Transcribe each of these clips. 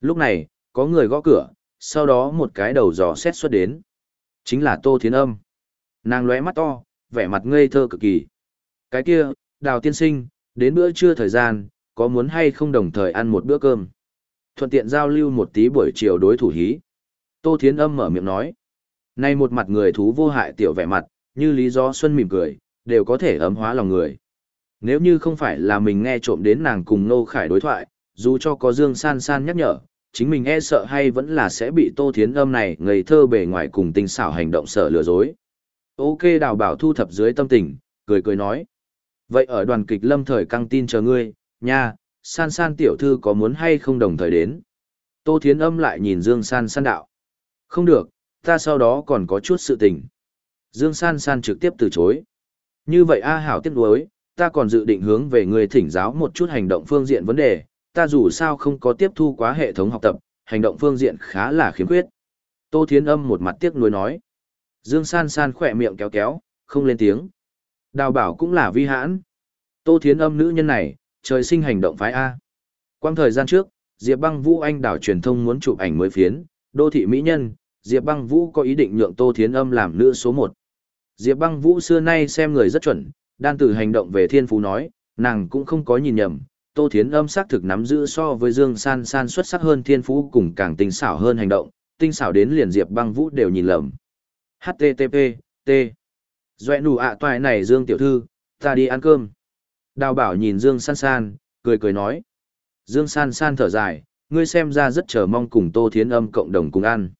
Lúc này, có người gõ cửa, sau đó một cái đầu dò xét xuất đến. Chính là Tô Thiến Âm. Nàng lóe mắt to, vẻ mặt ngây thơ cực kỳ. Cái kia, đào tiên sinh, đến bữa trưa thời gian, có muốn hay không đồng thời ăn một bữa cơm. Thuận tiện giao lưu một tí buổi chiều đối thủ hí. Tô Thiến Âm mở miệng nói. Nay một mặt người thú vô hại tiểu vẻ mặt, như lý do xuân mỉm cười, đều có thể ấm hóa lòng người. Nếu như không phải là mình nghe trộm đến nàng cùng Nô Khải đối thoại, dù cho có Dương San San nhắc nhở, chính mình e sợ hay vẫn là sẽ bị Tô Thiến Âm này ngây thơ bề ngoài cùng tinh xảo hành động sợ lừa dối. Ok đào bảo thu thập dưới tâm tình, cười cười nói. Vậy ở đoàn kịch lâm thời căng tin chờ ngươi, nha, San San tiểu thư có muốn hay không đồng thời đến. Tô Thiến Âm lại nhìn Dương San San đạo. Không được, ta sau đó còn có chút sự tình. Dương San San trực tiếp từ chối. Như vậy A Hảo tiếc nuối, ta còn dự định hướng về người thỉnh giáo một chút hành động phương diện vấn đề, ta dù sao không có tiếp thu quá hệ thống học tập, hành động phương diện khá là khiếm khuyết. Tô Thiến Âm một mặt tiếc nuối nói. Dương San San khỏe miệng kéo kéo, không lên tiếng. Đào bảo cũng là vi hãn. Tô Thiến Âm nữ nhân này, trời sinh hành động phái A. Quang thời gian trước, Diệp băng Vũ Anh đảo truyền thông muốn chụp ảnh mới phiến, đô thị mỹ nhân, Diệp băng Vũ có ý định nhượng Tô Thiến Âm làm nữ số 1. Diệp băng Vũ xưa nay xem người rất chuẩn, đan từ hành động về thiên phú nói, nàng cũng không có nhìn nhầm, Tô Thiến Âm xác thực nắm giữ so với Dương San San xuất sắc hơn thiên phú cùng càng tinh xảo hơn hành động, tinh xảo đến liền Diệp băng Vũ đều nhìn lầm. HTTP, T. Doẹ nụ ạ toài này Dương Tiểu Thư, ta đi ăn cơm. Đào bảo nhìn Dương San San, cười cười nói. Dương San San thở dài, ngươi xem ra rất chờ mong cùng Tô Thiến Âm cộng đồng cùng ăn.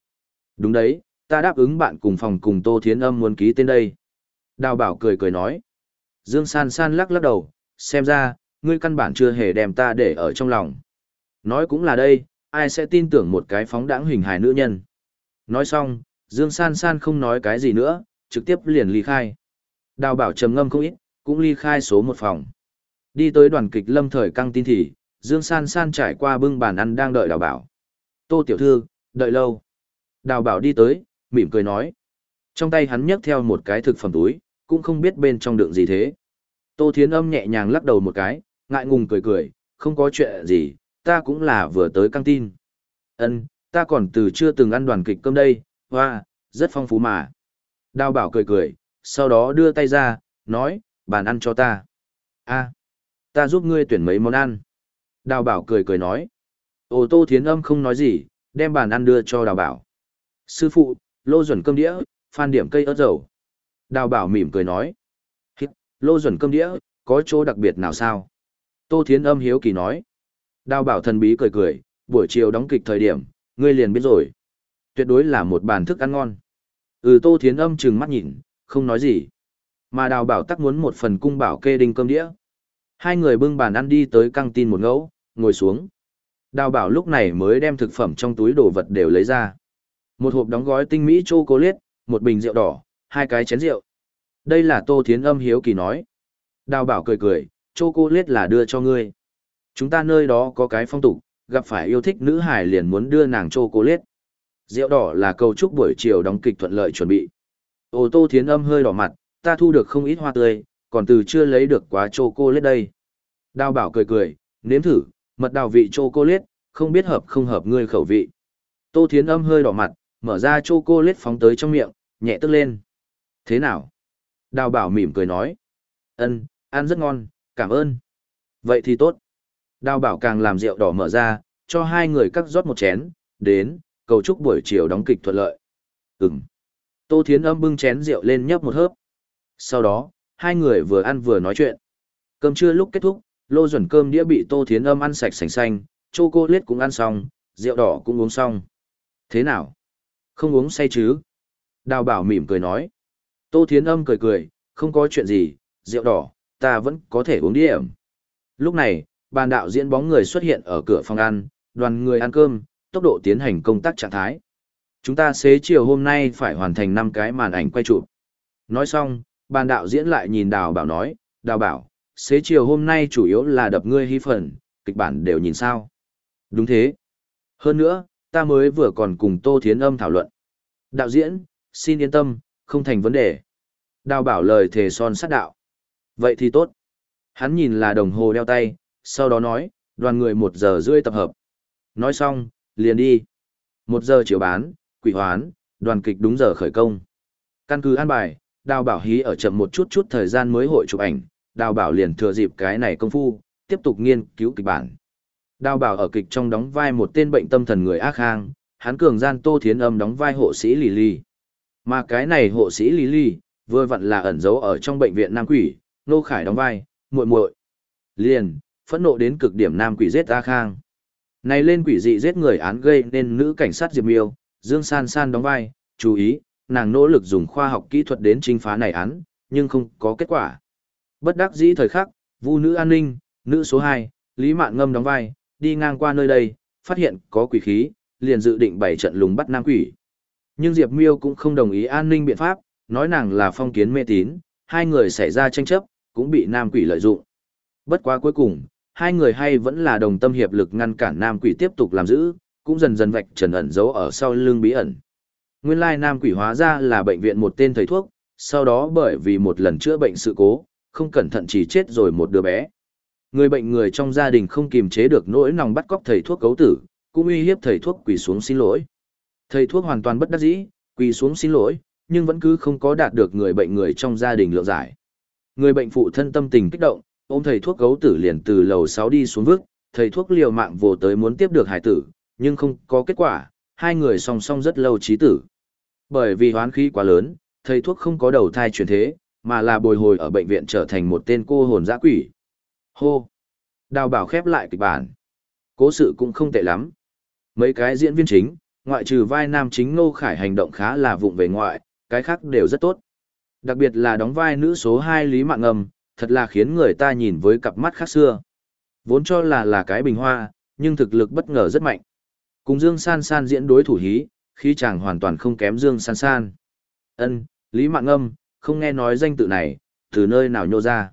Đúng đấy, ta đáp ứng bạn cùng phòng cùng Tô Thiến Âm muốn ký tên đây. Đào bảo cười cười nói. Dương San San lắc lắc đầu, xem ra, ngươi căn bản chưa hề đem ta để ở trong lòng. Nói cũng là đây, ai sẽ tin tưởng một cái phóng đãng hình hài nữ nhân. Nói xong, Dương San San không nói cái gì nữa, trực tiếp liền ly khai. Đào bảo trầm ngâm không ít, cũng ly khai số một phòng. Đi tới đoàn kịch lâm thời căng tin thì, Dương San San trải qua bưng bàn ăn đang đợi đào bảo. Tô tiểu thư, đợi lâu. Đào bảo đi tới, mỉm cười nói. Trong tay hắn nhấc theo một cái thực phẩm túi, cũng không biết bên trong đựng gì thế. Tô Thiến Âm nhẹ nhàng lắc đầu một cái, ngại ngùng cười cười, không có chuyện gì, ta cũng là vừa tới căng tin. Ân, ta còn từ chưa từng ăn đoàn kịch cơm đây, hoa, rất phong phú mà. Đào bảo cười cười, sau đó đưa tay ra, nói, bàn ăn cho ta. a ta giúp ngươi tuyển mấy món ăn. Đào bảo cười cười nói. Ô tô thiến âm không nói gì, đem bàn ăn đưa cho đào bảo. Sư phụ, lô duẩn cơm đĩa, phan điểm cây ớt dầu. Đào bảo mỉm cười nói. Lô duẩn cơm đĩa, có chỗ đặc biệt nào sao? Tô thiến âm hiếu kỳ nói. Đào bảo thần bí cười cười, buổi chiều đóng kịch thời điểm, ngươi liền biết rồi. Tuyệt đối là một bàn thức ăn ngon. Ừ tô thiến âm trừng mắt nhìn, không nói gì. Mà đào bảo tắc muốn một phần cung bảo kê đinh cơm đĩa. Hai người bưng bàn ăn đi tới căng tin một ngẫu, ngồi xuống. Đào bảo lúc này mới đem thực phẩm trong túi đồ vật đều lấy ra. Một hộp đóng gói tinh mỹ chocolate, một bình rượu đỏ, hai cái chén rượu. Đây là Tô Thiến Âm hiếu kỳ nói. Đào bảo cười cười, chocolate là đưa cho ngươi. Chúng ta nơi đó có cái phong tục, gặp phải yêu thích nữ hải liền muốn đưa nàng chocolate. Rượu đỏ là cầu chúc buổi chiều đóng kịch thuận lợi chuẩn bị. Ô Tô Thiến Âm hơi đỏ mặt, ta thu được không ít hoa tươi, còn từ chưa lấy được quá chocolate đây. Đào bảo cười cười, nếm thử, mật đào vị chocolate, không biết hợp không hợp ngươi khẩu vị. Tô Thiến âm hơi đỏ mặt, mở ra chocolate phóng tới trong miệng, nhẹ tức lên. Thế nào? Đào bảo mỉm cười nói. ân ăn rất ngon, cảm ơn. Vậy thì tốt. Đào bảo càng làm rượu đỏ mở ra, cho hai người cắt rót một chén, đến, cầu chúc buổi chiều đóng kịch thuận lợi. Ừm. Tô Thiến âm bưng chén rượu lên nhấp một hớp. Sau đó, hai người vừa ăn vừa nói chuyện. Cơm trưa lúc kết thúc, lô duẩn cơm đĩa bị Tô Thiến Âm ăn sạch sành xanh, chocolate cũng ăn xong, rượu đỏ cũng uống xong. Thế nào? Không uống say chứ? Đào bảo mỉm cười nói. Tô Thiến Âm cười cười, không có chuyện gì, rượu đỏ, ta vẫn có thể uống điểm. Lúc này, bàn đạo diễn bóng người xuất hiện ở cửa phòng ăn, đoàn người ăn cơm, tốc độ tiến hành công tác trạng thái. Chúng ta xế chiều hôm nay phải hoàn thành 5 cái màn ảnh quay chụp. Nói xong, bàn đạo diễn lại nhìn đào bảo nói, đào bảo, xế chiều hôm nay chủ yếu là đập ngươi hy phần, kịch bản đều nhìn sao. Đúng thế. Hơn nữa, ta mới vừa còn cùng Tô Thiến Âm thảo luận. Đạo diễn, xin yên tâm, không thành vấn đề. Đào bảo lời thề son sát đạo. Vậy thì tốt. Hắn nhìn là đồng hồ đeo tay, sau đó nói, đoàn người một giờ rưỡi tập hợp. Nói xong, liền đi. Một giờ chiều bán, quỷ hoán, đoàn kịch đúng giờ khởi công. Căn cứ an bài, đào bảo hí ở chậm một chút chút thời gian mới hội chụp ảnh, đào bảo liền thừa dịp cái này công phu, tiếp tục nghiên cứu kịch bản. Đào bảo ở kịch trong đóng vai một tên bệnh tâm thần người ác hang, hắn cường gian tô thiến âm đóng vai hộ sĩ lì lì. Mà cái này hộ sĩ lì lì, vừa vặn là ẩn giấu ở trong bệnh viện Nam Quỷ, Nô Khải đóng vai, muội muội Liền, phẫn nộ đến cực điểm Nam Quỷ giết A Khang. Này lên quỷ dị giết người án gây nên nữ cảnh sát Diệp Miêu, Dương San San đóng vai, chú ý, nàng nỗ lực dùng khoa học kỹ thuật đến trinh phá này án, nhưng không có kết quả. Bất đắc dĩ thời khắc, vu nữ an ninh, nữ số 2, Lý Mạn Ngâm đóng vai, đi ngang qua nơi đây, phát hiện có quỷ khí, liền dự định bày trận lùng bắt nam quỷ. Nhưng Diệp Miêu cũng không đồng ý an ninh biện pháp, nói nàng là phong kiến mê tín, hai người xảy ra tranh chấp, cũng bị nam quỷ lợi dụng. Bất quá cuối cùng, hai người hay vẫn là đồng tâm hiệp lực ngăn cản nam quỷ tiếp tục làm giữ, cũng dần dần vạch trần ẩn giấu ở sau lưng bí ẩn. Nguyên lai nam quỷ hóa ra là bệnh viện một tên thầy thuốc, sau đó bởi vì một lần chữa bệnh sự cố, không cẩn thận chỉ chết rồi một đứa bé. Người bệnh người trong gia đình không kiềm chế được nỗi lòng bắt cóc thầy thuốc cấu tử, cũng uy hiếp thầy thuốc quỳ xuống xin lỗi. Thầy thuốc hoàn toàn bất đắc dĩ, quỳ xuống xin lỗi, nhưng vẫn cứ không có đạt được người bệnh người trong gia đình lượng giải. Người bệnh phụ thân tâm tình kích động, ôm thầy thuốc gấu tử liền từ lầu 6 đi xuống vước, thầy thuốc liều mạng vô tới muốn tiếp được hải tử, nhưng không có kết quả, hai người song song rất lâu trí tử. Bởi vì hoán khí quá lớn, thầy thuốc không có đầu thai chuyển thế, mà là bồi hồi ở bệnh viện trở thành một tên cô hồn dã quỷ. Hô! Đào bảo khép lại kịch bản. Cố sự cũng không tệ lắm. Mấy cái diễn viên chính, ngoại trừ vai nam chính Ngô Khải hành động khá là vụng về ngoại, cái khác đều rất tốt. Đặc biệt là đóng vai nữ số 2 Lý Mạng Ngầm, thật là khiến người ta nhìn với cặp mắt khác xưa. Vốn cho là là cái bình hoa, nhưng thực lực bất ngờ rất mạnh. Cùng Dương San San diễn đối thủ hí, khi chàng hoàn toàn không kém Dương San San. Ân, Lý Mạng Ngâm, không nghe nói danh tự này, từ nơi nào nhô ra.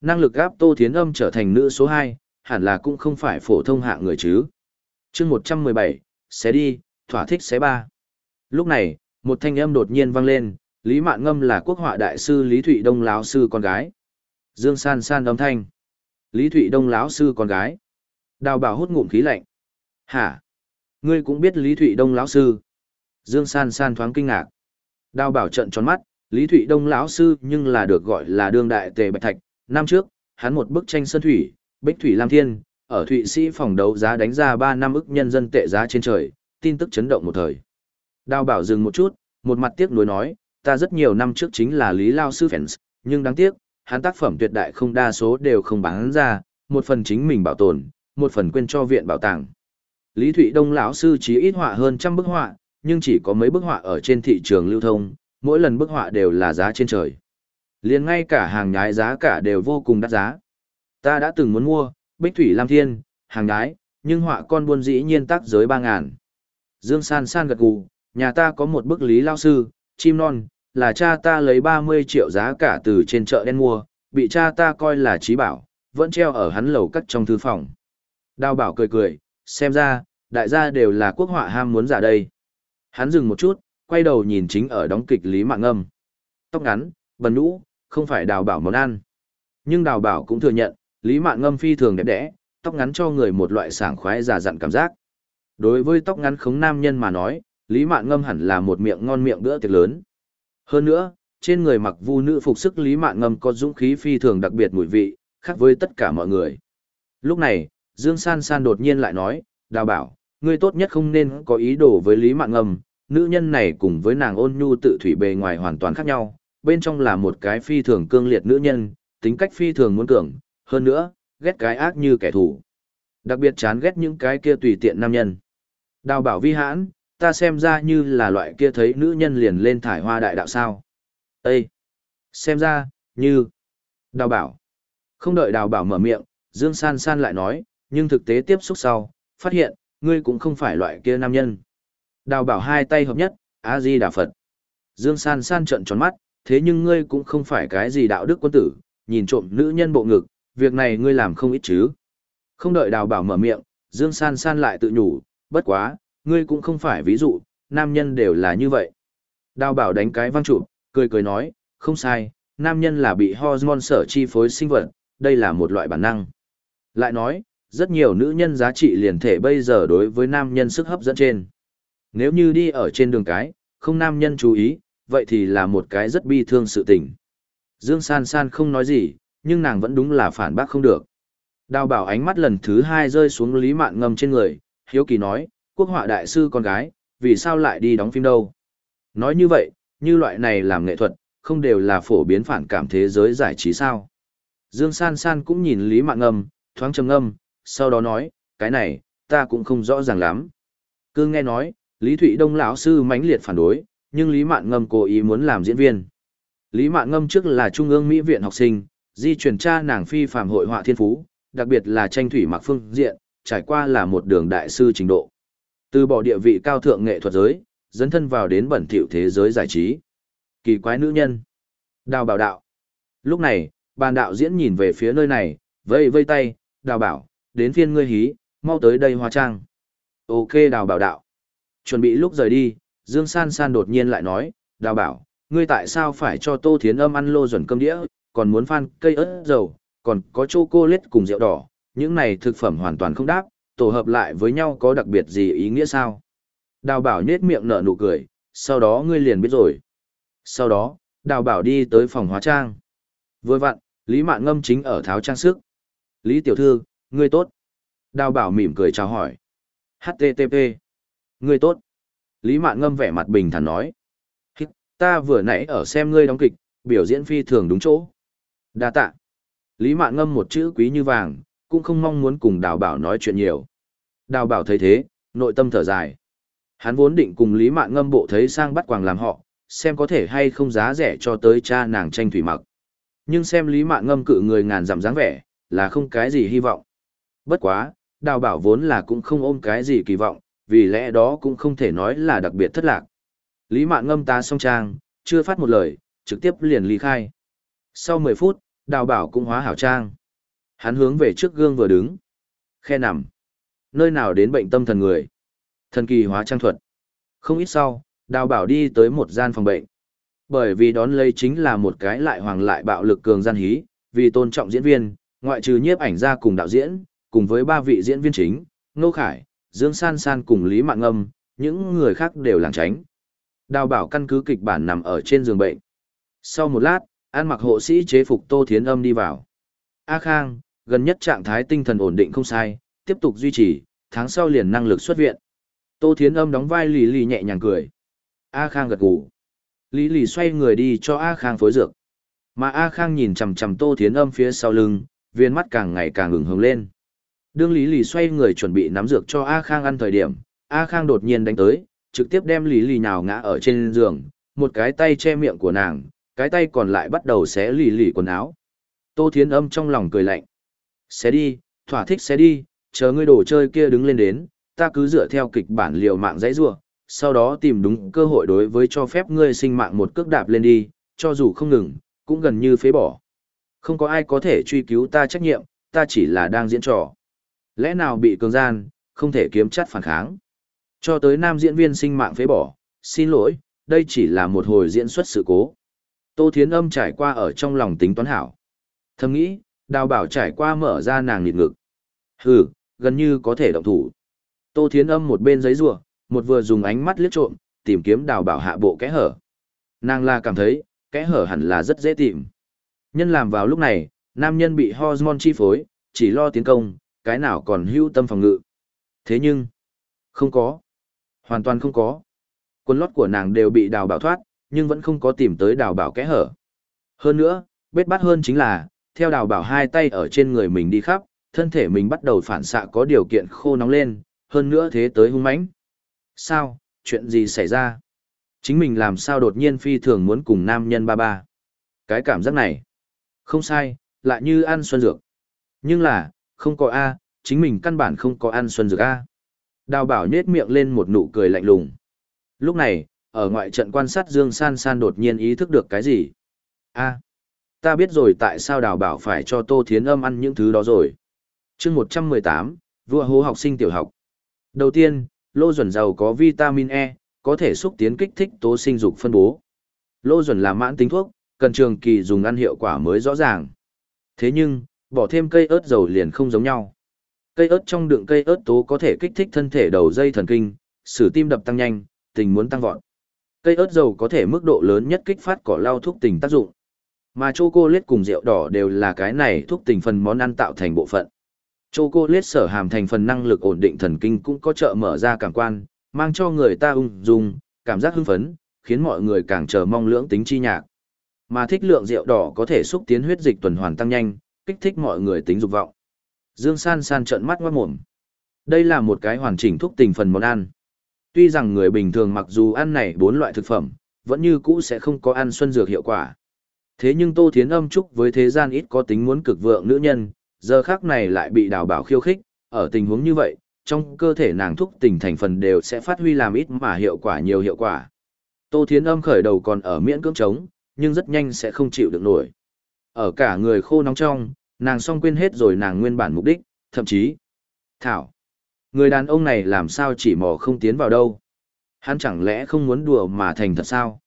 Năng lực gáp Tô Thiến Âm trở thành nữ số 2, hẳn là cũng không phải phổ thông hạng người chứ. chương 117, xé đi, thỏa thích xé ba. Lúc này, một thanh âm đột nhiên vang lên, Lý Mạn Ngâm là quốc họa đại sư Lý Thụy Đông lão sư con gái. Dương San San âm thanh. Lý Thụy Đông lão sư con gái. Đào bảo hút ngụm khí lạnh. Hả? Ngươi cũng biết Lý Thụy Đông lão sư. Dương San San thoáng kinh ngạc. Đào bảo trợn tròn mắt, Lý Thụy Đông lão sư nhưng là được gọi là đương đại tề bạch thạch. Năm trước, hắn một bức tranh sơn thủy, Bích Thủy Lam Thiên, ở Thụy Sĩ phòng đấu giá đánh ra 3 năm ức nhân dân tệ giá trên trời, tin tức chấn động một thời. Đào bảo dừng một chút, một mặt tiếc nuối nói, ta rất nhiều năm trước chính là Lý Lao Sư Fans, nhưng đáng tiếc, hắn tác phẩm tuyệt đại không đa số đều không bán ra, một phần chính mình bảo tồn, một phần quên cho viện bảo tàng. Lý Thụy Đông lão sư chỉ ít họa hơn trăm bức họa, nhưng chỉ có mấy bức họa ở trên thị trường lưu thông, mỗi lần bức họa đều là giá trên trời. Liền ngay cả hàng nhái giá cả đều vô cùng đắt giá. Ta đã từng muốn mua, Bích Thủy Lam Thiên, hàng nhái, nhưng họa con buôn dĩ nhiên tác giới 3.000. Dương San San gật gù, nhà ta có một bức lý lao sư, chim non, là cha ta lấy 30 triệu giá cả từ trên chợ đen mua, bị cha ta coi là trí bảo, vẫn treo ở hắn lầu cắt trong thư phòng. Đào bảo cười cười, xem ra, đại gia đều là quốc họa ham muốn giả đây. Hắn dừng một chút, quay đầu nhìn chính ở đóng kịch Lý Mạng Ngâm. Tóc ngắn, bần nũ, không phải đào bảo món ăn. Nhưng đào bảo cũng thừa nhận, Lý Mạng Ngâm phi thường đẹp đẽ, tóc ngắn cho người một loại sảng khoái giả dặn cảm giác. Đối với tóc ngắn khống nam nhân mà nói, Lý Mạn Ngâm hẳn là một miệng ngon miệng bữa tiệc lớn. Hơn nữa, trên người mặc vu nữ phục sức Lý Mạn Ngâm có dũng khí phi thường đặc biệt mùi vị, khác với tất cả mọi người. Lúc này, Dương San San đột nhiên lại nói, đào bảo, ngươi tốt nhất không nên có ý đồ với Lý Mạn Ngâm, nữ nhân này cùng với nàng ôn nhu tự thủy bề ngoài hoàn toàn khác nhau, bên trong là một cái phi thường cương liệt nữ nhân, tính cách phi thường muốn cường, hơn nữa, ghét cái ác như kẻ thù. Đặc biệt chán ghét những cái kia tùy tiện nam nhân. Đào bảo vi hãn, ta xem ra như là loại kia thấy nữ nhân liền lên thải hoa đại đạo sao. Ê! Xem ra, như... Đào bảo. Không đợi đào bảo mở miệng, Dương San San lại nói, nhưng thực tế tiếp xúc sau, phát hiện, ngươi cũng không phải loại kia nam nhân. Đào bảo hai tay hợp nhất, A-di Đà Phật. Dương San San trợn tròn mắt, thế nhưng ngươi cũng không phải cái gì đạo đức quân tử, nhìn trộm nữ nhân bộ ngực, việc này ngươi làm không ít chứ. Không đợi đào bảo mở miệng, Dương San San lại tự nhủ, bất quá, ngươi cũng không phải ví dụ, nam nhân đều là như vậy. Đào bảo đánh cái văng trụ, cười cười nói, không sai, nam nhân là bị hormone sở chi phối sinh vật, đây là một loại bản năng. Lại nói, Rất nhiều nữ nhân giá trị liền thể bây giờ đối với nam nhân sức hấp dẫn trên. Nếu như đi ở trên đường cái, không nam nhân chú ý, vậy thì là một cái rất bi thương sự tình. Dương San San không nói gì, nhưng nàng vẫn đúng là phản bác không được. Đào bảo ánh mắt lần thứ hai rơi xuống Lý Mạn Ngâm trên người, hiếu kỳ nói, quốc họa đại sư con gái, vì sao lại đi đóng phim đâu? Nói như vậy, như loại này làm nghệ thuật, không đều là phổ biến phản cảm thế giới giải trí sao? Dương San San cũng nhìn Lý Mạn Ngâm, thoáng trầm ngâm, sau đó nói, cái này, ta cũng không rõ ràng lắm. Cứ nghe nói, Lý Thụy Đông lão sư mãnh liệt phản đối, nhưng Lý Mạn Ngâm cố ý muốn làm diễn viên. Lý Mạn Ngâm trước là Trung ương Mỹ viện học sinh, di chuyển cha nàng phi phàm hội họa thiên phú, đặc biệt là tranh thủy mặc phương diện, trải qua là một đường đại sư trình độ. Từ bỏ địa vị cao thượng nghệ thuật giới, dấn thân vào đến bẩn thỉu thế giới giải trí. Kỳ quái nữ nhân. Đào bảo đạo. Lúc này, bàn đạo diễn nhìn về phía nơi này, vây vây tay, đào bảo, đến phiên ngươi hí, mau tới đây hóa trang. Ok đào bảo đạo. Chuẩn bị lúc rời đi, Dương San San đột nhiên lại nói, đào bảo, ngươi tại sao phải cho Tô Thiến Âm ăn lô dần cơm đĩa, còn muốn phan cây ớt dầu, còn có chocolate cùng rượu đỏ, những này thực phẩm hoàn toàn không đáp, tổ hợp lại với nhau có đặc biệt gì ý nghĩa sao? Đào bảo nhết miệng nở nụ cười, sau đó ngươi liền biết rồi. Sau đó, đào bảo đi tới phòng hóa trang. Vừa vặn, Lý Mạn Ngâm chính ở tháo trang sức. Lý Tiểu Thư, ngươi tốt. Đào bảo mỉm cười chào hỏi. HTTP. Ngươi tốt. Lý Mạn Ngâm vẻ mặt bình thản nói. Ta vừa nãy ở xem ngươi đóng kịch, biểu diễn phi thường đúng chỗ. Đa tạ. Lý Mạn Ngâm một chữ quý như vàng, cũng không mong muốn cùng Đào Bảo nói chuyện nhiều. Đào Bảo thấy thế, nội tâm thở dài. Hắn vốn định cùng Lý Mạn Ngâm bộ thấy sang bắt quàng làm họ, xem có thể hay không giá rẻ cho tới cha nàng tranh thủy mặc. Nhưng xem Lý Mạn Ngâm cự người ngàn dặm dáng vẻ, là không cái gì hy vọng. Bất quá, Đào Bảo vốn là cũng không ôm cái gì kỳ vọng, vì lẽ đó cũng không thể nói là đặc biệt thất lạc. Lý Mạn Ngâm ta song trang, chưa phát một lời, trực tiếp liền ly khai. Sau 10 phút, Đào Bảo cũng hóa hảo trang. Hắn hướng về trước gương vừa đứng. Khe nằm. Nơi nào đến bệnh tâm thần người. Thần kỳ hóa trang thuật. Không ít sau, Đào Bảo đi tới một gian phòng bệnh. Bởi vì đón lấy chính là một cái lại hoàng lại bạo lực cường gian hí, vì tôn trọng diễn viên, ngoại trừ nhiếp ảnh gia cùng đạo diễn, cùng với ba vị diễn viên chính, Nô Khải, Dương San San cùng Lý Mạng Âm, những người khác đều làng tránh. Đào bảo căn cứ kịch bản nằm ở trên giường bệnh. Sau một lát, an mặc hộ sĩ chế phục Tô Thiến Âm đi vào. A Khang, gần nhất trạng thái tinh thần ổn định không sai, tiếp tục duy trì, tháng sau liền năng lực xuất viện. Tô Thiến Âm đóng vai Lý lì nhẹ nhàng cười. A Khang gật gù. Lý lì xoay người đi cho A Khang phối dược. Mà A Khang nhìn chằm chằm Tô Thiến Âm phía sau lưng, viên mắt càng ngày càng ửng hồng lên. Đương Lý lì xoay người chuẩn bị nắm dược cho A Khang ăn thời điểm, A Khang đột nhiên đánh tới, trực tiếp đem Lý lì nào ngã ở trên giường, một cái tay che miệng của nàng, cái tay còn lại bắt đầu xé Lý lì quần áo. Tô Thiến Âm trong lòng cười lạnh. Xé đi, thỏa thích xé đi, chờ ngươi đồ chơi kia đứng lên đến, ta cứ dựa theo kịch bản liều mạng dãy rua, sau đó tìm đúng cơ hội đối với cho phép ngươi sinh mạng một cước đạp lên đi, cho dù không ngừng, cũng gần như phế bỏ. Không có ai có thể truy cứu ta trách nhiệm, ta chỉ là đang diễn trò. Lẽ nào bị cường gian, không thể kiếm chất phản kháng. Cho tới nam diễn viên sinh mạng phế bỏ, xin lỗi, đây chỉ là một hồi diễn xuất sự cố. Tô Thiến Âm trải qua ở trong lòng tính toán hảo. Thầm nghĩ, đào bảo trải qua mở ra nàng nhịt ngực. Hừ, gần như có thể động thủ. Tô Thiến Âm một bên giấy rùa, một vừa dùng ánh mắt liếc trộm, tìm kiếm đào bảo hạ bộ kẽ hở. Nàng là cảm thấy, kẽ hở hẳn là rất dễ tìm. Nhân làm vào lúc này, nam nhân bị hormone chi phối, chỉ lo tiến công, cái nào còn hưu tâm phòng ngự. Thế nhưng, không có. Hoàn toàn không có. Quân lót của nàng đều bị đào bảo thoát, nhưng vẫn không có tìm tới đào bảo kẽ hở. Hơn nữa, bết bát hơn chính là, theo đào bảo hai tay ở trên người mình đi khắp, thân thể mình bắt đầu phản xạ có điều kiện khô nóng lên, hơn nữa thế tới hung mãnh. Sao, chuyện gì xảy ra? Chính mình làm sao đột nhiên phi thường muốn cùng nam nhân ba ba. Cái cảm giác này, không sai, lại như ăn xuân dược. Nhưng là, không có A, chính mình căn bản không có ăn xuân dược A. Đào bảo nhết miệng lên một nụ cười lạnh lùng. Lúc này, ở ngoại trận quan sát Dương San San đột nhiên ý thức được cái gì. a ta biết rồi tại sao đào bảo phải cho Tô Thiến Âm ăn những thứ đó rồi. chương 118, vua hố học sinh tiểu học. Đầu tiên, lô duẩn giàu có vitamin E, có thể xúc tiến kích thích tố sinh dục phân bố. Lô duẩn là mãn tính thuốc, cần trường kỳ dùng ăn hiệu quả mới rõ ràng. Thế nhưng, bỏ thêm cây ớt dầu liền không giống nhau. Cây ớt trong đựng cây ớt tố có thể kích thích thân thể đầu dây thần kinh, sử tim đập tăng nhanh, tình muốn tăng vọt. Cây ớt dầu có thể mức độ lớn nhất kích phát cỏ lau thuốc tình tác dụng. Mà chocolate cùng rượu đỏ đều là cái này thuốc tình phần món ăn tạo thành bộ phận. Chocolate sở hàm thành phần năng lực ổn định thần kinh cũng có trợ mở ra cảm quan, mang cho người ta ung dung, cảm giác hưng phấn, khiến mọi người càng chờ mong lưỡng tính chi nhạc. Mà thích lượng rượu đỏ có thể xúc tiến huyết dịch tuần hoàn tăng nhanh, kích thích mọi người tính dục vọng. Dương San San trợn mắt ngoát mồm. Đây là một cái hoàn chỉnh thuốc tình phần món ăn. Tuy rằng người bình thường mặc dù ăn này bốn loại thực phẩm, vẫn như cũ sẽ không có ăn xuân dược hiệu quả. Thế nhưng Tô Thiến âm chúc với thế gian ít có tính muốn cực vượng nữ nhân, giờ khác này lại bị đào bảo khiêu khích, ở tình huống như vậy, trong cơ thể nàng thúc tình thành phần đều sẽ phát huy làm ít mà hiệu quả nhiều hiệu quả. Tô Thiến âm khởi đầu còn ở miễn cưỡng trống, nhưng rất nhanh sẽ không chịu được nổi. Ở cả người khô nóng trong, nàng song quên hết rồi nàng nguyên bản mục đích, thậm chí. Thảo, người đàn ông này làm sao chỉ mò không tiến vào đâu. Hắn chẳng lẽ không muốn đùa mà thành thật sao?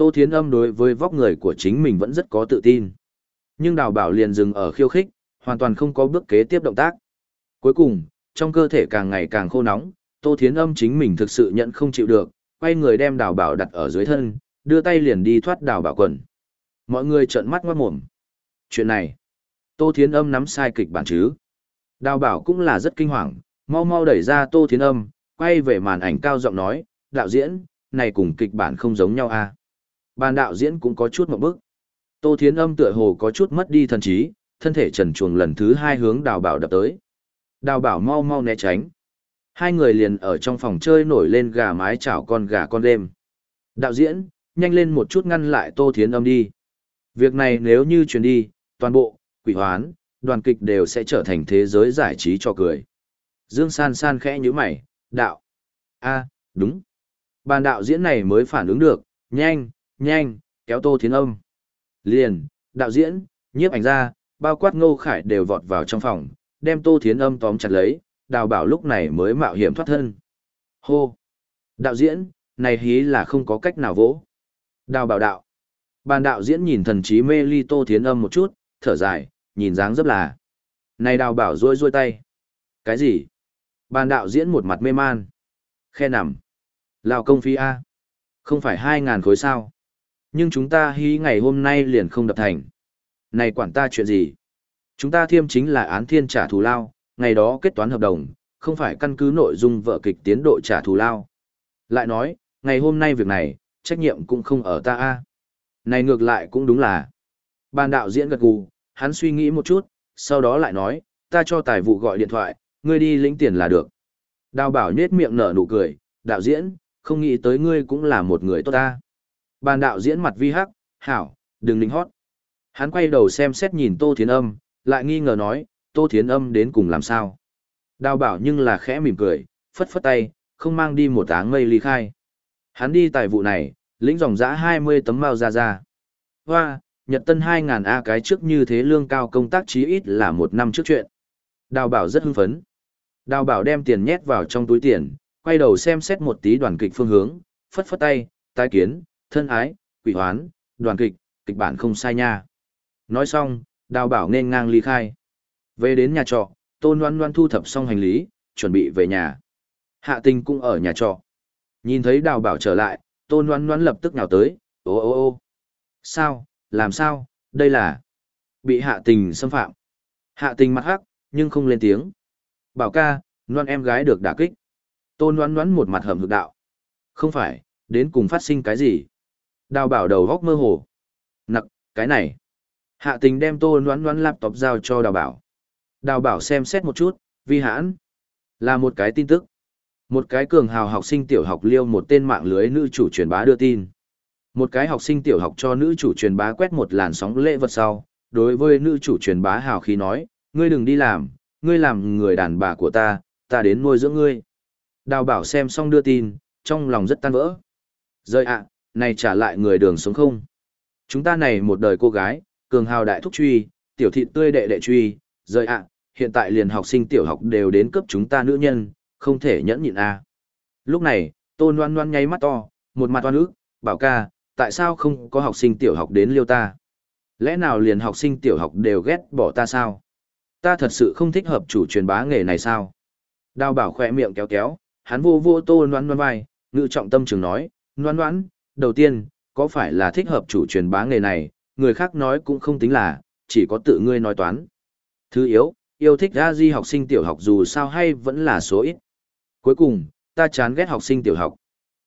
Tô Thiến âm đối với vóc người của chính mình vẫn rất có tự tin. Nhưng đào bảo liền dừng ở khiêu khích, hoàn toàn không có bước kế tiếp động tác. Cuối cùng, trong cơ thể càng ngày càng khô nóng, Tô Thiến âm chính mình thực sự nhận không chịu được, quay người đem đào bảo đặt ở dưới thân, đưa tay liền đi thoát đào bảo quần. Mọi người trợn mắt ngoát mồm. Chuyện này, Tô Thiến âm nắm sai kịch bản chứ. Đào bảo cũng là rất kinh hoàng, mau mau đẩy ra Tô Thiến âm, quay về màn ảnh cao giọng nói, đạo diễn, này cùng kịch bản không giống nhau à. Bàn đạo diễn cũng có chút một bức. Tô Thiến âm tựa hồ có chút mất đi thần trí, thân thể trần chuồng lần thứ hai hướng đào bảo đập tới. Đào bảo mau mau né tránh. Hai người liền ở trong phòng chơi nổi lên gà mái chảo con gà con đêm. Đạo diễn, nhanh lên một chút ngăn lại Tô Thiến âm đi. Việc này nếu như truyền đi, toàn bộ, quỷ hoán, đoàn kịch đều sẽ trở thành thế giới giải trí cho cười. Dương san san khẽ như mày, đạo. a đúng. Bàn đạo diễn này mới phản ứng được, nhanh, nhanh, kéo Tô Thiến âm. Liền, đạo diễn, nhiếp ảnh ra, bao quát ngô khải đều vọt vào trong phòng, đem Tô Thiến âm tóm chặt lấy, đào bảo lúc này mới mạo hiểm thoát thân. Hô! Đạo diễn, này hí là không có cách nào vỗ. Đào bảo đạo. Bàn đạo diễn nhìn thần trí mê ly Tô Thiến âm một chút, thở dài, nhìn dáng rất là. Này đào bảo rôi rôi tay. Cái gì? Bàn đạo diễn một mặt mê man. Khe nằm. Lào công phi A. Không phải hai ngàn khối sao. Nhưng chúng ta hí ngày hôm nay liền không đập thành. Này quản ta chuyện gì? Chúng ta thiêm chính là án thiên trả thù lao, ngày đó kết toán hợp đồng, không phải căn cứ nội dung vợ kịch tiến độ trả thù lao. Lại nói, ngày hôm nay việc này, trách nhiệm cũng không ở ta a. Này ngược lại cũng đúng là. Ban đạo diễn gật gù, hắn suy nghĩ một chút, sau đó lại nói, ta cho tài vụ gọi điện thoại, ngươi đi lĩnh tiền là được. Đào bảo nhết miệng nở nụ cười, đạo diễn, không nghĩ tới ngươi cũng là một người tốt ta bàn đạo diễn mặt vi hắc, hảo, đừng lính hót. Hắn quay đầu xem xét nhìn Tô Thiến Âm, lại nghi ngờ nói, Tô Thiến Âm đến cùng làm sao. Đào bảo nhưng là khẽ mỉm cười, phất phất tay, không mang đi một áng mây ly khai. Hắn đi tài vụ này, lĩnh dòng giã 20 tấm mao ra ra. Hoa, Nhật Tân 2.000 A cái trước như thế lương cao công tác chí ít là một năm trước chuyện. Đào bảo rất hưng phấn. Đào bảo đem tiền nhét vào trong túi tiền, quay đầu xem xét một tí đoàn kịch phương hướng, phất phất tay, tái kiến, thân ái, quỷ hoán, đoàn kịch, kịch bản không sai nha. Nói xong, đào bảo nên ngang ly khai. Về đến nhà trọ, tôn loan loan thu thập xong hành lý, chuẩn bị về nhà. Hạ tình cũng ở nhà trọ. Nhìn thấy đào bảo trở lại, tôn loan loan lập tức nhào tới, ô ô ô. Sao, làm sao, đây là... Bị hạ tình xâm phạm. Hạ tình mặt hắc, nhưng không lên tiếng. Bảo ca, loan em gái được đả kích. Tôn loan loan một mặt hầm hực đạo. Không phải, đến cùng phát sinh cái gì? Đào bảo đầu góc mơ hồ. Nặc, cái này. Hạ tình đem tô noán noán laptop giao cho đào bảo. Đào bảo xem xét một chút, vi hãn. Là một cái tin tức. Một cái cường hào học sinh tiểu học liêu một tên mạng lưới nữ chủ truyền bá đưa tin. Một cái học sinh tiểu học cho nữ chủ truyền bá quét một làn sóng lễ vật sau. Đối với nữ chủ truyền bá hào khí nói, ngươi đừng đi làm, ngươi làm người đàn bà của ta, ta đến nuôi dưỡng ngươi. Đào bảo xem xong đưa tin, trong lòng rất tan vỡ. Rơi ạ, này trả lại người đường sống không? Chúng ta này một đời cô gái, cường hào đại thúc truy, tiểu thị tươi đệ đệ truy, rời ạ, hiện tại liền học sinh tiểu học đều đến cấp chúng ta nữ nhân, không thể nhẫn nhịn a. Lúc này, Tôn Loan Loan nháy mắt to, một mặt oan ức, bảo ca, tại sao không có học sinh tiểu học đến liêu ta? Lẽ nào liền học sinh tiểu học đều ghét bỏ ta sao? Ta thật sự không thích hợp chủ truyền bá nghề này sao? Đào bảo khỏe miệng kéo kéo, hắn vô vô tô noan noan vai, ngự trọng tâm trường nói, noan noan, đầu tiên, có phải là thích hợp chủ truyền bá nghề này, người khác nói cũng không tính là, chỉ có tự ngươi nói toán. Thứ yếu, yêu thích ra di học sinh tiểu học dù sao hay vẫn là số ít. Cuối cùng, ta chán ghét học sinh tiểu học.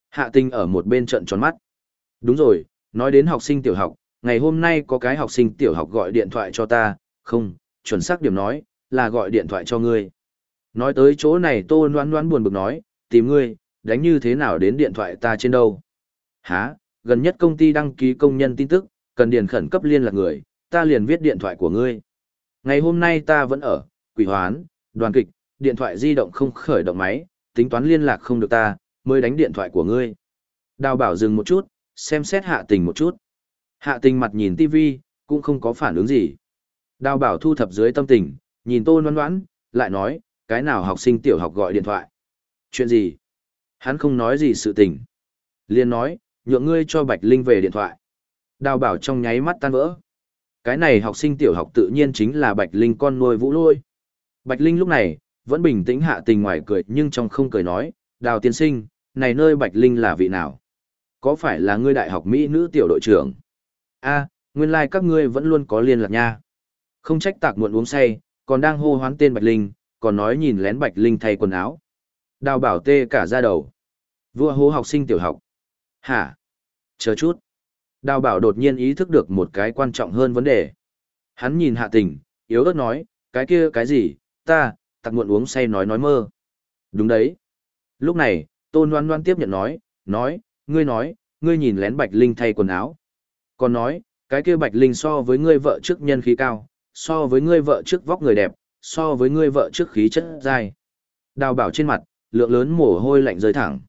Hạ tình ở một bên trận tròn mắt. Đúng rồi, nói đến học sinh tiểu học, ngày hôm nay có cái học sinh tiểu học gọi điện thoại cho ta, không, chuẩn xác điểm nói, là gọi điện thoại cho ngươi. Nói tới chỗ này tô noan noan buồn bực nói, tìm ngươi, đánh như thế nào đến điện thoại ta trên đâu. Hả, gần nhất công ty đăng ký công nhân tin tức, cần điền khẩn cấp liên lạc người, ta liền viết điện thoại của ngươi. Ngày hôm nay ta vẫn ở, quỷ hoán, đoàn kịch, điện thoại di động không khởi động máy, tính toán liên lạc không được ta, mới đánh điện thoại của ngươi. Đào bảo dừng một chút, xem xét hạ tình một chút. Hạ tình mặt nhìn tivi, cũng không có phản ứng gì. Đào bảo thu thập dưới tâm tình, nhìn tô noan noãn, lại nói, cái nào học sinh tiểu học gọi điện thoại. Chuyện gì? Hắn không nói gì sự tình. Liên nói, nhượng ngươi cho Bạch Linh về điện thoại. Đào bảo trong nháy mắt tan vỡ. Cái này học sinh tiểu học tự nhiên chính là Bạch Linh con nuôi vũ lôi. Bạch Linh lúc này, vẫn bình tĩnh hạ tình ngoài cười nhưng trong không cười nói, đào tiên sinh, này nơi Bạch Linh là vị nào? Có phải là ngươi đại học Mỹ nữ tiểu đội trưởng? a nguyên lai like các ngươi vẫn luôn có liên lạc nha. Không trách tạc muộn uống say, còn đang hô hoán tên Bạch Linh, còn nói nhìn lén Bạch Linh thay quần áo. Đào bảo tê cả ra đầu. Vua hô học sinh tiểu học. Hả? Chờ chút. Đào bảo đột nhiên ý thức được một cái quan trọng hơn vấn đề. Hắn nhìn hạ tình, yếu ớt nói, cái kia cái gì, ta, tặc muộn uống say nói nói mơ. Đúng đấy. Lúc này, tôn loan loan tiếp nhận nói, nói, ngươi nói, ngươi nhìn lén Bạch Linh thay quần áo. Còn nói, cái kia Bạch Linh so với ngươi vợ trước nhân khí cao, so với ngươi vợ trước vóc người đẹp, so với ngươi vợ trước khí chất dai. Đào bảo trên mặt, lượng lớn mồ hôi lạnh rơi thẳng.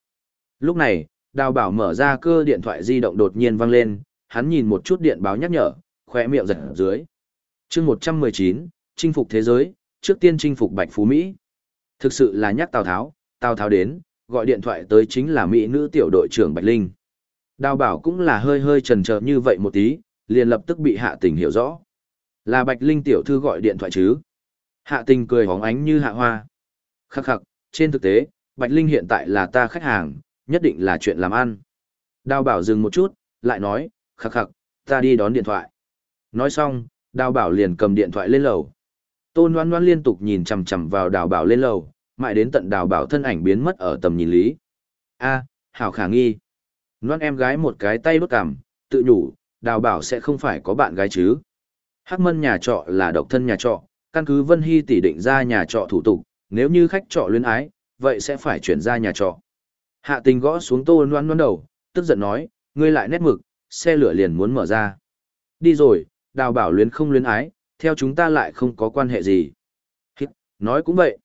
Lúc này, đào bảo mở ra cơ điện thoại di động đột nhiên vang lên, hắn nhìn một chút điện báo nhắc nhở, khỏe miệng giật dưới. chương 119, chinh phục thế giới, trước tiên chinh phục Bạch Phú Mỹ. Thực sự là nhắc Tào Tháo, Tào Tháo đến, gọi điện thoại tới chính là Mỹ nữ tiểu đội trưởng Bạch Linh. Đào bảo cũng là hơi hơi trần chờ như vậy một tí, liền lập tức bị hạ tình hiểu rõ. Là Bạch Linh tiểu thư gọi điện thoại chứ? Hạ tình cười hóng ánh như hạ hoa. Khắc khắc, trên thực tế, Bạch Linh hiện tại là ta khách hàng, nhất định là chuyện làm ăn. Đào bảo dừng một chút, lại nói, khắc khắc, ta đi đón điện thoại. Nói xong, đào bảo liền cầm điện thoại lên lầu. Tôn Loan Loan liên tục nhìn chằm chằm vào đào bảo lên lầu, mãi đến tận đào bảo thân ảnh biến mất ở tầm nhìn lý. A, hảo khả nghi. Loan em gái một cái tay đốt cằm, tự nhủ, đào bảo sẽ không phải có bạn gái chứ. Hắc mân nhà trọ là độc thân nhà trọ, căn cứ Vân Hy tỷ định ra nhà trọ thủ tục, nếu như khách trọ luyến ái, vậy sẽ phải chuyển ra nhà trọ. Hạ tình gõ xuống tô noan noan đầu, tức giận nói, ngươi lại nét mực, xe lửa liền muốn mở ra. Đi rồi, đào bảo luyến không luyến ái, theo chúng ta lại không có quan hệ gì. Hít, nói cũng vậy.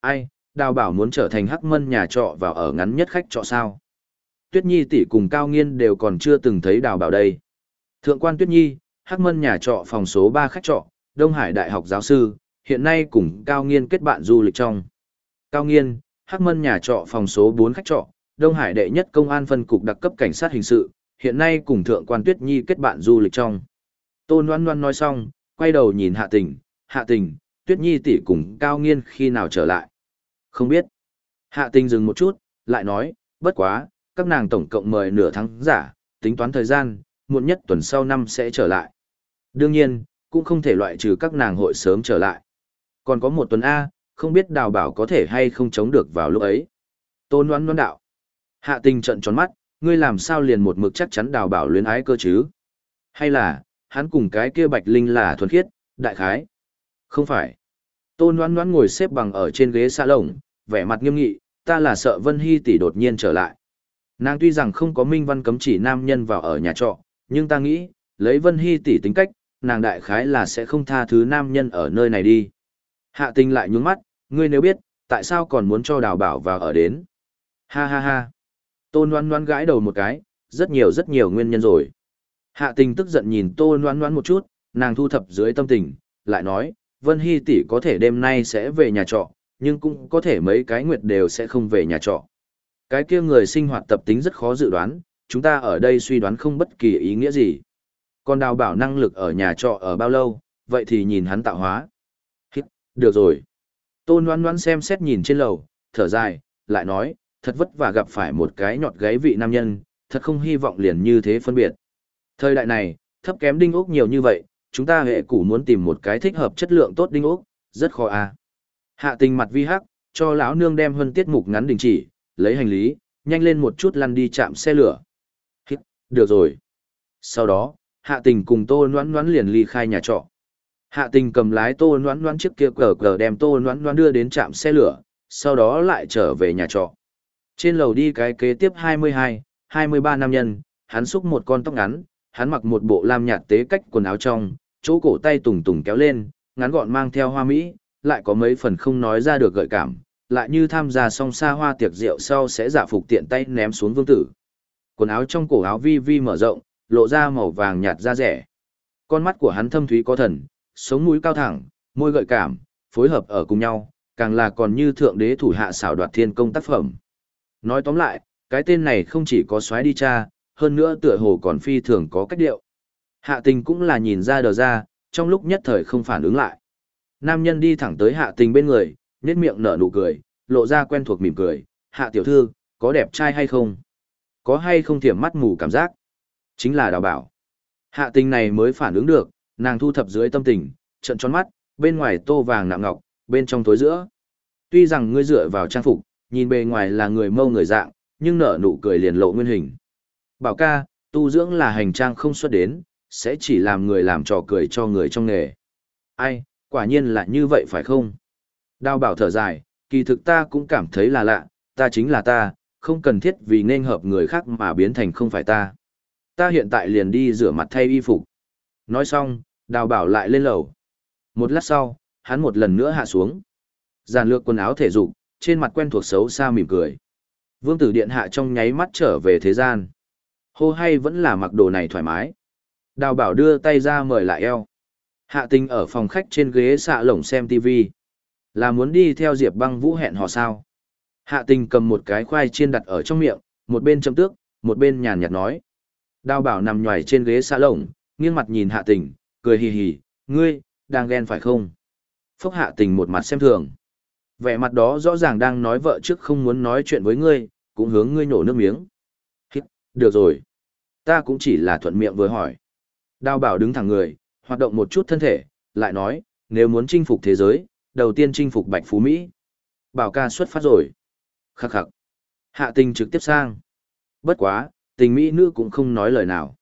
Ai, đào bảo muốn trở thành hắc mân nhà trọ vào ở ngắn nhất khách trọ sao. Tuyết Nhi tỷ cùng Cao Nghiên đều còn chưa từng thấy đào bảo đây. Thượng quan Tuyết Nhi, hắc mân nhà trọ phòng số 3 khách trọ, Đông Hải Đại học giáo sư, hiện nay cùng Cao Nghiên kết bạn du lịch trong. Cao Nghiên, Hắc Mân nhà trọ phòng số 4 khách trọ, Đông Hải đệ nhất công an phân cục đặc cấp cảnh sát hình sự, hiện nay cùng thượng quan Tuyết Nhi kết bạn du lịch trong. Tôn Loan Loan nói xong, quay đầu nhìn Hạ Tình, Hạ Tình, Tuyết Nhi tỷ cùng Cao Nghiên khi nào trở lại. Không biết. Hạ Tình dừng một chút, lại nói, bất quá, các nàng tổng cộng mời nửa tháng giả, tính toán thời gian, muộn nhất tuần sau năm sẽ trở lại. Đương nhiên, cũng không thể loại trừ các nàng hội sớm trở lại. Còn có một tuần A, không biết đào bảo có thể hay không chống được vào lúc ấy. Tôn Loan Loan đạo. Hạ tình trận tròn mắt, ngươi làm sao liền một mực chắc chắn đào bảo luyến ái cơ chứ? Hay là, hắn cùng cái kia bạch linh là thuần khiết, đại khái? Không phải. Tôn đoán đoán ngồi xếp bằng ở trên ghế xa lồng, vẻ mặt nghiêm nghị, ta là sợ Vân Hy tỷ đột nhiên trở lại. Nàng tuy rằng không có minh văn cấm chỉ nam nhân vào ở nhà trọ, nhưng ta nghĩ, lấy Vân Hy tỷ tính cách, nàng đại khái là sẽ không tha thứ nam nhân ở nơi này đi. Hạ tình lại nhướng mắt, ngươi nếu biết, tại sao còn muốn cho đào bảo vào ở đến? Ha ha ha. Tôn Loan Loan gãi đầu một cái, rất nhiều rất nhiều nguyên nhân rồi. Hạ tình tức giận nhìn Tôn Loan Loan một chút, nàng thu thập dưới tâm tình, lại nói, Vân Hy tỷ có thể đêm nay sẽ về nhà trọ, nhưng cũng có thể mấy cái nguyệt đều sẽ không về nhà trọ. Cái kia người sinh hoạt tập tính rất khó dự đoán, chúng ta ở đây suy đoán không bất kỳ ý nghĩa gì. Còn đào bảo năng lực ở nhà trọ ở bao lâu, vậy thì nhìn hắn tạo hóa. được rồi. Tôn Loan Loan xem xét nhìn trên lầu, thở dài, lại nói, thật vất vả gặp phải một cái nhọt gáy vị nam nhân, thật không hy vọng liền như thế phân biệt. Thời đại này, thấp kém đinh ốc nhiều như vậy, chúng ta hệ củ muốn tìm một cái thích hợp chất lượng tốt đinh ốc, rất khó à. Hạ tình mặt vi hắc, cho lão nương đem hơn tiết mục ngắn đình chỉ, lấy hành lý, nhanh lên một chút lăn đi chạm xe lửa. Hít, được rồi. Sau đó, hạ tình cùng tô noãn noãn liền ly khai nhà trọ. Hạ tình cầm lái tô noãn noãn chiếc kia cờ cờ đem tô noãn noãn đưa đến trạm xe lửa, sau đó lại trở về nhà trọ. Trên lầu đi cái kế tiếp 22, 23 nam nhân, hắn xúc một con tóc ngắn, hắn mặc một bộ lam nhạt tế cách quần áo trong, chỗ cổ tay tùng tùng kéo lên, ngắn gọn mang theo hoa mỹ, lại có mấy phần không nói ra được gợi cảm, lại như tham gia song xa hoa tiệc rượu sau sẽ giả phục tiện tay ném xuống vương tử. Quần áo trong cổ áo vi vi mở rộng, lộ ra màu vàng nhạt da rẻ. Con mắt của hắn thâm thúy có thần, sống mũi cao thẳng, môi gợi cảm, phối hợp ở cùng nhau, càng là còn như thượng đế thủ hạ xảo đoạt thiên công tác phẩm. Nói tóm lại, cái tên này không chỉ có xoáy đi cha, hơn nữa tựa hồ còn phi thường có cách điệu. Hạ tình cũng là nhìn ra đờ ra, trong lúc nhất thời không phản ứng lại. Nam nhân đi thẳng tới hạ tình bên người, nét miệng nở nụ cười, lộ ra quen thuộc mỉm cười. Hạ tiểu thư, có đẹp trai hay không? Có hay không thiểm mắt mù cảm giác? Chính là đào bảo. Hạ tình này mới phản ứng được, nàng thu thập dưới tâm tình, trận tròn mắt, bên ngoài tô vàng nạm ngọc, bên trong tối giữa. Tuy rằng ngươi dựa vào trang phục, nhìn bề ngoài là người mâu người dạng, nhưng nở nụ cười liền lộ nguyên hình. Bảo ca, tu dưỡng là hành trang không xuất đến, sẽ chỉ làm người làm trò cười cho người trong nghề. Ai, quả nhiên là như vậy phải không? Đào bảo thở dài, kỳ thực ta cũng cảm thấy là lạ, ta chính là ta, không cần thiết vì nên hợp người khác mà biến thành không phải ta. Ta hiện tại liền đi rửa mặt thay y phục. Nói xong, đào bảo lại lên lầu. Một lát sau, hắn một lần nữa hạ xuống. Giàn lược quần áo thể dục, trên mặt quen thuộc xấu xa mỉm cười. Vương tử điện hạ trong nháy mắt trở về thế gian. Hô hay vẫn là mặc đồ này thoải mái. Đào bảo đưa tay ra mời lại eo. Hạ tình ở phòng khách trên ghế xạ lồng xem TV. Là muốn đi theo Diệp băng vũ hẹn hò sao. Hạ tình cầm một cái khoai chiên đặt ở trong miệng, một bên châm tước, một bên nhàn nhạt nói. Đào bảo nằm nhòi trên ghế xạ lồng, nghiêng mặt nhìn hạ tình, cười hì hì, ngươi, đang ghen phải không? Phúc hạ tình một mặt xem thường. Vẻ mặt đó rõ ràng đang nói vợ trước không muốn nói chuyện với ngươi, cũng hướng ngươi nổ nước miếng. Hít, được rồi. Ta cũng chỉ là thuận miệng vừa hỏi. Đào bảo đứng thẳng người, hoạt động một chút thân thể, lại nói, nếu muốn chinh phục thế giới, đầu tiên chinh phục Bạch Phú Mỹ. Bảo ca xuất phát rồi. Khắc khắc. Hạ tình trực tiếp sang. Bất quá, tình Mỹ nữ cũng không nói lời nào.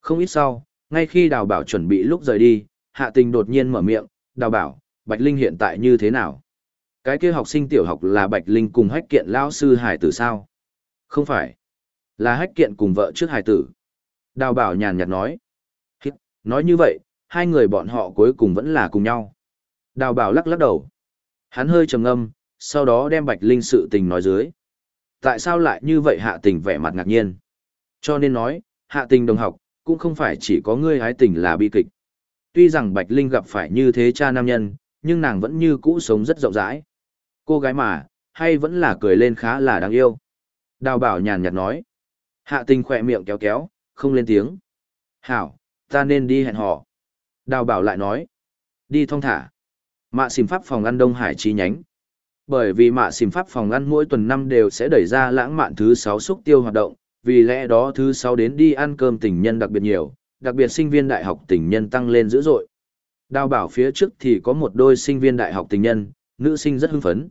Không ít sau, ngay khi đào bảo chuẩn bị lúc rời đi, hạ tình đột nhiên mở miệng, đào bảo, Bạch Linh hiện tại như thế nào? Cái kia học sinh tiểu học là Bạch Linh cùng hách kiện lão sư hải tử sao? Không phải. Là hách kiện cùng vợ trước hải tử. Đào bảo nhàn nhạt nói. Hít, nói như vậy, hai người bọn họ cuối cùng vẫn là cùng nhau. Đào bảo lắc lắc đầu. Hắn hơi trầm ngâm, sau đó đem Bạch Linh sự tình nói dưới. Tại sao lại như vậy hạ tình vẻ mặt ngạc nhiên? Cho nên nói, hạ tình đồng học, cũng không phải chỉ có ngươi hái tình là bi kịch. Tuy rằng Bạch Linh gặp phải như thế cha nam nhân, nhưng nàng vẫn như cũ sống rất rộng rãi. Cô gái mà, hay vẫn là cười lên khá là đáng yêu. Đào bảo nhàn nhạt nói. Hạ tình khỏe miệng kéo kéo, không lên tiếng. Hảo, ta nên đi hẹn hò. Đào bảo lại nói. Đi thong thả. Mạ xìm pháp phòng ăn Đông Hải chi nhánh. Bởi vì mạ xìm pháp phòng ăn mỗi tuần năm đều sẽ đẩy ra lãng mạn thứ 6 xúc tiêu hoạt động, vì lẽ đó thứ 6 đến đi ăn cơm tình nhân đặc biệt nhiều, đặc biệt sinh viên đại học tình nhân tăng lên dữ dội. Đào bảo phía trước thì có một đôi sinh viên đại học tình nhân, nữ sinh rất hưng phấn.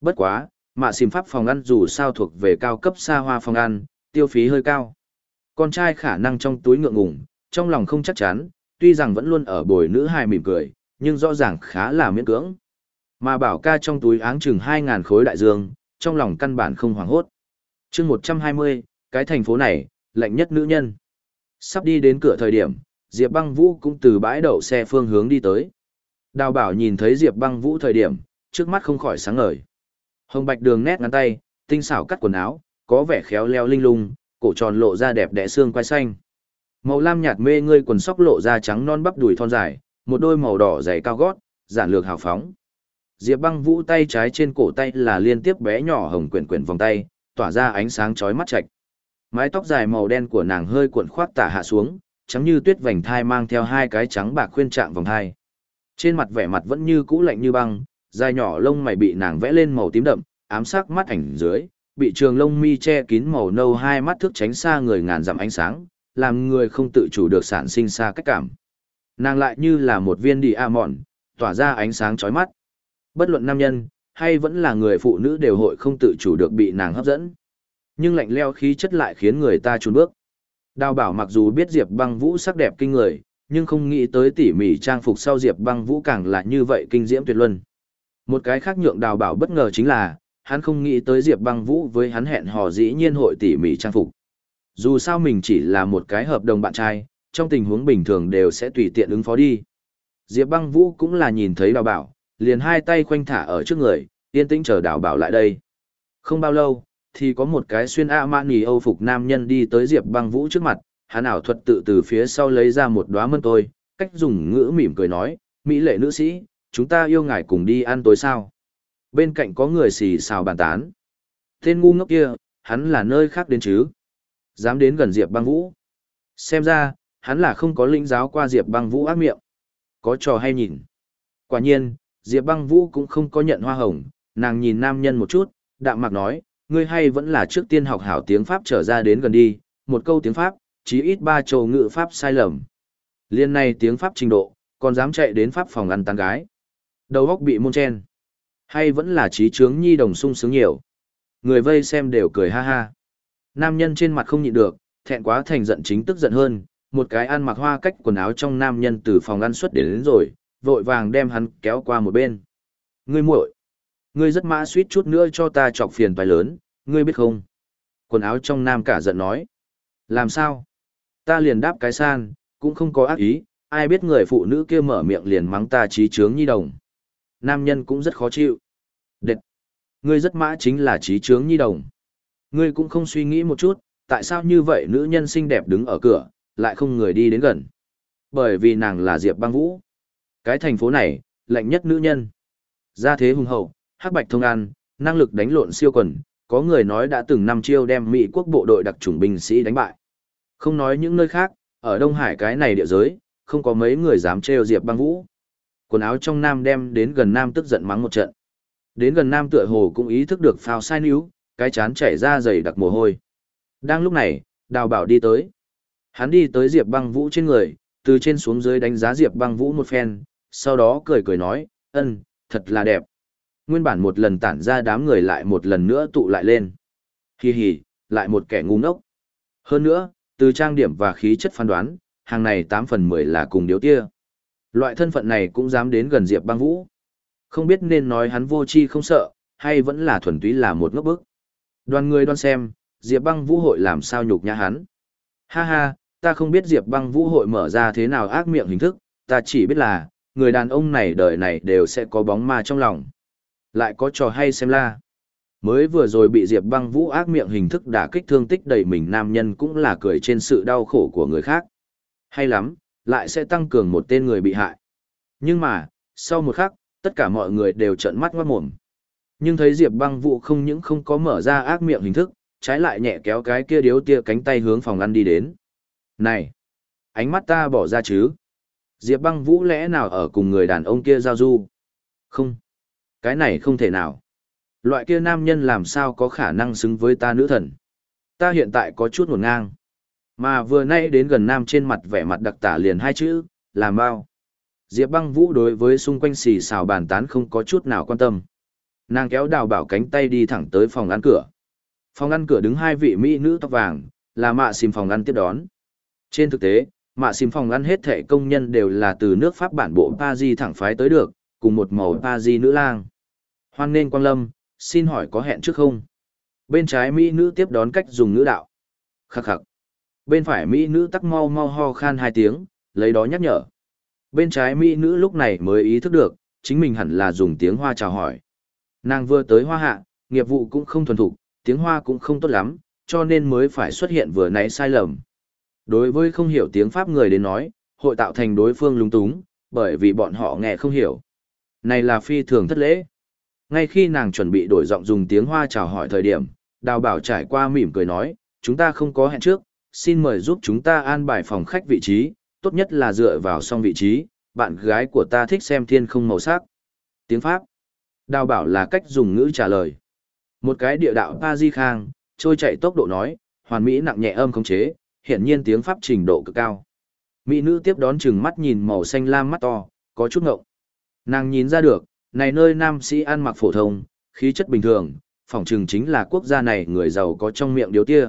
Bất quá, mạ xìm pháp phòng ăn dù sao thuộc về cao cấp xa hoa phòng ăn, tiêu phí hơi cao. Con trai khả năng trong túi ngượng ngùng, trong lòng không chắc chắn, tuy rằng vẫn luôn ở bồi nữ hài mỉm cười, nhưng rõ ràng khá là miễn cưỡng. Mà bảo ca trong túi áng chừng 2.000 khối đại dương, trong lòng căn bản không hoảng hốt. chương 120, cái thành phố này, lạnh nhất nữ nhân. Sắp đi đến cửa thời điểm, Diệp băng vũ cũng từ bãi đậu xe phương hướng đi tới. Đào bảo nhìn thấy Diệp băng vũ thời điểm, trước mắt không khỏi sáng ngời. Hồng bạch đường nét ngắn tay, tinh xảo cắt quần áo, có vẻ khéo leo linh lung, cổ tròn lộ ra đẹp đẽ xương quai xanh. Màu lam nhạt mê ngươi quần sóc lộ ra trắng non bắp đùi thon dài, một đôi màu đỏ dày cao gót, giản lược hào phóng. Diệp Băng Vũ tay trái trên cổ tay là liên tiếp bé nhỏ hồng quyển quyển vòng tay, tỏa ra ánh sáng chói mắt chạch. Mái tóc dài màu đen của nàng hơi cuộn khoát tả hạ xuống, trắng như tuyết vành thai mang theo hai cái trắng bạc khuyên trạng vòng thai. Trên mặt vẻ mặt vẫn như cũ lạnh như băng, dài nhỏ lông mày bị nàng vẽ lên màu tím đậm, ám sắc mắt ảnh dưới, bị trường lông mi che kín màu nâu hai mắt thước tránh xa người ngàn dặm ánh sáng, làm người không tự chủ được sản sinh xa cách cảm. Nàng lại như là một viên đi a mòn, tỏa ra ánh sáng chói mắt. Bất luận nam nhân, hay vẫn là người phụ nữ đều hội không tự chủ được bị nàng hấp dẫn. Nhưng lạnh leo khí chất lại khiến người ta trốn bước. Đào bảo mặc dù biết Diệp băng vũ sắc đẹp kinh người, nhưng không nghĩ tới tỉ mỉ trang phục sau Diệp băng vũ càng là như vậy kinh diễm tuyệt luân. Một cái khác nhượng đào bảo bất ngờ chính là, hắn không nghĩ tới Diệp băng vũ với hắn hẹn hò dĩ nhiên hội tỉ mỉ trang phục. Dù sao mình chỉ là một cái hợp đồng bạn trai, trong tình huống bình thường đều sẽ tùy tiện ứng phó đi. Diệp băng vũ cũng là nhìn thấy đào bảo, liền hai tay khoanh thả ở trước người, yên tĩnh chờ đào bảo lại đây. Không bao lâu, thì có một cái xuyên a mã nì âu phục nam nhân đi tới Diệp băng vũ trước mặt, hắn ảo thuật tự từ phía sau lấy ra một đóa mân tôi, cách dùng ngữ mỉm cười nói, Mỹ lệ nữ sĩ, chúng ta yêu ngài cùng đi ăn tối sao. Bên cạnh có người xì xào bàn tán. Tên ngu ngốc kia, hắn là nơi khác đến chứ. Dám đến gần Diệp băng vũ. Xem ra, hắn là không có lĩnh giáo qua Diệp băng vũ ác miệng. Có trò hay nhìn. Quả nhiên, Diệp băng vũ cũng không có nhận hoa hồng, nàng nhìn nam nhân một chút, đạm mạc nói, ngươi hay vẫn là trước tiên học hảo tiếng Pháp trở ra đến gần đi, một câu tiếng Pháp, chí ít ba châu ngữ Pháp sai lầm. Liên này tiếng Pháp trình độ, còn dám chạy đến Pháp phòng ăn tán gái. Đầu góc bị môn chen. Hay vẫn là trí trướng nhi đồng sung sướng nhiều. Người vây xem đều cười ha ha. Nam nhân trên mặt không nhịn được, thẹn quá thành giận chính tức giận hơn, một cái ăn mặc hoa cách quần áo trong nam nhân từ phòng ăn xuất đến, đến rồi, vội vàng đem hắn kéo qua một bên. Ngươi muội, ngươi rất mã suýt chút nữa cho ta chọc phiền phải lớn, ngươi biết không? Quần áo trong nam cả giận nói. Làm sao? Ta liền đáp cái san, cũng không có ác ý, ai biết người phụ nữ kia mở miệng liền mắng ta trí trướng nhi đồng. Nam nhân cũng rất khó chịu. Đệt! Ngươi rất mã chính là trí trướng nhi đồng. Ngươi cũng không suy nghĩ một chút, tại sao như vậy nữ nhân xinh đẹp đứng ở cửa, lại không người đi đến gần. Bởi vì nàng là Diệp băng vũ. Cái thành phố này, lạnh nhất nữ nhân. Gia thế hùng hậu, hắc bạch thông an, năng lực đánh lộn siêu quần, có người nói đã từng năm chiêu đem Mỹ quốc bộ đội đặc chủng binh sĩ đánh bại. Không nói những nơi khác, ở Đông Hải cái này địa giới, không có mấy người dám trêu Diệp băng vũ. Quần áo trong nam đem đến gần nam tức giận mắng một trận. Đến gần nam tựa hồ cũng ý thức được phao sai níu, cái chán chảy ra dày đặc mồ hôi. Đang lúc này, đào bảo đi tới. Hắn đi tới Diệp băng vũ trên người, từ trên xuống dưới đánh giá Diệp băng vũ một phen, sau đó cười cười nói, ân, thật là đẹp. Nguyên bản một lần tản ra đám người lại một lần nữa tụ lại lên. Hi hi, lại một kẻ ngu ngốc. Hơn nữa, từ trang điểm và khí chất phán đoán, hàng này 8 phần 10 là cùng điếu tia. Loại thân phận này cũng dám đến gần Diệp Bang vũ. Không biết nên nói hắn vô chi không sợ, hay vẫn là thuần túy là một ngốc bức. Đoàn người đoan xem, Diệp Bang vũ hội làm sao nhục nhã hắn. Ha ha, ta không biết Diệp Bang vũ hội mở ra thế nào ác miệng hình thức, ta chỉ biết là, người đàn ông này đời này đều sẽ có bóng ma trong lòng. Lại có trò hay xem la. Mới vừa rồi bị Diệp băng vũ ác miệng hình thức đả kích thương tích đầy mình nam nhân cũng là cười trên sự đau khổ của người khác. Hay lắm, lại sẽ tăng cường một tên người bị hại. Nhưng mà, sau một khắc, tất cả mọi người đều trợn mắt ngoát mồm. Nhưng thấy Diệp băng vũ không những không có mở ra ác miệng hình thức, trái lại nhẹ kéo cái kia điếu tia cánh tay hướng phòng ăn đi đến. Này! Ánh mắt ta bỏ ra chứ? Diệp băng vũ lẽ nào ở cùng người đàn ông kia giao du? Không. Cái này không thể nào. Loại kia nam nhân làm sao có khả năng xứng với ta nữ thần? Ta hiện tại có chút nguồn ngang. Mà vừa nay đến gần nam trên mặt vẻ mặt đặc tả liền hai chữ, làm bao. Diệp băng vũ đối với xung quanh xì xào bàn tán không có chút nào quan tâm. Nàng kéo đào bảo cánh tay đi thẳng tới phòng ăn cửa. Phòng ăn cửa đứng hai vị mỹ nữ tóc vàng, là mạ xìm phòng ăn tiếp đón. Trên thực tế, mạ xìm phòng ăn hết thể công nhân đều là từ nước Pháp bản bộ Paris thẳng phái tới được, cùng một màu Paris nữ lang. Hoan nên quang lâm, xin hỏi có hẹn trước không? Bên trái mỹ nữ tiếp đón cách dùng ngữ đạo. Khắc khắc. Bên phải mỹ nữ tắc mau mau ho khan hai tiếng, lấy đó nhắc nhở. Bên trái mỹ nữ lúc này mới ý thức được, chính mình hẳn là dùng tiếng hoa chào hỏi. Nàng vừa tới hoa hạ, nghiệp vụ cũng không thuần thục, tiếng hoa cũng không tốt lắm, cho nên mới phải xuất hiện vừa nãy sai lầm. Đối với không hiểu tiếng Pháp người đến nói, hội tạo thành đối phương lúng túng, bởi vì bọn họ nghe không hiểu. Này là phi thường thất lễ. Ngay khi nàng chuẩn bị đổi giọng dùng tiếng Hoa chào hỏi thời điểm, đào bảo trải qua mỉm cười nói, chúng ta không có hẹn trước, xin mời giúp chúng ta an bài phòng khách vị trí, tốt nhất là dựa vào song vị trí, bạn gái của ta thích xem thiên không màu sắc. Tiếng Pháp. Đào bảo là cách dùng ngữ trả lời. Một cái địa đạo pa di khang, trôi chạy tốc độ nói, hoàn mỹ nặng nhẹ âm khống chế, hiển nhiên tiếng Pháp trình độ cực cao. Mỹ nữ tiếp đón chừng mắt nhìn màu xanh lam mắt to, có chút ngộng. Nàng nhìn ra được, này nơi nam sĩ ăn mặc phổ thông, khí chất bình thường, phỏng chừng chính là quốc gia này người giàu có trong miệng điếu tia.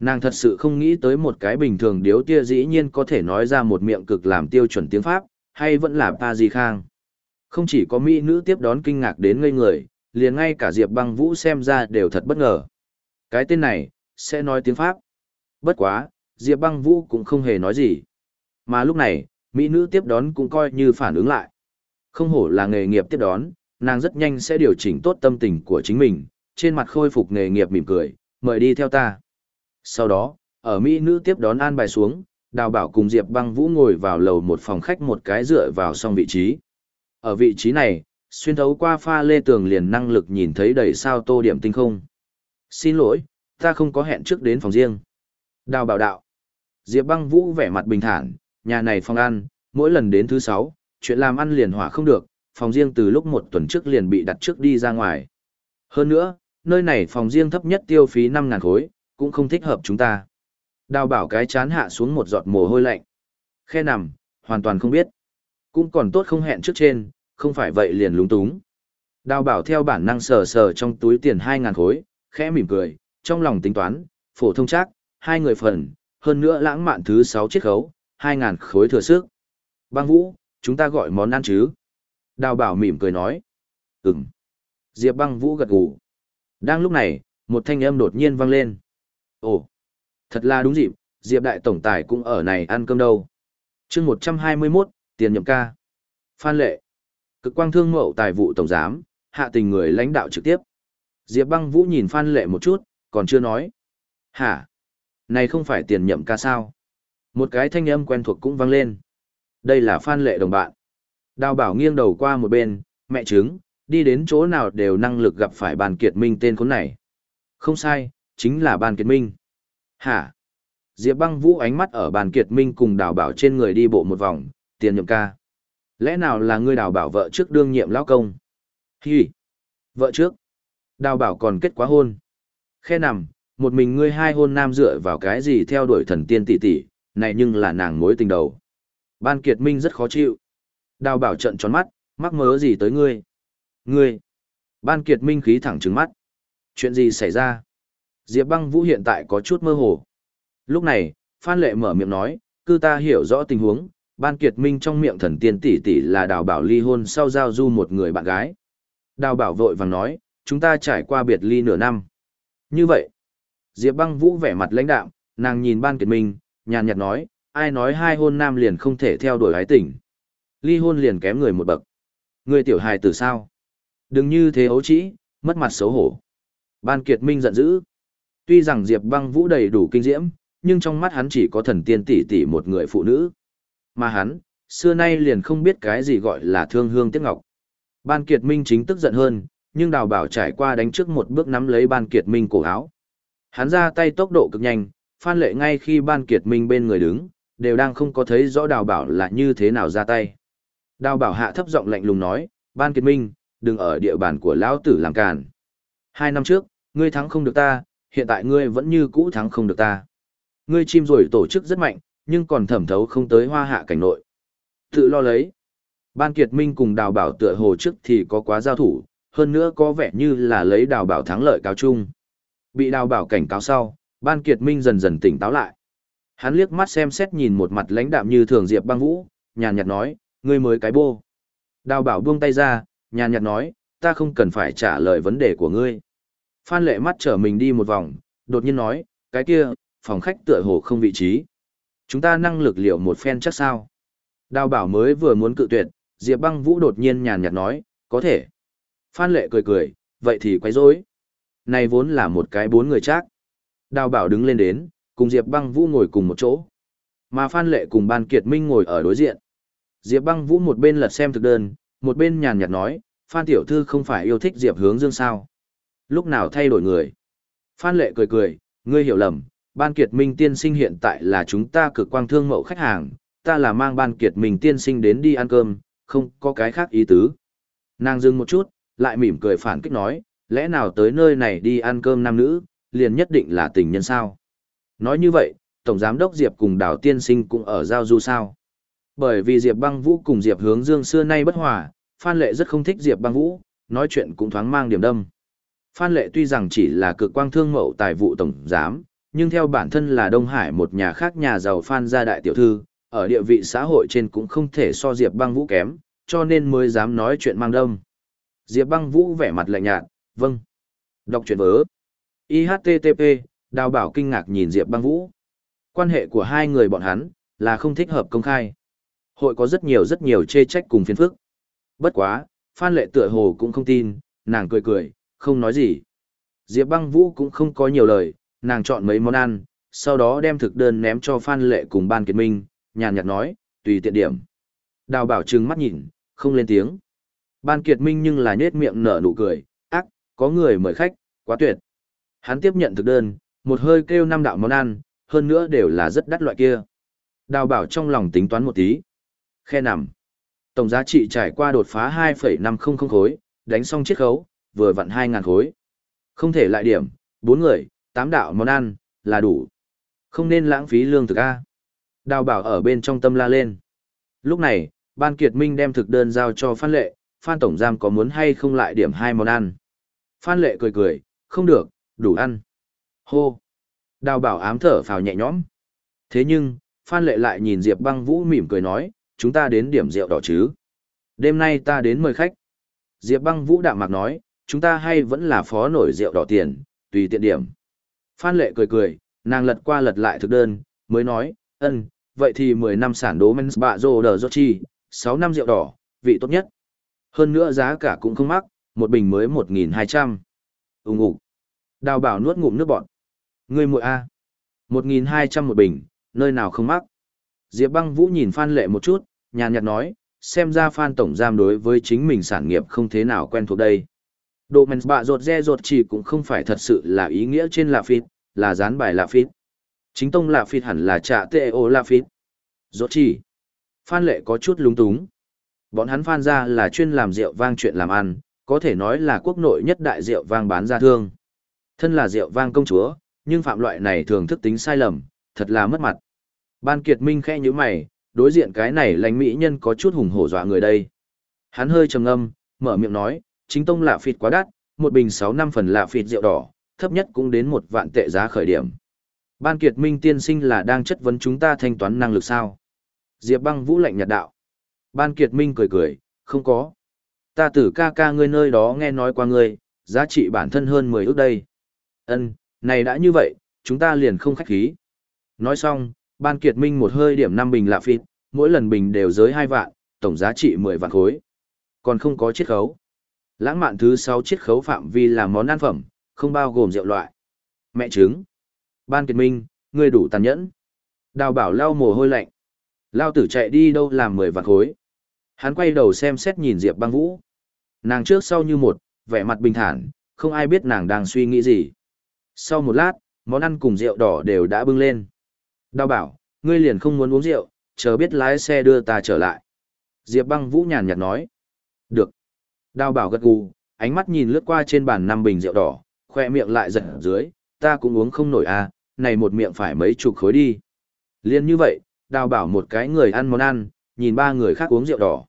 Nàng thật sự không nghĩ tới một cái bình thường điếu tia dĩ nhiên có thể nói ra một miệng cực làm tiêu chuẩn tiếng Pháp, hay vẫn là pa di khang. Không chỉ có mỹ nữ tiếp đón kinh ngạc đến ngây người, liền ngay cả Diệp băng vũ xem ra đều thật bất ngờ. Cái tên này, sẽ nói tiếng Pháp. Bất quá, Diệp băng vũ cũng không hề nói gì. Mà lúc này, mỹ nữ tiếp đón cũng coi như phản ứng lại. Không hổ là nghề nghiệp tiếp đón, nàng rất nhanh sẽ điều chỉnh tốt tâm tình của chính mình, trên mặt khôi phục nghề nghiệp mỉm cười, mời đi theo ta. Sau đó, ở mỹ nữ tiếp đón an bài xuống, đào bảo cùng Diệp băng vũ ngồi vào lầu một phòng khách một cái dựa vào xong vị trí. Ở vị trí này, xuyên thấu qua pha lê tường liền năng lực nhìn thấy đầy sao tô điểm tinh không. Xin lỗi, ta không có hẹn trước đến phòng riêng. Đào bảo đạo. Diệp băng vũ vẻ mặt bình thản, nhà này phòng ăn, mỗi lần đến thứ sáu, chuyện làm ăn liền hỏa không được, phòng riêng từ lúc một tuần trước liền bị đặt trước đi ra ngoài. Hơn nữa, nơi này phòng riêng thấp nhất tiêu phí 5.000 khối, cũng không thích hợp chúng ta. Đào bảo cái chán hạ xuống một giọt mồ hôi lạnh. Khe nằm, hoàn toàn không biết. Cũng còn tốt không hẹn trước trên, không phải vậy liền lúng túng. Đào bảo theo bản năng sờ sờ trong túi tiền 2.000 khối, khẽ mỉm cười, trong lòng tính toán, phổ thông chắc, hai người phần, hơn nữa lãng mạn thứ 6 chiết khấu, 2.000 khối thừa sức. Bang vũ, chúng ta gọi món ăn chứ? Đào bảo mỉm cười nói. Ừm. Diệp băng vũ gật gù. Đang lúc này, một thanh âm đột nhiên vang lên. Ồ, thật là đúng dịp, Diệp đại tổng tài cũng ở này ăn cơm đâu. chương 121, tiền nhậm ca. Phan lệ. Cực quang thương mậu tài vụ tổng giám, hạ tình người lãnh đạo trực tiếp. Diệp băng vũ nhìn Phan lệ một chút, còn chưa nói. Hả? Này không phải tiền nhậm ca sao? Một cái thanh âm quen thuộc cũng vang lên. Đây là Phan lệ đồng bạn. Đào bảo nghiêng đầu qua một bên, mẹ chứng, đi đến chỗ nào đều năng lực gặp phải bàn kiệt minh tên khốn này. Không sai, chính là bàn kiệt minh. Hả? Diệp băng vũ ánh mắt ở bàn kiệt minh cùng đào bảo trên người đi bộ một vòng, tiền nhậm ca. Lẽ nào là ngươi đào bảo vợ trước đương nhiệm lão công? Hi! Vợ trước? Đào bảo còn kết quá hôn. Khe nằm, một mình ngươi hai hôn nam dựa vào cái gì theo đuổi thần tiên tỷ tỷ, này nhưng là nàng mối tình đầu. Ban Kiệt Minh rất khó chịu. Đào bảo trận tròn mắt, mắc mớ gì tới ngươi? Ngươi! Ban Kiệt Minh khí thẳng trừng mắt. Chuyện gì xảy ra? Diệp băng vũ hiện tại có chút mơ hồ. Lúc này, Phan Lệ mở miệng nói, cư ta hiểu rõ tình huống, Ban Kiệt Minh trong miệng thần tiên tỷ tỷ là đào bảo ly hôn sau giao du một người bạn gái. Đào bảo vội vàng nói, chúng ta trải qua biệt ly nửa năm. Như vậy, Diệp băng vũ vẻ mặt lãnh đạm, nàng nhìn Ban Kiệt Minh, nhàn nhạt nói, ai nói hai hôn nam liền không thể theo đuổi ái tình. Ly hôn liền kém người một bậc. Người tiểu hài từ sao? Đừng như thế ấu trĩ, mất mặt xấu hổ. Ban Kiệt Minh giận dữ. Tuy rằng Diệp băng vũ đầy đủ kinh diễm, nhưng trong mắt hắn chỉ có thần tiên tỷ tỷ một người phụ nữ. Mà hắn, xưa nay liền không biết cái gì gọi là thương hương tiếc ngọc. Ban Kiệt Minh chính tức giận hơn, nhưng đào bảo trải qua đánh trước một bước nắm lấy Ban Kiệt Minh cổ áo. Hắn ra tay tốc độ cực nhanh, phan lệ ngay khi Ban Kiệt Minh bên người đứng, đều đang không có thấy rõ đào bảo là như thế nào ra tay. Đào bảo hạ thấp giọng lạnh lùng nói, Ban Kiệt Minh, đừng ở địa bàn của lão tử làm càn. Hai năm trước, ngươi thắng không được ta, hiện tại ngươi vẫn như cũ thắng không được ta. Ngươi chim rồi tổ chức rất mạnh, nhưng còn thẩm thấu không tới hoa hạ cảnh nội. Tự lo lấy. Ban Kiệt Minh cùng đào bảo tựa hồ trước thì có quá giao thủ, hơn nữa có vẻ như là lấy đào bảo thắng lợi cao chung. Bị đào bảo cảnh cáo sau, Ban Kiệt Minh dần dần tỉnh táo lại. Hắn liếc mắt xem xét nhìn một mặt lãnh đạm như thường Diệp băng vũ, nhàn nhạt nói, ngươi mới cái bô. Đào bảo buông tay ra, nhàn nhạt nói, ta không cần phải trả lời vấn đề của ngươi. Phan lệ mắt trở mình đi một vòng, đột nhiên nói, cái kia, phòng khách tựa hồ không vị trí. Chúng ta năng lực liệu một phen chắc sao. Đào bảo mới vừa muốn cự tuyệt, Diệp băng vũ đột nhiên nhàn nhạt nói, có thể. Phan lệ cười cười, vậy thì quấy rối. Này vốn là một cái bốn người chắc. Đào bảo đứng lên đến, cùng Diệp băng vũ ngồi cùng một chỗ. Mà Phan lệ cùng ban kiệt minh ngồi ở đối diện. Diệp băng vũ một bên lật xem thực đơn, một bên nhàn nhạt nói, Phan tiểu thư không phải yêu thích Diệp hướng dương sao. Lúc nào thay đổi người? Phan lệ cười cười, ngươi hiểu lầm, ban kiệt minh tiên sinh hiện tại là chúng ta cực quang thương mẫu khách hàng, ta là mang ban kiệt Minh tiên sinh đến đi ăn cơm, không có cái khác ý tứ. Nàng dừng một chút, lại mỉm cười phản kích nói, lẽ nào tới nơi này đi ăn cơm nam nữ, liền nhất định là tình nhân sao? Nói như vậy, Tổng Giám đốc Diệp cùng Đào Tiên Sinh cũng ở giao du sao? Bởi vì Diệp băng vũ cùng Diệp hướng dương xưa nay bất hòa, Phan Lệ rất không thích Diệp băng vũ, nói chuyện cũng thoáng mang điểm đâm. Phan Lệ tuy rằng chỉ là cực quang thương mậu tài vụ Tổng Giám, nhưng theo bản thân là Đông Hải một nhà khác nhà giàu Phan gia đại tiểu thư, ở địa vị xã hội trên cũng không thể so Diệp băng vũ kém, cho nên mới dám nói chuyện mang đâm. Diệp băng vũ vẻ mặt lạnh nhạt, vâng. Đọc truyện vớ. IHTTP, đào bảo kinh ngạc nhìn Diệp băng vũ. Quan hệ của hai người bọn hắn, là không thích hợp công khai. Hội có rất nhiều rất nhiều chê trách cùng phiền phức. Bất quá, Phan Lệ tựa hồ cũng không tin, nàng cười cười, không nói gì. Diệp băng vũ cũng không có nhiều lời, nàng chọn mấy món ăn, sau đó đem thực đơn ném cho Phan Lệ cùng Ban Kiệt Minh, nhàn nhạt nói, tùy tiện điểm. Đào bảo trừng mắt nhìn, không lên tiếng. Ban Kiệt Minh nhưng là nhết miệng nở nụ cười, ác, có người mời khách, quá tuyệt. Hắn tiếp nhận thực đơn, một hơi kêu năm đạo món ăn, hơn nữa đều là rất đắt loại kia. Đào bảo trong lòng tính toán một tí. Khe nằm. Tổng giá trị trải qua đột phá 2,500 khối, đánh xong chiết khấu, vừa vặn 2.000 khối. Không thể lại điểm, 4 người, 8 đạo món ăn, là đủ. Không nên lãng phí lương thực A. Đào bảo ở bên trong tâm la lên. Lúc này, Ban Kiệt Minh đem thực đơn giao cho Phan Lệ, Phan Tổng Giam có muốn hay không lại điểm hai món ăn. Phan Lệ cười cười, không được, đủ ăn. Hô. Đào bảo ám thở phào nhẹ nhõm. Thế nhưng, Phan Lệ lại nhìn Diệp băng vũ mỉm cười nói, chúng ta đến điểm rượu đỏ chứ. Đêm nay ta đến mời khách. Diệp băng vũ đạm mạc nói, chúng ta hay vẫn là phó nổi rượu đỏ tiền, tùy tiện điểm. Phan Lệ cười cười, nàng lật qua lật lại thực đơn, mới nói, ân, vậy thì 10 năm sản đố men bạ Rô đờ do chi, 6 năm rượu đỏ, vị tốt nhất. Hơn nữa giá cả cũng không mắc, một bình mới 1.200. Úng ủ. Đào bảo nuốt ngụm nước bọn. Ngươi muội A. 1.200 một bình, nơi nào không mắc. Diệp băng vũ nhìn Phan Lệ một chút, nhàn nhạt nói, xem ra Phan Tổng Giam đối với chính mình sản nghiệp không thế nào quen thuộc đây. Đồ mèn bạ rột re rột chỉ cũng không phải thật sự là ý nghĩa trên là phít, là dán bài là phít. Chính tông là phít hẳn là trả tệ ô là phít. Rột chỉ. Phan Lệ có chút lúng túng. Bọn hắn Phan ra là chuyên làm rượu vang chuyện làm ăn, có thể nói là quốc nội nhất đại rượu vang bán ra thương. Thân là rượu vang công chúa, nhưng phạm loại này thường thức tính sai lầm, thật là mất mặt. Ban Kiệt Minh khẽ như mày, đối diện cái này lãnh mỹ nhân có chút hùng hổ dọa người đây. Hắn hơi trầm ngâm, mở miệng nói, chính tông lạ phịt quá đắt, một bình 6 năm phần lạ phịt rượu đỏ, thấp nhất cũng đến một vạn tệ giá khởi điểm. Ban Kiệt Minh tiên sinh là đang chất vấn chúng ta thanh toán năng lực sao? Diệp băng vũ lạnh nhạt đạo. Ban Kiệt Minh cười cười, không có. Ta tử ca ca ngươi nơi đó nghe nói qua ngươi, giá trị bản thân hơn 10 ước đây. Ân, này đã như vậy, chúng ta liền không khách khí. Nói xong, Ban Kiệt Minh một hơi điểm 5 bình lạ phịt, mỗi lần bình đều giới 2 vạn, tổng giá trị 10 vạn khối. Còn không có chiết khấu. Lãng mạn thứ 6 chiết khấu phạm vi là món ăn phẩm, không bao gồm rượu loại. Mẹ trứng. Ban Kiệt Minh, ngươi đủ tàn nhẫn. Đào bảo lau mồ hôi lạnh. Lao tử chạy đi đâu làm 10 vạn khối. Hắn quay đầu xem xét nhìn Diệp băng vũ. Nàng trước sau như một, vẻ mặt bình thản, không ai biết nàng đang suy nghĩ gì. Sau một lát, món ăn cùng rượu đỏ đều đã bưng lên. Đào bảo, ngươi liền không muốn uống rượu, chờ biết lái xe đưa ta trở lại. Diệp băng vũ nhàn nhạt nói. Được. Đào bảo gật gù, ánh mắt nhìn lướt qua trên bàn năm bình rượu đỏ, khoe miệng lại giật dưới, ta cũng uống không nổi à, này một miệng phải mấy chục khối đi. Liên như vậy, đào bảo một cái người ăn món ăn, nhìn ba người khác uống rượu đỏ.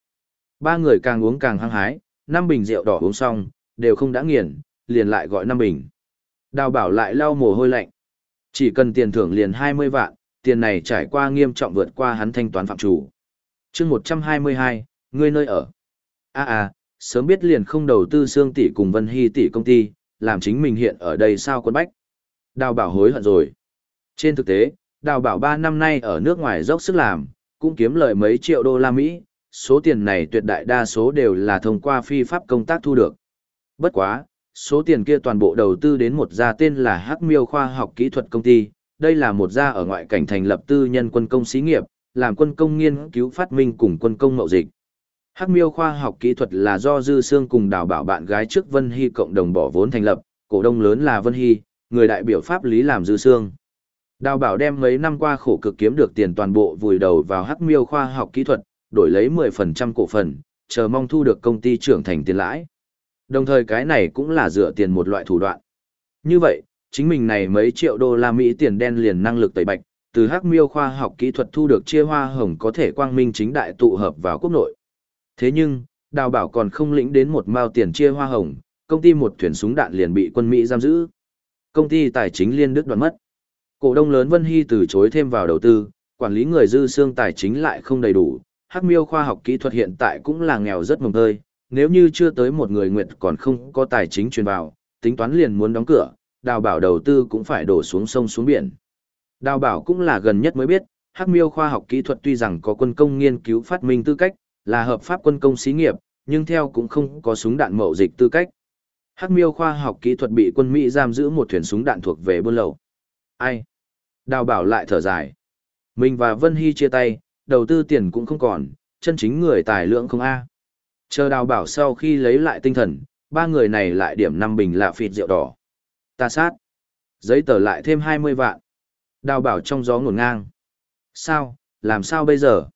Ba người càng uống càng hăng hái, năm bình rượu đỏ uống xong, đều không đã nghiền, liền lại gọi năm bình. Đào bảo lại lau mồ hôi lạnh. Chỉ cần tiền thưởng liền 20 vạn, tiền này trải qua nghiêm trọng vượt qua hắn thanh toán phạm chủ. chương 122, ngươi nơi ở. a à, à, sớm biết liền không đầu tư xương tỷ cùng Vân Hy tỷ công ty, làm chính mình hiện ở đây sao quân bách. Đào bảo hối hận rồi. Trên thực tế, đào bảo 3 năm nay ở nước ngoài dốc sức làm, cũng kiếm lời mấy triệu đô la Mỹ, số tiền này tuyệt đại đa số đều là thông qua phi pháp công tác thu được. Bất quá, số tiền kia toàn bộ đầu tư đến một gia tên là Hắc Miêu Khoa học Kỹ thuật Công ty, đây là một gia ở ngoại cảnh thành lập tư nhân quân công xí nghiệp, làm quân công nghiên cứu phát minh cùng quân công mậu dịch. Hắc Miêu Khoa học Kỹ thuật là do Dư Sương cùng đào bảo bạn gái trước Vân Hy cộng đồng bỏ vốn thành lập, cổ đông lớn là Vân Hy, người đại biểu pháp lý làm Dư Sương. Đào bảo đem mấy năm qua khổ cực kiếm được tiền toàn bộ vùi đầu vào hắc miêu khoa học kỹ thuật, đổi lấy 10% cổ phần, chờ mong thu được công ty trưởng thành tiền lãi. Đồng thời cái này cũng là dựa tiền một loại thủ đoạn. Như vậy, chính mình này mấy triệu đô la Mỹ tiền đen liền năng lực tẩy bạch, từ hắc miêu khoa học kỹ thuật thu được chia hoa hồng có thể quang minh chính đại tụ hợp vào quốc nội. Thế nhưng, đào bảo còn không lĩnh đến một mao tiền chia hoa hồng, công ty một thuyền súng đạn liền bị quân Mỹ giam giữ. Công ty tài chính liên đức đoạn mất. Cổ đông lớn Vân Hy từ chối thêm vào đầu tư, quản lý người dư xương tài chính lại không đầy đủ. Hắc miêu khoa học kỹ thuật hiện tại cũng là nghèo rất mồng tơi, nếu như chưa tới một người nguyện còn không có tài chính truyền vào, tính toán liền muốn đóng cửa, đào bảo đầu tư cũng phải đổ xuống sông xuống biển. Đào bảo cũng là gần nhất mới biết, Hắc miêu khoa học kỹ thuật tuy rằng có quân công nghiên cứu phát minh tư cách, là hợp pháp quân công xí nghiệp, nhưng theo cũng không có súng đạn mậu dịch tư cách. Hắc miêu khoa học kỹ thuật bị quân Mỹ giam giữ một thuyền súng đạn thuộc về buôn lậu. Ai? Đào bảo lại thở dài. Mình và Vân Hy chia tay, đầu tư tiền cũng không còn, chân chính người tài lượng không A. Chờ đào bảo sau khi lấy lại tinh thần, ba người này lại điểm năm bình lạ phịt rượu đỏ. Ta sát. Giấy tờ lại thêm 20 vạn. Đào bảo trong gió ngổn ngang. Sao, làm sao bây giờ?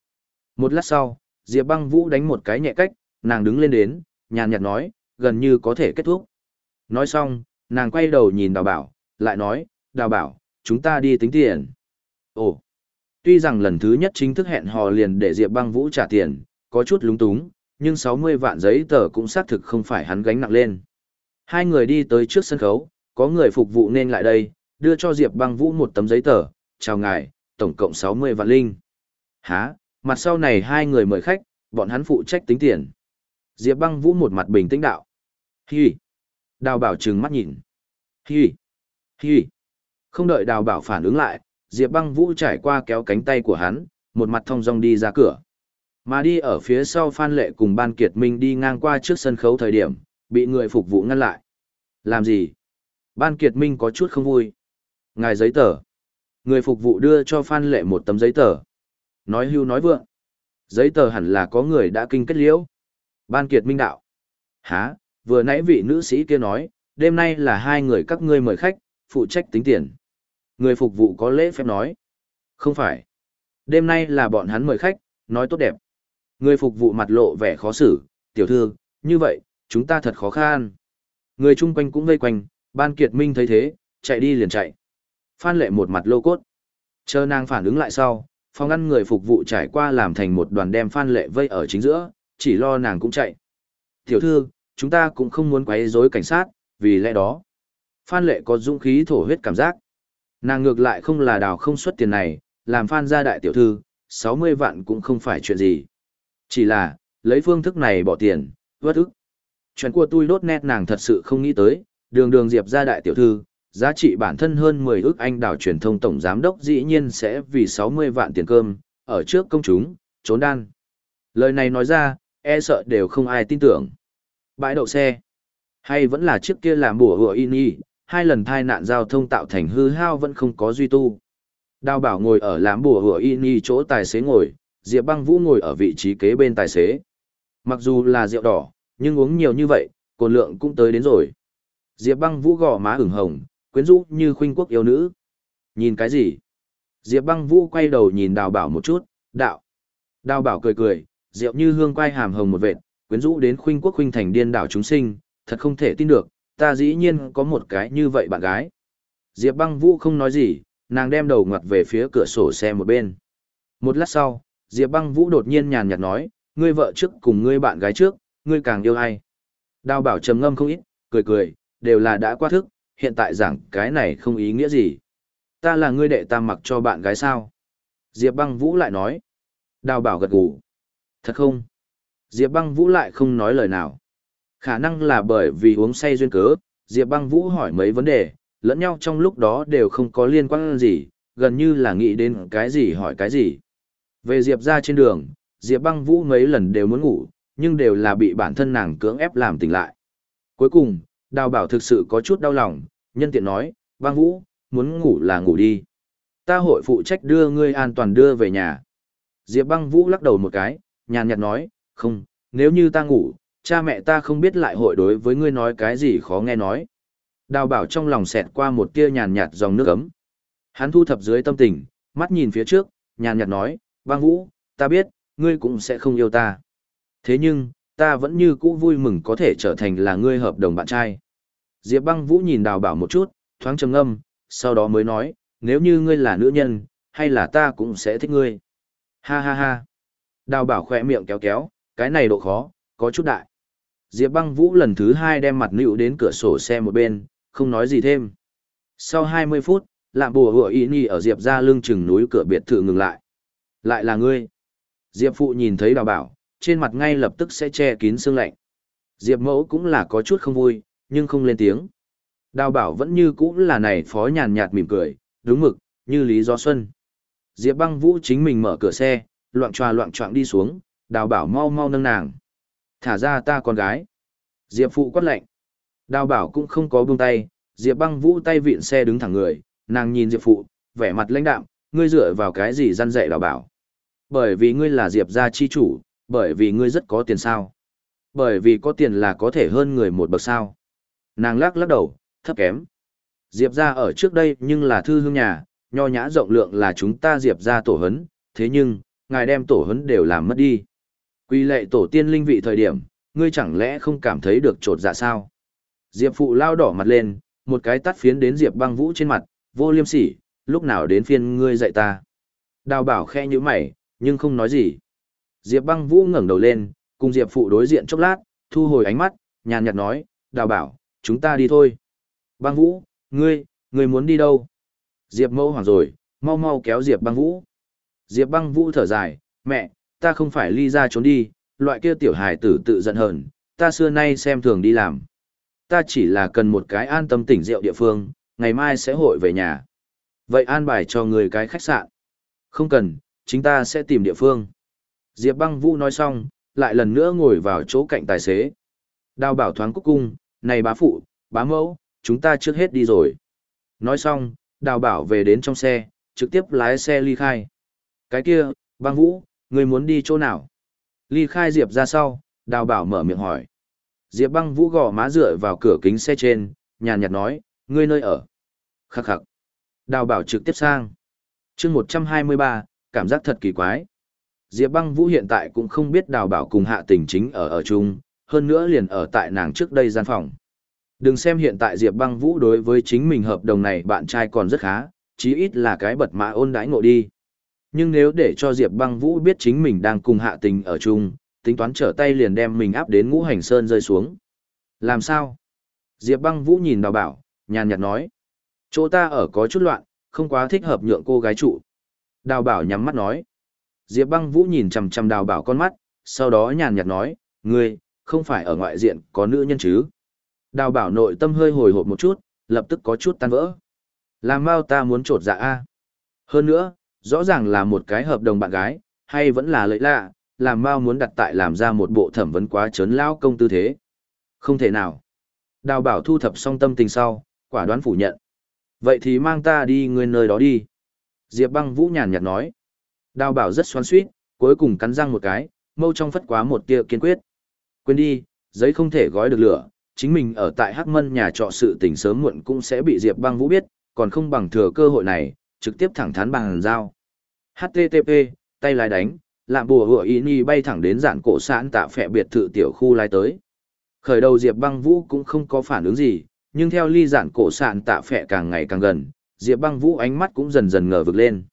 Một lát sau, Diệp băng vũ đánh một cái nhẹ cách, nàng đứng lên đến, nhàn nhạt nói, gần như có thể kết thúc. Nói xong, nàng quay đầu nhìn đào bảo, lại nói, đào bảo, chúng ta đi tính tiền. Ồ, tuy rằng lần thứ nhất chính thức hẹn hò liền để Diệp băng vũ trả tiền, có chút lúng túng, nhưng 60 vạn giấy tờ cũng xác thực không phải hắn gánh nặng lên. Hai người đi tới trước sân khấu, có người phục vụ nên lại đây, đưa cho Diệp băng vũ một tấm giấy tờ, chào ngài, tổng cộng 60 vạn linh. Hả, mặt sau này hai người mời khách, bọn hắn phụ trách tính tiền. Diệp băng vũ một mặt bình tĩnh đạo. Hi. Đào bảo trừng mắt nhìn. Hi. Hi. Không đợi đào bảo phản ứng lại, Diệp băng vũ trải qua kéo cánh tay của hắn, một mặt thong dong đi ra cửa. Mà đi ở phía sau Phan Lệ cùng Ban Kiệt Minh đi ngang qua trước sân khấu thời điểm, bị người phục vụ ngăn lại. Làm gì? Ban Kiệt Minh có chút không vui. Ngài giấy tờ. Người phục vụ đưa cho Phan Lệ một tấm giấy tờ. Nói hưu nói vượng. Giấy tờ hẳn là có người đã kinh kết liễu. Ban Kiệt Minh đạo. Hả, vừa nãy vị nữ sĩ kia nói, đêm nay là hai người các ngươi mời khách, phụ trách tính tiền. Người phục vụ có lễ phép nói. Không phải. Đêm nay là bọn hắn mời khách, nói tốt đẹp. Người phục vụ mặt lộ vẻ khó xử, tiểu thư, như vậy, chúng ta thật khó khăn. Người chung quanh cũng vây quanh, ban kiệt minh thấy thế, chạy đi liền chạy. Phan lệ một mặt lô cốt. Chờ nàng phản ứng lại sau, phòng ngăn người phục vụ trải qua làm thành một đoàn đem phan lệ vây ở chính giữa, chỉ lo nàng cũng chạy. Tiểu thư, chúng ta cũng không muốn quấy rối cảnh sát, vì lẽ đó. Phan lệ có dũng khí thổ huyết cảm giác. Nàng ngược lại không là đào không xuất tiền này, làm phan gia đại tiểu thư, 60 vạn cũng không phải chuyện gì. Chỉ là, lấy phương thức này bỏ tiền, vất ức. Chuyện của tôi đốt nét nàng thật sự không nghĩ tới, đường đường diệp gia đại tiểu thư, giá trị bản thân hơn 10 ước anh đảo truyền thông tổng giám đốc dĩ nhiên sẽ vì 60 vạn tiền cơm, ở trước công chúng, trốn đan. Lời này nói ra, e sợ đều không ai tin tưởng. Bãi đậu xe, hay vẫn là chiếc kia làm bùa hựa in y, hai lần thai nạn giao thông tạo thành hư hao vẫn không có duy tu. Đào bảo ngồi ở làm bùa hựa in y chỗ tài xế ngồi, Diệp băng vũ ngồi ở vị trí kế bên tài xế. Mặc dù là rượu đỏ, nhưng uống nhiều như vậy, cồn lượng cũng tới đến rồi. Diệp băng vũ gò má ửng hồng, quyến rũ như khuynh quốc yêu nữ. Nhìn cái gì? Diệp băng vũ quay đầu nhìn đào bảo một chút, đạo. Đào bảo cười cười, rượu như hương quay hàm hồng một vệt, quyến rũ đến khuynh quốc khuynh thành điên đảo chúng sinh, thật không thể tin được, ta dĩ nhiên có một cái như vậy bạn gái. Diệp băng vũ không nói gì, nàng đem đầu ngoặt về phía cửa sổ xe một bên. Một lát sau, Diệp băng vũ đột nhiên nhàn nhạt nói, ngươi vợ trước cùng ngươi bạn gái trước, ngươi càng yêu ai. Đào bảo trầm ngâm không ít, cười cười, đều là đã qua thức, hiện tại giảng cái này không ý nghĩa gì. Ta là ngươi đệ tam mặc cho bạn gái sao? Diệp băng vũ lại nói. Đào bảo gật gù. Thật không? Diệp băng vũ lại không nói lời nào. Khả năng là bởi vì uống say duyên cớ, Diệp băng vũ hỏi mấy vấn đề, lẫn nhau trong lúc đó đều không có liên quan gì, gần như là nghĩ đến cái gì hỏi cái gì. Về Diệp ra trên đường, Diệp băng vũ mấy lần đều muốn ngủ, nhưng đều là bị bản thân nàng cưỡng ép làm tỉnh lại. Cuối cùng, đào bảo thực sự có chút đau lòng, nhân tiện nói, băng vũ, muốn ngủ là ngủ đi. Ta hội phụ trách đưa ngươi an toàn đưa về nhà. Diệp băng vũ lắc đầu một cái, nhàn nhạt nói, không, nếu như ta ngủ, cha mẹ ta không biết lại hội đối với ngươi nói cái gì khó nghe nói. Đào bảo trong lòng xẹt qua một tia nhàn nhạt dòng nước ấm. Hắn thu thập dưới tâm tình, mắt nhìn phía trước, nhàn nhạt nói, băng vũ, ta biết, ngươi cũng sẽ không yêu ta. Thế nhưng, ta vẫn như cũ vui mừng có thể trở thành là ngươi hợp đồng bạn trai. Diệp băng vũ nhìn đào bảo một chút, thoáng trầm ngâm, sau đó mới nói, nếu như ngươi là nữ nhân, hay là ta cũng sẽ thích ngươi. Ha ha ha. Đào bảo khỏe miệng kéo kéo, cái này độ khó, có chút đại. Diệp băng vũ lần thứ hai đem mặt nịu đến cửa sổ xe một bên, không nói gì thêm. Sau 20 phút, lạm bùa hựa ý nhi ở Diệp ra lưng chừng núi cửa biệt thự ngừng lại. Lại là ngươi. Diệp phụ nhìn thấy đào bảo, trên mặt ngay lập tức sẽ che kín sương lạnh. Diệp mẫu cũng là có chút không vui, nhưng không lên tiếng. Đào bảo vẫn như cũ là này phó nhàn nhạt mỉm cười, đúng mực, như Lý Do Xuân. Diệp băng vũ chính mình mở cửa xe, loạn tròa loạn trọng đi xuống, đào bảo mau mau nâng nàng. Thả ra ta con gái. Diệp phụ quát lạnh. Đào bảo cũng không có buông tay, Diệp băng vũ tay vịn xe đứng thẳng người, nàng nhìn Diệp phụ, vẻ mặt lãnh đạm, ngươi dựa vào cái gì răn dạy đào bảo. Bởi vì ngươi là Diệp gia chi chủ, bởi vì ngươi rất có tiền sao. Bởi vì có tiền là có thể hơn người một bậc sao. Nàng lắc lắc đầu, thấp kém. Diệp gia ở trước đây nhưng là thư hương nhà, nho nhã rộng lượng là chúng ta Diệp gia tổ hấn, thế nhưng, ngài đem tổ hấn đều làm mất đi. Quy lệ tổ tiên linh vị thời điểm, ngươi chẳng lẽ không cảm thấy được trột dạ sao? Diệp phụ lao đỏ mặt lên, một cái tắt phiến đến Diệp băng vũ trên mặt, vô liêm sỉ, lúc nào đến phiên ngươi dạy ta. Đào bảo khe nhữ mày, nhưng không nói gì. Diệp băng vũ ngẩng đầu lên, cùng Diệp phụ đối diện chốc lát, thu hồi ánh mắt, nhàn nhạt nói, đào bảo, chúng ta đi thôi. Băng vũ, ngươi, ngươi muốn đi đâu? Diệp mẫu hoảng rồi, mau mau kéo Diệp băng vũ. Diệp băng vũ thở dài, mẹ, ta không phải ly ra trốn đi, loại kia tiểu hài tử tự giận hờn, ta xưa nay xem thường đi làm. Ta chỉ là cần một cái an tâm tỉnh rượu địa phương, ngày mai sẽ hội về nhà. Vậy an bài cho người cái khách sạn. Không cần, chúng ta sẽ tìm địa phương. Diệp băng vũ nói xong, lại lần nữa ngồi vào chỗ cạnh tài xế. Đào bảo thoáng cúc cung, này bá phụ, bá mẫu, chúng ta trước hết đi rồi. Nói xong, đào bảo về đến trong xe, trực tiếp lái xe ly khai. Cái kia, băng vũ, người muốn đi chỗ nào? Ly khai Diệp ra sau, đào bảo mở miệng hỏi. Diệp băng vũ gò má dựa vào cửa kính xe trên, nhàn nhạt nói, ngươi nơi ở. Khắc khắc. Đào bảo trực tiếp sang. chương 123, cảm giác thật kỳ quái. Diệp băng vũ hiện tại cũng không biết đào bảo cùng hạ tình chính ở ở chung, hơn nữa liền ở tại nàng trước đây gian phòng. Đừng xem hiện tại Diệp băng vũ đối với chính mình hợp đồng này bạn trai còn rất khá, chí ít là cái bật mã ôn đãi ngộ đi. Nhưng nếu để cho Diệp băng vũ biết chính mình đang cùng hạ tình ở chung, tính toán trở tay liền đem mình áp đến ngũ hành sơn rơi xuống. Làm sao? Diệp băng vũ nhìn đào bảo, nhàn nhạt nói. Chỗ ta ở có chút loạn, không quá thích hợp nhượng cô gái trụ. Đào bảo nhắm mắt nói. Diệp băng vũ nhìn chằm chằm đào bảo con mắt, sau đó nhàn nhạt nói, ngươi, không phải ở ngoại diện có nữ nhân chứ. Đào bảo nội tâm hơi hồi hộp một chút, lập tức có chút tan vỡ. Làm mau ta muốn trột dạ a. Hơn nữa, rõ ràng là một cái hợp đồng bạn gái, hay vẫn là lợi lạ, làm mau muốn đặt tại làm ra một bộ thẩm vấn quá trớn lao công tư thế. Không thể nào. Đào bảo thu thập xong tâm tình sau, quả đoán phủ nhận. Vậy thì mang ta đi người nơi đó đi. Diệp băng vũ nhàn nhạt nói. Đào bảo rất xoắn suýt, cuối cùng cắn răng một cái, mâu trong phất quá một tia kiên quyết. Quên đi, giấy không thể gói được lửa, chính mình ở tại Hắc Mân nhà trọ sự tình sớm muộn cũng sẽ bị Diệp băng vũ biết, còn không bằng thừa cơ hội này, trực tiếp thẳng thắn bằng giao. HTTP, tay lái đánh, lạm bùa hựa ý nhi bay thẳng đến giản cổ sạn tạ phẹ biệt thự tiểu khu lái tới. Khởi đầu Diệp băng vũ cũng không có phản ứng gì, nhưng theo ly giản cổ sạn tạ phẹ càng ngày càng gần, Diệp băng vũ ánh mắt cũng dần dần ngờ vực lên.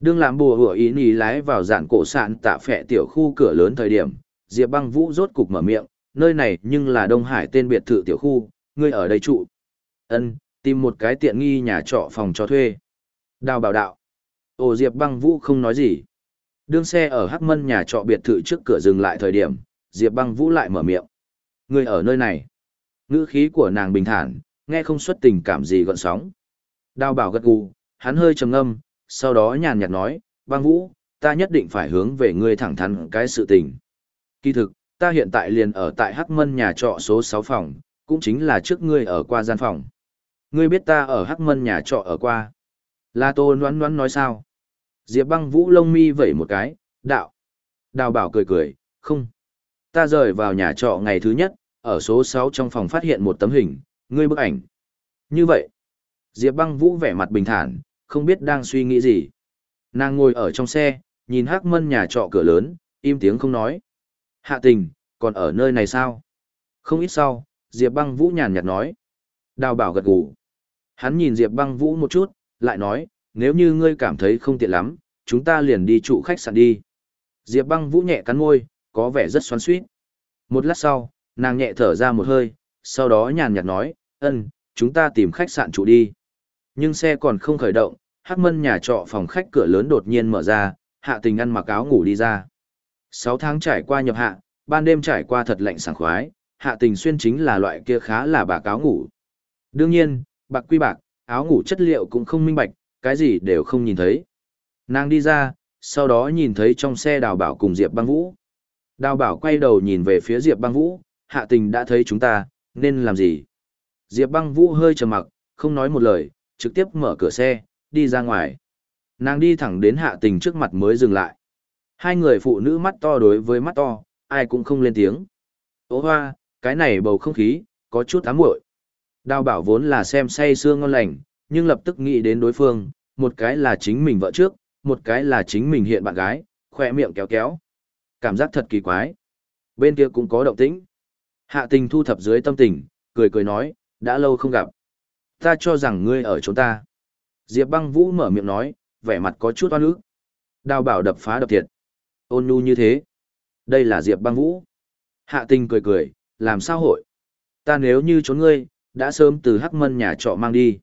Đương làm bùa hựa ý ni lái vào giản cổ sạn tạ phẹ tiểu khu cửa lớn thời điểm, Diệp băng vũ rốt cục mở miệng, nơi này nhưng là Đông Hải tên biệt thự tiểu khu, ngươi ở đây trụ. Ân, tìm một cái tiện nghi nhà trọ phòng cho thuê. Đào bảo đạo. Ồ Diệp băng vũ không nói gì. Đương xe ở Hắc Mân nhà trọ biệt thự trước cửa dừng lại thời điểm, Diệp băng vũ lại mở miệng. Ngươi ở nơi này. Ngữ khí của nàng bình thản, nghe không xuất tình cảm gì gọn sóng. Đào bảo gật gù, hắn hơi trầm ngâm, sau đó nhàn nhạt nói, băng vũ, ta nhất định phải hướng về ngươi thẳng thắn cái sự tình. Kỳ thực, ta hiện tại liền ở tại Hắc Mân nhà trọ số 6 phòng, cũng chính là trước ngươi ở qua gian phòng. Ngươi biết ta ở Hắc Mân nhà trọ ở qua. La Tô noán noán nói sao? Diệp băng vũ lông mi vẩy một cái, đạo. Đào bảo cười cười, không. Ta rời vào nhà trọ ngày thứ nhất, ở số 6 trong phòng phát hiện một tấm hình, ngươi bức ảnh. Như vậy, Diệp băng vũ vẻ mặt bình thản, không biết đang suy nghĩ gì. Nàng ngồi ở trong xe, nhìn Hắc Mân nhà trọ cửa lớn, im tiếng không nói. Hạ tình, còn ở nơi này sao? Không ít sau, Diệp băng vũ nhàn nhạt nói. Đào bảo gật gù. Hắn nhìn Diệp băng vũ một chút, lại nói, nếu như ngươi cảm thấy không tiện lắm, chúng ta liền đi trụ khách sạn đi. Diệp băng vũ nhẹ cắn môi, có vẻ rất xoắn suýt. Một lát sau, nàng nhẹ thở ra một hơi, sau đó nhàn nhạt nói, ân, chúng ta tìm khách sạn trụ đi. Nhưng xe còn không khởi động, Hắc Mân nhà trọ phòng khách cửa lớn đột nhiên mở ra, Hạ Tình ăn mặc áo ngủ đi ra. Sáu tháng trải qua nhập hạ, ban đêm trải qua thật lạnh sảng khoái, Hạ Tình xuyên chính là loại kia khá là bạc áo ngủ. Đương nhiên, bạc quy bạc, áo ngủ chất liệu cũng không minh bạch, cái gì đều không nhìn thấy. Nàng đi ra, sau đó nhìn thấy trong xe đào bảo cùng Diệp băng vũ. Đào bảo quay đầu nhìn về phía Diệp băng vũ, hạ tình đã thấy chúng ta, nên làm gì? Diệp băng vũ hơi trầm mặc, không nói một lời, trực tiếp mở cửa xe, đi ra ngoài. Nàng đi thẳng đến hạ tình trước mặt mới dừng lại. Hai người phụ nữ mắt to đối với mắt to, ai cũng không lên tiếng. Ô hoa, cái này bầu không khí, có chút ám muội. Đào bảo vốn là xem say xương ngon lành, nhưng lập tức nghĩ đến đối phương, một cái là chính mình vợ trước, một cái là chính mình hiện bạn gái, khỏe miệng kéo kéo. Cảm giác thật kỳ quái. Bên kia cũng có động tĩnh. Hạ tình thu thập dưới tâm tình, cười cười nói, đã lâu không gặp. Ta cho rằng ngươi ở chỗ ta. Diệp băng vũ mở miệng nói, vẻ mặt có chút oan ức. Đào bảo đập phá đập thiệt. Ôn nhu như thế. Đây là Diệp băng vũ. Hạ tình cười cười, làm sao hội. Ta nếu như trốn ngươi, đã sớm từ hắc mân nhà trọ mang đi.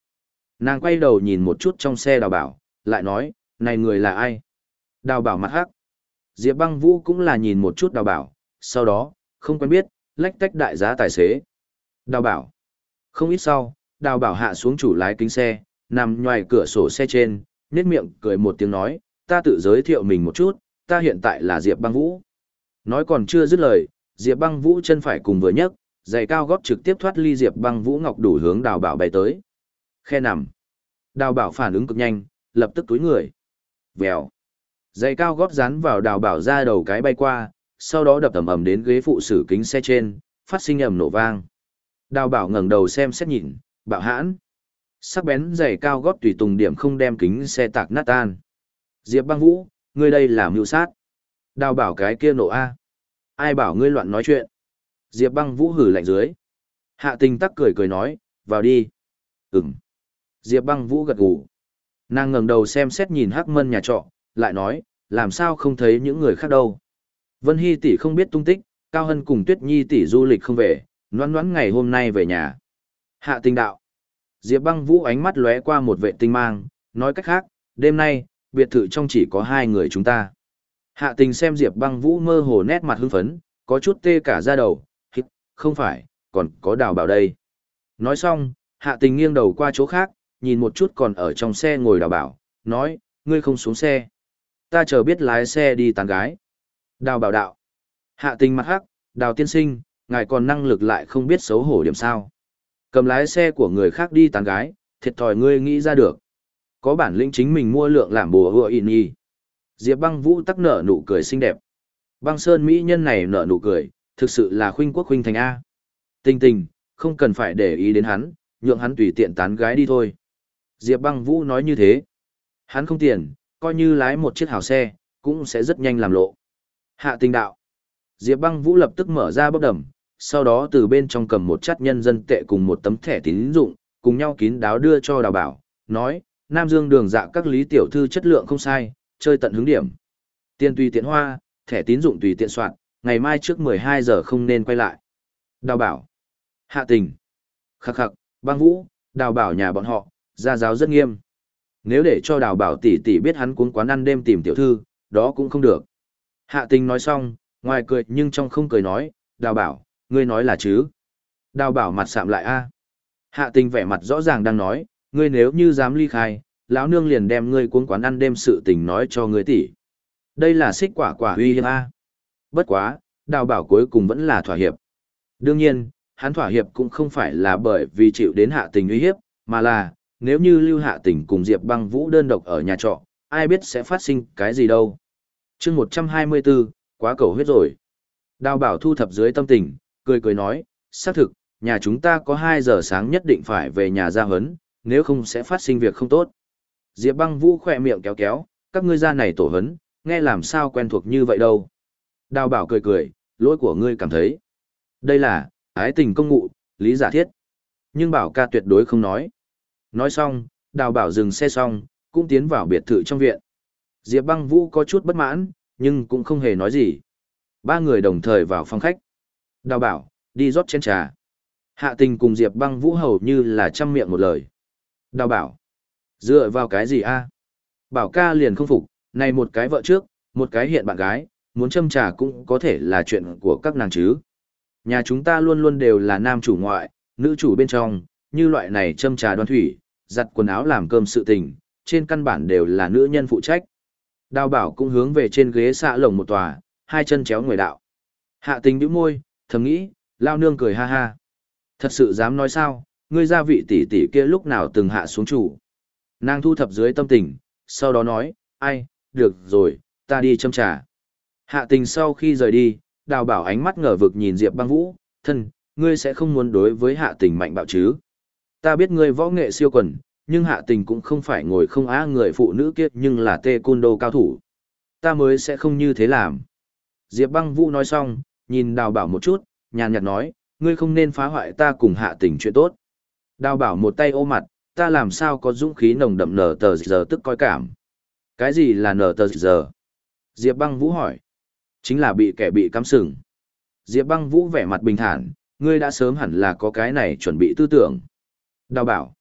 Nàng quay đầu nhìn một chút trong xe đào bảo, lại nói, này người là ai? Đào bảo mặt hắc. Diệp băng vũ cũng là nhìn một chút đào bảo, sau đó, không quen biết, lách tách đại giá tài xế. Đào bảo. Không ít sau, đào bảo hạ xuống chủ lái kính xe, nằm ngoài cửa sổ xe trên, nét miệng cười một tiếng nói, ta tự giới thiệu mình một chút, ta hiện tại là Diệp băng vũ. Nói còn chưa dứt lời, Diệp băng vũ chân phải cùng vừa nhấc, giày cao gót trực tiếp thoát ly Diệp băng vũ ngọc đủ hướng đào bảo bay tới. Khe nằm. Đào bảo phản ứng cực nhanh, lập tức túi người. Vèo. Giày cao gót dán vào đào bảo ra đầu cái bay qua, sau đó đập ầm ầm đến ghế phụ sử kính xe trên, phát sinh ầm nổ vang. Đào bảo ngẩng đầu xem xét nhìn, bạo hãn. Sắc bén giày cao gót tùy tùng điểm không đem kính xe tạc nát tan. Diệp băng vũ, ngươi đây là mưu sát. Đào bảo cái kia nổ A. Ai bảo ngươi loạn nói chuyện. Diệp băng vũ hử lạnh dưới. Hạ tình tắc cười cười nói, vào đi. Ừm. Diệp băng vũ gật gù. Nàng ngẩng đầu xem xét nhìn Hắc Mân nhà trọ, lại nói, làm sao không thấy những người khác đâu. Vân Hy tỷ không biết tung tích, Cao Hân cùng Tuyết Nhi tỷ du lịch không về, noan noan ngày hôm nay về nhà. Hạ tinh đạo. Diệp băng vũ ánh mắt lóe qua một vệ tinh mang, nói cách khác, đêm nay, biệt thự trong chỉ có hai người chúng ta. Hạ tình xem Diệp băng vũ mơ hồ nét mặt hưng phấn, có chút tê cả da đầu, hít, không phải, còn có đào bảo đây. Nói xong, hạ tình nghiêng đầu qua chỗ khác, nhìn một chút còn ở trong xe ngồi đào bảo, nói, ngươi không xuống xe. Ta chờ biết lái xe đi tàn gái. Đào bảo đạo. Hạ tình mặt hắc, đào tiên sinh, ngài còn năng lực lại không biết xấu hổ điểm sao. Cầm lái xe của người khác đi tán gái, thiệt thòi ngươi nghĩ ra được. Có bản lĩnh chính mình mua lượng làm bùa hựa in y. Diệp băng vũ tắc nở nụ cười xinh đẹp. Băng sơn mỹ nhân này nở nụ cười, thực sự là khuynh quốc khuynh thành A. Tình tình, không cần phải để ý đến hắn, nhượng hắn tùy tiện tán gái đi thôi. Diệp băng vũ nói như thế. Hắn không tiền, coi như lái một chiếc hào xe, cũng sẽ rất nhanh làm lộ. Hạ tình đạo. Diệp băng vũ lập tức mở ra bốc đầm, sau đó từ bên trong cầm một chắt nhân dân tệ cùng một tấm thẻ tín dụng, cùng nhau kín đáo đưa cho đào bảo, nói, Nam Dương đường dạ các lý tiểu thư chất lượng không sai, chơi tận hứng điểm. Tiền tùy tiện hoa, thẻ tín dụng tùy tiện soạn, ngày mai trước 12 giờ không nên quay lại. Đào bảo. Hạ tình. Khắc khắc, băng vũ, đào bảo nhà bọn họ, gia giáo rất nghiêm. Nếu để cho đào bảo tỷ tỷ biết hắn cuốn quán ăn đêm tìm tiểu thư, đó cũng không được. Hạ tình nói xong, ngoài cười nhưng trong không cười nói, đào bảo, ngươi nói là chứ. Đào bảo mặt sạm lại a. Hạ tình vẻ mặt rõ ràng đang nói, ngươi nếu như dám ly khai, lão nương liền đem ngươi cuốn quán ăn đêm sự tình nói cho ngươi tỷ. Đây là xích quả quả uy hiếp a. Bất quá, đào bảo cuối cùng vẫn là thỏa hiệp. Đương nhiên, hắn thỏa hiệp cũng không phải là bởi vì chịu đến hạ tình uy hiếp, mà là, nếu như lưu hạ tình cùng Diệp băng vũ đơn độc ở nhà trọ, ai biết sẽ phát sinh cái gì đâu. chương 124, quá cầu huyết rồi. Đào bảo thu thập dưới tâm tình, cười cười nói, xác thực, nhà chúng ta có 2 giờ sáng nhất định phải về nhà ra hấn, nếu không sẽ phát sinh việc không tốt. Diệp băng vũ khỏe miệng kéo kéo, các ngươi ra này tổ hấn, nghe làm sao quen thuộc như vậy đâu. Đào bảo cười cười, lỗi của ngươi cảm thấy. Đây là, ái tình công ngụ, lý giả thiết. Nhưng bảo ca tuyệt đối không nói. Nói xong, đào bảo dừng xe xong, cũng tiến vào biệt thự trong viện. Diệp băng vũ có chút bất mãn, nhưng cũng không hề nói gì. Ba người đồng thời vào phòng khách. Đào bảo, đi rót chén trà. Hạ tình cùng Diệp băng vũ hầu như là chăm miệng một lời. Đào bảo, dựa vào cái gì a? Bảo ca liền không phục, này một cái vợ trước, một cái hiện bạn gái, muốn châm trà cũng có thể là chuyện của các nàng chứ. Nhà chúng ta luôn luôn đều là nam chủ ngoại, nữ chủ bên trong, như loại này châm trà đoan thủy, giặt quần áo làm cơm sự tình, trên căn bản đều là nữ nhân phụ trách. Đào bảo cũng hướng về trên ghế xạ lồng một tòa, hai chân chéo người đạo. Hạ tình bĩu môi, thầm nghĩ, lao nương cười ha ha. Thật sự dám nói sao, ngươi gia vị tỷ tỷ kia lúc nào từng hạ xuống chủ. Nàng thu thập dưới tâm tình, sau đó nói, ai, được rồi, ta đi châm trà. Hạ tình sau khi rời đi, đào bảo ánh mắt ngờ vực nhìn Diệp băng vũ, thân, ngươi sẽ không muốn đối với hạ tình mạnh bạo chứ. Ta biết ngươi võ nghệ siêu quần, nhưng hạ tình cũng không phải ngồi không á người phụ nữ kia nhưng là tê côn đô cao thủ. Ta mới sẽ không như thế làm. Diệp băng vũ nói xong, nhìn đào bảo một chút, nhàn nhạt nói, ngươi không nên phá hoại ta cùng hạ tình chuyện tốt. Đào bảo một tay ô mặt, ta làm sao có dũng khí nồng đậm nở tờ giờ tức coi cảm. Cái gì là nở tờ giờ? Diệp băng vũ hỏi. Chính là bị kẻ bị cắm sừng. Diệp băng vũ vẻ mặt bình thản, ngươi đã sớm hẳn là có cái này chuẩn bị tư tưởng. Đào bảo.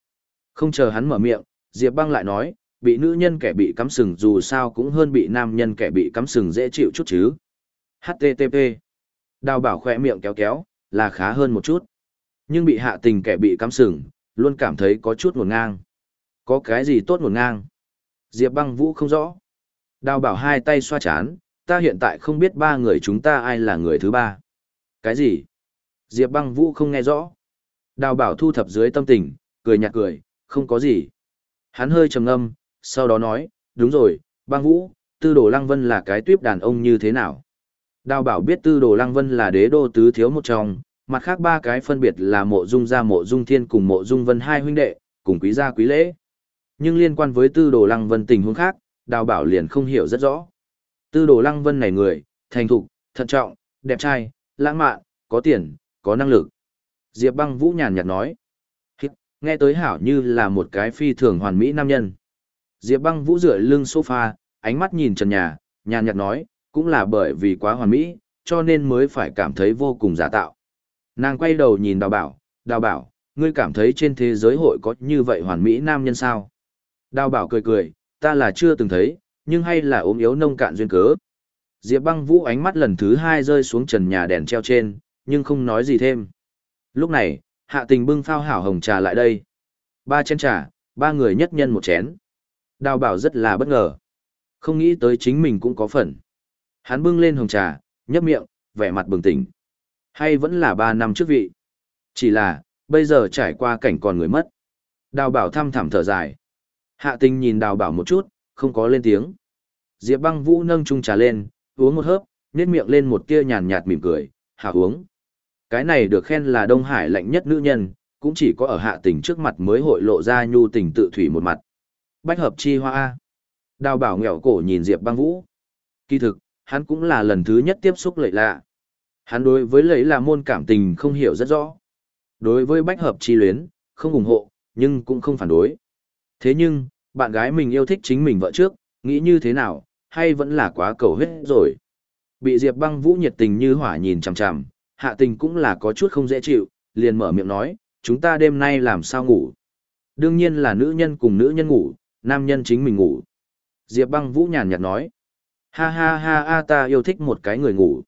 Không chờ hắn mở miệng, Diệp băng lại nói, bị nữ nhân kẻ bị cắm sừng dù sao cũng hơn bị nam nhân kẻ bị cắm sừng dễ chịu chút chứ. HTTP. Đào bảo khỏe miệng kéo kéo, là khá hơn một chút. Nhưng bị hạ tình kẻ bị cắm sừng, luôn cảm thấy có chút nguồn ngang. Có cái gì tốt nguồn ngang? Diệp băng vũ không rõ. Đào bảo hai tay xoa chán, ta hiện tại không biết ba người chúng ta ai là người thứ ba. Cái gì? Diệp băng vũ không nghe rõ. Đào bảo thu thập dưới tâm tình, cười nhạt cười, không có gì. Hắn hơi trầm ngâm, sau đó nói, đúng rồi, băng vũ, tư đồ lăng vân là cái tuyếp đàn ông như thế nào? Đào bảo biết tư đồ lăng vân là đế đô tứ thiếu một trong, mặt khác ba cái phân biệt là mộ dung gia mộ dung thiên cùng mộ dung vân hai huynh đệ, cùng quý gia quý lễ. Nhưng liên quan với tư đồ lăng vân tình huống khác, đào bảo liền không hiểu rất rõ. Tư đồ lăng vân này người, thành thục, thận trọng, đẹp trai, lãng mạn, có tiền, có năng lực. Diệp băng vũ nhàn nhạt nói. Nghe tới hảo như là một cái phi thường hoàn mỹ nam nhân. Diệp băng vũ rửa lưng sofa, ánh mắt nhìn trần nhà, nhàn nhạt nói, cũng là bởi vì quá hoàn mỹ, cho nên mới phải cảm thấy vô cùng giả tạo. Nàng quay đầu nhìn đào bảo, đào bảo, ngươi cảm thấy trên thế giới hội có như vậy hoàn mỹ nam nhân sao? Đào bảo cười cười, ta là chưa từng thấy, nhưng hay là ốm yếu nông cạn duyên cớ. Diệp băng vũ ánh mắt lần thứ hai rơi xuống trần nhà đèn treo trên, nhưng không nói gì thêm. Lúc này, hạ tình bưng phao hảo hồng trà lại đây. Ba chén trà, ba người nhất nhân một chén. Đào bảo rất là bất ngờ. Không nghĩ tới chính mình cũng có phần. Hắn bưng lên hồng trà, nhấp miệng, vẻ mặt bừng tỉnh. Hay vẫn là ba năm trước vị. Chỉ là, bây giờ trải qua cảnh còn người mất. Đào bảo thăm thẳm thở dài. Hạ tình nhìn đào bảo một chút, không có lên tiếng. Diệp băng vũ nâng chung trà lên, uống một hớp, nét miệng lên một tia nhàn nhạt mỉm cười, hạ uống. Cái này được khen là Đông Hải lạnh nhất nữ nhân, cũng chỉ có ở hạ tình trước mặt mới hội lộ ra nhu tình tự thủy một mặt. Bách hợp chi hoa A. Đào bảo nghèo cổ nhìn Diệp băng vũ. Kỳ thực, hắn cũng là lần thứ nhất tiếp xúc lệ lạ. Hắn đối với lấy lạ môn cảm tình không hiểu rất rõ. Đối với bách hợp chi luyến, không ủng hộ, nhưng cũng không phản đối. Thế nhưng, bạn gái mình yêu thích chính mình vợ trước, nghĩ như thế nào, hay vẫn là quá cầu huyết rồi. Bị Diệp băng vũ nhiệt tình như hỏa nhìn chằm chằm, hạ tình cũng là có chút không dễ chịu, liền mở miệng nói, chúng ta đêm nay làm sao ngủ. Đương nhiên là nữ nhân cùng nữ nhân ngủ, nam nhân chính mình ngủ. Diệp băng vũ nhàn nhạt nói, ha ha ha ha ta yêu thích một cái người ngủ.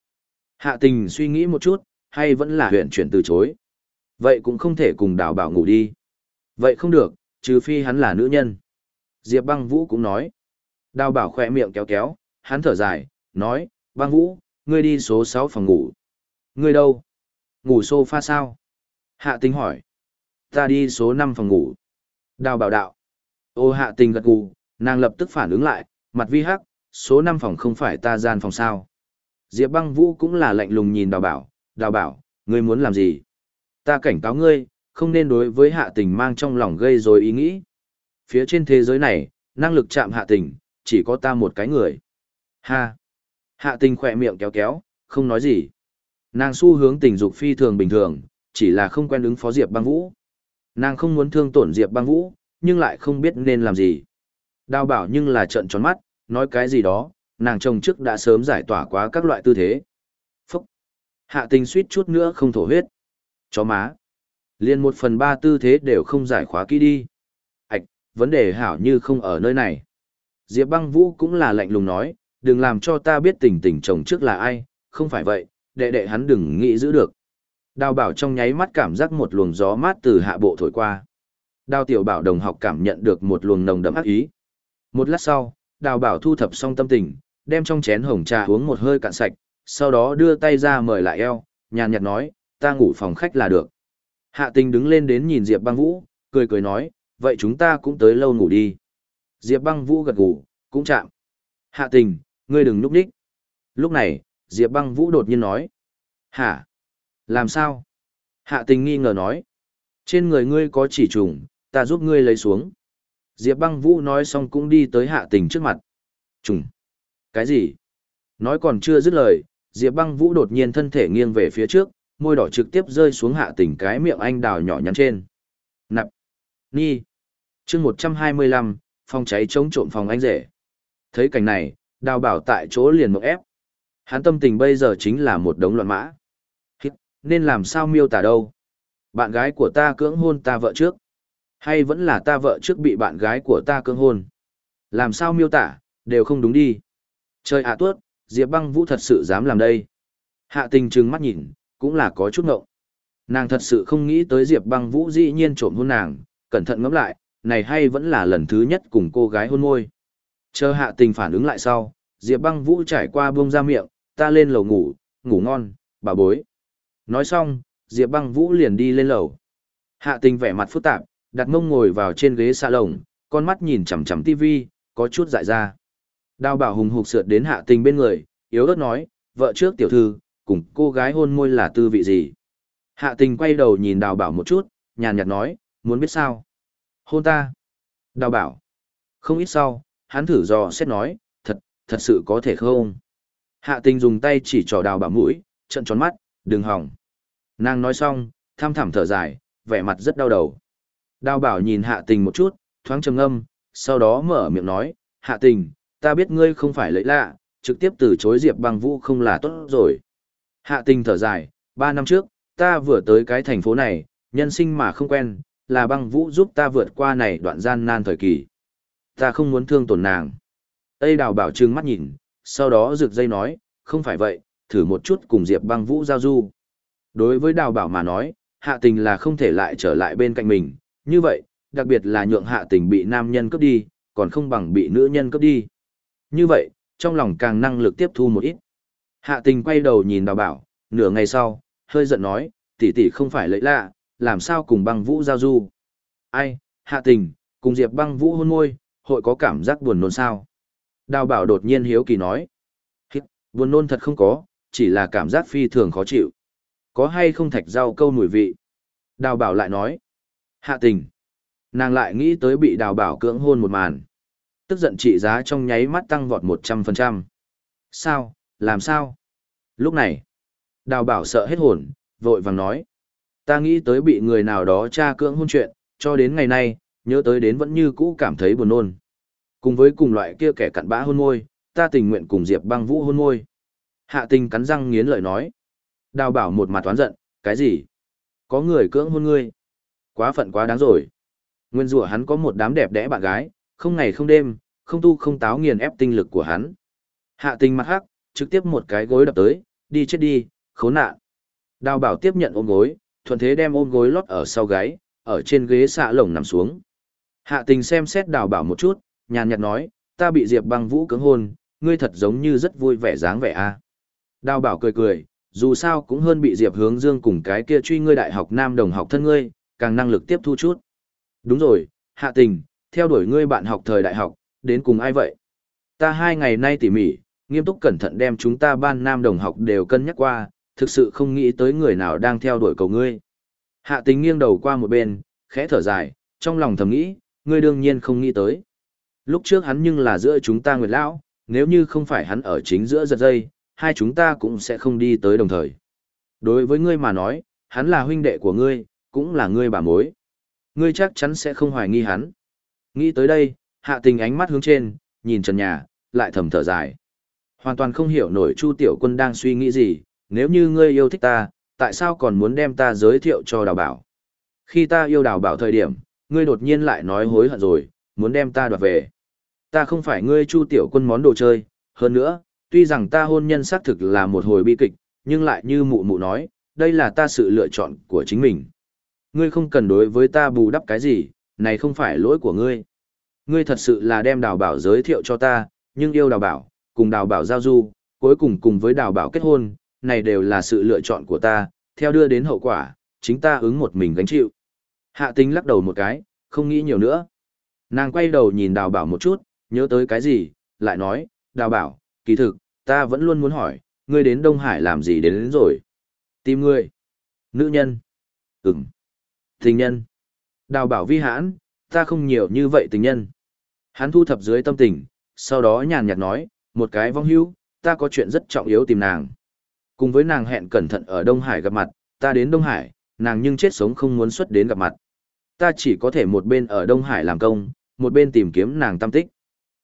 Hạ tình suy nghĩ một chút, hay vẫn là huyện chuyển từ chối. Vậy cũng không thể cùng đào bảo ngủ đi. Vậy không được, trừ phi hắn là nữ nhân. Diệp băng vũ cũng nói. Đào bảo khỏe miệng kéo kéo, hắn thở dài, nói, băng vũ, ngươi đi số 6 phòng ngủ. Ngươi đâu? Ngủ sofa sao? Hạ tình hỏi. Ta đi số 5 phòng ngủ. Đào bảo đạo. Ô hạ tình gật gù, nàng lập tức phản ứng lại, mặt vi hắc, số 5 phòng không phải ta gian phòng sao. Diệp băng vũ cũng là lạnh lùng nhìn đào bảo, đào bảo, ngươi muốn làm gì? Ta cảnh cáo ngươi, không nên đối với hạ tình mang trong lòng gây rồi ý nghĩ. Phía trên thế giới này, năng lực chạm hạ tình, chỉ có ta một cái người. Ha! Hạ tình khỏe miệng kéo kéo, không nói gì. Nàng xu hướng tình dục phi thường bình thường, chỉ là không quen ứng phó Diệp băng vũ. Nàng không muốn thương tổn Diệp băng vũ, nhưng lại không biết nên làm gì. Đào bảo nhưng là trận tròn mắt, nói cái gì đó, nàng chồng trước đã sớm giải tỏa quá các loại tư thế. Phúc! Hạ tình suýt chút nữa không thổ huyết. Chó má! Liên một phần ba tư thế đều không giải khóa kỹ đi. Ảch, vấn đề hảo như không ở nơi này. Diệp băng vũ cũng là lạnh lùng nói, đừng làm cho ta biết tình tình chồng trước là ai, không phải vậy, đệ đệ hắn đừng nghĩ giữ được. Đào bảo trong nháy mắt cảm giác một luồng gió mát từ hạ bộ thổi qua. Đào tiểu bảo đồng học cảm nhận được một luồng nồng đậm ác ý. Một lát sau, đào bảo thu thập xong tâm tình, đem trong chén hồng trà uống một hơi cạn sạch, sau đó đưa tay ra mời lại eo, nhàn nhạt nói, ta ngủ phòng khách là được. Hạ tình đứng lên đến nhìn Diệp băng vũ, cười cười nói, vậy chúng ta cũng tới lâu ngủ đi. Diệp băng vũ gật ngủ, cũng chạm. Hạ tình, ngươi đừng núp đích. Lúc này, Diệp băng vũ đột nhiên nói. Hả? Làm sao? Hạ tình nghi ngờ nói. Trên người ngươi có chỉ trùng, ta giúp ngươi lấy xuống. Diệp băng vũ nói xong cũng đi tới hạ tình trước mặt. Trùng. Cái gì? Nói còn chưa dứt lời, Diệp băng vũ đột nhiên thân thể nghiêng về phía trước, môi đỏ trực tiếp rơi xuống hạ tình cái miệng anh đào nhỏ nhắn trên. Nạp. Ni. chương 125, phòng cháy chống trộm phòng anh rể. Thấy cảnh này, đào bảo tại chỗ liền mộng ép. Hắn tâm tình bây giờ chính là một đống loạn mã. Hít, nên làm sao miêu tả đâu? Bạn gái của ta cưỡng hôn ta vợ trước. Hay vẫn là ta vợ trước bị bạn gái của ta cưỡng hôn? Làm sao miêu tả, đều không đúng đi. Trời ạ tuốt, Diệp băng vũ thật sự dám làm đây. Hạ tình trừng mắt nhìn, cũng là có chút ngộng. Nàng thật sự không nghĩ tới Diệp băng vũ dĩ nhiên trộm hôn nàng, cẩn thận ngẫm lại, này hay vẫn là lần thứ nhất cùng cô gái hôn môi. Chờ hạ tình phản ứng lại sau, Diệp băng vũ trải qua buông ra miệng, ta lên lầu ngủ, ngủ ngon, bà bối. Nói xong, Diệp băng vũ liền đi lên lầu. Hạ tình vẻ mặt phức tạp, đặt mông ngồi vào trên ghế xa lồng, con mắt nhìn chằm chằm tivi, có chút dại ra. Đào bảo hùng hục sượt đến hạ tình bên người, yếu ớt nói, vợ trước tiểu thư, cùng cô gái hôn môi là tư vị gì. Hạ tình quay đầu nhìn đào bảo một chút, nhàn nhạt nói, muốn biết sao? Hôn ta. Đào bảo. Không ít sau, hắn thử dò xét nói, thật, thật sự có thể không? Hạ tình dùng tay chỉ trò đào bảo mũi, trận tròn mắt, đừng hỏng. Nàng nói xong, tham thảm thở dài, vẻ mặt rất đau đầu. Đào bảo nhìn hạ tình một chút, thoáng trầm ngâm, sau đó mở miệng nói, hạ tình, ta biết ngươi không phải lấy lạ, trực tiếp từ chối Diệp băng vũ không là tốt rồi. Hạ tình thở dài, ba năm trước, ta vừa tới cái thành phố này, nhân sinh mà không quen, là băng vũ giúp ta vượt qua này đoạn gian nan thời kỳ. Ta không muốn thương tổn nàng. Tây đào bảo trừng mắt nhìn, sau đó rực dây nói, không phải vậy, thử một chút cùng Diệp băng vũ giao du. Đối với đào bảo mà nói, hạ tình là không thể lại trở lại bên cạnh mình, như vậy, đặc biệt là nhượng hạ tình bị nam nhân cướp đi, còn không bằng bị nữ nhân cướp đi. Như vậy, trong lòng càng năng lực tiếp thu một ít. Hạ tình quay đầu nhìn đào bảo, nửa ngày sau, hơi giận nói, tỷ tỷ không phải lấy lạ, làm sao cùng băng vũ giao du. Ai, hạ tình, cùng diệp băng vũ hôn môi, hội có cảm giác buồn nôn sao. Đào bảo đột nhiên hiếu kỳ nói. Hít, buồn nôn thật không có, chỉ là cảm giác phi thường khó chịu. Có hay không thạch rau câu mùi vị? Đào bảo lại nói. Hạ tình. Nàng lại nghĩ tới bị đào bảo cưỡng hôn một màn. Tức giận trị giá trong nháy mắt tăng vọt 100%. Sao, làm sao? Lúc này, đào bảo sợ hết hồn, vội vàng nói. Ta nghĩ tới bị người nào đó tra cưỡng hôn chuyện, cho đến ngày nay, nhớ tới đến vẫn như cũ cảm thấy buồn nôn. Cùng với cùng loại kia kẻ cặn bã hôn môi, ta tình nguyện cùng Diệp băng vũ hôn môi. Hạ tình cắn răng nghiến lợi nói. Đào bảo một mặt toán giận, cái gì? Có người cưỡng hôn ngươi. Quá phận quá đáng rồi. Nguyên rủa hắn có một đám đẹp đẽ bạn gái, không ngày không đêm, không tu không táo nghiền ép tinh lực của hắn. Hạ tình mặt hắc, trực tiếp một cái gối đập tới, đi chết đi, khốn nạn. Đào bảo tiếp nhận ôm gối, thuận thế đem ôm gối lót ở sau gáy, ở trên ghế xạ lồng nằm xuống. Hạ tình xem xét đào bảo một chút, nhàn nhạt nói, ta bị Diệp băng vũ cưỡng hôn, ngươi thật giống như rất vui vẻ dáng vẻ a. Đào bảo cười cười, dù sao cũng hơn bị Diệp hướng dương cùng cái kia truy ngươi đại học nam đồng học thân ngươi, càng năng lực tiếp thu chút. Đúng rồi, hạ tình, theo đuổi ngươi bạn học thời đại học, đến cùng ai vậy? Ta hai ngày nay tỉ mỉ, nghiêm túc cẩn thận đem chúng ta ban nam đồng học đều cân nhắc qua, thực sự không nghĩ tới người nào đang theo đuổi cầu ngươi. Hạ tình nghiêng đầu qua một bên, khẽ thở dài, trong lòng thầm nghĩ, ngươi đương nhiên không nghĩ tới. Lúc trước hắn nhưng là giữa chúng ta nguyệt lão, nếu như không phải hắn ở chính giữa giật dây, hai chúng ta cũng sẽ không đi tới đồng thời. Đối với ngươi mà nói, hắn là huynh đệ của ngươi, cũng là ngươi bà mối. Ngươi chắc chắn sẽ không hoài nghi hắn. Nghĩ tới đây, hạ tình ánh mắt hướng trên, nhìn trần nhà, lại thầm thở dài. Hoàn toàn không hiểu nổi Chu Tiểu Quân đang suy nghĩ gì, nếu như ngươi yêu thích ta, tại sao còn muốn đem ta giới thiệu cho đào bảo? Khi ta yêu đào bảo thời điểm, ngươi đột nhiên lại nói hối hận rồi, muốn đem ta đoạt về. Ta không phải ngươi Chu Tiểu Quân món đồ chơi, hơn nữa, tuy rằng ta hôn nhân xác thực là một hồi bi kịch, nhưng lại như mụ mụ nói, đây là ta sự lựa chọn của chính mình. Ngươi không cần đối với ta bù đắp cái gì, này không phải lỗi của ngươi. Ngươi thật sự là đem đào bảo giới thiệu cho ta, nhưng yêu đào bảo, cùng đào bảo giao du, cuối cùng cùng với đào bảo kết hôn, này đều là sự lựa chọn của ta, theo đưa đến hậu quả, chính ta ứng một mình gánh chịu. Hạ tính lắc đầu một cái, không nghĩ nhiều nữa. Nàng quay đầu nhìn đào bảo một chút, nhớ tới cái gì, lại nói, đào bảo, kỳ thực, ta vẫn luôn muốn hỏi, ngươi đến Đông Hải làm gì đến, đến rồi? Tìm ngươi. Nữ nhân. Ừm. Tình nhân. Đào bảo vi hãn, ta không nhiều như vậy tình nhân. Hắn thu thập dưới tâm tình, sau đó nhàn nhạt nói, một cái vong hữu, ta có chuyện rất trọng yếu tìm nàng. Cùng với nàng hẹn cẩn thận ở Đông Hải gặp mặt, ta đến Đông Hải, nàng nhưng chết sống không muốn xuất đến gặp mặt. Ta chỉ có thể một bên ở Đông Hải làm công, một bên tìm kiếm nàng tâm tích.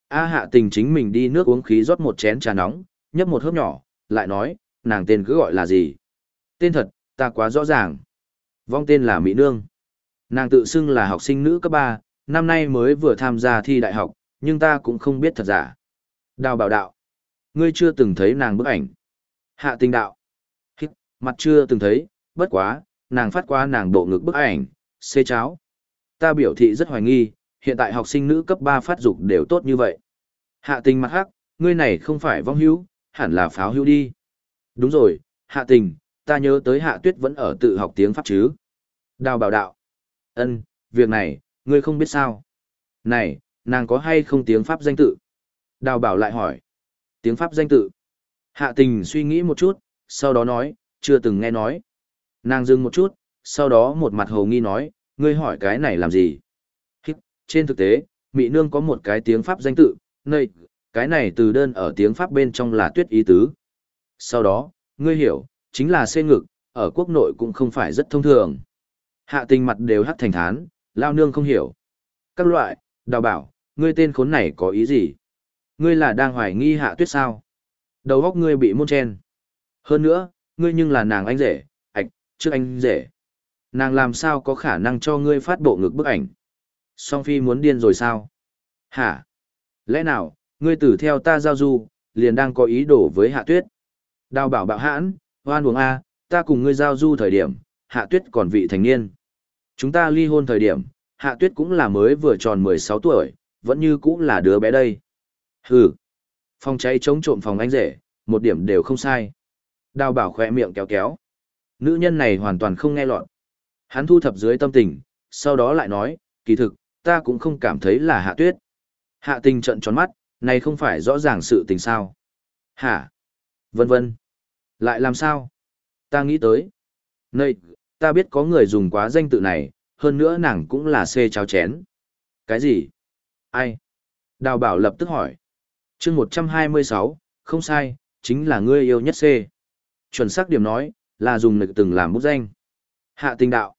A hạ tình chính mình đi nước uống khí rót một chén trà nóng, nhấp một hớp nhỏ, lại nói, nàng tên cứ gọi là gì? Tên thật, ta quá rõ ràng. Vong tên là Mỹ Nương. Nàng tự xưng là học sinh nữ cấp 3, năm nay mới vừa tham gia thi đại học, nhưng ta cũng không biết thật giả. Đào bảo đạo. Ngươi chưa từng thấy nàng bức ảnh. Hạ tình đạo. Hít, mặt chưa từng thấy, bất quá, nàng phát qua nàng bộ ngực bức ảnh, xê cháo. Ta biểu thị rất hoài nghi, hiện tại học sinh nữ cấp 3 phát dục đều tốt như vậy. Hạ tình mặt hắc, ngươi này không phải vong hữu, hẳn là pháo hữu đi. Đúng rồi, hạ tình, ta nhớ tới hạ tuyết vẫn ở tự học tiếng Pháp chứ. Đào bảo đạo. ân việc này, ngươi không biết sao. Này, nàng có hay không tiếng Pháp danh tự? Đào bảo lại hỏi. Tiếng Pháp danh tự. Hạ tình suy nghĩ một chút, sau đó nói, chưa từng nghe nói. Nàng dừng một chút, sau đó một mặt hầu nghi nói, ngươi hỏi cái này làm gì? Hít, trên thực tế, Mỹ Nương có một cái tiếng Pháp danh tự, nơi, cái này từ đơn ở tiếng Pháp bên trong là tuyết ý tứ. Sau đó, ngươi hiểu, chính là xê ngực, ở quốc nội cũng không phải rất thông thường. Hạ tình mặt đều hắt thành thán, lao nương không hiểu. Các loại, đào bảo, ngươi tên khốn này có ý gì? Ngươi là đang hoài nghi hạ tuyết sao? Đầu góc ngươi bị môn chen. Hơn nữa, ngươi nhưng là nàng anh rể, ạch, trước anh rể. Nàng làm sao có khả năng cho ngươi phát bộ ngực bức ảnh? Song Phi muốn điên rồi sao? Hả? Lẽ nào, ngươi tử theo ta giao du, liền đang có ý đồ với hạ tuyết? Đào bảo bạo hãn, hoan uống A, ta cùng ngươi giao du thời điểm, hạ tuyết còn vị thành niên. Chúng ta ly hôn thời điểm, hạ tuyết cũng là mới vừa tròn 16 tuổi, vẫn như cũng là đứa bé đây. Hừ. Phòng cháy chống trộm phòng anh rể, một điểm đều không sai. Đào bảo khoe miệng kéo kéo. Nữ nhân này hoàn toàn không nghe lọt. Hắn thu thập dưới tâm tình, sau đó lại nói, kỳ thực, ta cũng không cảm thấy là hạ tuyết. Hạ tình trận tròn mắt, này không phải rõ ràng sự tình sao. Hả? Vân vân. Lại làm sao? Ta nghĩ tới. Nơi, ta biết có người dùng quá danh tự này, hơn nữa nàng cũng là xê cháo chén. Cái gì? Ai? Đào bảo lập tức hỏi. chương 126, không sai, chính là ngươi yêu nhất C. Chuẩn xác điểm nói, là dùng nực từng làm bút danh. Hạ tình đạo.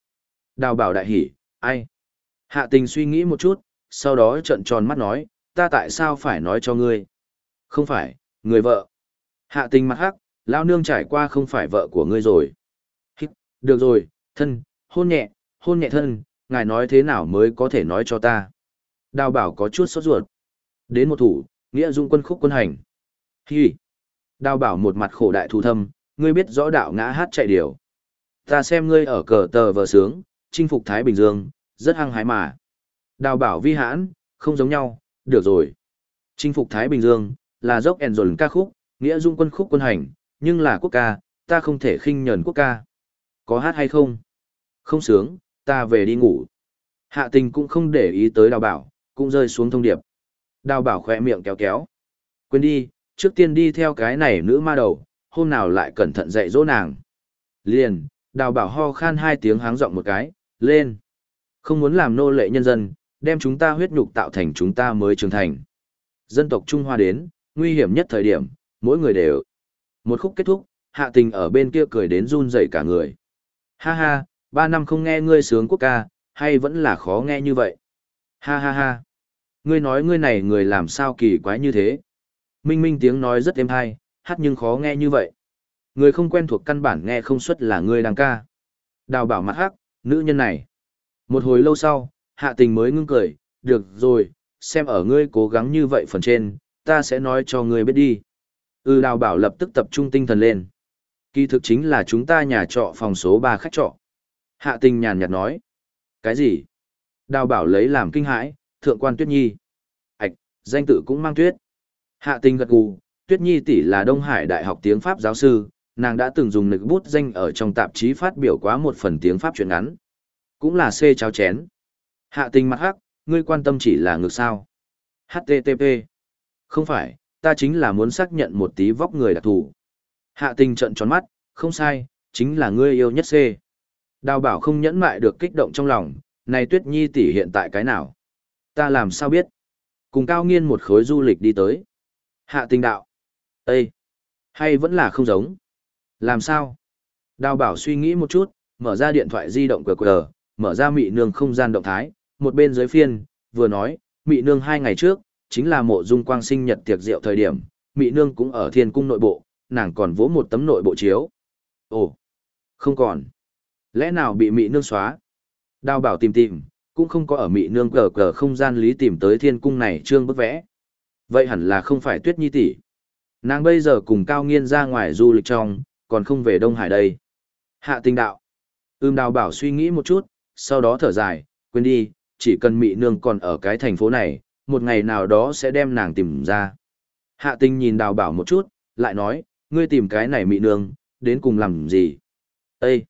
Đào bảo đại hỉ, ai? Hạ tình suy nghĩ một chút, sau đó trợn tròn mắt nói, ta tại sao phải nói cho ngươi? Không phải, người vợ. Hạ tình mặt hắc, lao nương trải qua không phải vợ của ngươi rồi. Hít, được rồi, thân, hôn nhẹ, hôn nhẹ thân, ngài nói thế nào mới có thể nói cho ta. Đào bảo có chút sốt ruột. Đến một thủ, nghĩa dung quân khúc quân hành. Hi. Đào bảo một mặt khổ đại thù thâm, ngươi biết rõ đạo ngã hát chạy điều. Ta xem ngươi ở cờ tờ vờ sướng, chinh phục Thái Bình Dương, rất hăng hái mà. Đào bảo vi hãn, không giống nhau, được rồi. Chinh phục Thái Bình Dương, là dốc ẻn dồn ca khúc, nghĩa dung quân khúc quân hành, nhưng là quốc ca, ta không thể khinh nhẫn quốc ca. Có hát hay không? Không sướng, ta về đi ngủ. Hạ tình cũng không để ý tới đào bảo, cũng rơi xuống thông điệp. Đào bảo khỏe miệng kéo kéo. Quên đi, trước tiên đi theo cái này nữ ma đầu, hôm nào lại cẩn thận dạy dỗ nàng. Liền, đào bảo ho khan hai tiếng háng giọng một cái, lên. Không muốn làm nô lệ nhân dân, đem chúng ta huyết nhục tạo thành chúng ta mới trưởng thành. Dân tộc Trung Hoa đến, nguy hiểm nhất thời điểm, mỗi người đều. Một khúc kết thúc, hạ tình ở bên kia cười đến run rẩy cả người. Ha ha, ba năm không nghe ngươi sướng quốc ca, hay vẫn là khó nghe như vậy. Ha ha ha. Ngươi nói ngươi này người làm sao kỳ quái như thế. Minh Minh tiếng nói rất êm hay, hát nhưng khó nghe như vậy. Người không quen thuộc căn bản nghe không xuất là ngươi đang ca. Đào bảo mặt hắc, nữ nhân này. Một hồi lâu sau, hạ tình mới ngưng cười, được rồi, xem ở ngươi cố gắng như vậy phần trên, ta sẽ nói cho ngươi biết đi. Ừ đào bảo lập tức tập trung tinh thần lên. Kỳ thực chính là chúng ta nhà trọ phòng số 3 khách trọ. Hạ tình nhàn nhạt nói. Cái gì? Đào bảo lấy làm kinh hãi, thượng quan tuyết nhi. Ảch, danh tự cũng mang tuyết. Hạ tình gật gù, tuyết nhi tỷ là Đông Hải Đại học tiếng Pháp giáo sư, nàng đã từng dùng nực bút danh ở trong tạp chí phát biểu quá một phần tiếng Pháp chuyện ngắn. Cũng là C cháo chén. Hạ tình mặt hắc, ngươi quan tâm chỉ là ngược sao. HTTP. Không phải, ta chính là muốn xác nhận một tí vóc người đặc thù. Hạ tình trận tròn mắt, không sai, chính là ngươi yêu nhất C. Đào bảo không nhẫn mại được kích động trong lòng, này tuyết nhi tỷ hiện tại cái nào? Ta làm sao biết? Cùng cao nghiên một khối du lịch đi tới. Hạ tình đạo. Ê! Hay vẫn là không giống? Làm sao? Đào bảo suy nghĩ một chút, mở ra điện thoại di động QR, mở ra mị nương không gian động thái, một bên dưới phiên, vừa nói, mị nương hai ngày trước, chính là mộ dung quang sinh nhật tiệc rượu thời điểm, mỹ nương cũng ở thiên cung nội bộ, nàng còn vỗ một tấm nội bộ chiếu. Ồ, không còn. Lẽ nào bị mỹ nương xóa? Đào bảo tìm tìm, cũng không có ở mỹ nương cờ cờ không gian lý tìm tới thiên cung này trương bức vẽ. Vậy hẳn là không phải tuyết nhi tỷ. Nàng bây giờ cùng cao nghiên ra ngoài du lịch trong, còn không về Đông Hải đây. Hạ tình đạo. Ưm đào bảo suy nghĩ một chút, sau đó thở dài, quên đi, chỉ cần mỹ nương còn ở cái thành phố này, một ngày nào đó sẽ đem nàng tìm ra. Hạ tình nhìn đào bảo một chút, lại nói, ngươi tìm cái này mị nương, đến cùng làm gì? Ê!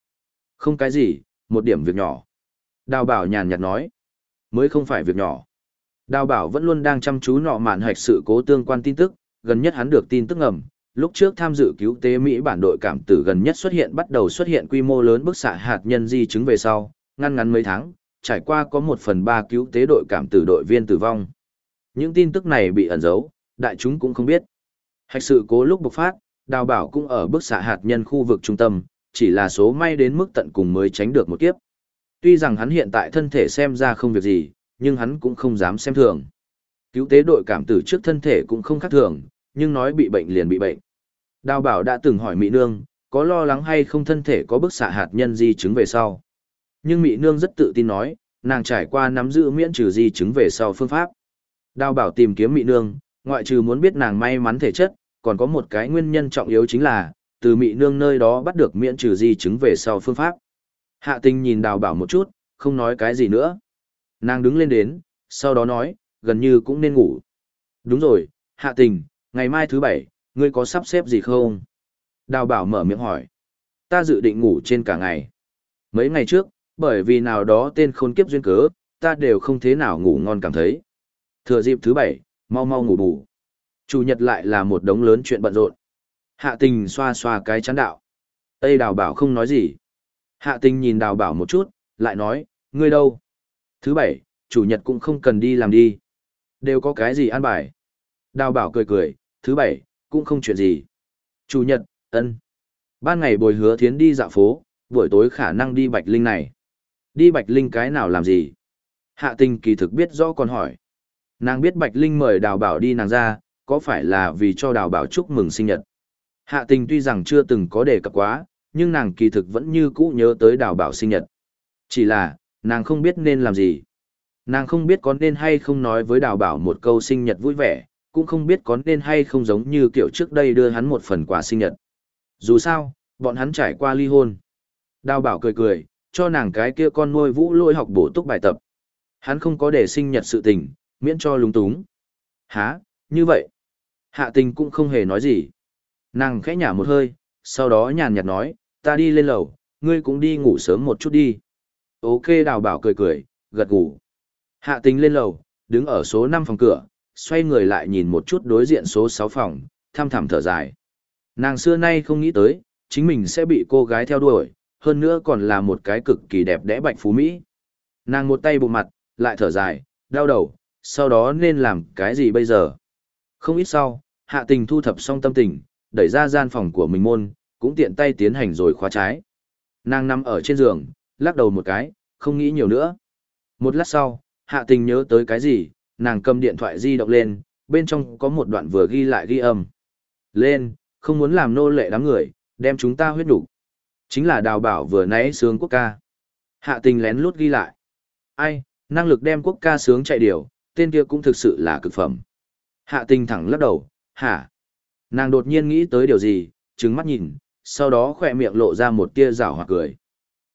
Không cái gì, một điểm việc nhỏ. Đào bảo nhàn nhạt nói, mới không phải việc nhỏ. Đào bảo vẫn luôn đang chăm chú nọ mạn hạch sự cố tương quan tin tức, gần nhất hắn được tin tức ngầm. Lúc trước tham dự cứu tế Mỹ bản đội cảm tử gần nhất xuất hiện bắt đầu xuất hiện quy mô lớn bức xạ hạt nhân di chứng về sau, ngăn ngắn mấy tháng, trải qua có một phần ba cứu tế đội cảm tử đội viên tử vong. Những tin tức này bị ẩn giấu, đại chúng cũng không biết. Hạch sự cố lúc bộc phát, đào bảo cũng ở bức xạ hạt nhân khu vực trung tâm, chỉ là số may đến mức tận cùng mới tránh được một kiếp. Tuy rằng hắn hiện tại thân thể xem ra không việc gì, nhưng hắn cũng không dám xem thường. Cứu tế đội cảm tử trước thân thể cũng không khác thường, nhưng nói bị bệnh liền bị bệnh. Đào bảo đã từng hỏi Mỹ Nương, có lo lắng hay không thân thể có bức xạ hạt nhân di chứng về sau. Nhưng Mỹ Nương rất tự tin nói, nàng trải qua nắm giữ miễn trừ di chứng về sau phương pháp. Đào bảo tìm kiếm Mị Nương, ngoại trừ muốn biết nàng may mắn thể chất, còn có một cái nguyên nhân trọng yếu chính là, từ Mị Nương nơi đó bắt được miễn trừ di chứng về sau phương pháp. Hạ tình nhìn đào bảo một chút, không nói cái gì nữa. Nàng đứng lên đến, sau đó nói, gần như cũng nên ngủ. Đúng rồi, hạ tình, ngày mai thứ bảy, ngươi có sắp xếp gì không? Đào bảo mở miệng hỏi. Ta dự định ngủ trên cả ngày. Mấy ngày trước, bởi vì nào đó tên khôn kiếp duyên cớ, ta đều không thế nào ngủ ngon cảm thấy. Thừa dịp thứ bảy, mau mau ngủ bù. Chủ nhật lại là một đống lớn chuyện bận rộn. Hạ tình xoa xoa cái chán đạo. Tây đào bảo không nói gì. Hạ tình nhìn đào bảo một chút, lại nói, ngươi đâu? Thứ bảy, chủ nhật cũng không cần đi làm đi. Đều có cái gì an bài. Đào bảo cười cười, thứ bảy, cũng không chuyện gì. Chủ nhật, ân. Ban ngày bồi hứa thiến đi dạo phố, buổi tối khả năng đi Bạch Linh này. Đi Bạch Linh cái nào làm gì? Hạ tình kỳ thực biết rõ còn hỏi. Nàng biết Bạch Linh mời đào bảo đi nàng ra, có phải là vì cho đào bảo chúc mừng sinh nhật. Hạ tình tuy rằng chưa từng có đề cập quá, nhưng nàng kỳ thực vẫn như cũ nhớ tới đào bảo sinh nhật. Chỉ là, nàng không biết nên làm gì. Nàng không biết có nên hay không nói với đào bảo một câu sinh nhật vui vẻ, cũng không biết có nên hay không giống như kiểu trước đây đưa hắn một phần quà sinh nhật. Dù sao, bọn hắn trải qua ly hôn. Đào bảo cười cười, cho nàng cái kia con nuôi vũ lôi học bổ túc bài tập. Hắn không có để sinh nhật sự tình, miễn cho lúng túng. Hả, như vậy. Hạ tình cũng không hề nói gì. Nàng khẽ nhả một hơi, sau đó nhàn nhạt nói, ta đi lên lầu, ngươi cũng đi ngủ sớm một chút đi. Ok đào bảo cười cười, gật gù. Hạ tình lên lầu, đứng ở số 5 phòng cửa, xoay người lại nhìn một chút đối diện số 6 phòng, thăm thẳm thở dài. Nàng xưa nay không nghĩ tới, chính mình sẽ bị cô gái theo đuổi, hơn nữa còn là một cái cực kỳ đẹp đẽ bạch phú Mỹ. Nàng một tay bụng mặt, lại thở dài, đau đầu, sau đó nên làm cái gì bây giờ? Không ít sau, hạ tình thu thập xong tâm tình, đẩy ra gian phòng của mình môn, cũng tiện tay tiến hành rồi khóa trái. Nàng nằm ở trên giường, lắc đầu một cái, không nghĩ nhiều nữa. Một lát sau, hạ tình nhớ tới cái gì, nàng cầm điện thoại di động lên, bên trong có một đoạn vừa ghi lại ghi âm. Lên, không muốn làm nô lệ đám người, đem chúng ta huyết đủ. Chính là đào bảo vừa nãy sướng quốc ca. Hạ tình lén lút ghi lại. Ai, năng lực đem quốc ca sướng chạy điều, tên kia cũng thực sự là cực phẩm. Hạ tình thẳng lắc đầu, hả? Nàng đột nhiên nghĩ tới điều gì, trừng mắt nhìn, sau đó khỏe miệng lộ ra một tia rảo hoặc cười.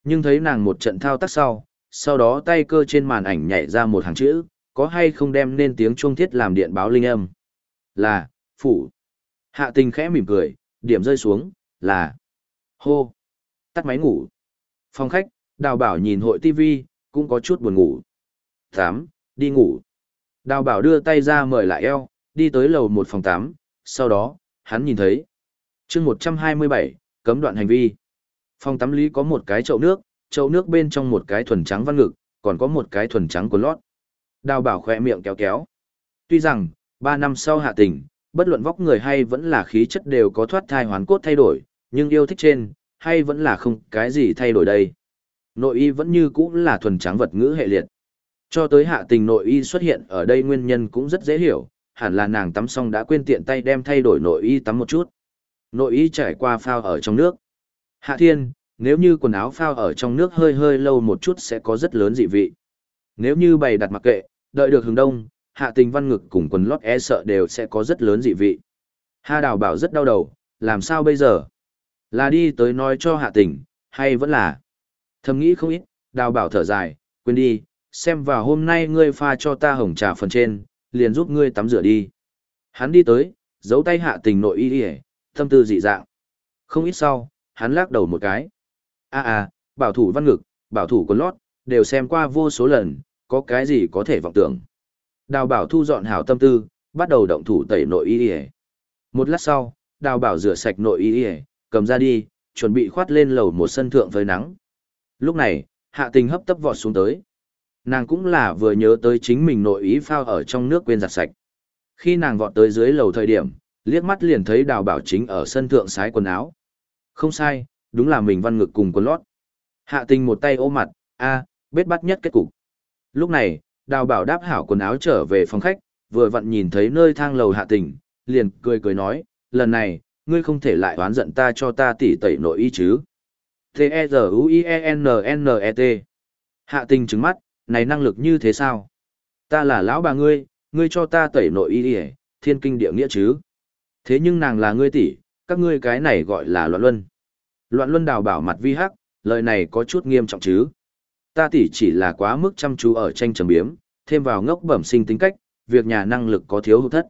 Nhưng thấy nàng một trận thao tác sau, sau đó tay cơ trên màn ảnh nhảy ra một hàng chữ, có hay không đem nên tiếng chuông thiết làm điện báo linh âm. Là, phủ. Hạ tình khẽ mỉm cười, điểm rơi xuống, là, hô, tắt máy ngủ. Phòng khách, đào bảo nhìn hội TV, cũng có chút buồn ngủ. 8. Đi ngủ. Đào bảo đưa tay ra mời lại eo, đi tới lầu một phòng 8, sau đó, hắn nhìn thấy. chương 127, cấm đoạn hành vi. Phòng tắm lý có một cái chậu nước, chậu nước bên trong một cái thuần trắng văn ngực, còn có một cái thuần trắng của lót. Đào bảo khỏe miệng kéo kéo. Tuy rằng, 3 năm sau hạ tình, bất luận vóc người hay vẫn là khí chất đều có thoát thai hoán cốt thay đổi, nhưng yêu thích trên, hay vẫn là không cái gì thay đổi đây. Nội y vẫn như cũ là thuần trắng vật ngữ hệ liệt. Cho tới hạ tình nội y xuất hiện ở đây nguyên nhân cũng rất dễ hiểu, hẳn là nàng tắm xong đã quên tiện tay đem thay đổi nội y tắm một chút. Nội y trải qua phao ở trong nước. Hạ thiên, nếu như quần áo phao ở trong nước hơi hơi lâu một chút sẽ có rất lớn dị vị. Nếu như bày đặt mặc kệ, đợi được hướng đông, hạ tình văn ngực cùng quần lót e sợ đều sẽ có rất lớn dị vị. Hà đào bảo rất đau đầu, làm sao bây giờ? Là đi tới nói cho hạ tình, hay vẫn là? Thầm nghĩ không ít, đào bảo thở dài, quên đi, xem vào hôm nay ngươi pha cho ta hồng trà phần trên, liền giúp ngươi tắm rửa đi. Hắn đi tới, giấu tay hạ tình nội y y, tâm tư dị dạng. Không ít sau, hắn lắc đầu một cái. a a bảo thủ văn ngực, bảo thủ quần lót, đều xem qua vô số lần, có cái gì có thể vọng tưởng. Đào bảo thu dọn hảo tâm tư, bắt đầu động thủ tẩy nội y y. Một lát sau, đào bảo rửa sạch nội y y, cầm ra đi, chuẩn bị khoát lên lầu một sân thượng với nắng. Lúc này, hạ tình hấp tấp vọt xuống tới. Nàng cũng là vừa nhớ tới chính mình nội ý phao ở trong nước quên giặt sạch. Khi nàng vọt tới dưới lầu thời điểm, liếc mắt liền thấy đào bảo chính ở sân thượng sái quần áo. Không sai, đúng là mình văn ngực cùng quần lót. Hạ tình một tay ôm mặt, a, bết bắt nhất kết cục. Lúc này, đào bảo đáp hảo quần áo trở về phòng khách, vừa vặn nhìn thấy nơi thang lầu hạ tình, liền cười cười nói, lần này, ngươi không thể lại oán giận ta cho ta tỉ tẩy nội ý chứ. T-E-Z-U-I-E-N-N-E-T Hạ tình trứng mắt, này năng lực như thế sao? Ta là lão bà ngươi, ngươi cho ta tẩy nội y đi thiên kinh địa nghĩa chứ. Thế nhưng nàng là ngươi tỷ, các ngươi cái này gọi là loạn luân. Loạn luân đào bảo mặt vi hắc, lời này có chút nghiêm trọng chứ. Ta tỷ chỉ là quá mức chăm chú ở tranh trầm biếm, thêm vào ngốc bẩm sinh tính cách, việc nhà năng lực có thiếu hụt thất.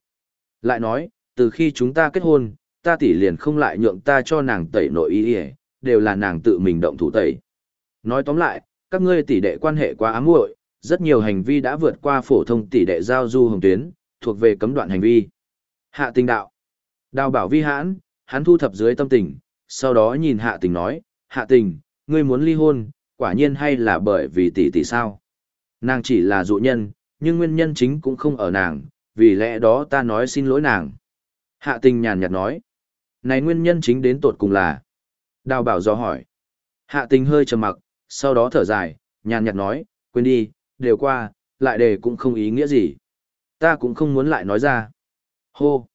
Lại nói, từ khi chúng ta kết hôn, ta tỷ liền không lại nhượng ta cho nàng tẩy nội y đều là nàng tự mình động thủ tẩy. Nói tóm lại, các ngươi tỷ đệ quan hệ quá ám muội, rất nhiều hành vi đã vượt qua phổ thông tỷ đệ giao du hồng tuyến, thuộc về cấm đoạn hành vi. Hạ tình đạo. Đào bảo vi hãn, hắn thu thập dưới tâm tình, sau đó nhìn hạ tình nói, hạ tình, ngươi muốn ly hôn, quả nhiên hay là bởi vì tỷ tỷ sao? Nàng chỉ là dụ nhân, nhưng nguyên nhân chính cũng không ở nàng, vì lẽ đó ta nói xin lỗi nàng. Hạ tình nhàn nhạt nói, này nguyên nhân chính đến tột cùng là. Đào bảo do hỏi. Hạ tình hơi trầm mặc, sau đó thở dài, nhàn nhạt nói, quên đi, đều qua, lại đề cũng không ý nghĩa gì. Ta cũng không muốn lại nói ra. Hô.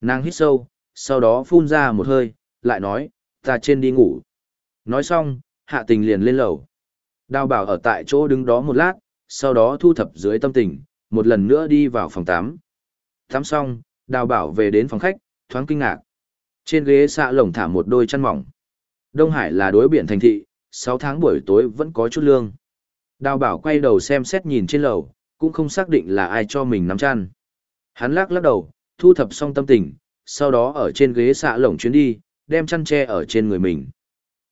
Nàng hít sâu, sau đó phun ra một hơi, lại nói, ta trên đi ngủ. Nói xong, hạ tình liền lên lầu. Đào bảo ở tại chỗ đứng đó một lát, sau đó thu thập dưới tâm tình, một lần nữa đi vào phòng tắm. Tắm xong, đào bảo về đến phòng khách, thoáng kinh ngạc. Trên ghế xạ lồng thả một đôi chăn mỏng. Đông Hải là đối biển thành thị, 6 tháng buổi tối vẫn có chút lương. Đào bảo quay đầu xem xét nhìn trên lầu, cũng không xác định là ai cho mình nắm chăn. Hắn lắc lắc đầu, thu thập xong tâm tình, sau đó ở trên ghế xạ lồng chuyến đi, đem chăn che ở trên người mình.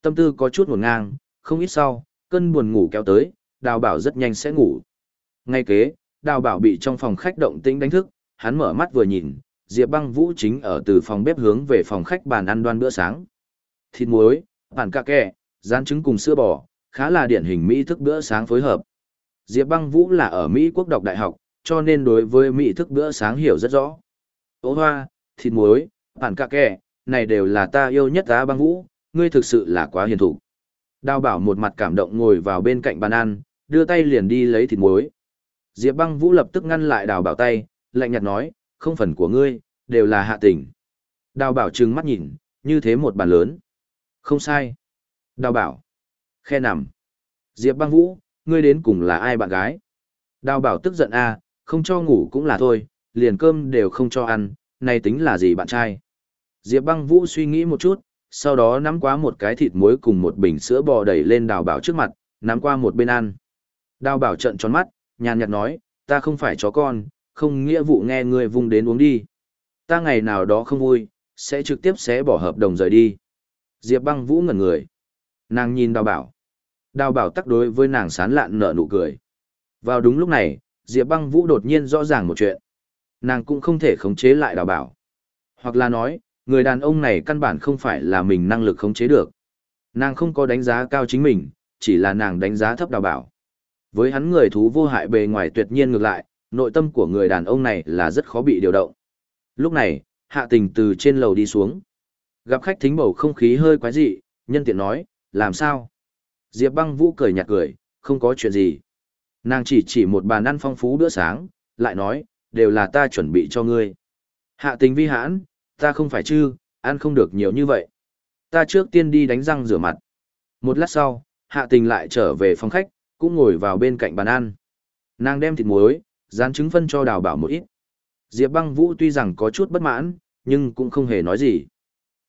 Tâm tư có chút ngổn ngang, không ít sau, cơn buồn ngủ kéo tới, đào bảo rất nhanh sẽ ngủ. Ngay kế, đào bảo bị trong phòng khách động tĩnh đánh thức, hắn mở mắt vừa nhìn, Diệp băng vũ chính ở từ phòng bếp hướng về phòng khách bàn ăn đoan bữa sáng. Thịt muối, bản cà kẹ, rán trứng cùng sữa bò, khá là điển hình mỹ thức bữa sáng phối hợp. Diệp băng vũ là ở Mỹ quốc đọc đại học, cho nên đối với Mỹ thức bữa sáng hiểu rất rõ. Ô hoa, thịt muối, bản cà kè, này đều là ta yêu nhất á băng vũ, ngươi thực sự là quá hiền thủ. Đào bảo một mặt cảm động ngồi vào bên cạnh bàn ăn, đưa tay liền đi lấy thịt muối. Diệp băng vũ lập tức ngăn lại đào bảo tay, lạnh nhạt nói, không phần của ngươi, đều là hạ tình. Đào bảo trừng mắt nhìn, như thế một bàn lớn. Không sai. Đào bảo. Khe nằm. Diệp băng vũ, ngươi đến cùng là ai bạn gái? Đào bảo tức giận a, không cho ngủ cũng là thôi, liền cơm đều không cho ăn, này tính là gì bạn trai? Diệp băng vũ suy nghĩ một chút, sau đó nắm qua một cái thịt muối cùng một bình sữa bò đẩy lên đào bảo trước mặt, nắm qua một bên ăn. Đào bảo trận tròn mắt, nhàn nhạt nói, ta không phải chó con, không nghĩa vụ nghe ngươi vung đến uống đi. Ta ngày nào đó không vui, sẽ trực tiếp xé bỏ hợp đồng rời đi. Diệp băng vũ ngẩn người. Nàng nhìn đào bảo. Đào bảo tắc đối với nàng sán lạn nở nụ cười. Vào đúng lúc này, Diệp băng vũ đột nhiên rõ ràng một chuyện. Nàng cũng không thể khống chế lại đào bảo. Hoặc là nói, người đàn ông này căn bản không phải là mình năng lực khống chế được. Nàng không có đánh giá cao chính mình, chỉ là nàng đánh giá thấp đào bảo. Với hắn người thú vô hại bề ngoài tuyệt nhiên ngược lại, nội tâm của người đàn ông này là rất khó bị điều động. Lúc này, hạ tình từ trên lầu đi xuống. Gặp khách thính bầu không khí hơi quái dị, nhân tiện nói, làm sao? Diệp băng vũ cười nhạt cười, không có chuyện gì. Nàng chỉ chỉ một bàn ăn phong phú bữa sáng, lại nói, đều là ta chuẩn bị cho ngươi. Hạ tình vi hãn, ta không phải chứ, ăn không được nhiều như vậy. Ta trước tiên đi đánh răng rửa mặt. Một lát sau, hạ tình lại trở về phòng khách, cũng ngồi vào bên cạnh bàn ăn. Nàng đem thịt muối, rán trứng phân cho đào bảo một ít. Diệp băng vũ tuy rằng có chút bất mãn, nhưng cũng không hề nói gì.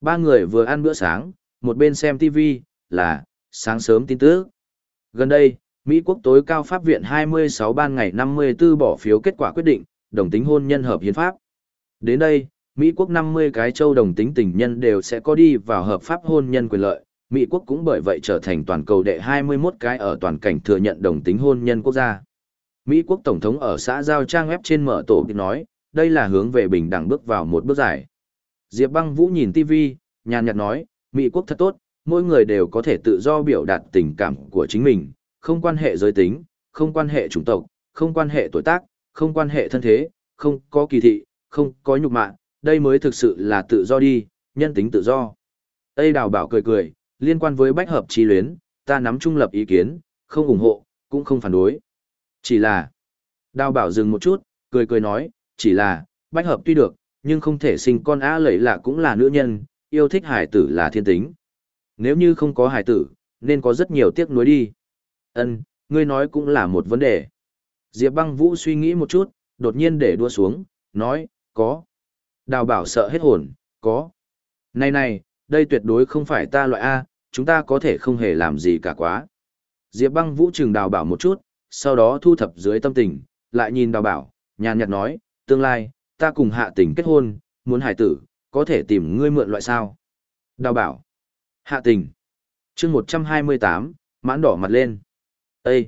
Ba người vừa ăn bữa sáng, một bên xem TV, là, sáng sớm tin tức. Gần đây, Mỹ quốc tối cao pháp viện 26 ban ngày 54 bỏ phiếu kết quả quyết định, đồng tính hôn nhân hợp hiến pháp. Đến đây, Mỹ quốc 50 cái châu đồng tính tình nhân đều sẽ có đi vào hợp pháp hôn nhân quyền lợi. Mỹ quốc cũng bởi vậy trở thành toàn cầu đệ 21 cái ở toàn cảnh thừa nhận đồng tính hôn nhân quốc gia. Mỹ quốc Tổng thống ở xã Giao Trang web trên mở tổ kịch nói, đây là hướng về bình đẳng bước vào một bước dài. Diệp băng vũ nhìn TV, nhàn nhạt nói, Mỹ quốc thật tốt, mỗi người đều có thể tự do biểu đạt tình cảm của chính mình, không quan hệ giới tính, không quan hệ chủng tộc, không quan hệ tuổi tác, không quan hệ thân thế, không có kỳ thị, không có nhục mạ, đây mới thực sự là tự do đi, nhân tính tự do. Tây Đào Bảo cười cười, liên quan với bách hợp chi luyến, ta nắm trung lập ý kiến, không ủng hộ, cũng không phản đối. Chỉ là, Đào Bảo dừng một chút, cười cười nói, chỉ là, bách hợp tuy được, nhưng không thể sinh con á lẫy là cũng là nữ nhân, yêu thích hải tử là thiên tính. Nếu như không có hải tử, nên có rất nhiều tiếc nuối đi. Ân, ngươi nói cũng là một vấn đề. Diệp băng vũ suy nghĩ một chút, đột nhiên để đua xuống, nói, có. Đào bảo sợ hết hồn, có. Này này, đây tuyệt đối không phải ta loại A, chúng ta có thể không hề làm gì cả quá. Diệp băng vũ trừng đào bảo một chút, sau đó thu thập dưới tâm tình, lại nhìn đào bảo, nhàn nhạt nói, tương lai, ta cùng hạ tình kết hôn, muốn hải tử, có thể tìm ngươi mượn loại sao. Đào bảo, hạ tình, chương 128, mãn đỏ mặt lên. Ê!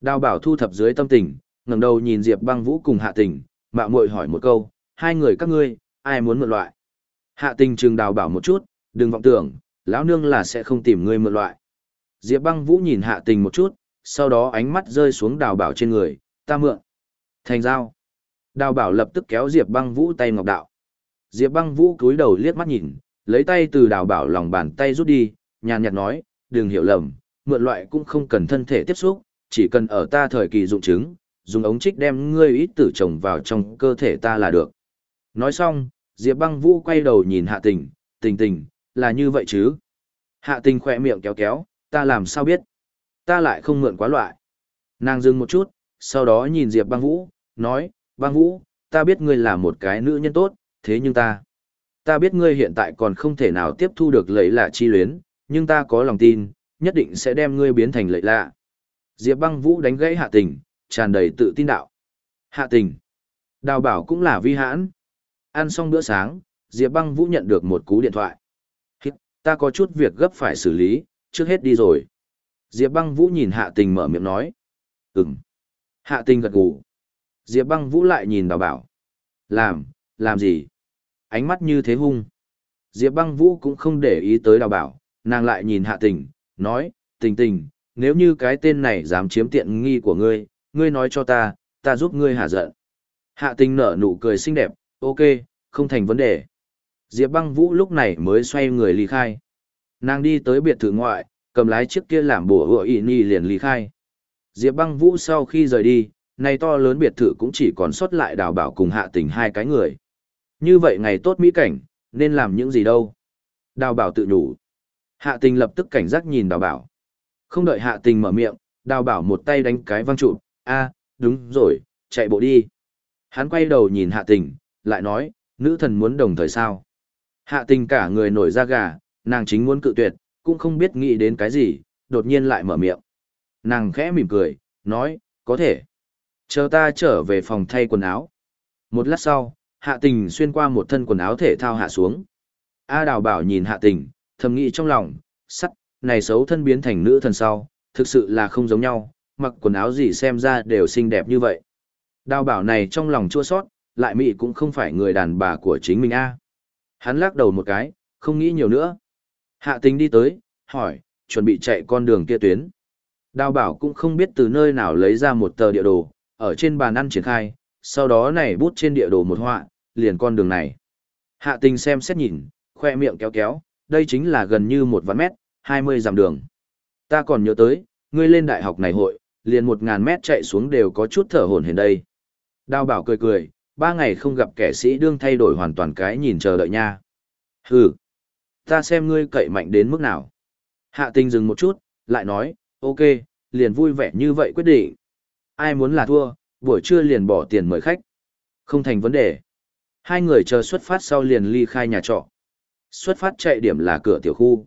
Đào bảo thu thập dưới tâm tình, ngẩng đầu nhìn Diệp băng vũ cùng hạ tình, mạo muội hỏi một câu, hai người các ngươi, ai muốn mượn loại? Hạ tình trừng đào bảo một chút, đừng vọng tưởng, lão nương là sẽ không tìm ngươi mượn loại. Diệp băng vũ nhìn hạ tình một chút, sau đó ánh mắt rơi xuống đào bảo trên người, ta mượn. Thành giao. Đào bảo lập tức kéo Diệp băng vũ tay ngọc đạo. Diệp băng vũ cúi đầu liếc mắt nhìn, lấy tay từ đào bảo lòng bàn tay rút đi, nhàn nhạt nói, đừng hiểu lầm, mượn loại cũng không cần thân thể tiếp xúc, chỉ cần ở ta thời kỳ dụng chứng, dùng ống trích đem ngươi ít tử trồng vào trong cơ thể ta là được. Nói xong, Diệp băng vũ quay đầu nhìn hạ tình, tình tình, là như vậy chứ? Hạ tình khỏe miệng kéo kéo, ta làm sao biết? Ta lại không mượn quá loại. Nàng dừng một chút, sau đó nhìn Diệp băng vũ, nói, băng vũ, ta biết ngươi là một cái nữ nhân tốt, thế nhưng ta... Ta biết ngươi hiện tại còn không thể nào tiếp thu được lấy lạ chi luyến, nhưng ta có lòng tin, nhất định sẽ đem ngươi biến thành lợi lạ. Diệp băng vũ đánh gãy hạ tình, tràn đầy tự tin đạo. Hạ tình. Đào bảo cũng là vi hãn. Ăn xong bữa sáng, Diệp băng vũ nhận được một cú điện thoại. Hít, ta có chút việc gấp phải xử lý, trước hết đi rồi. Diệp băng vũ nhìn hạ tình mở miệng nói. Ừm. Hạ tình gật gù. Diệp băng vũ lại nhìn đào bảo. Làm, làm gì? Ánh mắt như thế hung. Diệp băng vũ cũng không để ý tới đào bảo, nàng lại nhìn hạ tình, nói, tình tình, nếu như cái tên này dám chiếm tiện nghi của ngươi, ngươi nói cho ta, ta giúp ngươi hạ giận. Hạ tình nở nụ cười xinh đẹp, ok, không thành vấn đề. Diệp băng vũ lúc này mới xoay người ly khai. Nàng đi tới biệt thự ngoại, cầm lái chiếc kia làm bùa hựa ị ni liền ly khai. Diệp băng vũ sau khi rời đi, này to lớn biệt thự cũng chỉ còn sót lại đào bảo cùng hạ tình hai cái người. Như vậy ngày tốt mỹ cảnh, nên làm những gì đâu? Đào bảo tự nhủ. Hạ tình lập tức cảnh giác nhìn đào bảo. Không đợi hạ tình mở miệng, đào bảo một tay đánh cái văng trụ. a đúng rồi, chạy bộ đi. Hắn quay đầu nhìn hạ tình, lại nói, nữ thần muốn đồng thời sao. Hạ tình cả người nổi da gà, nàng chính muốn cự tuyệt, cũng không biết nghĩ đến cái gì, đột nhiên lại mở miệng. Nàng khẽ mỉm cười, nói, có thể. Chờ ta trở về phòng thay quần áo. Một lát sau, hạ tình xuyên qua một thân quần áo thể thao hạ xuống. A đào bảo nhìn hạ tình, thầm nghĩ trong lòng, sắt, này xấu thân biến thành nữ thần sau, thực sự là không giống nhau, mặc quần áo gì xem ra đều xinh đẹp như vậy. Đào bảo này trong lòng chua sót, lại mị cũng không phải người đàn bà của chính mình a. Hắn lắc đầu một cái, không nghĩ nhiều nữa. Hạ tình đi tới, hỏi, chuẩn bị chạy con đường kia tuyến. Đào bảo cũng không biết từ nơi nào lấy ra một tờ địa đồ, ở trên bàn ăn triển khai, sau đó này bút trên địa đồ một họa, liền con đường này. Hạ tình xem xét nhìn, khoe miệng kéo kéo, đây chính là gần như một vạn mét, 20 dặm đường. Ta còn nhớ tới, ngươi lên đại học này hội, liền một ngàn mét chạy xuống đều có chút thở hổn hển đây. Đào bảo cười cười, ba ngày không gặp kẻ sĩ đương thay đổi hoàn toàn cái nhìn chờ đợi nha. Hừ, ta xem ngươi cậy mạnh đến mức nào. Hạ tình dừng một chút, lại nói, ok, liền vui vẻ như vậy quyết định. Ai muốn là thua, buổi trưa liền bỏ tiền mời khách. Không thành vấn đề. Hai người chờ xuất phát sau liền ly khai nhà trọ. Xuất phát chạy điểm là cửa tiểu khu.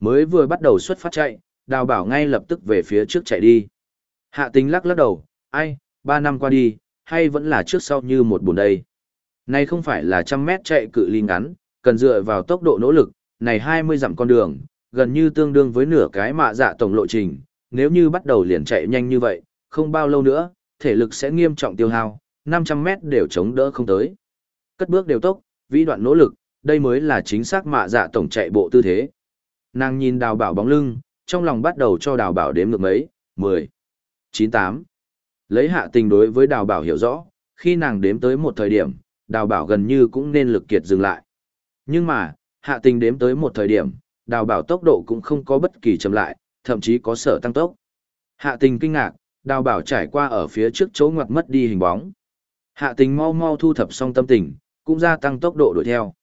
Mới vừa bắt đầu xuất phát chạy, đào bảo ngay lập tức về phía trước chạy đi. Hạ tính lắc lắc đầu, ai, ba năm qua đi, hay vẫn là trước sau như một buồn đây. Này không phải là trăm mét chạy cự ly ngắn, cần dựa vào tốc độ nỗ lực, này 20 dặm con đường, gần như tương đương với nửa cái mạ dạ tổng lộ trình, nếu như bắt đầu liền chạy nhanh như vậy, không bao lâu nữa, thể lực sẽ nghiêm trọng tiêu hao, 500 mét đều chống đỡ không tới. Cất bước đều tốc, vĩ đoạn nỗ lực, đây mới là chính xác mạ dạ tổng chạy bộ tư thế. Nàng nhìn đào bảo bóng lưng, trong lòng bắt đầu cho đào bảo đếm ngược mấy, 10, 98. Lấy hạ tình đối với đào bảo hiểu rõ, khi nàng đếm tới một thời điểm, đào bảo gần như cũng nên lực kiệt dừng lại. Nhưng mà, hạ tình đếm tới một thời điểm, đào bảo tốc độ cũng không có bất kỳ chậm lại, thậm chí có sở tăng tốc. Hạ tình kinh ngạc, đào bảo trải qua ở phía trước chỗ ngoặt mất đi hình bóng. Hạ tình mau mau thu thập xong tâm tình, cũng gia tăng tốc độ đuổi theo.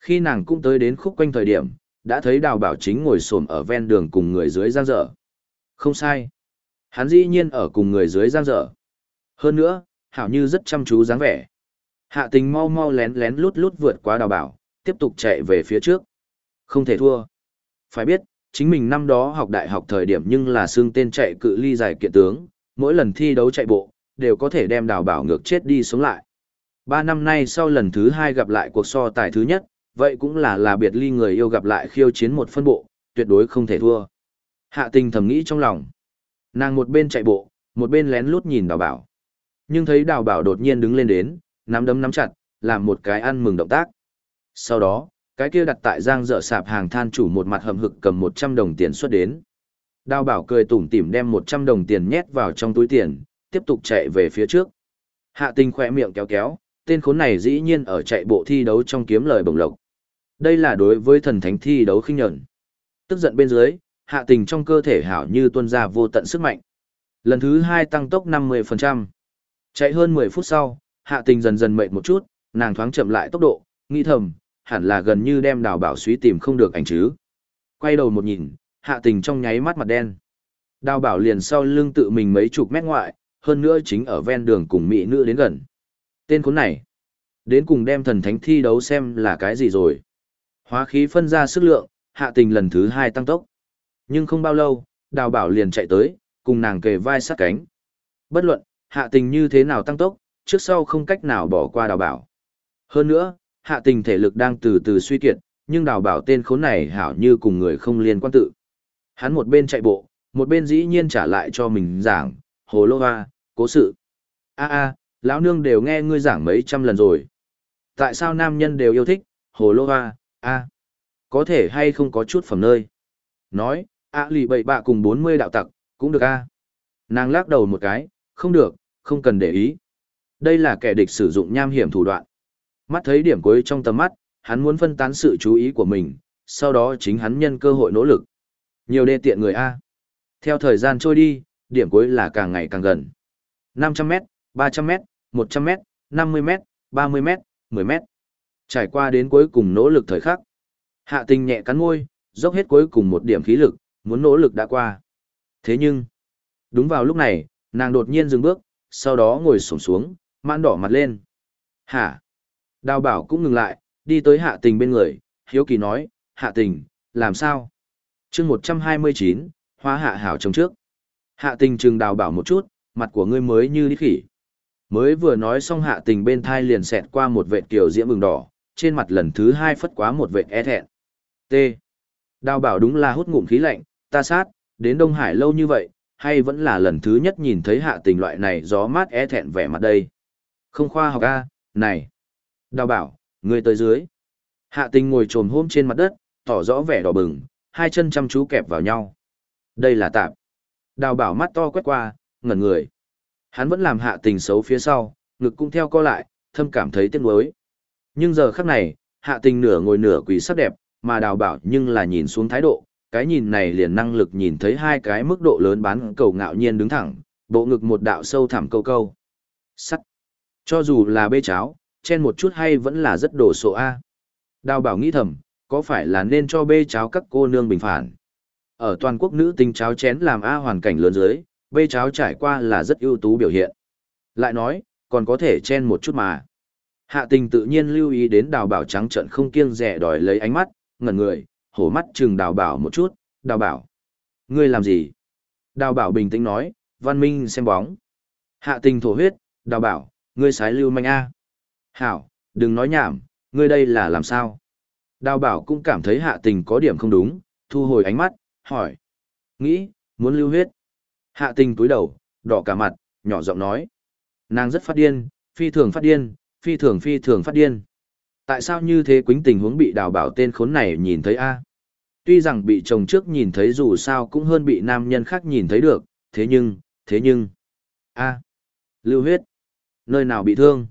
Khi nàng cũng tới đến khúc quanh thời điểm, đã thấy đào bảo chính ngồi xổm ở ven đường cùng người dưới giang dở. Không sai. Hắn dĩ nhiên ở cùng người dưới giang dở. Hơn nữa, hảo như rất chăm chú dáng vẻ. Hạ tình mau mau lén lén lút lút vượt qua đào bảo, tiếp tục chạy về phía trước. Không thể thua. Phải biết, chính mình năm đó học đại học thời điểm nhưng là xương tên chạy cự ly dài kiện tướng, mỗi lần thi đấu chạy bộ, đều có thể đem đào bảo ngược chết đi sống lại. Ba năm nay sau lần thứ hai gặp lại cuộc so tài thứ nhất, vậy cũng là là biệt ly người yêu gặp lại khiêu chiến một phân bộ, tuyệt đối không thể thua. Hạ tình thầm nghĩ trong lòng. Nàng một bên chạy bộ, một bên lén lút nhìn đào bảo. Nhưng thấy đào bảo đột nhiên đứng lên đến, nắm đấm nắm chặt, làm một cái ăn mừng động tác. Sau đó, cái kia đặt tại giang dở sạp hàng than chủ một mặt hầm hực cầm 100 đồng tiền xuất đến. Đào bảo cười tủm tỉm đem 100 đồng tiền nhét vào trong túi tiền, tiếp tục chạy về phía trước. Hạ tình khỏe miệng kéo kéo, tên khốn này dĩ nhiên ở chạy bộ thi đấu trong kiếm lời bổng lộc. Đây là đối với thần thánh thi đấu khinh nhẫn. Tức giận bên dưới, hạ tình trong cơ thể hảo như tuôn ra vô tận sức mạnh. Lần thứ hai tăng tốc 50%. Chạy hơn 10 phút sau, hạ tình dần dần mệt một chút, nàng thoáng chậm lại tốc độ, nghĩ thầm, hẳn là gần như đem đào bảo suý tìm không được ảnh chứ. Quay đầu một nhìn, hạ tình trong nháy mắt mặt đen. Đào bảo liền sau lưng tự mình mấy chục mét ngoại, hơn nữa chính ở ven đường cùng mỹ nữ đến gần. Tên khốn này, đến cùng đem thần thánh thi đấu xem là cái gì rồi. Hóa khí phân ra sức lượng, hạ tình lần thứ hai tăng tốc. Nhưng không bao lâu, đào bảo liền chạy tới, cùng nàng kề vai sát cánh. Bất luận, hạ tình như thế nào tăng tốc, trước sau không cách nào bỏ qua đào bảo. Hơn nữa, hạ tình thể lực đang từ từ suy kiệt, nhưng đào bảo tên khốn này hảo như cùng người không liên quan tự. Hắn một bên chạy bộ, một bên dĩ nhiên trả lại cho mình giảng, hồ lô hoa, cố sự. a a lão nương đều nghe ngươi giảng mấy trăm lần rồi. Tại sao nam nhân đều yêu thích, hồ lô hoa, a có thể hay không có chút phẩm nơi. Nói, a lì bậy bạ cùng bốn mươi đạo tặc, cũng được a Nàng lắc đầu một cái, không được, không cần để ý. Đây là kẻ địch sử dụng nham hiểm thủ đoạn. Mắt thấy điểm cuối trong tầm mắt, hắn muốn phân tán sự chú ý của mình, sau đó chính hắn nhân cơ hội nỗ lực. Nhiều đê tiện người A. Theo thời gian trôi đi, điểm cuối là càng ngày càng gần. 500 mét, 300m, 100m, 50m, 30m, 10m. Trải qua đến cuối cùng nỗ lực thời khắc. Hạ tình nhẹ cắn môi, dốc hết cuối cùng một điểm khí lực, muốn nỗ lực đã qua. Thế nhưng, đúng vào lúc này, nàng đột nhiên dừng bước, sau đó ngồi sổng xuống, mãn đỏ mặt lên. Hả? Đào bảo cũng ngừng lại, đi tới hạ tình bên người, hiếu kỳ nói, hạ tình, làm sao? chương 129, hóa hạ hảo trong trước. Hạ tình trừng đào bảo một chút, mặt của ngươi mới như đi khỉ. Mới vừa nói xong hạ tình bên thai liền xẹt qua một vệt kiểu diễm bừng đỏ, trên mặt lần thứ hai phất quá một vệt e thẹn. T. Đào bảo đúng là hút ngụm khí lạnh, ta sát, đến Đông Hải lâu như vậy, hay vẫn là lần thứ nhất nhìn thấy hạ tình loại này gió mát e thẹn vẻ mặt đây. Không khoa học a, này. Đào bảo, ngươi tới dưới. Hạ tình ngồi trồm hôm trên mặt đất, tỏ rõ vẻ đỏ bừng, hai chân chăm chú kẹp vào nhau. Đây là tạp. Đào bảo mắt to quét qua, ngẩn người. Hắn vẫn làm hạ tình xấu phía sau, ngực cũng theo co lại, thâm cảm thấy tiếc nuối. Nhưng giờ khắc này, hạ tình nửa ngồi nửa quỳ sắc đẹp, mà đào bảo nhưng là nhìn xuống thái độ, cái nhìn này liền năng lực nhìn thấy hai cái mức độ lớn bán cầu ngạo nhiên đứng thẳng, bộ ngực một đạo sâu thẳm câu câu. Sắt. Cho dù là bê cháo, chen một chút hay vẫn là rất đổ sộ A. Đào bảo nghĩ thầm, có phải là nên cho bê cháo các cô nương bình phản. Ở toàn quốc nữ tinh cháo chén làm A hoàn cảnh lớn dưới, bê cháo trải qua là rất ưu tú biểu hiện. Lại nói, còn có thể chen một chút mà. Hạ tình tự nhiên lưu ý đến đào bảo trắng trận không kiêng rẻ đòi lấy ánh mắt, ngẩn người, hổ mắt chừng đào bảo một chút, đào bảo. Ngươi làm gì? Đào bảo bình tĩnh nói, văn minh xem bóng. Hạ tình thổ huyết, đào bảo, ngươi sái lưu manh A. Hảo, đừng nói nhảm, ngươi đây là làm sao? Đào bảo cũng cảm thấy hạ tình có điểm không đúng, thu hồi ánh mắt, hỏi. Nghĩ, muốn lưu huyết. Hạ tình túi đầu, đỏ cả mặt, nhỏ giọng nói. Nàng rất phát điên, phi thường phát điên, phi thường phi thường phát điên. Tại sao như thế quính tình huống bị đào bảo tên khốn này nhìn thấy a? Tuy rằng bị chồng trước nhìn thấy dù sao cũng hơn bị nam nhân khác nhìn thấy được, thế nhưng, thế nhưng... a lưu huyết. Nơi nào bị thương?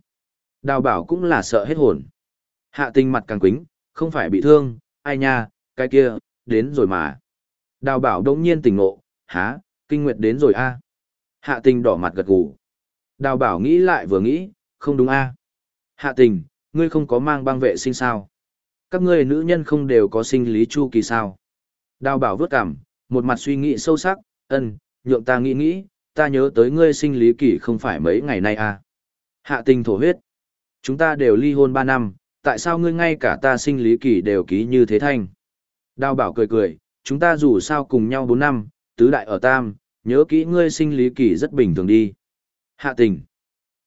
Đào bảo cũng là sợ hết hồn. Hạ tình mặt càng quính, không phải bị thương, ai nha, cái kia, đến rồi mà. Đào bảo đông nhiên tỉnh ngộ, há, kinh nguyệt đến rồi a Hạ tình đỏ mặt gật gù. Đào bảo nghĩ lại vừa nghĩ, không đúng a Hạ tình, ngươi không có mang băng vệ sinh sao? Các ngươi nữ nhân không đều có sinh lý chu kỳ sao? Đào bảo vớt cảm, một mặt suy nghĩ sâu sắc, ân, nhượng ta nghĩ nghĩ, ta nhớ tới ngươi sinh lý kỳ không phải mấy ngày nay à. Hạ tình thổ huyết. Chúng ta đều ly hôn ba năm, tại sao ngươi ngay cả ta sinh lý kỳ đều ký như thế thanh? Đào bảo cười cười, chúng ta dù sao cùng nhau bốn năm, tứ đại ở tam, nhớ kỹ ngươi sinh lý kỳ rất bình thường đi. Hạ tình.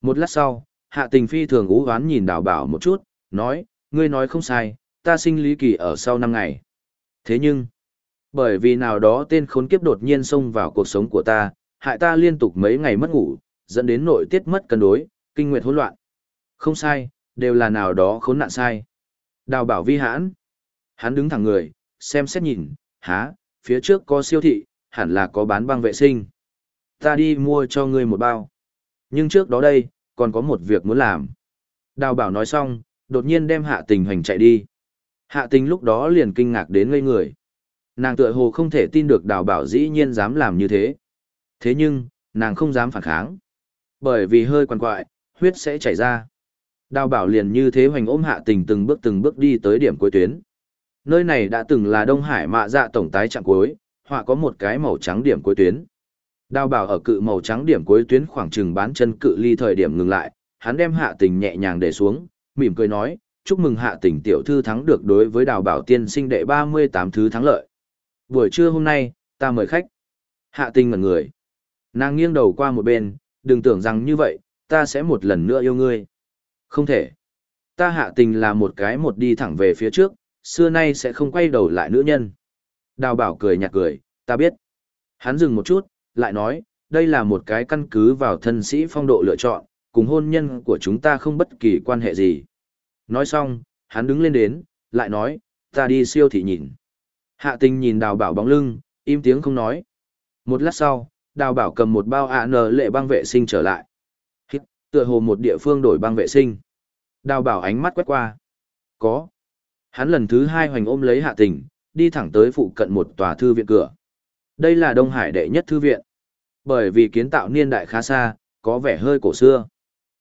Một lát sau, hạ tình phi thường ú hoán nhìn đào bảo một chút, nói, ngươi nói không sai, ta sinh lý kỳ ở sau năm ngày. Thế nhưng, bởi vì nào đó tên khốn kiếp đột nhiên xông vào cuộc sống của ta, hại ta liên tục mấy ngày mất ngủ, dẫn đến nội tiết mất cân đối, kinh nguyệt hỗn loạn. Không sai, đều là nào đó khốn nạn sai. Đào bảo vi hãn. Hắn đứng thẳng người, xem xét nhìn, há, phía trước có siêu thị, hẳn là có bán băng vệ sinh. Ta đi mua cho ngươi một bao. Nhưng trước đó đây, còn có một việc muốn làm. Đào bảo nói xong, đột nhiên đem hạ tình hành chạy đi. Hạ tình lúc đó liền kinh ngạc đến ngây người. Nàng tựa hồ không thể tin được đào bảo dĩ nhiên dám làm như thế. Thế nhưng, nàng không dám phản kháng. Bởi vì hơi quằn quại, huyết sẽ chảy ra. Đào bảo liền như thế hoành ôm hạ tình từng bước từng bước đi tới điểm cuối tuyến. Nơi này đã từng là Đông Hải mạ dạ tổng tái trạng cuối, họa có một cái màu trắng điểm cuối tuyến. Đào bảo ở cự màu trắng điểm cuối tuyến khoảng chừng bán chân cự ly thời điểm ngừng lại, hắn đem hạ tình nhẹ nhàng để xuống, mỉm cười nói, chúc mừng hạ tình tiểu thư thắng được đối với đào bảo tiên sinh đệ 38 thứ thắng lợi. Buổi trưa hôm nay, ta mời khách. Hạ tình ngẩn người. Nàng nghiêng đầu qua một bên, đừng tưởng rằng như vậy, ta sẽ một lần nữa yêu ngươi. Không thể. Ta hạ tình là một cái một đi thẳng về phía trước, xưa nay sẽ không quay đầu lại nữ nhân. Đào bảo cười nhạt cười, ta biết. Hắn dừng một chút, lại nói, đây là một cái căn cứ vào thân sĩ phong độ lựa chọn, cùng hôn nhân của chúng ta không bất kỳ quan hệ gì. Nói xong, hắn đứng lên đến, lại nói, ta đi siêu thị nhìn. Hạ tình nhìn đào bảo bóng lưng, im tiếng không nói. Một lát sau, đào bảo cầm một bao ạ n lệ băng vệ sinh trở lại. Hít, tựa hồ một địa phương đổi băng vệ sinh. Đào bảo ánh mắt quét qua. Có. Hắn lần thứ hai hoành ôm lấy hạ tình, đi thẳng tới phụ cận một tòa thư viện cửa. Đây là Đông Hải đệ nhất thư viện. Bởi vì kiến tạo niên đại khá xa, có vẻ hơi cổ xưa.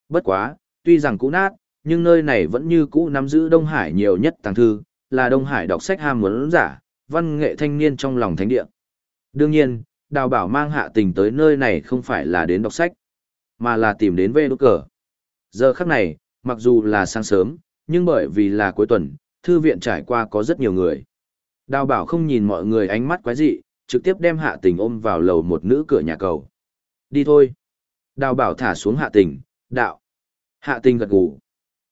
Bất quá, tuy rằng cũ nát, nhưng nơi này vẫn như cũ nắm giữ Đông Hải nhiều nhất tàng thư, là Đông Hải đọc sách ham muốn giả, văn nghệ thanh niên trong lòng thánh địa. Đương nhiên, đào bảo mang hạ tình tới nơi này không phải là đến đọc sách, mà là tìm đến về đốt cờ. Giờ khắc này, mặc dù là sáng sớm, nhưng bởi vì là cuối tuần, thư viện trải qua có rất nhiều người. Đào bảo không nhìn mọi người ánh mắt quái dị, trực tiếp đem hạ tình ôm vào lầu một nữ cửa nhà cầu. Đi thôi. Đào bảo thả xuống hạ tình, đạo. Hạ tình gật gù.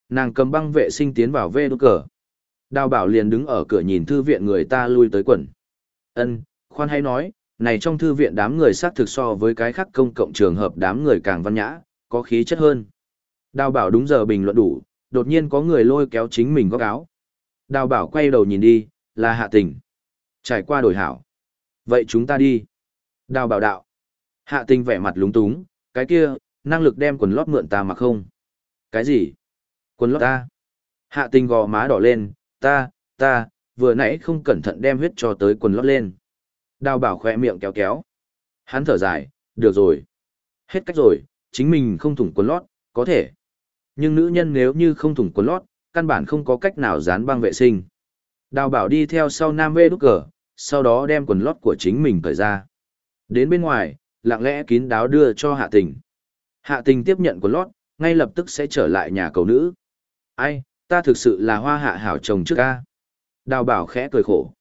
Nàng cầm băng vệ sinh tiến vào vê đốt cờ. Đào bảo liền đứng ở cửa nhìn thư viện người ta lui tới quần. Ân, khoan hay nói, này trong thư viện đám người xác thực so với cái khác công cộng trường hợp đám người càng văn nhã, có khí chất hơn. Đào bảo đúng giờ bình luận đủ, đột nhiên có người lôi kéo chính mình góc áo. Đào bảo quay đầu nhìn đi, là hạ tình. Trải qua đổi hảo. Vậy chúng ta đi. Đào bảo đạo. Hạ tình vẻ mặt lúng túng, cái kia, năng lực đem quần lót mượn ta mà không. Cái gì? Quần lót ta? Hạ tình gò má đỏ lên, ta, ta, vừa nãy không cẩn thận đem huyết cho tới quần lót lên. Đào bảo khỏe miệng kéo kéo. Hắn thở dài, được rồi. Hết cách rồi, chính mình không thủng quần lót, có thể. Nhưng nữ nhân nếu như không thủng quần lót, căn bản không có cách nào dán băng vệ sinh. Đào bảo đi theo sau nam vê đúc cờ, sau đó đem quần lót của chính mình cởi ra. Đến bên ngoài, lặng lẽ kín đáo đưa cho hạ tình. Hạ tình tiếp nhận quần lót, ngay lập tức sẽ trở lại nhà cầu nữ. Ai, ta thực sự là hoa hạ hảo chồng trước ca. Đào bảo khẽ cười khổ.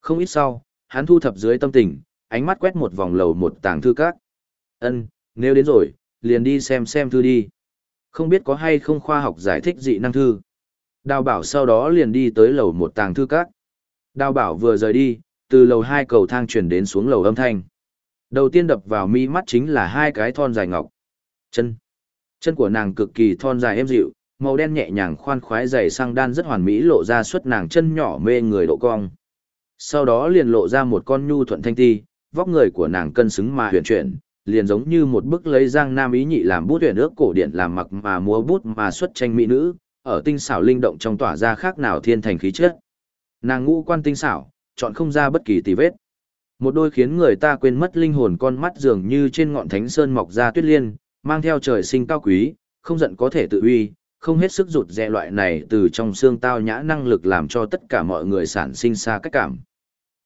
Không ít sau, hắn thu thập dưới tâm tình, ánh mắt quét một vòng lầu một tàng thư các. Ân, nếu đến rồi, liền đi xem xem thư đi. Không biết có hay không khoa học giải thích dị năng thư. Đào bảo sau đó liền đi tới lầu một tàng thư các. Đào bảo vừa rời đi, từ lầu hai cầu thang chuyển đến xuống lầu âm thanh. Đầu tiên đập vào mi mắt chính là hai cái thon dài ngọc. Chân. Chân của nàng cực kỳ thon dài êm dịu, màu đen nhẹ nhàng khoan khoái dày sang đan rất hoàn mỹ lộ ra suốt nàng chân nhỏ mê người độ cong. Sau đó liền lộ ra một con nhu thuận thanh ti, vóc người của nàng cân xứng mà huyền chuyển, liền giống như một bức lấy giang nam ý nhị làm bút huyền ước cổ điển làm mặc mà múa bút mà xuất tranh mỹ nữ, ở tinh xảo linh động trong tỏa ra khác nào thiên thành khí chất. Nàng ngũ quan tinh xảo, chọn không ra bất kỳ tì vết. Một đôi khiến người ta quên mất linh hồn con mắt dường như trên ngọn thánh sơn mọc ra tuyết liên, mang theo trời sinh cao quý, không giận có thể tự uy, không hết sức rụt rè loại này từ trong xương tao nhã năng lực làm cho tất cả mọi người sản sinh xa cách cảm.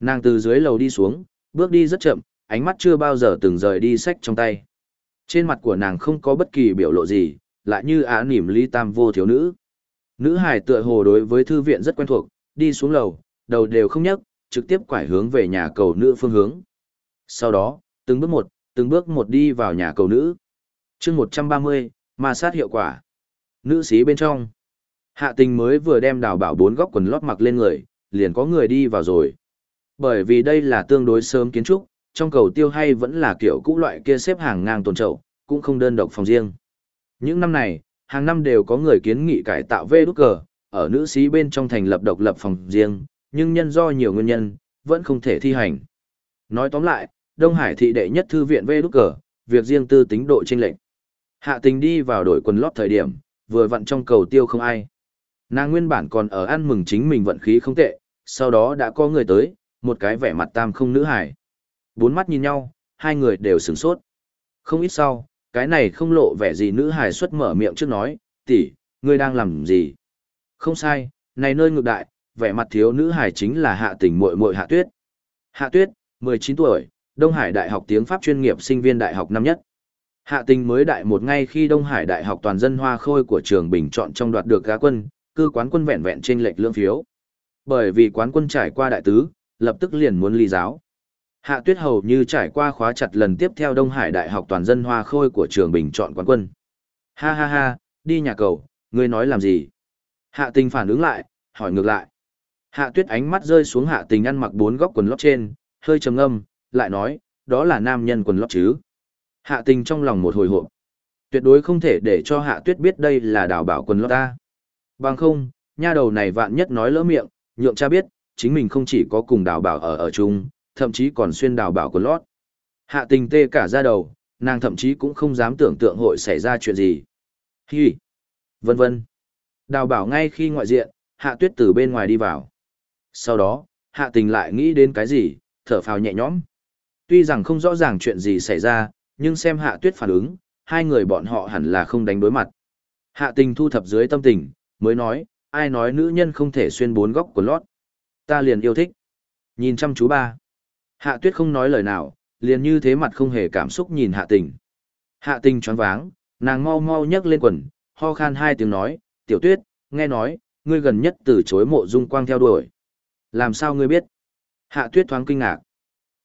Nàng từ dưới lầu đi xuống, bước đi rất chậm, ánh mắt chưa bao giờ từng rời đi sách trong tay. Trên mặt của nàng không có bất kỳ biểu lộ gì, lại như á nỉm ly tam vô thiếu nữ. Nữ hải tựa hồ đối với thư viện rất quen thuộc, đi xuống lầu, đầu đều không nhấc, trực tiếp quải hướng về nhà cầu nữ phương hướng. Sau đó, từng bước một, từng bước một đi vào nhà cầu nữ. chương 130, ma sát hiệu quả. Nữ sĩ bên trong. Hạ tình mới vừa đem đào bảo bốn góc quần lót mặc lên người, liền có người đi vào rồi. Bởi vì đây là tương đối sớm kiến trúc, trong cầu tiêu hay vẫn là kiểu cũ loại kia xếp hàng ngang tồn trậu, cũng không đơn độc phòng riêng. Những năm này, hàng năm đều có người kiến nghị cải tạo vê đút cờ, ở nữ sĩ bên trong thành lập độc lập phòng riêng, nhưng nhân do nhiều nguyên nhân, vẫn không thể thi hành. Nói tóm lại, Đông Hải thị đệ nhất thư viện vê đút cờ, việc riêng tư tính độ chênh lệch. Hạ tình đi vào đổi quần lót thời điểm, vừa vặn trong cầu tiêu không ai. Nàng nguyên bản còn ở ăn mừng chính mình vận khí không tệ, sau đó đã có người tới, một cái vẻ mặt tam không nữ hải. Bốn mắt nhìn nhau, hai người đều sửng sốt. Không ít sau, cái này không lộ vẻ gì nữ hải xuất mở miệng trước nói, tỷ, ngươi đang làm gì? Không sai, này nơi ngược đại, vẻ mặt thiếu nữ hải chính là hạ tình muội muội hạ tuyết. Hạ tuyết, 19 tuổi, Đông Hải Đại học tiếng Pháp chuyên nghiệp sinh viên đại học năm nhất. Hạ tình mới đại một ngay khi Đông Hải Đại học toàn dân hoa khôi của trường bình chọn trong đoạt được gá quân, cư quán quân vẹn vẹn trên lệch lương phiếu. Bởi vì quán quân trải qua đại tứ, lập tức liền muốn ly giáo. Hạ Tuyết hầu như trải qua khóa chặt lần tiếp theo Đông Hải Đại học toàn dân hoa khôi của trường bình chọn quán quân. Ha ha ha, đi nhà cầu, ngươi nói làm gì? Hạ tình phản ứng lại, hỏi ngược lại. Hạ Tuyết ánh mắt rơi xuống hạ tình ăn mặc bốn góc quần lót trên, hơi trầm ngâm, lại nói, đó là nam nhân quần lót chứ. Hạ tình trong lòng một hồi hộp. Tuyệt đối không thể để cho hạ tuyết biết đây là đào bảo quần lót ta. Bằng không, nha đầu này vạn nhất nói lỡ miệng, nhượng cha biết, chính mình không chỉ có cùng đào bảo ở ở chung, thậm chí còn xuyên đào bảo của lót. Hạ tình tê cả ra đầu, nàng thậm chí cũng không dám tưởng tượng hội xảy ra chuyện gì. Hi! Vân vân. Đào bảo ngay khi ngoại diện, hạ tuyết từ bên ngoài đi vào. Sau đó, hạ tình lại nghĩ đến cái gì, thở phào nhẹ nhõm. Tuy rằng không rõ ràng chuyện gì xảy ra, nhưng xem hạ tuyết phản ứng, hai người bọn họ hẳn là không đánh đối mặt. Hạ tình thu thập dưới tâm tình, mới nói, ai nói nữ nhân không thể xuyên bốn góc của lót. Ta liền yêu thích. Nhìn chăm chú ba. Hạ tuyết không nói lời nào, liền như thế mặt không hề cảm xúc nhìn hạ tình. Hạ tình choáng váng, nàng mau mau nhấc lên quần, ho khan hai tiếng nói, tiểu tuyết, nghe nói, ngươi gần nhất từ chối mộ dung quang theo đuổi. Làm sao ngươi biết? Hạ tuyết thoáng kinh ngạc.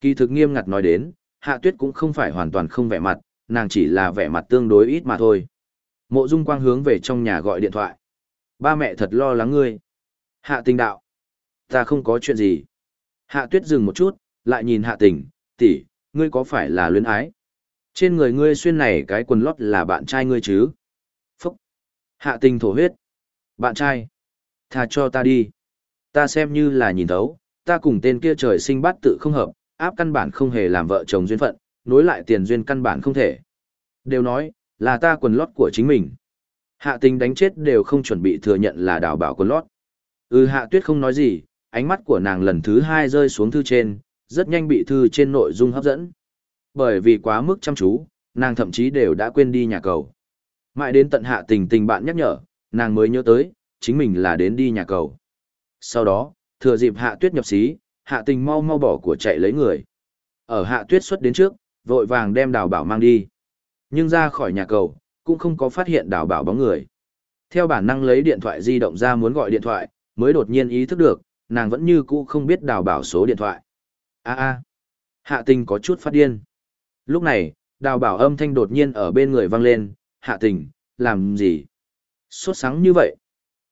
Kỳ thực nghiêm ngặt nói đến, hạ tuyết cũng không phải hoàn toàn không vẻ mặt, nàng chỉ là vẻ mặt tương đối ít mà thôi. Mộ dung quang hướng về trong nhà gọi điện thoại. Ba mẹ thật lo lắng ngươi. Hạ tình đạo. Ta không có chuyện gì. Hạ tuyết dừng một chút, lại nhìn hạ tình, tỷ, ngươi có phải là luyến ái? Trên người ngươi xuyên này cái quần lót là bạn trai ngươi chứ? Phúc! Hạ tình thổ huyết. Bạn trai! Thà cho ta đi. Ta xem như là nhìn thấu, ta cùng tên kia trời sinh bát tự không hợp, áp căn bản không hề làm vợ chồng duyên phận, nối lại tiền duyên căn bản không thể. Đều nói, là ta quần lót của chính mình. Hạ tình đánh chết đều không chuẩn bị thừa nhận là đào bảo quần lót. Ừ hạ tuyết không nói gì, ánh mắt của nàng lần thứ hai rơi xuống thư trên, rất nhanh bị thư trên nội dung hấp dẫn. Bởi vì quá mức chăm chú, nàng thậm chí đều đã quên đi nhà cầu. Mãi đến tận hạ tình tình bạn nhắc nhở, nàng mới nhớ tới, chính mình là đến đi nhà cầu. Sau đó, thừa dịp hạ tuyết nhập xí, hạ tình mau mau bỏ của chạy lấy người. Ở hạ tuyết xuất đến trước, vội vàng đem đào bảo mang đi. Nhưng ra khỏi nhà cầu, cũng không có phát hiện đào bảo bóng người. Theo bản năng lấy điện thoại di động ra muốn gọi điện thoại, mới đột nhiên ý thức được, nàng vẫn như cũ không biết đào bảo số điện thoại a a hạ tình có chút phát điên. Lúc này, đào bảo âm thanh đột nhiên ở bên người vang lên, hạ tình, làm gì? Sốt sáng như vậy.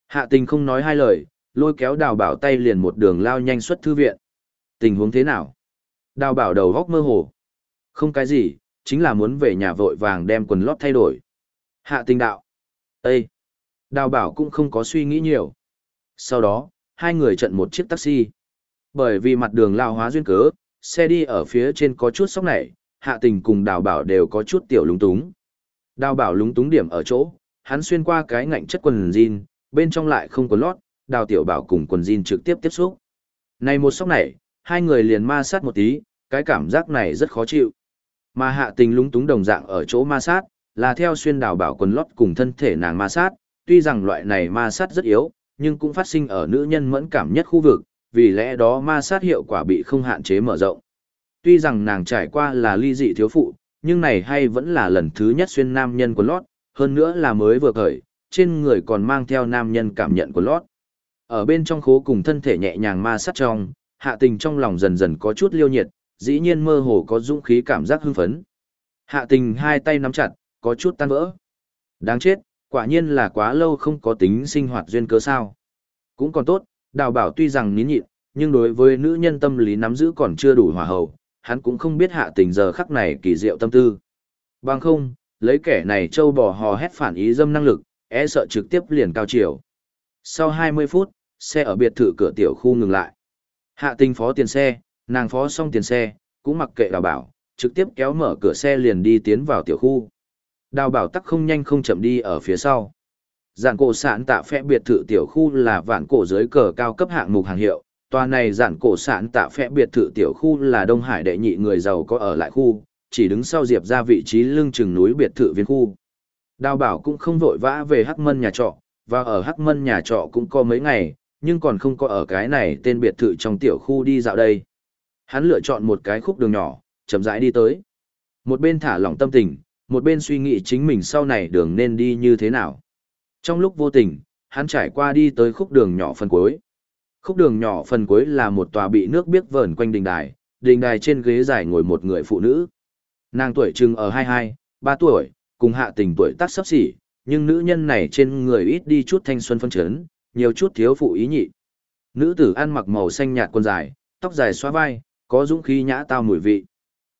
Hạ tình không nói hai lời, lôi kéo đào bảo tay liền một đường lao nhanh xuất thư viện. Tình huống thế nào? Đào bảo đầu góc mơ hồ. Không cái gì, chính là muốn về nhà vội vàng đem quần lót thay đổi. Hạ tình đạo. Ê! Đào bảo cũng không có suy nghĩ nhiều. Sau đó, hai người trận một chiếc taxi. Bởi vì mặt đường lao hóa duyên cớ, xe đi ở phía trên có chút sóc nảy, hạ tình cùng đào bảo đều có chút tiểu lúng túng. Đào bảo lúng túng điểm ở chỗ, hắn xuyên qua cái ngạnh chất quần jean, bên trong lại không có lót, đào tiểu bảo cùng quần jean trực tiếp tiếp xúc. Này một sóc này, hai người liền ma sát một tí, cái cảm giác này rất khó chịu. Mà hạ tình lúng túng đồng dạng ở chỗ ma sát, là theo xuyên đào bảo quần lót cùng thân thể nàng ma sát, tuy rằng loại này ma sát rất yếu, nhưng cũng phát sinh ở nữ nhân mẫn cảm nhất khu vực, vì lẽ đó ma sát hiệu quả bị không hạn chế mở rộng. Tuy rằng nàng trải qua là ly dị thiếu phụ, nhưng này hay vẫn là lần thứ nhất xuyên nam nhân của lót, hơn nữa là mới vừa khởi, trên người còn mang theo nam nhân cảm nhận của lót. Ở bên trong khố cùng thân thể nhẹ nhàng ma sát trong, hạ tình trong lòng dần dần có chút liêu nhiệt, dĩ nhiên mơ hồ có dũng khí cảm giác hưng phấn. Hạ tình hai tay nắm chặt, có chút tan vỡ. Đáng chết, quả nhiên là quá lâu không có tính sinh hoạt duyên cớ sao. Cũng còn tốt, đào bảo tuy rằng nín nhịn, nhưng đối với nữ nhân tâm lý nắm giữ còn chưa đủ hòa hậu, hắn cũng không biết hạ tình giờ khắc này kỳ diệu tâm tư. Bằng không, lấy kẻ này trâu bò hò hét phản ý dâm năng lực, e sợ trực tiếp liền cao chiều. Sau 20 phút, xe ở biệt thự cửa tiểu khu ngừng lại. Hạ tình phó tiền xe, nàng phó xong tiền xe, cũng mặc kệ đào bảo, trực tiếp kéo mở cửa xe liền đi tiến vào tiểu khu. Đào bảo tắc không nhanh không chậm đi ở phía sau. Giản cổ sản tạ phẹ biệt thự tiểu khu là vạn cổ dưới cờ cao cấp hạng mục hàng hiệu. Tòa này giản cổ sản tạ phẹ biệt thự tiểu khu là Đông Hải đệ nhị người giàu có ở lại khu, chỉ đứng sau Diệp ra vị trí lưng chừng núi biệt thự viên khu. Đào bảo cũng không vội vã về Hắc Mân nhà trọ, và ở Hắc Mân nhà trọ cũng có mấy ngày, nhưng còn không có ở cái này tên biệt thự trong tiểu khu đi dạo đây. Hắn lựa chọn một cái khúc đường nhỏ, chậm rãi đi tới. Một bên thả lỏng tâm tình, một bên suy nghĩ chính mình sau này đường nên đi như thế nào. Trong lúc vô tình, hắn trải qua đi tới khúc đường nhỏ phần cuối. Khúc đường nhỏ phần cuối là một tòa bị nước biếc vờn quanh đình đài, đình đài trên ghế dài ngồi một người phụ nữ. Nàng tuổi chừng ở 22, 3 tuổi, cùng hạ tình tuổi tác sắp xỉ, nhưng nữ nhân này trên người ít đi chút thanh xuân phân chấn, nhiều chút thiếu phụ ý nhị. Nữ tử ăn mặc màu xanh nhạt quần dài, tóc dài xóa vai, có dũng khí nhã tao mùi vị.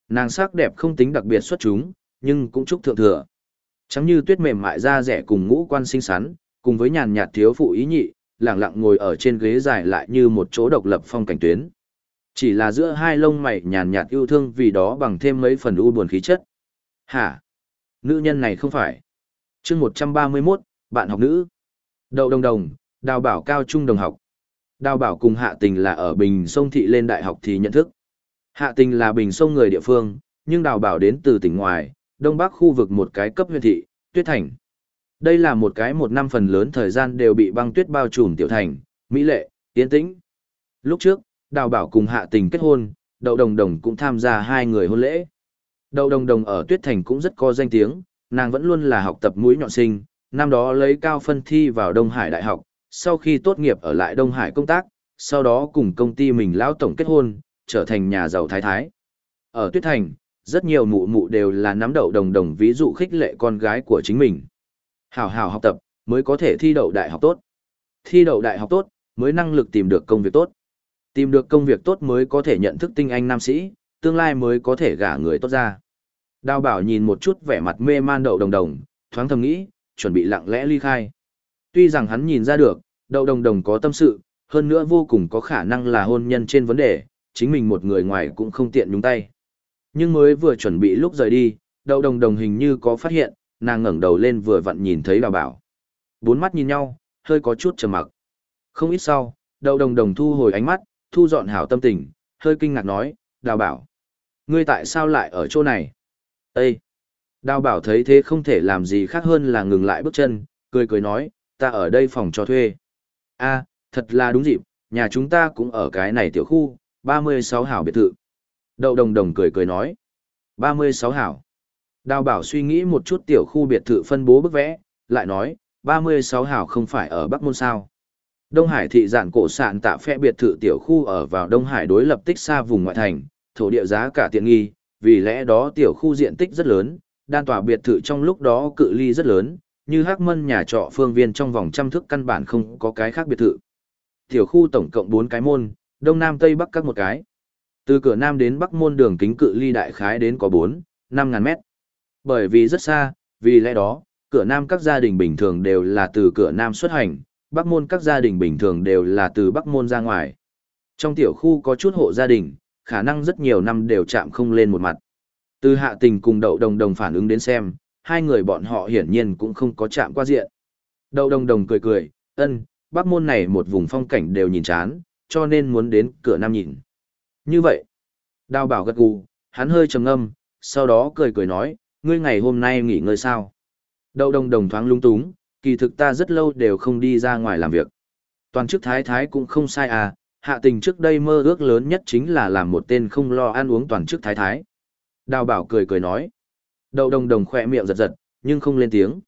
Nàng sắc đẹp không tính đặc biệt xuất chúng, nhưng cũng chúc thượng thừa. Chẳng như tuyết mềm mại da rẻ cùng ngũ quan xinh xắn, cùng với nhàn nhạt thiếu phụ ý nhị, lẳng lặng ngồi ở trên ghế dài lại như một chỗ độc lập phong cảnh tuyến. Chỉ là giữa hai lông mày nhàn nhạt yêu thương vì đó bằng thêm mấy phần u buồn khí chất. Hả? Nữ nhân này không phải. chương 131, bạn học nữ. Đậu đồng đồng, đào bảo cao trung đồng học. Đào bảo cùng hạ tình là ở Bình Sông Thị lên đại học thì nhận thức. Hạ tình là Bình Sông người địa phương, nhưng đào bảo đến từ tỉnh ngoài, đông bắc khu vực một cái cấp huyện thị, Tuyết Thành. Đây là một cái một năm phần lớn thời gian đều bị băng tuyết bao trùm tiểu thành, mỹ lệ, tiến tĩnh. Lúc trước, đào bảo cùng hạ tình kết hôn, đậu đồng đồng cũng tham gia hai người hôn lễ. Đậu đồng đồng ở Tuyết Thành cũng rất có danh tiếng, nàng vẫn luôn là học tập mũi nhọn sinh, năm đó lấy cao phân thi vào Đông Hải Đại học, sau khi tốt nghiệp ở lại Đông Hải công tác, sau đó cùng công ty mình lão tổng kết hôn, trở thành nhà giàu thái thái. Ở Tuyết Thành, rất nhiều mụ mụ đều là nắm đậu đồng đồng ví dụ khích lệ con gái của chính mình. Hảo hảo học tập, mới có thể thi đậu đại học tốt. Thi đậu đại học tốt, mới năng lực tìm được công việc tốt. Tìm được công việc tốt mới có thể nhận thức tinh anh nam sĩ, tương lai mới có thể gả người tốt ra. Đào bảo nhìn một chút vẻ mặt mê man đậu đồng đồng, thoáng thầm nghĩ, chuẩn bị lặng lẽ ly khai. Tuy rằng hắn nhìn ra được, đậu đồng đồng có tâm sự, hơn nữa vô cùng có khả năng là hôn nhân trên vấn đề, chính mình một người ngoài cũng không tiện nhúng tay. Nhưng mới vừa chuẩn bị lúc rời đi, đậu đồng đồng hình như có phát hiện, nàng ngẩng đầu lên vừa vặn nhìn thấy đào bảo. Bốn mắt nhìn nhau, hơi có chút trầm mặc. Không ít sau, đậu đồng đồng thu hồi ánh mắt, thu dọn hảo tâm tình, hơi kinh ngạc nói, đào bảo. Ngươi tại sao lại ở chỗ này? Ê! Đào bảo thấy thế không thể làm gì khác hơn là ngừng lại bước chân, cười cười nói, ta ở đây phòng cho thuê. a thật là đúng dịp, nhà chúng ta cũng ở cái này tiểu khu, 36 hảo biệt thự. Đậu đồng đồng cười cười nói, 36 hảo. Đào bảo suy nghĩ một chút tiểu khu biệt thự phân bố bức vẽ, lại nói, 36 hảo không phải ở Bắc Môn sao. Đông Hải thị dạn cổ sạn tạ phẹ biệt thự tiểu khu ở vào Đông Hải đối lập tích xa vùng ngoại thành, thổ địa giá cả tiện nghi, vì lẽ đó tiểu khu diện tích rất lớn, đan tòa biệt thự trong lúc đó cự ly rất lớn, như hắc mân nhà trọ phương viên trong vòng trăm thước căn bản không có cái khác biệt thự. Tiểu khu tổng cộng 4 cái môn, đông nam tây bắc các một cái. Từ cửa nam đến bắc môn đường kính cự ly đại khái đến có 4, 5 ngàn mét. Bởi vì rất xa, vì lẽ đó, cửa nam các gia đình bình thường đều là từ cửa nam xuất hành, bắc môn các gia đình bình thường đều là từ bắc môn ra ngoài. Trong tiểu khu có chút hộ gia đình, khả năng rất nhiều năm đều chạm không lên một mặt. Từ hạ tình cùng đậu đồng đồng phản ứng đến xem, hai người bọn họ hiển nhiên cũng không có chạm qua diện. Đậu đồng đồng cười cười, ân, bắc môn này một vùng phong cảnh đều nhìn chán, cho nên muốn đến cửa nam nhìn. Như vậy, đào bảo gật gù, hắn hơi trầm ngâm, sau đó cười cười nói, ngươi ngày hôm nay nghỉ ngơi sao? Đậu đồng đồng thoáng lung túng, kỳ thực ta rất lâu đều không đi ra ngoài làm việc. Toàn chức thái thái cũng không sai à, hạ tình trước đây mơ ước lớn nhất chính là làm một tên không lo ăn uống toàn chức thái thái. Đào bảo cười cười nói. Đậu đồng đồng khỏe miệng giật giật, nhưng không lên tiếng.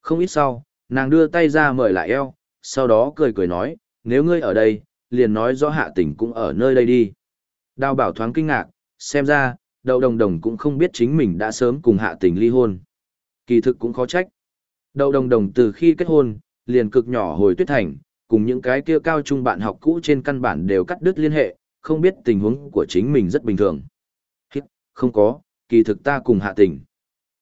Không ít sau, nàng đưa tay ra mời lại eo, sau đó cười cười nói, nếu ngươi ở đây, liền nói rõ hạ tình cũng ở nơi đây đi. Đào bảo thoáng kinh ngạc, xem ra, đậu đồng đồng cũng không biết chính mình đã sớm cùng hạ tình ly hôn. Kỳ thực cũng khó trách. Đậu đồng đồng từ khi kết hôn, liền cực nhỏ hồi tuyết thành, cùng những cái kia cao trung bạn học cũ trên căn bản đều cắt đứt liên hệ, không biết tình huống của chính mình rất bình thường. Hít, không có, kỳ thực ta cùng hạ tình.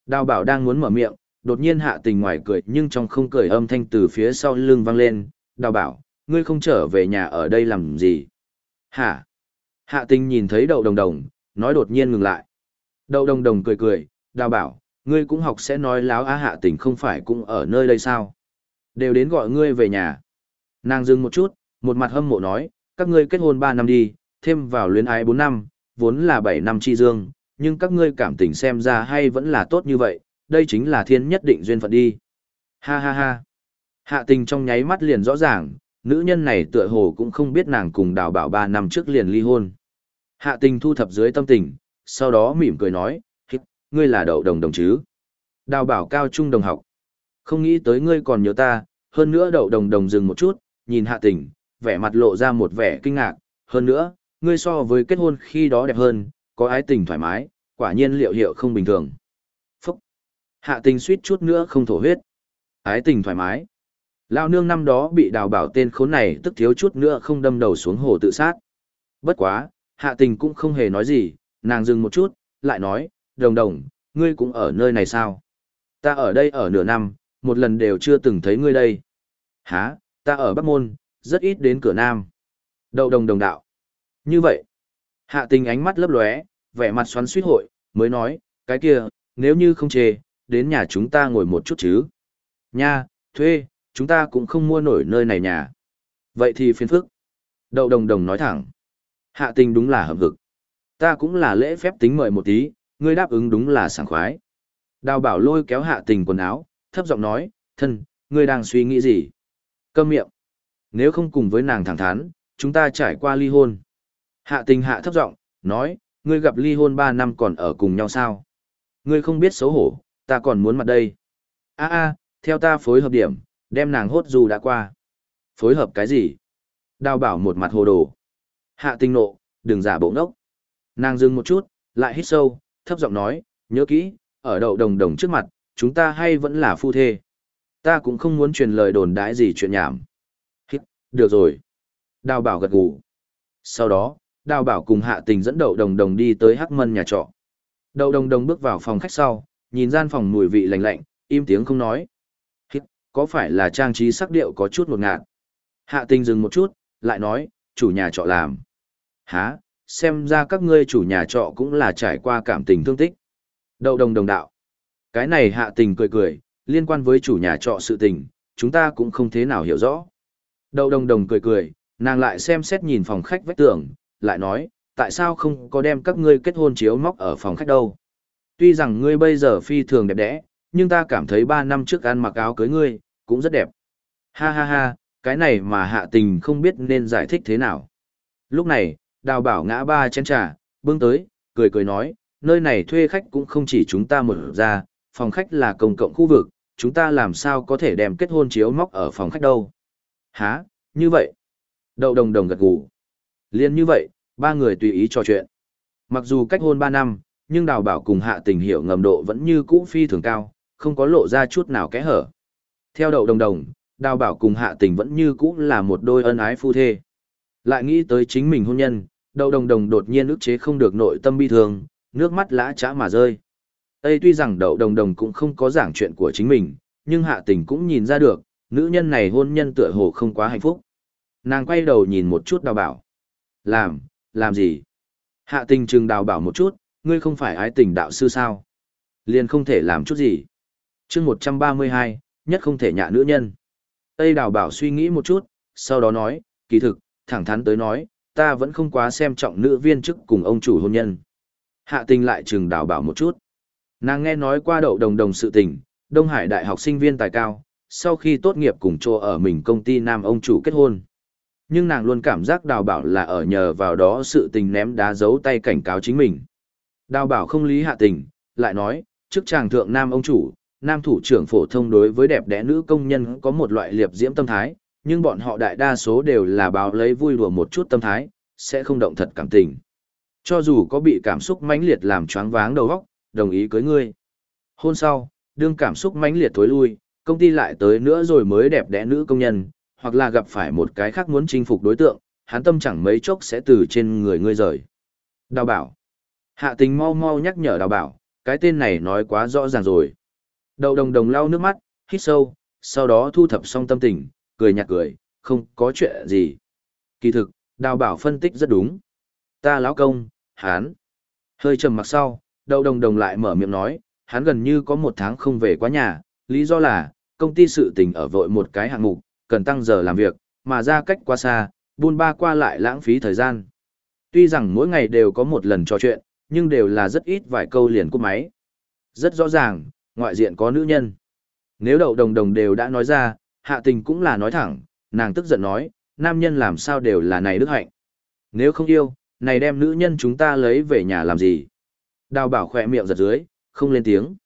Đào bảo đang muốn mở miệng, đột nhiên hạ tình ngoài cười nhưng trong không cười âm thanh từ phía sau lưng vang lên. Đào bảo, ngươi không trở về nhà ở đây làm gì? Hả? Hạ tình nhìn thấy đậu đồng đồng, nói đột nhiên ngừng lại. Đậu đồng đồng cười cười, đào bảo, ngươi cũng học sẽ nói láo á hạ tình không phải cũng ở nơi đây sao? Đều đến gọi ngươi về nhà. Nàng dừng một chút, một mặt hâm mộ nói, các ngươi kết hôn 3 năm đi, thêm vào luyến ái 4 năm, vốn là 7 năm chi dương, nhưng các ngươi cảm tình xem ra hay vẫn là tốt như vậy, đây chính là thiên nhất định duyên phận đi. Ha ha ha. Hạ tình trong nháy mắt liền rõ ràng, nữ nhân này tựa hồ cũng không biết nàng cùng đào bảo ba năm trước liền ly hôn. Hạ tình thu thập dưới tâm tình, sau đó mỉm cười nói, ngươi là đậu đồng đồng chứ. Đào bảo cao trung đồng học. Không nghĩ tới ngươi còn nhớ ta, hơn nữa đậu đồng đồng dừng một chút, nhìn hạ tình, vẻ mặt lộ ra một vẻ kinh ngạc, hơn nữa, ngươi so với kết hôn khi đó đẹp hơn, có ái tình thoải mái, quả nhiên liệu hiệu không bình thường. Phúc! Hạ tình suýt chút nữa không thổ huyết. Ái tình thoải mái. Lao nương năm đó bị đào bảo tên khốn này tức thiếu chút nữa không đâm đầu xuống hồ tự sát. Bất quá, hạ tình cũng không hề nói gì, nàng dừng một chút, lại nói, đồng đồng, ngươi cũng ở nơi này sao? Ta ở đây ở nửa năm, một lần đều chưa từng thấy ngươi đây. Hả, ta ở Bắc Môn, rất ít đến cửa Nam. Đậu đồng đồng đạo. Như vậy, Hạ tình ánh mắt lấp lóe, vẻ mặt xoắn suýt hội, mới nói, cái kia, nếu như không chê, đến nhà chúng ta ngồi một chút chứ. Nha, thuê, chúng ta cũng không mua nổi nơi này nhà. Vậy thì phiền phức. Đậu đồng đồng nói thẳng. Hạ tình đúng là hợp hực. Ta cũng là lễ phép tính mời một tí, ngươi đáp ứng đúng là sảng khoái. Đào bảo lôi kéo hạ tình quần áo, thấp giọng nói, thân, ngươi đang suy nghĩ gì? Câm miệng. Nếu không cùng với nàng thẳng thắn, chúng ta trải qua ly hôn. Hạ tình hạ thấp giọng, nói, ngươi gặp ly hôn 3 năm còn ở cùng nhau sao? Ngươi không biết xấu hổ, ta còn muốn mặt đây. a a theo ta phối hợp điểm, đem nàng hốt dù đã qua. Phối hợp cái gì? Đào bảo một mặt hồ đồ. Hạ Tinh nộ, đừng giả bộ ngốc. Nàng dừng một chút, lại hít sâu, thấp giọng nói, nhớ kỹ, ở đậu đồng đồng trước mặt, chúng ta hay vẫn là phu thê. Ta cũng không muốn truyền lời đồn đãi gì chuyện nhảm. Hít, được rồi. Đào bảo gật gù. Sau đó, đào bảo cùng hạ tình dẫn đậu đồng đồng đi tới hắc mân nhà trọ. Đậu đồng đồng bước vào phòng khách sau, nhìn gian phòng mùi vị lạnh lạnh, im tiếng không nói. Có phải là trang trí sắc điệu có chút một ngạt? Hạ tình dừng một chút, lại nói, chủ nhà trọ làm. há, xem ra các ngươi chủ nhà trọ cũng là trải qua cảm tình thương tích. Đậu đồng đồng đạo. Cái này hạ tình cười cười, liên quan với chủ nhà trọ sự tình, chúng ta cũng không thế nào hiểu rõ. Đậu đồng đồng cười cười, nàng lại xem xét nhìn phòng khách vách tường, lại nói, tại sao không có đem các ngươi kết hôn chiếu móc ở phòng khách đâu. Tuy rằng ngươi bây giờ phi thường đẹp đẽ, nhưng ta cảm thấy 3 năm trước ăn mặc áo cưới ngươi, cũng rất đẹp. Ha ha ha, cái này mà hạ tình không biết nên giải thích thế nào. Lúc này, đào bảo ngã ba chén trà, bưng tới, cười cười nói, nơi này thuê khách cũng không chỉ chúng ta mở ra, phòng khách là công cộng khu vực, chúng ta làm sao có thể đem kết hôn chiếu móc ở phòng khách đâu. Hả, như vậy? Đậu đồng đồng gật gù. Liên như vậy, ba người tùy ý trò chuyện. Mặc dù cách hôn ba năm, nhưng đào bảo cùng hạ tình hiểu ngầm độ vẫn như cũ phi thường cao, không có lộ ra chút nào kẽ hở. Theo đậu đồng đồng, đào bảo cùng hạ tình vẫn như cũ là một đôi ân ái phu thê. Lại nghĩ tới chính mình hôn nhân, đậu đồng đồng đột nhiên ức chế không được nội tâm bi thương, nước mắt lã trã mà rơi. Tây tuy rằng đậu đồng đồng cũng không có giảng chuyện của chính mình, nhưng hạ tình cũng nhìn ra được, nữ nhân này hôn nhân tựa hồ không quá hạnh phúc. Nàng quay đầu nhìn một chút đào bảo. Làm, làm gì? Hạ tình trừng đào bảo một chút, ngươi không phải ái tình đạo sư sao? Liền không thể làm chút gì. chương 132, nhất không thể nhạ nữ nhân. Tây đào bảo suy nghĩ một chút, sau đó nói, kỳ thực, thẳng thắn tới nói, ta vẫn không quá xem trọng nữ viên chức cùng ông chủ hôn nhân. Hạ tình lại trừng đào bảo một chút. Nàng nghe nói qua đậu đồng đồng sự tình, Đông Hải Đại học sinh viên tài cao, sau khi tốt nghiệp cùng chỗ ở mình công ty nam ông chủ kết hôn. Nhưng nàng luôn cảm giác đào bảo là ở nhờ vào đó sự tình ném đá giấu tay cảnh cáo chính mình. Đào bảo không lý hạ tình, lại nói, trước chàng thượng nam ông chủ, nam thủ trưởng phổ thông đối với đẹp đẽ nữ công nhân có một loại liệp diễm tâm thái, nhưng bọn họ đại đa số đều là báo lấy vui đùa một chút tâm thái, sẽ không động thật cảm tình. Cho dù có bị cảm xúc mãnh liệt làm choáng váng đầu óc, đồng ý cưới ngươi. Hôn sau, đương cảm xúc mãnh liệt thối lui, công ty lại tới nữa rồi mới đẹp đẽ nữ công nhân, hoặc là gặp phải một cái khác muốn chinh phục đối tượng, hắn tâm chẳng mấy chốc sẽ từ trên người ngươi rời. Đào bảo. Hạ tình mau mau nhắc nhở đào bảo, cái tên này nói quá rõ ràng rồi. Đậu đồng đồng lau nước mắt, hít sâu, sau đó thu thập xong tâm tình, cười nhạt cười, không có chuyện gì. Kỳ thực, đào bảo phân tích rất đúng. Ta lão công, hán. Hơi trầm mặc sau, đậu đồng đồng lại mở miệng nói, hắn gần như có một tháng không về quá nhà, lý do là, công ty sự tình ở vội một cái hạng mục, cần tăng giờ làm việc, mà ra cách quá xa, buôn ba qua lại lãng phí thời gian. Tuy rằng mỗi ngày đều có một lần trò chuyện, nhưng đều là rất ít vài câu liền cúp máy. Rất rõ ràng, ngoại diện có nữ nhân. Nếu đậu đồng đồng đều đã nói ra, hạ tình cũng là nói thẳng, nàng tức giận nói, nam nhân làm sao đều là này đức hạnh. Nếu không yêu, này đem nữ nhân chúng ta lấy về nhà làm gì? Đào bảo khỏe miệng giật dưới, không lên tiếng.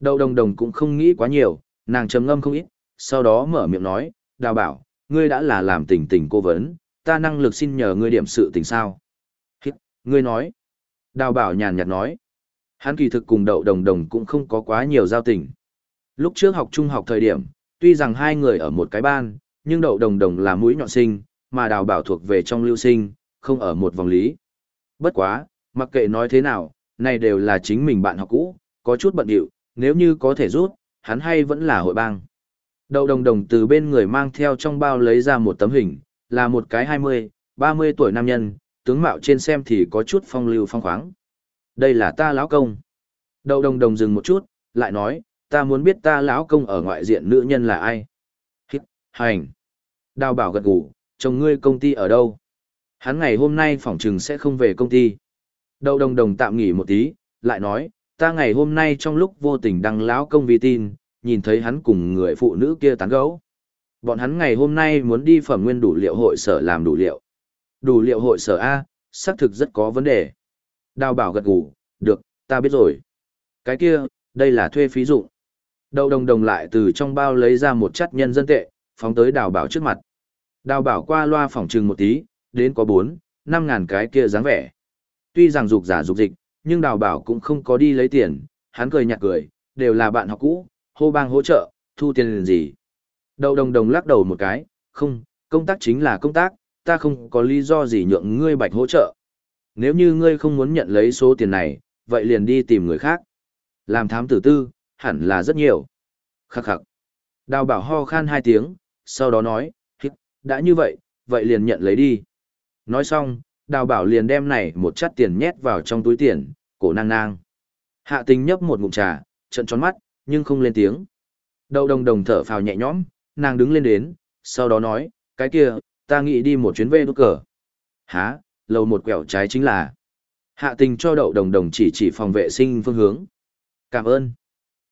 Đậu đồng đồng cũng không nghĩ quá nhiều, nàng trầm ngâm không ít, sau đó mở miệng nói, đào bảo, ngươi đã là làm tình tình cô vấn, ta năng lực xin nhờ ngươi điểm sự tình sao. Hít, ngươi nói. Đào bảo nhàn nhạt nói. Hắn kỳ thực cùng đậu đồng đồng cũng không có quá nhiều giao tình. Lúc trước học trung học thời điểm, tuy rằng hai người ở một cái ban, nhưng đậu đồng đồng là mũi nhọn sinh, mà đào bảo thuộc về trong lưu sinh, không ở một vòng lý. Bất quá, mặc kệ nói thế nào, này đều là chính mình bạn học cũ, có chút bận điệu, nếu như có thể rút, hắn hay vẫn là hội bang. Đậu đồng đồng từ bên người mang theo trong bao lấy ra một tấm hình, là một cái 20, 30 tuổi nam nhân, tướng mạo trên xem thì có chút phong lưu phong khoáng. Đây là ta lão công. Đậu đồng đồng dừng một chút, lại nói, ta muốn biết ta lão công ở ngoại diện nữ nhân là ai. Hít, hành. Đào bảo gật gù, chồng ngươi công ty ở đâu? Hắn ngày hôm nay phỏng chừng sẽ không về công ty. Đậu đồng đồng tạm nghỉ một tí, lại nói, ta ngày hôm nay trong lúc vô tình đăng lão công vi tin, nhìn thấy hắn cùng người phụ nữ kia tán gẫu. Bọn hắn ngày hôm nay muốn đi phẩm nguyên đủ liệu hội sở làm đủ liệu. Đủ liệu hội sở A, xác thực rất có vấn đề. Đào bảo gật gù, được, ta biết rồi. Cái kia, đây là thuê phí dụng. Đậu đồng đồng lại từ trong bao lấy ra một chất nhân dân tệ, phóng tới đào bảo trước mặt. Đào bảo qua loa phỏng trừng một tí, đến có bốn, năm ngàn cái kia dáng vẻ. Tuy rằng dục giả dục dịch, nhưng đào bảo cũng không có đi lấy tiền, hắn cười nhạt cười, đều là bạn học cũ, hô bang hỗ trợ, thu tiền liền gì. Đậu đồng đồng lắc đầu một cái, không, công tác chính là công tác, ta không có lý do gì nhượng ngươi bạch hỗ trợ. Nếu như ngươi không muốn nhận lấy số tiền này, vậy liền đi tìm người khác. Làm thám tử tư, hẳn là rất nhiều. Khắc khắc. Đào bảo ho khan hai tiếng, sau đó nói, hít, đã như vậy, vậy liền nhận lấy đi. Nói xong, đào bảo liền đem này một chắt tiền nhét vào trong túi tiền, cổ nang nang. Hạ tình nhấp một ngụm trà, trận tròn mắt, nhưng không lên tiếng. Đậu đồng đồng thở phào nhẹ nhõm, nàng đứng lên đến, sau đó nói, cái kia, ta nghĩ đi một chuyến về đốt cờ. Hả, lầu một quẹo trái chính là. Hạ tình cho đậu đồng đồng chỉ chỉ phòng vệ sinh phương hướng. Cảm ơn.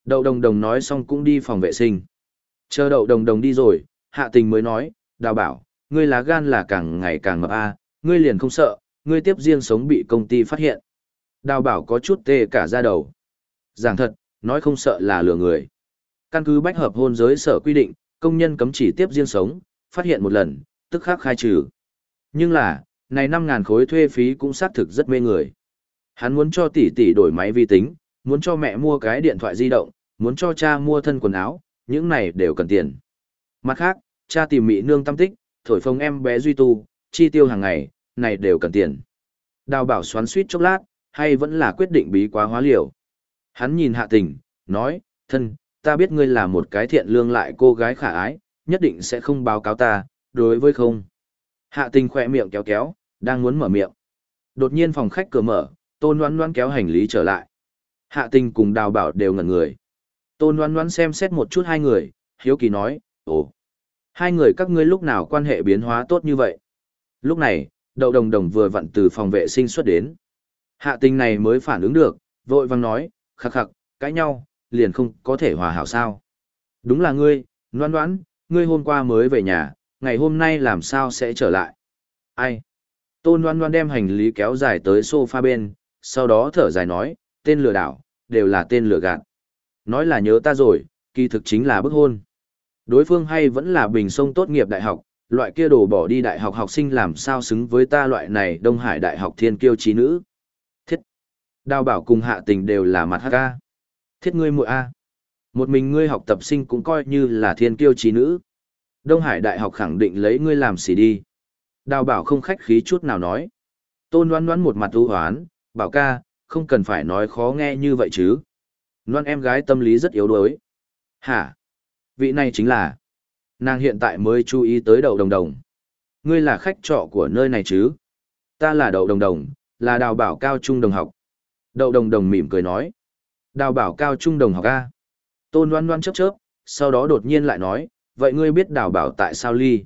Đậu đồng đồng nói xong cũng đi phòng vệ sinh. Chờ đậu đồng đồng đi rồi, hạ tình mới nói, đào bảo, ngươi lá gan là càng ngày càng ngập a, ngươi liền không sợ, ngươi tiếp riêng sống bị công ty phát hiện. Đào bảo có chút tê cả ra đầu. Giảng thật, nói không sợ là lừa người. Căn cứ bách hợp hôn giới sở quy định, công nhân cấm chỉ tiếp riêng sống, phát hiện một lần, tức khắc khai trừ. Nhưng là, này 5.000 khối thuê phí cũng xác thực rất mê người. Hắn muốn cho tỷ tỷ đổi máy vi tính, muốn cho mẹ mua cái điện thoại di động, muốn cho cha mua thân quần áo, những này đều cần tiền. Mặt khác, cha tìm mỹ nương tâm tích, thổi phồng em bé duy tu, chi tiêu hàng ngày, này đều cần tiền. Đào bảo xoắn suýt chốc lát, hay vẫn là quyết định bí quá hóa liều. Hắn nhìn hạ tình, nói, thân, ta biết ngươi là một cái thiện lương lại cô gái khả ái, nhất định sẽ không báo cáo ta, đối với không. Hạ tình khỏe miệng kéo kéo, đang muốn mở miệng. Đột nhiên phòng khách cửa mở, tôn đoán đoán kéo hành lý trở lại. Hạ tình cùng đào bảo đều ngẩn người. Tôn đoán đoán xem xét một chút hai người, hiếu kỳ nói, ồ, hai người các ngươi lúc nào quan hệ biến hóa tốt như vậy. Lúc này, đậu đồng đồng vừa vặn từ phòng vệ sinh xuất đến. Hạ tình này mới phản ứng được, vội vang nói, khắc khắc, cãi nhau, liền không có thể hòa hảo sao. Đúng là ngươi, Loan đoán, ngươi hôm qua mới về nhà, ngày hôm nay làm sao sẽ trở lại. Ai? Tôn Loan Loan đem hành lý kéo dài tới sofa bên, sau đó thở dài nói, tên lừa đảo, đều là tên lừa gạt. Nói là nhớ ta rồi, kỳ thực chính là bức hôn. Đối phương hay vẫn là bình sông tốt nghiệp đại học, loại kia đồ bỏ đi đại học học sinh làm sao xứng với ta loại này Đông Hải đại học thiên kiêu trí nữ. Thiết. Đào bảo cùng hạ tình đều là mặt hắc ca. Thiết ngươi muội A. Một mình ngươi học tập sinh cũng coi như là thiên kiêu trí nữ. Đông Hải đại học khẳng định lấy ngươi làm xỉ đi. Đào bảo không khách khí chút nào nói. Tôn đoán đoán một mặt ưu hoán, bảo ca, không cần phải nói khó nghe như vậy chứ. Loan em gái tâm lý rất yếu đuối. Hả? Vị này chính là... Nàng hiện tại mới chú ý tới đầu đồng đồng. Ngươi là khách trọ của nơi này chứ? Ta là đậu đồng đồng, là đào bảo cao trung đồng học. Đậu đồng đồng mỉm cười nói. Đào bảo cao trung đồng học A. Tôn đoán đoán chớp chớp, sau đó đột nhiên lại nói, vậy ngươi biết đào bảo tại sao ly?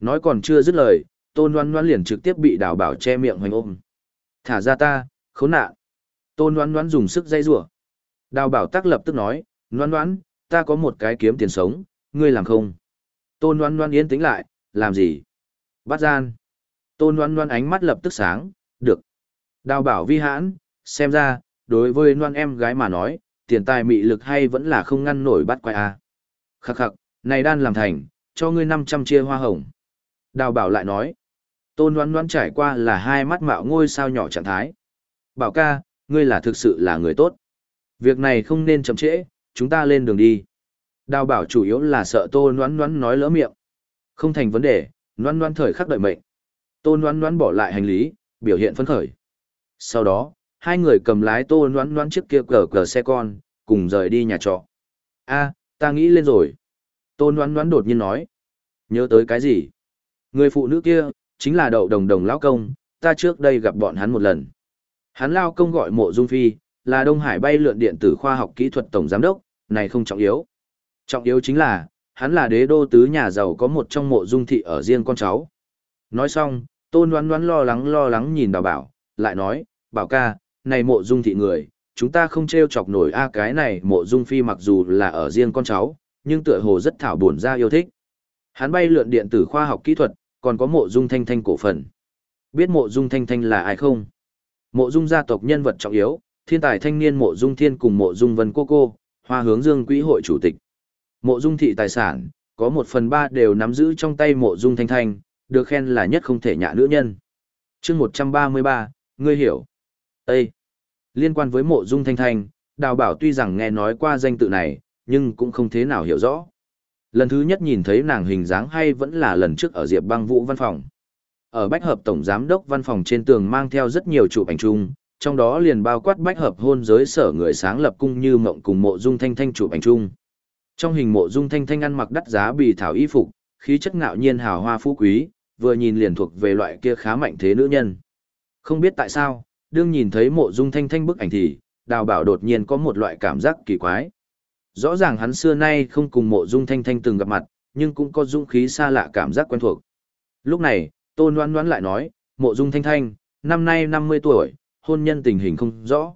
Nói còn chưa dứt lời, tôn loan loan liền trực tiếp bị đào bảo che miệng hoành ôm. Thả ra ta, khốn nạn. Tôn loan loan dùng sức dây rủa Đào bảo tắc lập tức nói, loan loan ta có một cái kiếm tiền sống, ngươi làm không? Tôn loan loan yên tĩnh lại, làm gì? Bắt gian. Tôn loan loan ánh mắt lập tức sáng, được. Đào bảo vi hãn, xem ra, đối với loan em gái mà nói, tiền tài mị lực hay vẫn là không ngăn nổi bắt quay a. À. Khắc khắc, này đan làm thành, cho ngươi 500 chia hoa hồng. Đào bảo lại nói, tôn đoán đoán trải qua là hai mắt mạo ngôi sao nhỏ trạng thái. Bảo ca, ngươi là thực sự là người tốt. Việc này không nên chậm trễ, chúng ta lên đường đi. Đào bảo chủ yếu là sợ tôn đoán đoán nói lỡ miệng. Không thành vấn đề, đoán đoán thời khắc đợi mệnh. Tôn đoán đoán bỏ lại hành lý, biểu hiện phấn khởi. Sau đó, hai người cầm lái tô Loan Loan chiếc kia cờ cờ xe con, cùng rời đi nhà trọ. a ta nghĩ lên rồi. Tô Loan Loan đột nhiên nói. Nhớ tới cái gì? Người phụ nữ kia, chính là đậu đồng đồng lão công, ta trước đây gặp bọn hắn một lần. Hắn lao công gọi mộ dung phi, là Đông Hải bay lượn điện tử khoa học kỹ thuật tổng giám đốc, này không trọng yếu. Trọng yếu chính là, hắn là đế đô tứ nhà giàu có một trong mộ dung thị ở riêng con cháu. Nói xong, tôn đoán đoán lo lắng lo lắng nhìn đào bảo, lại nói, bảo ca, này mộ dung thị người, chúng ta không treo chọc nổi a cái này mộ dung phi mặc dù là ở riêng con cháu, nhưng tựa hồ rất thảo buồn ra yêu thích. Hắn bay lượn điện tử khoa học kỹ thuật, còn có mộ dung thanh thanh cổ phần. Biết mộ dung thanh thanh là ai không? Mộ dung gia tộc nhân vật trọng yếu, thiên tài thanh niên mộ dung thiên cùng mộ dung vân cô cô, hoa hướng dương quỹ hội chủ tịch. Mộ dung thị tài sản, có một phần ba đều nắm giữ trong tay mộ dung thanh thanh, được khen là nhất không thể nhạ nữ nhân. chương 133, ngươi hiểu. Ê! Liên quan với mộ dung thanh thanh, đào bảo tuy rằng nghe nói qua danh tự này, nhưng cũng không thế nào hiểu rõ. Lần thứ nhất nhìn thấy nàng hình dáng hay vẫn là lần trước ở Diệp băng vũ văn phòng. Ở Bách Hợp Tổng Giám đốc văn phòng trên tường mang theo rất nhiều chụp ảnh chung, trong đó liền bao quát Bách Hợp hôn giới sở người sáng lập cung như mộng cùng mộ dung thanh thanh chụp ảnh chung. Trong hình mộ dung thanh thanh ăn mặc đắt giá bì thảo y phục, khí chất ngạo nhiên hào hoa phú quý, vừa nhìn liền thuộc về loại kia khá mạnh thế nữ nhân. Không biết tại sao, đương nhìn thấy mộ dung thanh thanh bức ảnh thì, đào bảo đột nhiên có một loại cảm giác kỳ quái. Rõ ràng hắn xưa nay không cùng mộ dung thanh thanh từng gặp mặt, nhưng cũng có dũng khí xa lạ cảm giác quen thuộc. Lúc này, tôn đoán đoán lại nói, mộ dung thanh thanh, năm nay 50 tuổi, hôn nhân tình hình không rõ.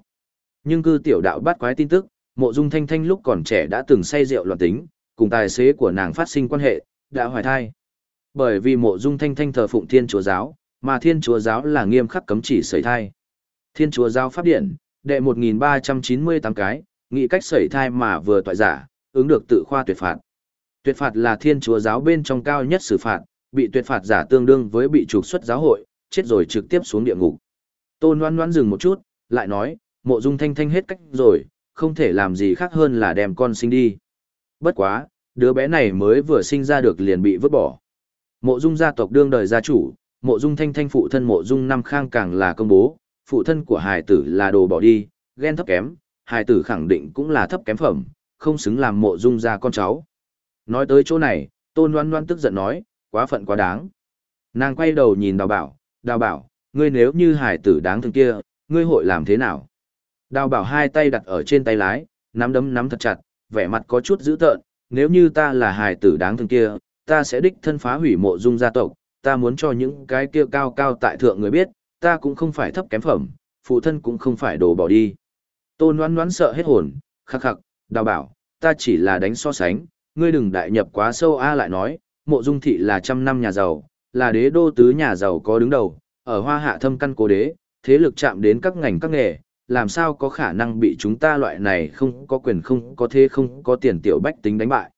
Nhưng cư tiểu đạo bắt quái tin tức, mộ dung thanh thanh lúc còn trẻ đã từng say rượu loạn tính, cùng tài xế của nàng phát sinh quan hệ, đã hoài thai. Bởi vì mộ dung thanh thanh thờ phụng thiên chúa giáo, mà thiên chúa giáo là nghiêm khắc cấm chỉ sẩy thai. Thiên chúa giáo pháp điện, đệ 1398 cái, nghĩ cách sẩy thai mà vừa tọa giả, ứng được tự khoa tuyệt phạt. Tuyệt phạt là thiên chúa giáo bên trong cao nhất xử phạt, bị tuyệt phạt giả tương đương với bị trục xuất giáo hội, chết rồi trực tiếp xuống địa ngục. Tôn Loan Loan dừng một chút, lại nói, mộ dung thanh thanh hết cách rồi, không thể làm gì khác hơn là đem con sinh đi. Bất quá, đứa bé này mới vừa sinh ra được liền bị vứt bỏ. Mộ dung gia tộc đương đời gia chủ, mộ dung thanh thanh phụ thân mộ dung năm khang càng là công bố, phụ thân của hài tử là đồ bỏ đi, ghen thấp kém, hài tử khẳng định cũng là thấp kém phẩm, không xứng làm mộ dung gia con cháu. Nói tới chỗ này, tôn loan loan tức giận nói, quá phận quá đáng. Nàng quay đầu nhìn đào bảo, đào bảo, ngươi nếu như hài tử đáng thương kia, ngươi hội làm thế nào? Đào bảo hai tay đặt ở trên tay lái, nắm đấm nắm thật chặt, vẻ mặt có chút dữ tợn, nếu như ta là hài tử đáng thương kia, ta sẽ đích thân phá hủy mộ dung gia tộc, ta muốn cho những cái kia cao cao tại thượng người biết, ta cũng không phải thấp kém phẩm, phụ thân cũng không phải đồ bỏ đi. Tôn noan noan sợ hết hồn, khắc khắc, đào bảo, ta chỉ là đánh so sánh, ngươi đừng đại nhập quá sâu A lại nói, mộ dung thị là trăm năm nhà giàu, là đế đô tứ nhà giàu có đứng đầu, ở hoa hạ thâm căn cố đế, thế lực chạm đến các ngành các nghề, làm sao có khả năng bị chúng ta loại này không có quyền không có thế không có tiền tiểu bách tính đánh bại.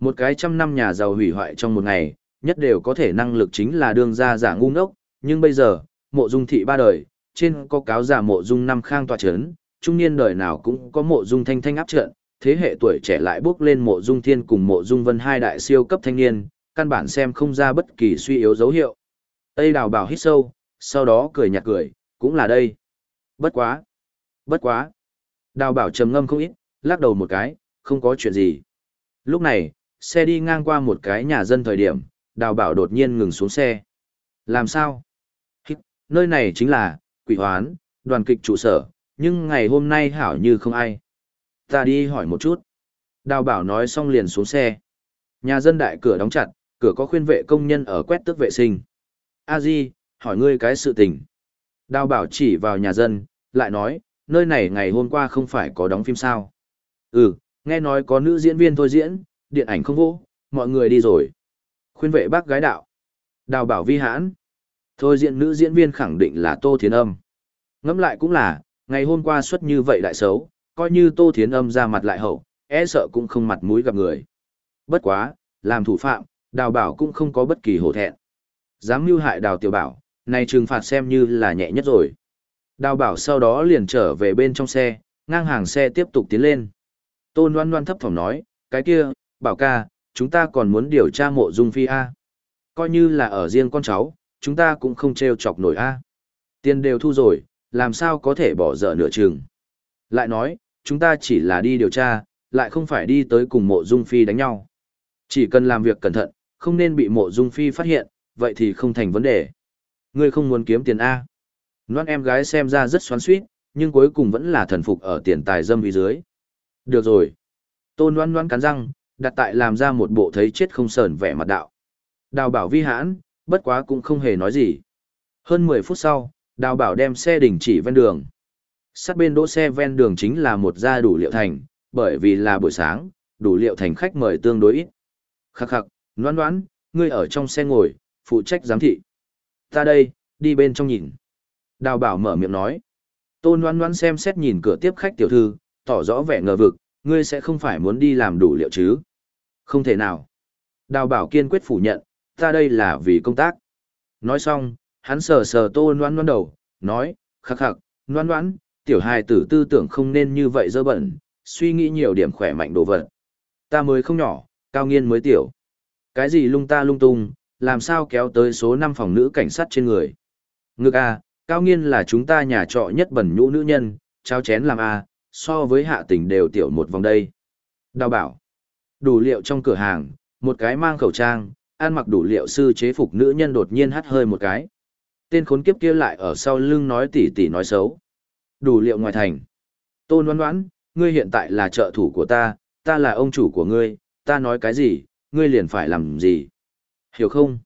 Một cái trăm năm nhà giàu hủy hoại trong một ngày, nhất đều có thể năng lực chính là đương ra giả ngu ngốc, nhưng bây giờ, mộ dung thị ba đời, trên có cáo giả mộ dung năm khang tòa chấn, trung niên đời nào cũng có mộ dung thanh thanh áp trận, thế hệ tuổi trẻ lại bước lên mộ dung thiên cùng mộ dung vân hai đại siêu cấp thanh niên, căn bản xem không ra bất kỳ suy yếu dấu hiệu. Tây đào bảo hít sâu, sau đó cười nhạt cười, cũng là đây. Bất quá. Bất quá. Đào bảo trầm ngâm không ít, lắc đầu một cái, không có chuyện gì. Lúc này, xe đi ngang qua một cái nhà dân thời điểm, đào bảo đột nhiên ngừng xuống xe. Làm sao? Hít, nơi này chính là, quỷ hoán, đoàn kịch trụ sở, nhưng ngày hôm nay hảo như không ai. Ta đi hỏi một chút. Đào bảo nói xong liền xuống xe. Nhà dân đại cửa đóng chặt, cửa có khuyên vệ công nhân ở quét tước vệ sinh. A Di, hỏi ngươi cái sự tình. Đào bảo chỉ vào nhà dân, lại nói, nơi này ngày hôm qua không phải có đóng phim sao. Ừ, nghe nói có nữ diễn viên thôi diễn, điện ảnh không vô, mọi người đi rồi. Khuyên vệ bác gái đạo. Đào bảo vi hãn. Thôi diễn nữ diễn viên khẳng định là Tô Thiến Âm. Ngẫm lại cũng là, ngày hôm qua xuất như vậy lại xấu, coi như Tô Thiến Âm ra mặt lại hậu, e sợ cũng không mặt mũi gặp người. Bất quá, làm thủ phạm, đào bảo cũng không có bất kỳ hổ thẹn. Dám mưu hại đào tiểu bảo, này trừng phạt xem như là nhẹ nhất rồi. Đào bảo sau đó liền trở về bên trong xe, ngang hàng xe tiếp tục tiến lên. Tôn loan loan thấp thỏm nói, cái kia, bảo ca, chúng ta còn muốn điều tra mộ dung phi A. Coi như là ở riêng con cháu, chúng ta cũng không treo chọc nổi A. Tiền đều thu rồi, làm sao có thể bỏ dở nửa chừng. Lại nói, chúng ta chỉ là đi điều tra, lại không phải đi tới cùng mộ dung phi đánh nhau. Chỉ cần làm việc cẩn thận, không nên bị mộ dung phi phát hiện, vậy thì không thành vấn đề. Ngươi không muốn kiếm tiền A. Loan em gái xem ra rất xoắn suýt, nhưng cuối cùng vẫn là thần phục ở tiền tài dâm vì dưới. Được rồi. Tôn loan loan cắn răng, đặt tại làm ra một bộ thấy chết không sờn vẻ mặt đạo. Đào bảo vi hãn, bất quá cũng không hề nói gì. Hơn 10 phút sau, đào bảo đem xe đình chỉ ven đường. Sát bên đỗ xe ven đường chính là một gia đủ liệu thành, bởi vì là buổi sáng, đủ liệu thành khách mời tương đối ít. Khắc khắc, noan noan, ngươi ở trong xe ngồi, phụ trách giám thị. Ta đây, đi bên trong nhìn. Đào bảo mở miệng nói. Tôn noan noan xem xét nhìn cửa tiếp khách tiểu thư, tỏ rõ vẻ ngờ vực, ngươi sẽ không phải muốn đi làm đủ liệu chứ. Không thể nào. Đào bảo kiên quyết phủ nhận, ta đây là vì công tác. Nói xong, hắn sờ sờ tô noan noan đầu, nói, khắc khắc, noan noan, tiểu hài tử tư tưởng không nên như vậy dơ bẩn, suy nghĩ nhiều điểm khỏe mạnh đồ vật. Ta mới không nhỏ, cao nghiên mới tiểu. Cái gì lung ta lung tung, làm sao kéo tới số 5 phòng nữ cảnh sát trên người. Ngực a, cao nghiên là chúng ta nhà trọ nhất bẩn nhũ nữ nhân, trao chén làm a, so với hạ tình đều tiểu một vòng đây. Đào bảo, đủ liệu trong cửa hàng, một cái mang khẩu trang, ăn mặc đủ liệu sư chế phục nữ nhân đột nhiên hắt hơi một cái. Tên khốn kiếp kia lại ở sau lưng nói tỉ tỉ nói xấu. Đủ liệu ngoài thành. Tôn đoán đoán, ngươi hiện tại là trợ thủ của ta, ta là ông chủ của ngươi, ta nói cái gì, ngươi liền phải làm gì. Hiểu không?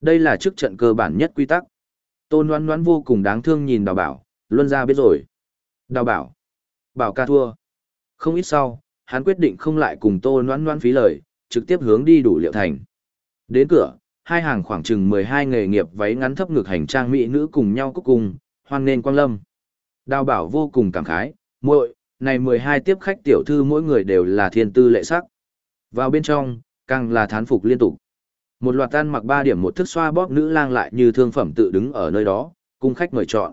Đây là chức trận cơ bản nhất quy tắc. Tôn đoán đoán vô cùng đáng thương nhìn đào bảo, luân ra biết rồi. Đào bảo. Bảo ca thua. Không ít sau, hắn quyết định không lại cùng tô noan noan phí lời, trực tiếp hướng đi đủ liệu thành. Đến cửa, hai hàng khoảng chừng 12 nghề nghiệp váy ngắn thấp ngực hành trang mỹ nữ cùng nhau cúc cùng, hoan nên quang lâm. Đào bảo vô cùng cảm khái, muội, này 12 tiếp khách tiểu thư mỗi người đều là thiên tư lệ sắc. Vào bên trong, càng là thán phục liên tục. Một loạt tan mặc ba điểm một thức xoa bóp nữ lang lại như thương phẩm tự đứng ở nơi đó, cung khách mời chọn.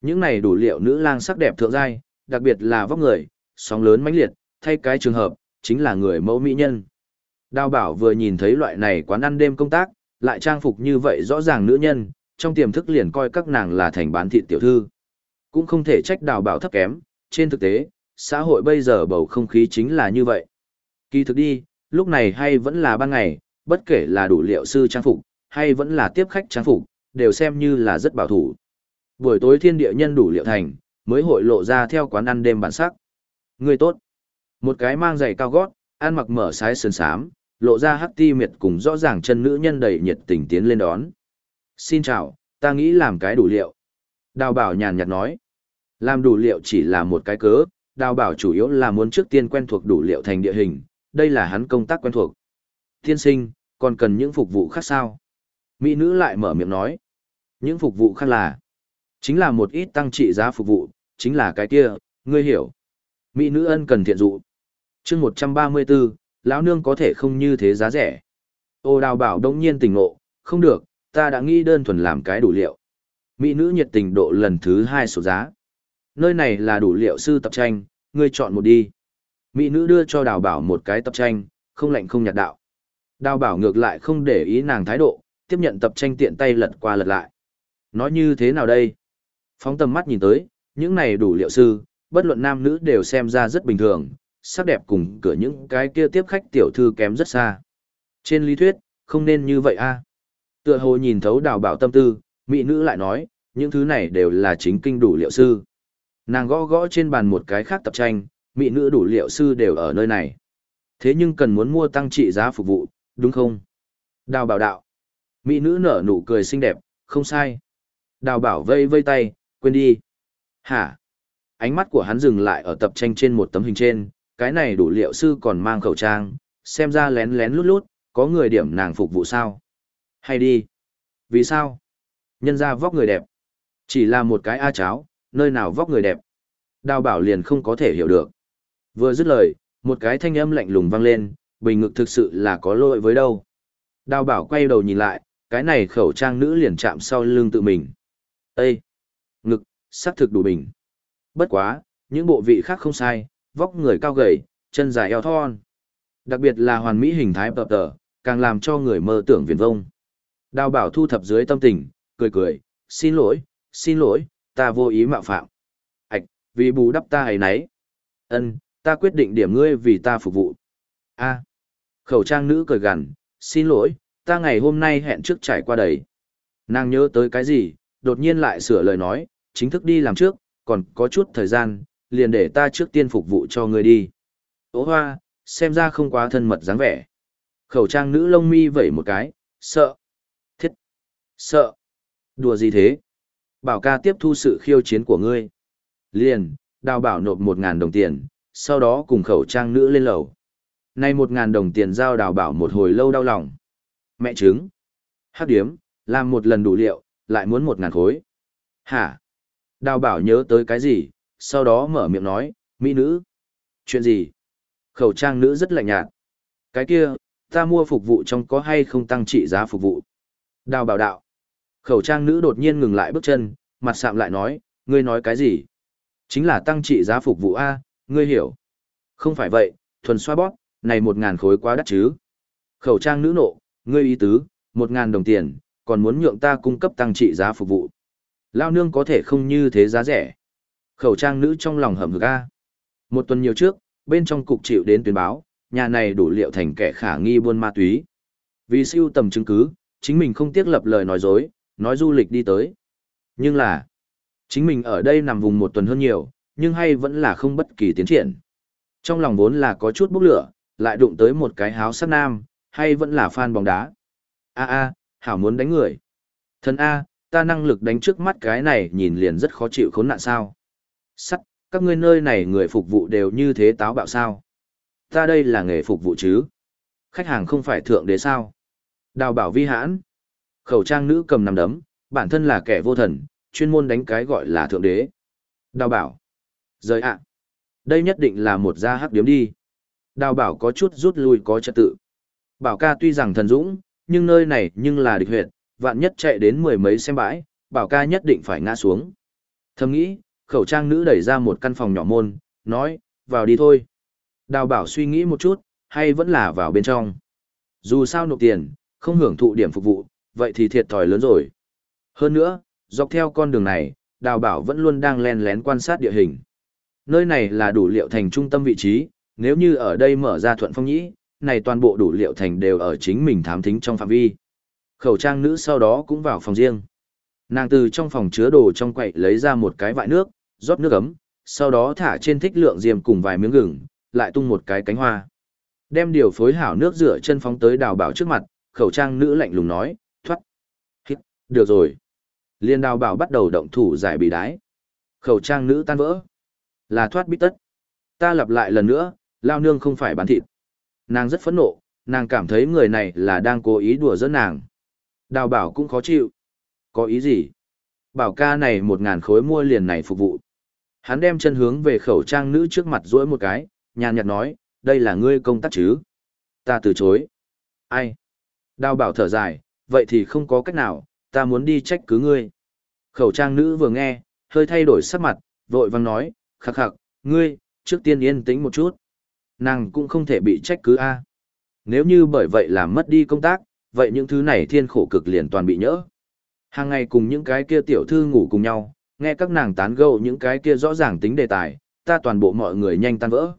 Những này đủ liệu nữ lang sắc đẹp thượng giai, đặc biệt là vóc người, sóng lớn mãnh liệt, thay cái trường hợp, chính là người mẫu mỹ nhân. Đào bảo vừa nhìn thấy loại này quán ăn đêm công tác, lại trang phục như vậy rõ ràng nữ nhân, trong tiềm thức liền coi các nàng là thành bán thịt tiểu thư. Cũng không thể trách đào bảo thấp kém, trên thực tế, xã hội bây giờ bầu không khí chính là như vậy. Kỳ thực đi, lúc này hay vẫn là ban ngày, bất kể là đủ liệu sư trang phục, hay vẫn là tiếp khách trang phục, đều xem như là rất bảo thủ. Buổi tối thiên địa nhân đủ liệu thành, mới hội lộ ra theo quán ăn đêm bản sắc. Người tốt. Một cái mang giày cao gót, ăn mặc mở sái sườn sám, lộ ra hắc ti miệt cùng rõ ràng chân nữ nhân đầy nhiệt tình tiến lên đón. Xin chào, ta nghĩ làm cái đủ liệu. Đào bảo nhàn nhạt nói. Làm đủ liệu chỉ là một cái cớ, đào bảo chủ yếu là muốn trước tiên quen thuộc đủ liệu thành địa hình, đây là hắn công tác quen thuộc. Tiên sinh, còn cần những phục vụ khác sao? Mỹ nữ lại mở miệng nói. Những phục vụ khác là, chính là một ít tăng trị giá phục vụ, chính là cái kia, ngươi hiểu. Mỹ nữ ân cần thiện dụ. chương 134, lão nương có thể không như thế giá rẻ. Ô đào bảo đông nhiên tỉnh ngộ, không được, ta đã nghĩ đơn thuần làm cái đủ liệu. Mỹ nữ nhiệt tình độ lần thứ hai số giá. Nơi này là đủ liệu sư tập tranh, ngươi chọn một đi. Mỹ nữ đưa cho đào bảo một cái tập tranh, không lạnh không nhạt đạo. Đào bảo ngược lại không để ý nàng thái độ, tiếp nhận tập tranh tiện tay lật qua lật lại. Nói như thế nào đây? Phóng tầm mắt nhìn tới, những này đủ liệu sư, bất luận nam nữ đều xem ra rất bình thường, sắc đẹp cùng cửa những cái kia tiếp khách tiểu thư kém rất xa. Trên lý thuyết, không nên như vậy a. Tựa hồ nhìn thấu đào bảo tâm tư, mỹ nữ lại nói, những thứ này đều là chính kinh đủ liệu sư. Nàng gõ gõ trên bàn một cái khác tập tranh, mỹ nữ đủ liệu sư đều ở nơi này. Thế nhưng cần muốn mua tăng trị giá phục vụ, đúng không? Đào bảo đạo. Mỹ nữ nở nụ cười xinh đẹp, không sai. Đào bảo vây vây tay, quên đi. Hả? Ánh mắt của hắn dừng lại ở tập tranh trên một tấm hình trên, cái này đủ liệu sư còn mang khẩu trang, xem ra lén lén lút lút, có người điểm nàng phục vụ sao? Hay đi? Vì sao? Nhân ra vóc người đẹp. Chỉ là một cái A cháo, nơi nào vóc người đẹp. Đào bảo liền không có thể hiểu được. Vừa dứt lời, một cái thanh âm lạnh lùng vang lên, bình ngực thực sự là có lỗi với đâu. Đào bảo quay đầu nhìn lại, cái này khẩu trang nữ liền chạm sau lưng tự mình. Ê! Ngực, sắc thực đủ bình. Bất quá, những bộ vị khác không sai, vóc người cao gầy, chân dài eo thon. Đặc biệt là hoàn mỹ hình thái tập tờ, càng làm cho người mơ tưởng viền vông. Đào bảo thu thập dưới tâm tình, cười cười, xin lỗi, xin lỗi, ta vô ý mạo phạm. Ảch, vì bù đắp ta ấy nấy. ân ta quyết định điểm ngươi vì ta phục vụ. a khẩu trang nữ cười gằn, xin lỗi, ta ngày hôm nay hẹn trước trải qua đầy. Nàng nhớ tới cái gì, đột nhiên lại sửa lời nói, chính thức đi làm trước, còn có chút thời gian, liền để ta trước tiên phục vụ cho ngươi đi. Ô hoa, xem ra không quá thân mật dáng vẻ. Khẩu trang nữ lông mi vẩy một cái, sợ. Thiết. Sợ. Đùa gì thế? Bảo ca tiếp thu sự khiêu chiến của ngươi. Liền, đào bảo nộp một ngàn đồng tiền, sau đó cùng khẩu trang nữ lên lầu. Nay một ngàn đồng tiền giao đào bảo một hồi lâu đau lòng. Mẹ trứng. Hát điếm, làm một lần đủ liệu, lại muốn một ngàn khối. Hả? Đào bảo nhớ tới cái gì, sau đó mở miệng nói, mỹ nữ. Chuyện gì? Khẩu trang nữ rất lạnh nhạt. Cái kia, ta mua phục vụ trong có hay không tăng trị giá phục vụ? Đào bảo đạo. Khẩu trang nữ đột nhiên ngừng lại bước chân, mặt sạm lại nói, ngươi nói cái gì? Chính là tăng trị giá phục vụ A, ngươi hiểu. Không phải vậy, thuần xoa bót, này một ngàn khối quá đắt chứ. Khẩu trang nữ nộ, ngươi ý tứ, một ngàn đồng tiền, còn muốn nhượng ta cung cấp tăng trị giá phục vụ. Lao nương có thể không như thế giá rẻ. Khẩu trang nữ trong lòng hầm hực A. Một tuần nhiều trước, bên trong cục chịu đến tuyên báo, nhà này đủ liệu thành kẻ khả nghi buôn ma túy. Vì siêu tầm chứng cứ, chính mình không tiếc lập lời nói dối, nói du lịch đi tới. Nhưng là, chính mình ở đây nằm vùng một tuần hơn nhiều, nhưng hay vẫn là không bất kỳ tiến triển. Trong lòng vốn là có chút bốc lửa, lại đụng tới một cái háo sắc nam, hay vẫn là fan bóng đá. A a, hảo muốn đánh người. Thần A, ta năng lực đánh trước mắt cái này nhìn liền rất khó chịu khốn nạn sao. Sắt, các ngươi nơi này người phục vụ đều như thế táo bạo sao. Ta đây là nghề phục vụ chứ. Khách hàng không phải thượng đế sao. Đào bảo vi hãn. Khẩu trang nữ cầm nằm đấm, bản thân là kẻ vô thần, chuyên môn đánh cái gọi là thượng đế. Đào bảo. Rời ạ. Đây nhất định là một gia hắc điếm đi. Đào bảo có chút rút lui có trật tự. Bảo ca tuy rằng thần dũng, nhưng nơi này nhưng là địch huyệt, vạn nhất chạy đến mười mấy xem bãi, bảo ca nhất định phải ngã xuống. Thầm nghĩ, khẩu trang nữ đẩy ra một căn phòng nhỏ môn, nói, vào đi thôi. Đào bảo suy nghĩ một chút, hay vẫn là vào bên trong. Dù sao nộp tiền, không hưởng thụ điểm phục vụ, vậy thì thiệt thòi lớn rồi. Hơn nữa, dọc theo con đường này, đào bảo vẫn luôn đang len lén quan sát địa hình. Nơi này là đủ liệu thành trung tâm vị trí, nếu như ở đây mở ra thuận phong nhĩ, này toàn bộ đủ liệu thành đều ở chính mình thám thính trong phạm vi. Khẩu trang nữ sau đó cũng vào phòng riêng. Nàng từ trong phòng chứa đồ trong quậy lấy ra một cái vại nước, rót nước ấm, sau đó thả trên thích lượng diềm cùng vài miếng gừng, lại tung một cái cánh hoa. Đem điều phối hảo nước rửa chân phóng tới đào bảo trước mặt, khẩu trang nữ lạnh lùng nói, thoát. Hít, được rồi. Liên đào bảo bắt đầu động thủ giải bị đái. Khẩu trang nữ tan vỡ. Là thoát bít tất. Ta lặp lại lần nữa, lao nương không phải bán thịt. Nàng rất phẫn nộ, nàng cảm thấy người này là đang cố ý đùa giỡn nàng. Đào bảo cũng khó chịu. Có ý gì? Bảo ca này một ngàn khối mua liền này phục vụ. Hắn đem chân hướng về khẩu trang nữ trước mặt duỗi một cái, nhàn nhạt nói, đây là ngươi công tác chứ? Ta từ chối. Ai? Đào bảo thở dài, vậy thì không có cách nào, ta muốn đi trách cứ ngươi. Khẩu trang nữ vừa nghe, hơi thay đổi sắc mặt, vội vang nói, khắc khắc, ngươi, trước tiên yên tĩnh một chút. Nàng cũng không thể bị trách cứ a. Nếu như bởi vậy làm mất đi công tác, vậy những thứ này thiên khổ cực liền toàn bị nhỡ. Hàng ngày cùng những cái kia tiểu thư ngủ cùng nhau, nghe các nàng tán gẫu những cái kia rõ ràng tính đề tài, ta toàn bộ mọi người nhanh tan vỡ.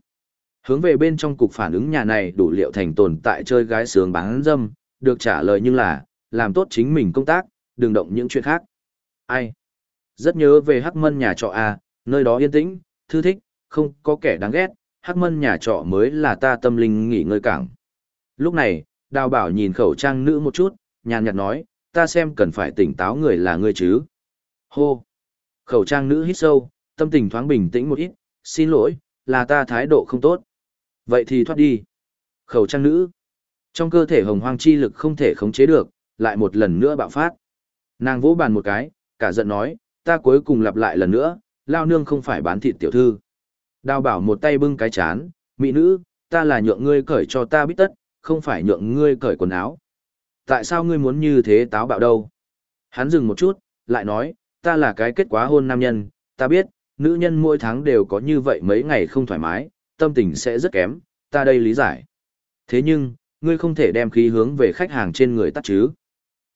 Hướng về bên trong cục phản ứng nhà này đủ liệu thành tồn tại chơi gái sướng bán dâm, được trả lời nhưng là, làm tốt chính mình công tác, đừng động những chuyện khác. Ai? Rất nhớ về Hắc Mân nhà trọ A, nơi đó yên tĩnh, thư thích, không có kẻ đáng ghét, Hắc Mân nhà trọ mới là ta tâm linh nghỉ ngơi cảng. Lúc này, Đào Bảo nhìn khẩu trang nữ một chút, nhàn nhạt nói, ta xem cần phải tỉnh táo người là ngươi chứ. Hô! Khẩu trang nữ hít sâu, tâm tình thoáng bình tĩnh một ít, xin lỗi, là ta thái độ không tốt. Vậy thì thoát đi. Khẩu trang nữ. Trong cơ thể hồng hoang chi lực không thể khống chế được, lại một lần nữa bạo phát. Nàng vỗ bàn một cái, cả giận nói, ta cuối cùng lặp lại lần nữa, lao nương không phải bán thịt tiểu thư. Đào bảo một tay bưng cái chán, mỹ nữ, ta là nhượng ngươi cởi cho ta biết tất, không phải nhượng ngươi cởi quần áo. Tại sao ngươi muốn như thế táo bạo đâu? Hắn dừng một chút, lại nói, ta là cái kết quá hôn nam nhân, ta biết, nữ nhân mỗi tháng đều có như vậy mấy ngày không thoải mái, tâm tình sẽ rất kém, ta đây lý giải. Thế nhưng, ngươi không thể đem khí hướng về khách hàng trên người tắt chứ.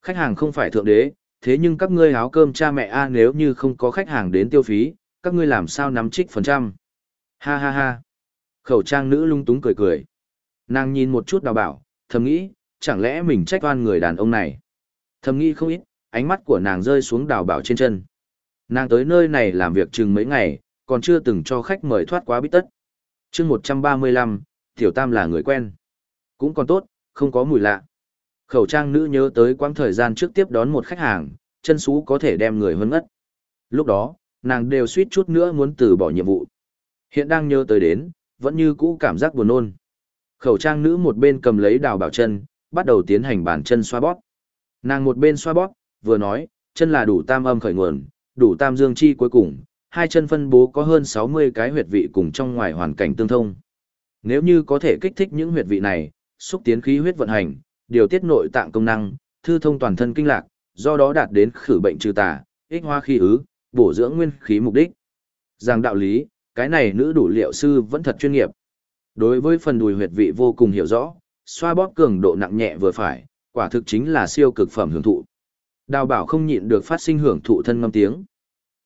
Khách hàng không phải thượng đế, thế nhưng các ngươi áo cơm cha mẹ a nếu như không có khách hàng đến tiêu phí, các ngươi làm sao nắm trích phần trăm. Ha ha ha. Khẩu trang nữ lung túng cười cười. Nàng nhìn một chút đào bảo, thầm nghĩ, chẳng lẽ mình trách oan người đàn ông này. Thầm nghĩ không ít, ánh mắt của nàng rơi xuống đào bảo trên chân. Nàng tới nơi này làm việc chừng mấy ngày, còn chưa từng cho khách mời thoát quá bít tất. chương 135, Tiểu Tam là người quen. Cũng còn tốt, không có mùi lạ. Khẩu trang nữ nhớ tới quãng thời gian trước tiếp đón một khách hàng, chân xú có thể đem người hơn ngất. Lúc đó, nàng đều suýt chút nữa muốn từ bỏ nhiệm vụ. Hiện đang nhớ tới đến, vẫn như cũ cảm giác buồn nôn. Khẩu trang nữ một bên cầm lấy đào bảo chân, bắt đầu tiến hành bàn chân xoa bóp. Nàng một bên xoa bóp, vừa nói, chân là đủ tam âm khởi nguồn, đủ tam dương chi cuối cùng, hai chân phân bố có hơn 60 cái huyệt vị cùng trong ngoài hoàn cảnh tương thông. Nếu như có thể kích thích những huyệt vị này, xúc tiến khí huyết vận hành, điều tiết nội tạng công năng, thư thông toàn thân kinh lạc, do đó đạt đến khử bệnh trừ tà, ích hoa khí ứ, bổ dưỡng nguyên khí mục đích. Rằng đạo lý, cái này nữ đủ liệu sư vẫn thật chuyên nghiệp. Đối với phần đùi huyệt vị vô cùng hiểu rõ, xoa bóp cường độ nặng nhẹ vừa phải, quả thực chính là siêu cực phẩm hưởng thụ. Đào bảo không nhịn được phát sinh hưởng thụ thân ngâm tiếng.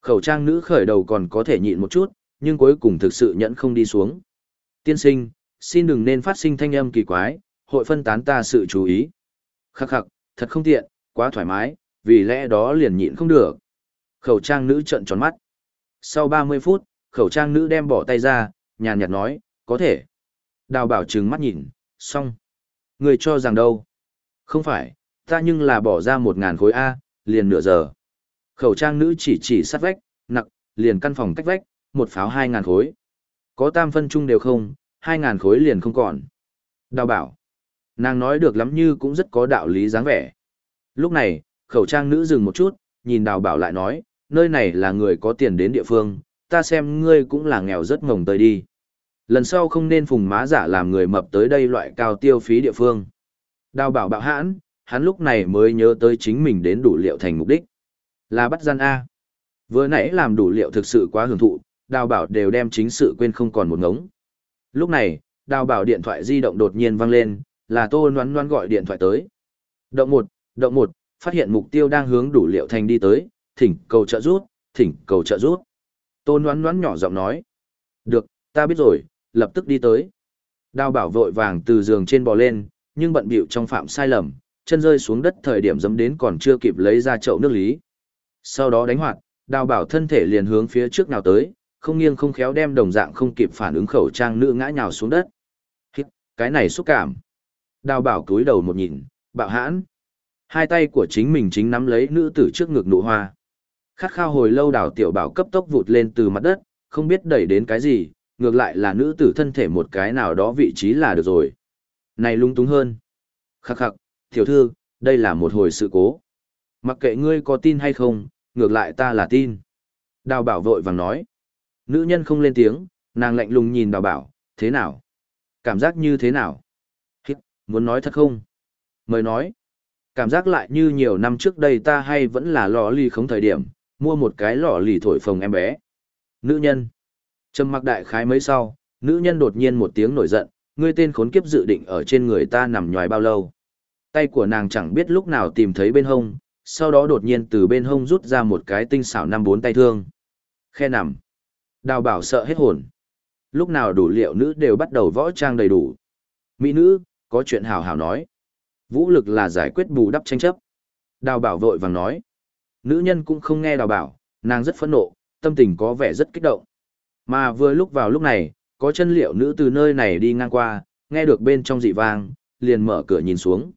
Khẩu trang nữ khởi đầu còn có thể nhịn một chút, nhưng cuối cùng thực sự nhẫn không đi xuống. Tiên sinh, xin đừng nên phát sinh thanh âm kỳ quái, hội phân tán ta sự chú ý. Khắc khắc, thật không tiện, quá thoải mái, vì lẽ đó liền nhịn không được. Khẩu trang nữ trợn tròn mắt. Sau 30 phút, khẩu trang nữ đem bỏ tay ra, nhàn nhạt nói, có thể. Đào bảo trừng mắt nhìn, xong. Người cho rằng đâu? Không phải, ta nhưng là bỏ ra một ngàn khối A, liền nửa giờ. Khẩu trang nữ chỉ chỉ sát vách, nặng, liền căn phòng cách vách, một pháo hai ngàn khối. Có tam phân chung đều không, hai ngàn khối liền không còn. Đào bảo. Nàng nói được lắm như cũng rất có đạo lý dáng vẻ. Lúc này, khẩu trang nữ dừng một chút, nhìn đào bảo lại nói, nơi này là người có tiền đến địa phương, ta xem ngươi cũng là nghèo rất ngồng tới đi. Lần sau không nên phùng má giả làm người mập tới đây loại cao tiêu phí địa phương. Đào bảo bạo hãn, hắn lúc này mới nhớ tới chính mình đến đủ liệu thành mục đích. Là bắt gian A. Vừa nãy làm đủ liệu thực sự quá hưởng thụ, đào bảo đều đem chính sự quên không còn một ngống. Lúc này, đào bảo điện thoại di động đột nhiên vang lên, là tô noán noán gọi điện thoại tới. Động một, động một, phát hiện mục tiêu đang hướng đủ liệu thành đi tới, thỉnh cầu trợ rút, thỉnh cầu trợ rút. Tô noán noán nhỏ giọng nói. Được, ta biết rồi, lập tức đi tới. Đào bảo vội vàng từ giường trên bò lên, nhưng bận bịu trong phạm sai lầm, chân rơi xuống đất thời điểm dấm đến còn chưa kịp lấy ra chậu nước lý. Sau đó đánh hoạt, đào bảo thân thể liền hướng phía trước nào tới, không nghiêng không khéo đem đồng dạng không kịp phản ứng khẩu trang nữ ngã nhào xuống đất. Hít, cái này xúc cảm. Đào bảo cúi đầu một nhìn, bạo hãn. Hai tay của chính mình chính nắm lấy nữ tử trước ngực nụ hoa. Khát khao hồi lâu đào tiểu bảo cấp tốc vụt lên từ mặt đất, không biết đẩy đến cái gì, ngược lại là nữ tử thân thể một cái nào đó vị trí là được rồi. Này lung túng hơn. Khắc khắc, tiểu thư, đây là một hồi sự cố. Mặc kệ ngươi có tin hay không, ngược lại ta là tin. Đào bảo vội vàng nói. Nữ nhân không lên tiếng, nàng lạnh lùng nhìn đào bảo, thế nào? Cảm giác như thế nào? Hít, muốn nói thật không? Mời nói. Cảm giác lại như nhiều năm trước đây ta hay vẫn là lò lì không thời điểm, mua một cái lò lì thổi phồng em bé. Nữ nhân. Trầm mặc đại khái mấy sau, nữ nhân đột nhiên một tiếng nổi giận, ngươi tên khốn kiếp dự định ở trên người ta nằm nhòi bao lâu. Tay của nàng chẳng biết lúc nào tìm thấy bên hông, sau đó đột nhiên từ bên hông rút ra một cái tinh xảo năm bốn tay thương. Khe nằm. Đào bảo sợ hết hồn. Lúc nào đủ liệu nữ đều bắt đầu võ trang đầy đủ. Mỹ nữ, có chuyện hào hào nói. Vũ lực là giải quyết bù đắp tranh chấp. Đào bảo vội vàng nói. Nữ nhân cũng không nghe đào bảo, nàng rất phẫn nộ, tâm tình có vẻ rất kích động. Mà vừa lúc vào lúc này, có chân liệu nữ từ nơi này đi ngang qua, nghe được bên trong dị vang, liền mở cửa nhìn xuống.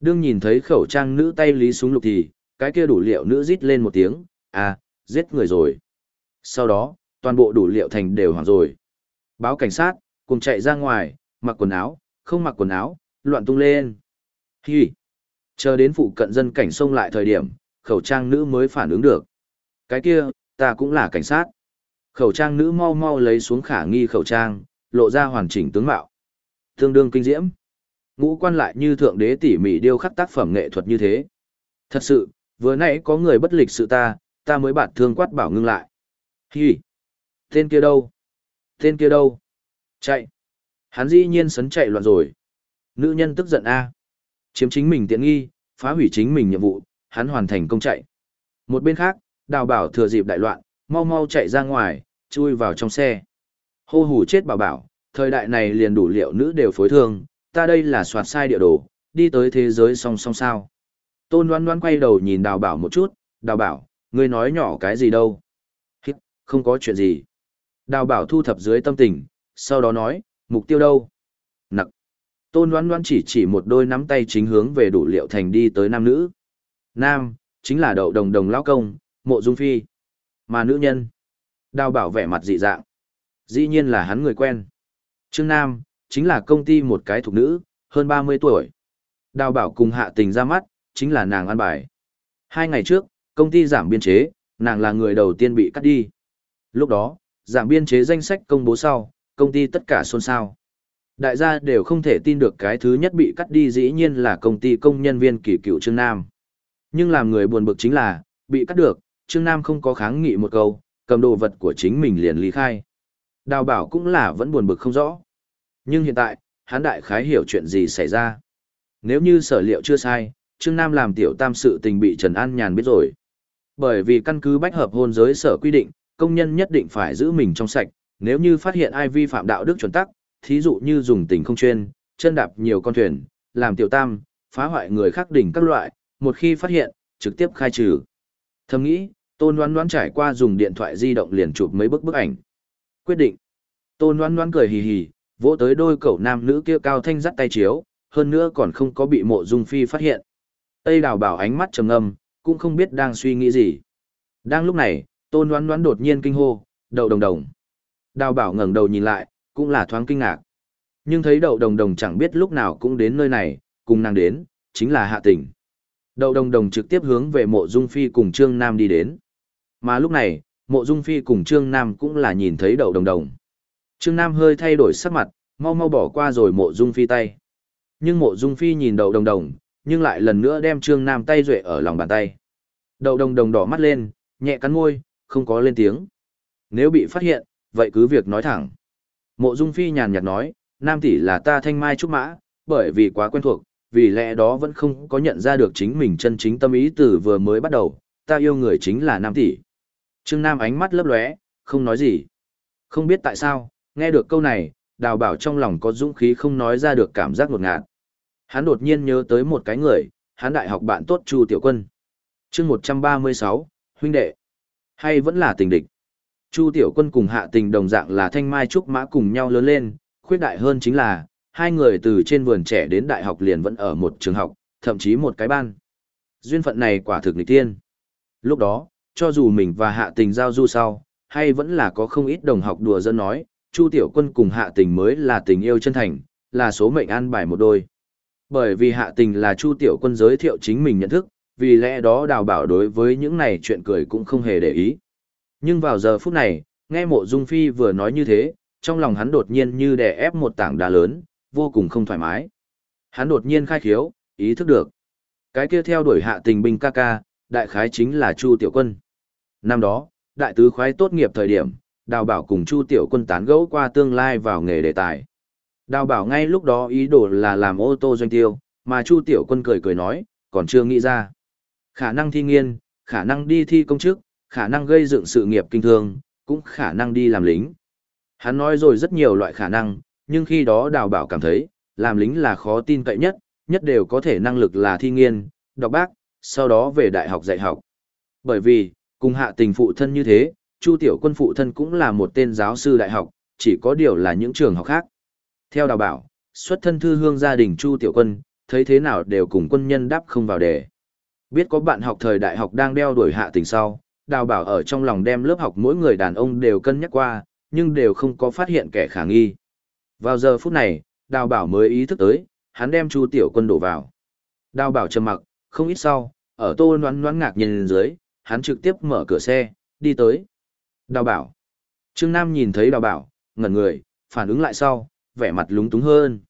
Đương nhìn thấy khẩu trang nữ tay lý súng lục thì, cái kia đủ liệu nữ rít lên một tiếng, à, giết người rồi. Sau đó, toàn bộ đủ liệu thành đều hoảng rồi. Báo cảnh sát, cùng chạy ra ngoài, mặc quần áo, không mặc quần áo, loạn tung lên. Hi! Chờ đến phụ cận dân cảnh xông lại thời điểm, khẩu trang nữ mới phản ứng được. Cái kia, ta cũng là cảnh sát. Khẩu trang nữ mau mau lấy xuống khả nghi khẩu trang, lộ ra hoàn chỉnh tướng mạo. Tương đương kinh diễm. Ngũ quan lại như thượng đế tỉ mỉ điêu khắc tác phẩm nghệ thuật như thế. Thật sự, vừa nãy có người bất lịch sự ta, ta mới bạt thương quát bảo ngưng lại. Hì! Tên kia đâu? Tên kia đâu? Chạy! Hắn dĩ nhiên sấn chạy loạn rồi. Nữ nhân tức giận a Chiếm chính mình tiện nghi, phá hủy chính mình nhiệm vụ, hắn hoàn thành công chạy. Một bên khác, đào bảo thừa dịp đại loạn, mau mau chạy ra ngoài, chui vào trong xe. Hô hủ chết bảo bảo, thời đại này liền đủ liệu nữ đều phối thương, ta đây là soạt sai địa đồ, đi tới thế giới song song sao. Tôn đoán đoán quay đầu nhìn đào bảo một chút, đào bảo, ngươi nói nhỏ cái gì đâu. Hít, không có chuyện gì. Đào bảo thu thập dưới tâm tình, sau đó nói, mục tiêu đâu? Nặng. Tôn đoán đoán chỉ chỉ một đôi nắm tay chính hướng về đủ liệu thành đi tới nam nữ. Nam, chính là đậu đồng đồng lão công, mộ dung phi. Mà nữ nhân. Đào bảo vẻ mặt dị dạng. Dĩ nhiên là hắn người quen. Trương Nam, chính là công ty một cái thuộc nữ, hơn 30 tuổi. Đào bảo cùng hạ tình ra mắt, chính là nàng ăn bài. Hai ngày trước, công ty giảm biên chế, nàng là người đầu tiên bị cắt đi. Lúc đó, giảm biên chế danh sách công bố sau, công ty tất cả xôn xao. Đại gia đều không thể tin được cái thứ nhất bị cắt đi dĩ nhiên là công ty công nhân viên kỳ cựu Trương Nam. Nhưng làm người buồn bực chính là, bị cắt được, Trương Nam không có kháng nghị một câu, cầm đồ vật của chính mình liền ly khai. Đào bảo cũng là vẫn buồn bực không rõ. Nhưng hiện tại, hắn đại khái hiểu chuyện gì xảy ra. Nếu như sở liệu chưa sai, Trương Nam làm tiểu tam sự tình bị Trần An Nhàn biết rồi. Bởi vì căn cứ bách hợp hôn giới sở quy định, công nhân nhất định phải giữ mình trong sạch, nếu như phát hiện ai vi phạm đạo đức chuẩn tắc, thí dụ như dùng tình không chuyên, chân đạp nhiều con thuyền, làm tiểu tam, phá hoại người khác đỉnh các loại, một khi phát hiện, trực tiếp khai trừ. Thầm nghĩ, Tôn Loan Loan trải qua dùng điện thoại di động liền chụp mấy bức bức ảnh. Quyết định. Tôn Loan Loan cười hì hì, vỗ tới đôi cậu nam nữ kia cao thanh dắt tay chiếu, hơn nữa còn không có bị mộ dung phi phát hiện. Tây đào bảo ánh mắt trầm ngâm, cũng không biết đang suy nghĩ gì. Đang lúc này, Tôn đoán đoán đột nhiên kinh hô, đậu đồng đồng. Đào bảo ngẩng đầu nhìn lại, cũng là thoáng kinh ngạc. Nhưng thấy đậu đồng đồng chẳng biết lúc nào cũng đến nơi này, cùng nàng đến, chính là hạ tình. Đậu đồng đồng trực tiếp hướng về mộ dung phi cùng Trương Nam đi đến. Mà lúc này, mộ dung phi cùng Trương Nam cũng là nhìn thấy đậu đồng đồng. Trương Nam hơi thay đổi sắc mặt, mau mau bỏ qua rồi mộ dung phi tay. Nhưng mộ dung phi nhìn đầu đồng đồng, nhưng lại lần nữa đem Trương Nam tay duệ ở lòng bàn tay. Đầu đồng đồng đỏ mắt lên, nhẹ cắn môi, không có lên tiếng. Nếu bị phát hiện, vậy cứ việc nói thẳng. Mộ dung phi nhàn nhạt nói, Nam tỷ là ta thanh mai trúc mã, bởi vì quá quen thuộc, vì lẽ đó vẫn không có nhận ra được chính mình chân chính tâm ý từ vừa mới bắt đầu, ta yêu người chính là Nam tỷ. Trương Nam ánh mắt lấp lóe, không nói gì. Không biết tại sao, nghe được câu này, đào bảo trong lòng có dũng khí không nói ra được cảm giác ngột ngạt. Hắn đột nhiên nhớ tới một cái người, hắn đại học bạn tốt Chu Tiểu Quân. chương 136, huynh đệ. Hay vẫn là tình địch. Chu Tiểu Quân cùng hạ tình đồng dạng là thanh mai trúc mã cùng nhau lớn lên, khuyết đại hơn chính là, hai người từ trên vườn trẻ đến đại học liền vẫn ở một trường học, thậm chí một cái ban. Duyên phận này quả thực nghịch tiên. Lúc đó, cho dù mình và hạ tình giao du sau, hay vẫn là có không ít đồng học đùa dân nói, Chu Tiểu Quân cùng hạ tình mới là tình yêu chân thành, là số mệnh an bài một đôi. Bởi vì hạ tình là Chu Tiểu Quân giới thiệu chính mình nhận thức, vì lẽ đó đào bảo đối với những này chuyện cười cũng không hề để ý. Nhưng vào giờ phút này, nghe mộ dung phi vừa nói như thế, trong lòng hắn đột nhiên như đè ép một tảng đá lớn, vô cùng không thoải mái. Hắn đột nhiên khai khiếu, ý thức được. Cái kia theo đuổi hạ tình binh ca ca, đại khái chính là Chu Tiểu Quân. Năm đó, đại tứ khoái tốt nghiệp thời điểm, đào bảo cùng Chu Tiểu Quân tán gẫu qua tương lai vào nghề đề tài. Đào bảo ngay lúc đó ý đồ là làm ô tô doanh tiêu, mà Chu Tiểu Quân cười cười nói, còn chưa nghĩ ra. Khả năng thi nghiên, khả năng đi thi công chức, khả năng gây dựng sự nghiệp kinh thương, cũng khả năng đi làm lính. Hắn nói rồi rất nhiều loại khả năng, nhưng khi đó đào bảo cảm thấy, làm lính là khó tin cậy nhất, nhất đều có thể năng lực là thi nghiên, đọc bác, sau đó về đại học dạy học. Bởi vì, cùng hạ tình phụ thân như thế, Chu Tiểu Quân phụ thân cũng là một tên giáo sư đại học, chỉ có điều là những trường học khác. Theo đào bảo, xuất thân thư hương gia đình Chu Tiểu Quân, thấy thế nào đều cùng quân nhân đáp không vào đề. Biết có bạn học thời đại học đang đeo đuổi hạ tình sau, đào bảo ở trong lòng đem lớp học mỗi người đàn ông đều cân nhắc qua, nhưng đều không có phát hiện kẻ khả nghi. Vào giờ phút này, đào bảo mới ý thức tới, hắn đem Chu Tiểu Quân đổ vào. Đào bảo trầm mặc, không ít sau, ở tô noán noán ngạc nhìn dưới, hắn trực tiếp mở cửa xe, đi tới. Đào bảo. Trương Nam nhìn thấy đào bảo, ngẩn người, phản ứng lại sau, vẻ mặt lúng túng hơn.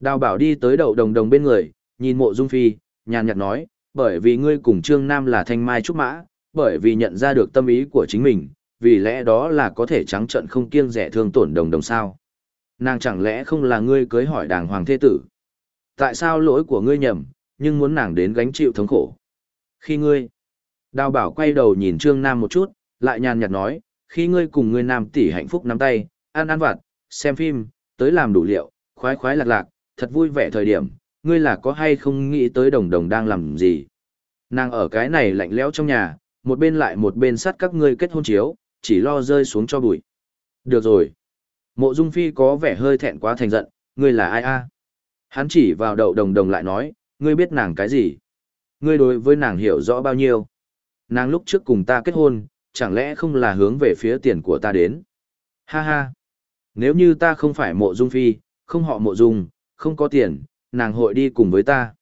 Đào bảo đi tới đậu đồng đồng bên người, nhìn mộ dung phi, nhàn nhạt nói, bởi vì ngươi cùng Trương Nam là thanh mai trúc mã, bởi vì nhận ra được tâm ý của chính mình, vì lẽ đó là có thể trắng trận không kiêng rẻ thương tổn đồng đồng sao. Nàng chẳng lẽ không là ngươi cưới hỏi đàng hoàng thế tử? Tại sao lỗi của ngươi nhầm, nhưng muốn nàng đến gánh chịu thống khổ? Khi ngươi, đào bảo quay đầu nhìn Trương Nam một chút, lại nhàn nhạt nói, khi ngươi cùng ngươi nam tỷ hạnh phúc nắm tay, ăn ăn vặt, xem phim, tới làm đủ liệu, khoái khoái lạc lạc, thật vui vẻ thời điểm, ngươi là có hay không nghĩ tới đồng đồng đang làm gì? Nàng ở cái này lạnh lẽo trong nhà, một bên lại một bên sắt các ngươi kết hôn chiếu, chỉ lo rơi xuống cho bụi. Được rồi. Mộ Dung Phi có vẻ hơi thẹn quá thành giận, ngươi là ai a? Hắn chỉ vào đậu đồng đồng lại nói, ngươi biết nàng cái gì? Ngươi đối với nàng hiểu rõ bao nhiêu? Nàng lúc trước cùng ta kết hôn, chẳng lẽ không là hướng về phía tiền của ta đến? Ha ha! Nếu như ta không phải mộ dung phi, không họ mộ dung, không có tiền, nàng hội đi cùng với ta.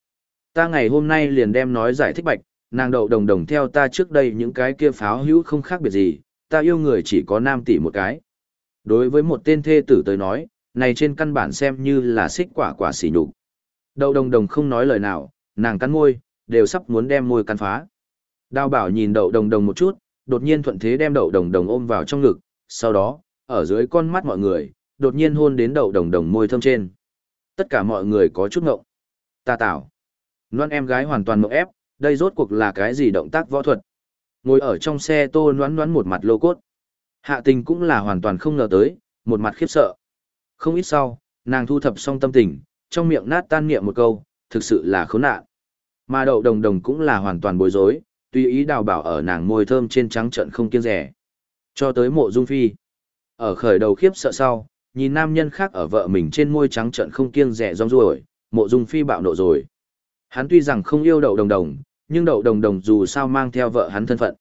Ta ngày hôm nay liền đem nói giải thích bạch, nàng đậu đồng đồng theo ta trước đây những cái kia pháo hữu không khác biệt gì, ta yêu người chỉ có nam tỷ một cái. Đối với một tên thê tử tới nói, này trên căn bản xem như là xích quả quả xỉ nhục. Đậu đồng đồng không nói lời nào, nàng cắn môi, đều sắp muốn đem môi cắn phá. Đào bảo nhìn đậu đồng đồng một chút, đột nhiên thuận thế đem đậu đồng đồng ôm vào trong ngực, sau đó, ở dưới con mắt mọi người, đột nhiên hôn đến đậu đồng đồng môi thơm trên. Tất cả mọi người có chút ngộng. Ta tạo. Loan em gái hoàn toàn mộng ép, đây rốt cuộc là cái gì động tác võ thuật. Ngồi ở trong xe tô noán noán một mặt lô cốt. Hạ tình cũng là hoàn toàn không ngờ tới, một mặt khiếp sợ. Không ít sau, nàng thu thập xong tâm tình, trong miệng nát tan niệm một câu, thực sự là khốn nạn. Mà đậu đồng đồng cũng là hoàn toàn bối rối, tùy ý đào bảo ở nàng môi thơm trên trắng trận không kiêng rẻ. Cho tới mộ dung phi. Ở khởi đầu khiếp sợ sau, nhìn nam nhân khác ở vợ mình trên môi trắng trận không kiêng rẻ rong ruổi, mộ dung phi bạo nộ rồi. Hắn tuy rằng không yêu đậu đồng đồng, nhưng đậu đồng đồng dù sao mang theo vợ hắn thân phận.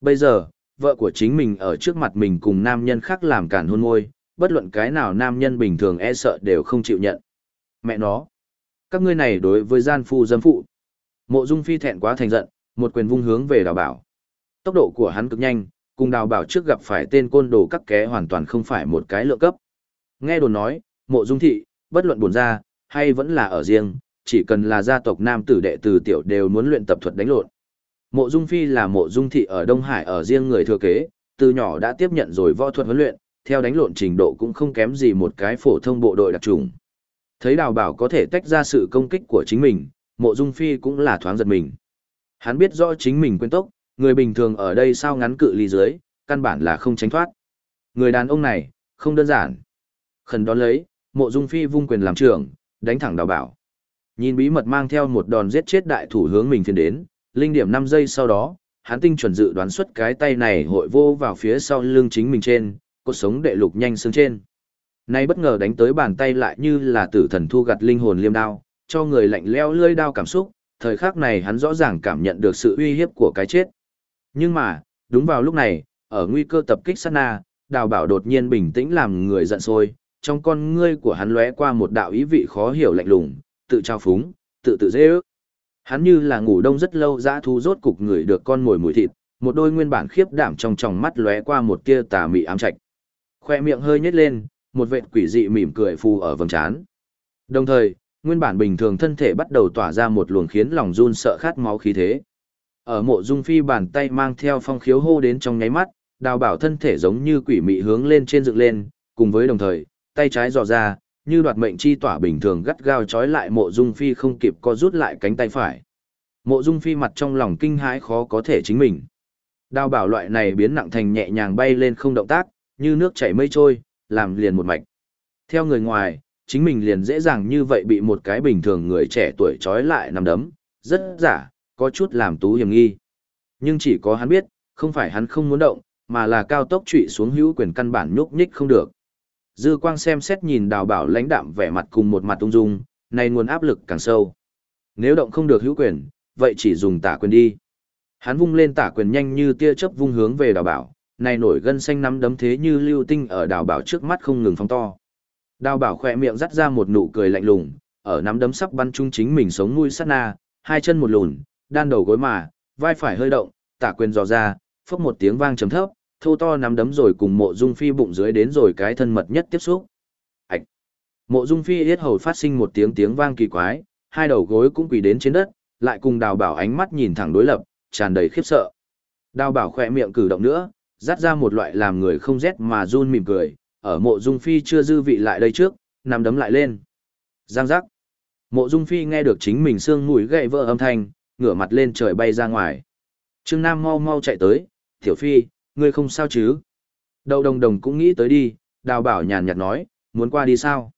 Bây giờ, vợ của chính mình ở trước mặt mình cùng nam nhân khác làm cản hôn môi, bất luận cái nào nam nhân bình thường e sợ đều không chịu nhận. Mẹ nó, các ngươi này đối với gian phu dâm phụ. Mộ Dung Phi thẹn quá thành giận, một quyền vung hướng về đào bảo. Tốc độ của hắn cực nhanh, cùng đào bảo trước gặp phải tên côn đồ cắt ké hoàn toàn không phải một cái lượng cấp. Nghe đồn nói, mộ dung thị, bất luận buồn ra, hay vẫn là ở riêng, chỉ cần là gia tộc nam tử đệ từ tiểu đều muốn luyện tập thuật đánh lộn. Mộ dung phi là mộ dung thị ở Đông Hải ở riêng người thừa kế, từ nhỏ đã tiếp nhận rồi võ thuật huấn luyện, theo đánh lộn trình độ cũng không kém gì một cái phổ thông bộ đội đặc trùng. Thấy đào bảo có thể tách ra sự công kích của chính mình, mộ dung phi cũng là thoáng giật mình. Hắn biết rõ chính mình quên tốc, người bình thường ở đây sao ngắn cự ly dưới, căn bản là không tránh thoát. Người đàn ông này, không đơn giản. Khẩn đón lấy, mộ dung phi vung quyền làm trưởng, đánh thẳng đào bảo. Nhìn bí mật mang theo một đòn giết chết đại thủ hướng mình phiền đến, linh điểm 5 giây sau đó, hắn tinh chuẩn dự đoán xuất cái tay này hội vô vào phía sau lưng chính mình trên, cột sống đệ lục nhanh xương trên. Nay bất ngờ đánh tới bàn tay lại như là tử thần thu gặt linh hồn liêm đao, cho người lạnh leo lơi đao cảm xúc, thời khắc này hắn rõ ràng cảm nhận được sự uy hiếp của cái chết. Nhưng mà, đúng vào lúc này, ở nguy cơ tập kích sát na, đào bảo đột nhiên bình tĩnh làm người giận sôi trong con ngươi của hắn lóe qua một đạo ý vị khó hiểu lạnh lùng, tự trao phúng, tự tự dễ ước. Hắn như là ngủ đông rất lâu dã thu rốt cục người được con mồi mùi thịt, một đôi nguyên bản khiếp đảm trong tròng mắt lóe qua một tia tà mị ám trạch. Khoe miệng hơi nhếch lên, một vệt quỷ dị mỉm cười phù ở vầng trán. Đồng thời, nguyên bản bình thường thân thể bắt đầu tỏa ra một luồng khiến lòng run sợ khát máu khí thế. Ở mộ dung phi bàn tay mang theo phong khiếu hô đến trong nháy mắt, đào bảo thân thể giống như quỷ mị hướng lên trên dựng lên, cùng với đồng thời, tay trái dò ra, như đoạt mệnh chi tỏa bình thường gắt gao trói lại mộ dung phi không kịp co rút lại cánh tay phải. Mộ dung phi mặt trong lòng kinh hãi khó có thể chính mình. Đào bảo loại này biến nặng thành nhẹ nhàng bay lên không động tác, như nước chảy mây trôi, làm liền một mạch. Theo người ngoài, chính mình liền dễ dàng như vậy bị một cái bình thường người trẻ tuổi trói lại nằm đấm, rất giả, có chút làm tú hiểm nghi. Nhưng chỉ có hắn biết, không phải hắn không muốn động, mà là cao tốc trụy xuống hữu quyền căn bản nhúc nhích không được. Dư quang xem xét nhìn đào bảo lãnh đạm vẻ mặt cùng một mặt ung dung, này nguồn áp lực càng sâu. Nếu động không được hữu quyền, vậy chỉ dùng tả quyền đi. Hắn vung lên tả quyền nhanh như tia chớp vung hướng về đào bảo, này nổi gân xanh nắm đấm thế như lưu tinh ở đào bảo trước mắt không ngừng phóng to. Đào bảo khỏe miệng dắt ra một nụ cười lạnh lùng, ở nắm đấm sắp bắn chung chính mình sống mũi sát na, hai chân một lùn, đan đầu gối mà, vai phải hơi động, tả quyền dò ra, phốc một tiếng vang trầm thấp, thô to nắm đấm rồi cùng mộ dung phi bụng dưới đến rồi cái thân mật nhất tiếp xúc. Ảch! Mộ dung phi yết hầu phát sinh một tiếng tiếng vang kỳ quái, hai đầu gối cũng quỳ đến trên đất, lại cùng đào bảo ánh mắt nhìn thẳng đối lập, tràn đầy khiếp sợ. Đào bảo khỏe miệng cử động nữa, dắt ra một loại làm người không rét mà run mỉm cười, ở mộ dung phi chưa dư vị lại đây trước, nằm đấm lại lên. Giang giác. Mộ dung phi nghe được chính mình xương mũi gậy vỡ âm thanh, ngửa mặt lên trời bay ra ngoài. Trương Nam mau mau chạy tới, tiểu phi, ngươi không sao chứ? Đậu đồng đồng cũng nghĩ tới đi, đào bảo nhàn nhạt nói, muốn qua đi sao?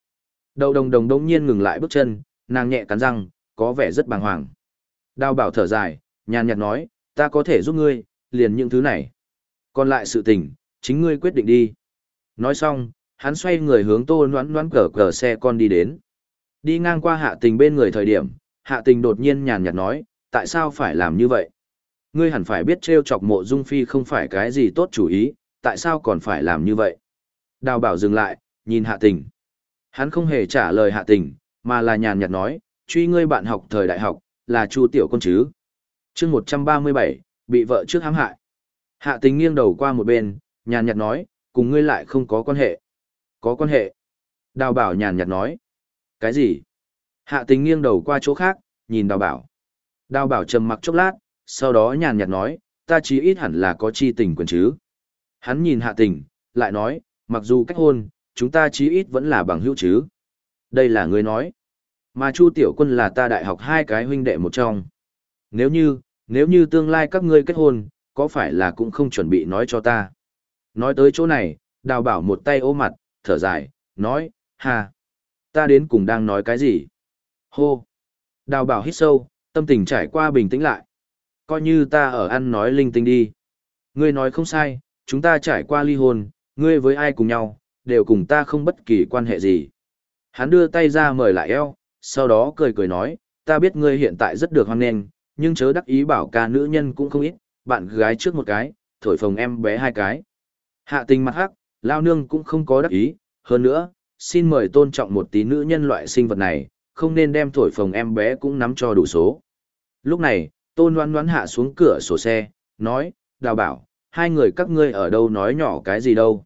Đậu đồng đồng đông nhiên ngừng lại bước chân, nàng nhẹ cắn răng, có vẻ rất bàng hoàng. Đào bảo thở dài, Nhàn nhạt nói, ta có thể giúp ngươi, liền những thứ này. Còn lại sự tình, chính ngươi quyết định đi. Nói xong, hắn xoay người hướng tô noãn noãn cờ cờ xe con đi đến. Đi ngang qua hạ tình bên người thời điểm, hạ tình đột nhiên nhàn nhạt nói, tại sao phải làm như vậy? Ngươi hẳn phải biết trêu chọc mộ dung phi không phải cái gì tốt chủ ý, tại sao còn phải làm như vậy? Đào bảo dừng lại, nhìn hạ tình. Hắn không hề trả lời hạ tình, mà là nhàn nhạt nói, truy ngươi bạn học thời đại học, là Chu Tiểu Quân chứ. chương 137, bị vợ trước hãm hại. Hạ tình nghiêng đầu qua một bên, nhàn nhạt nói, cùng ngươi lại không có quan hệ. Có quan hệ. Đào bảo nhàn nhạt nói. Cái gì? Hạ tình nghiêng đầu qua chỗ khác, nhìn đào bảo. Đào bảo trầm mặc chốc lát, sau đó nhàn nhạt nói, ta chỉ ít hẳn là có chi tình quyền chứ. Hắn nhìn hạ tình, lại nói, mặc dù cách hôn, chúng ta chí ít vẫn là bằng hữu chứ. Đây là ngươi nói. Mà Chu Tiểu Quân là ta đại học hai cái huynh đệ một trong. Nếu như, nếu như tương lai các ngươi kết hôn, có phải là cũng không chuẩn bị nói cho ta. Nói tới chỗ này, đào bảo một tay ôm mặt, thở dài, nói, hà, ta đến cùng đang nói cái gì? Hô! Đào bảo hít sâu, tâm tình trải qua bình tĩnh lại. Coi như ta ở ăn nói linh tinh đi. Ngươi nói không sai, chúng ta trải qua ly hôn, ngươi với ai cùng nhau, đều cùng ta không bất kỳ quan hệ gì. Hắn đưa tay ra mời lại eo, sau đó cười cười nói, ta biết ngươi hiện tại rất được hoan nghênh, nhưng chớ đắc ý bảo ca nữ nhân cũng không ít, bạn gái trước một cái, thổi phồng em bé hai cái. Hạ tình mặt hắc, lao nương cũng không có đắc ý, hơn nữa, xin mời tôn trọng một tí nữ nhân loại sinh vật này, không nên đem thổi phồng em bé cũng nắm cho đủ số. Lúc này, tôn đoán đoán hạ xuống cửa sổ xe, nói, đào bảo, hai người các ngươi ở đâu nói nhỏ cái gì đâu.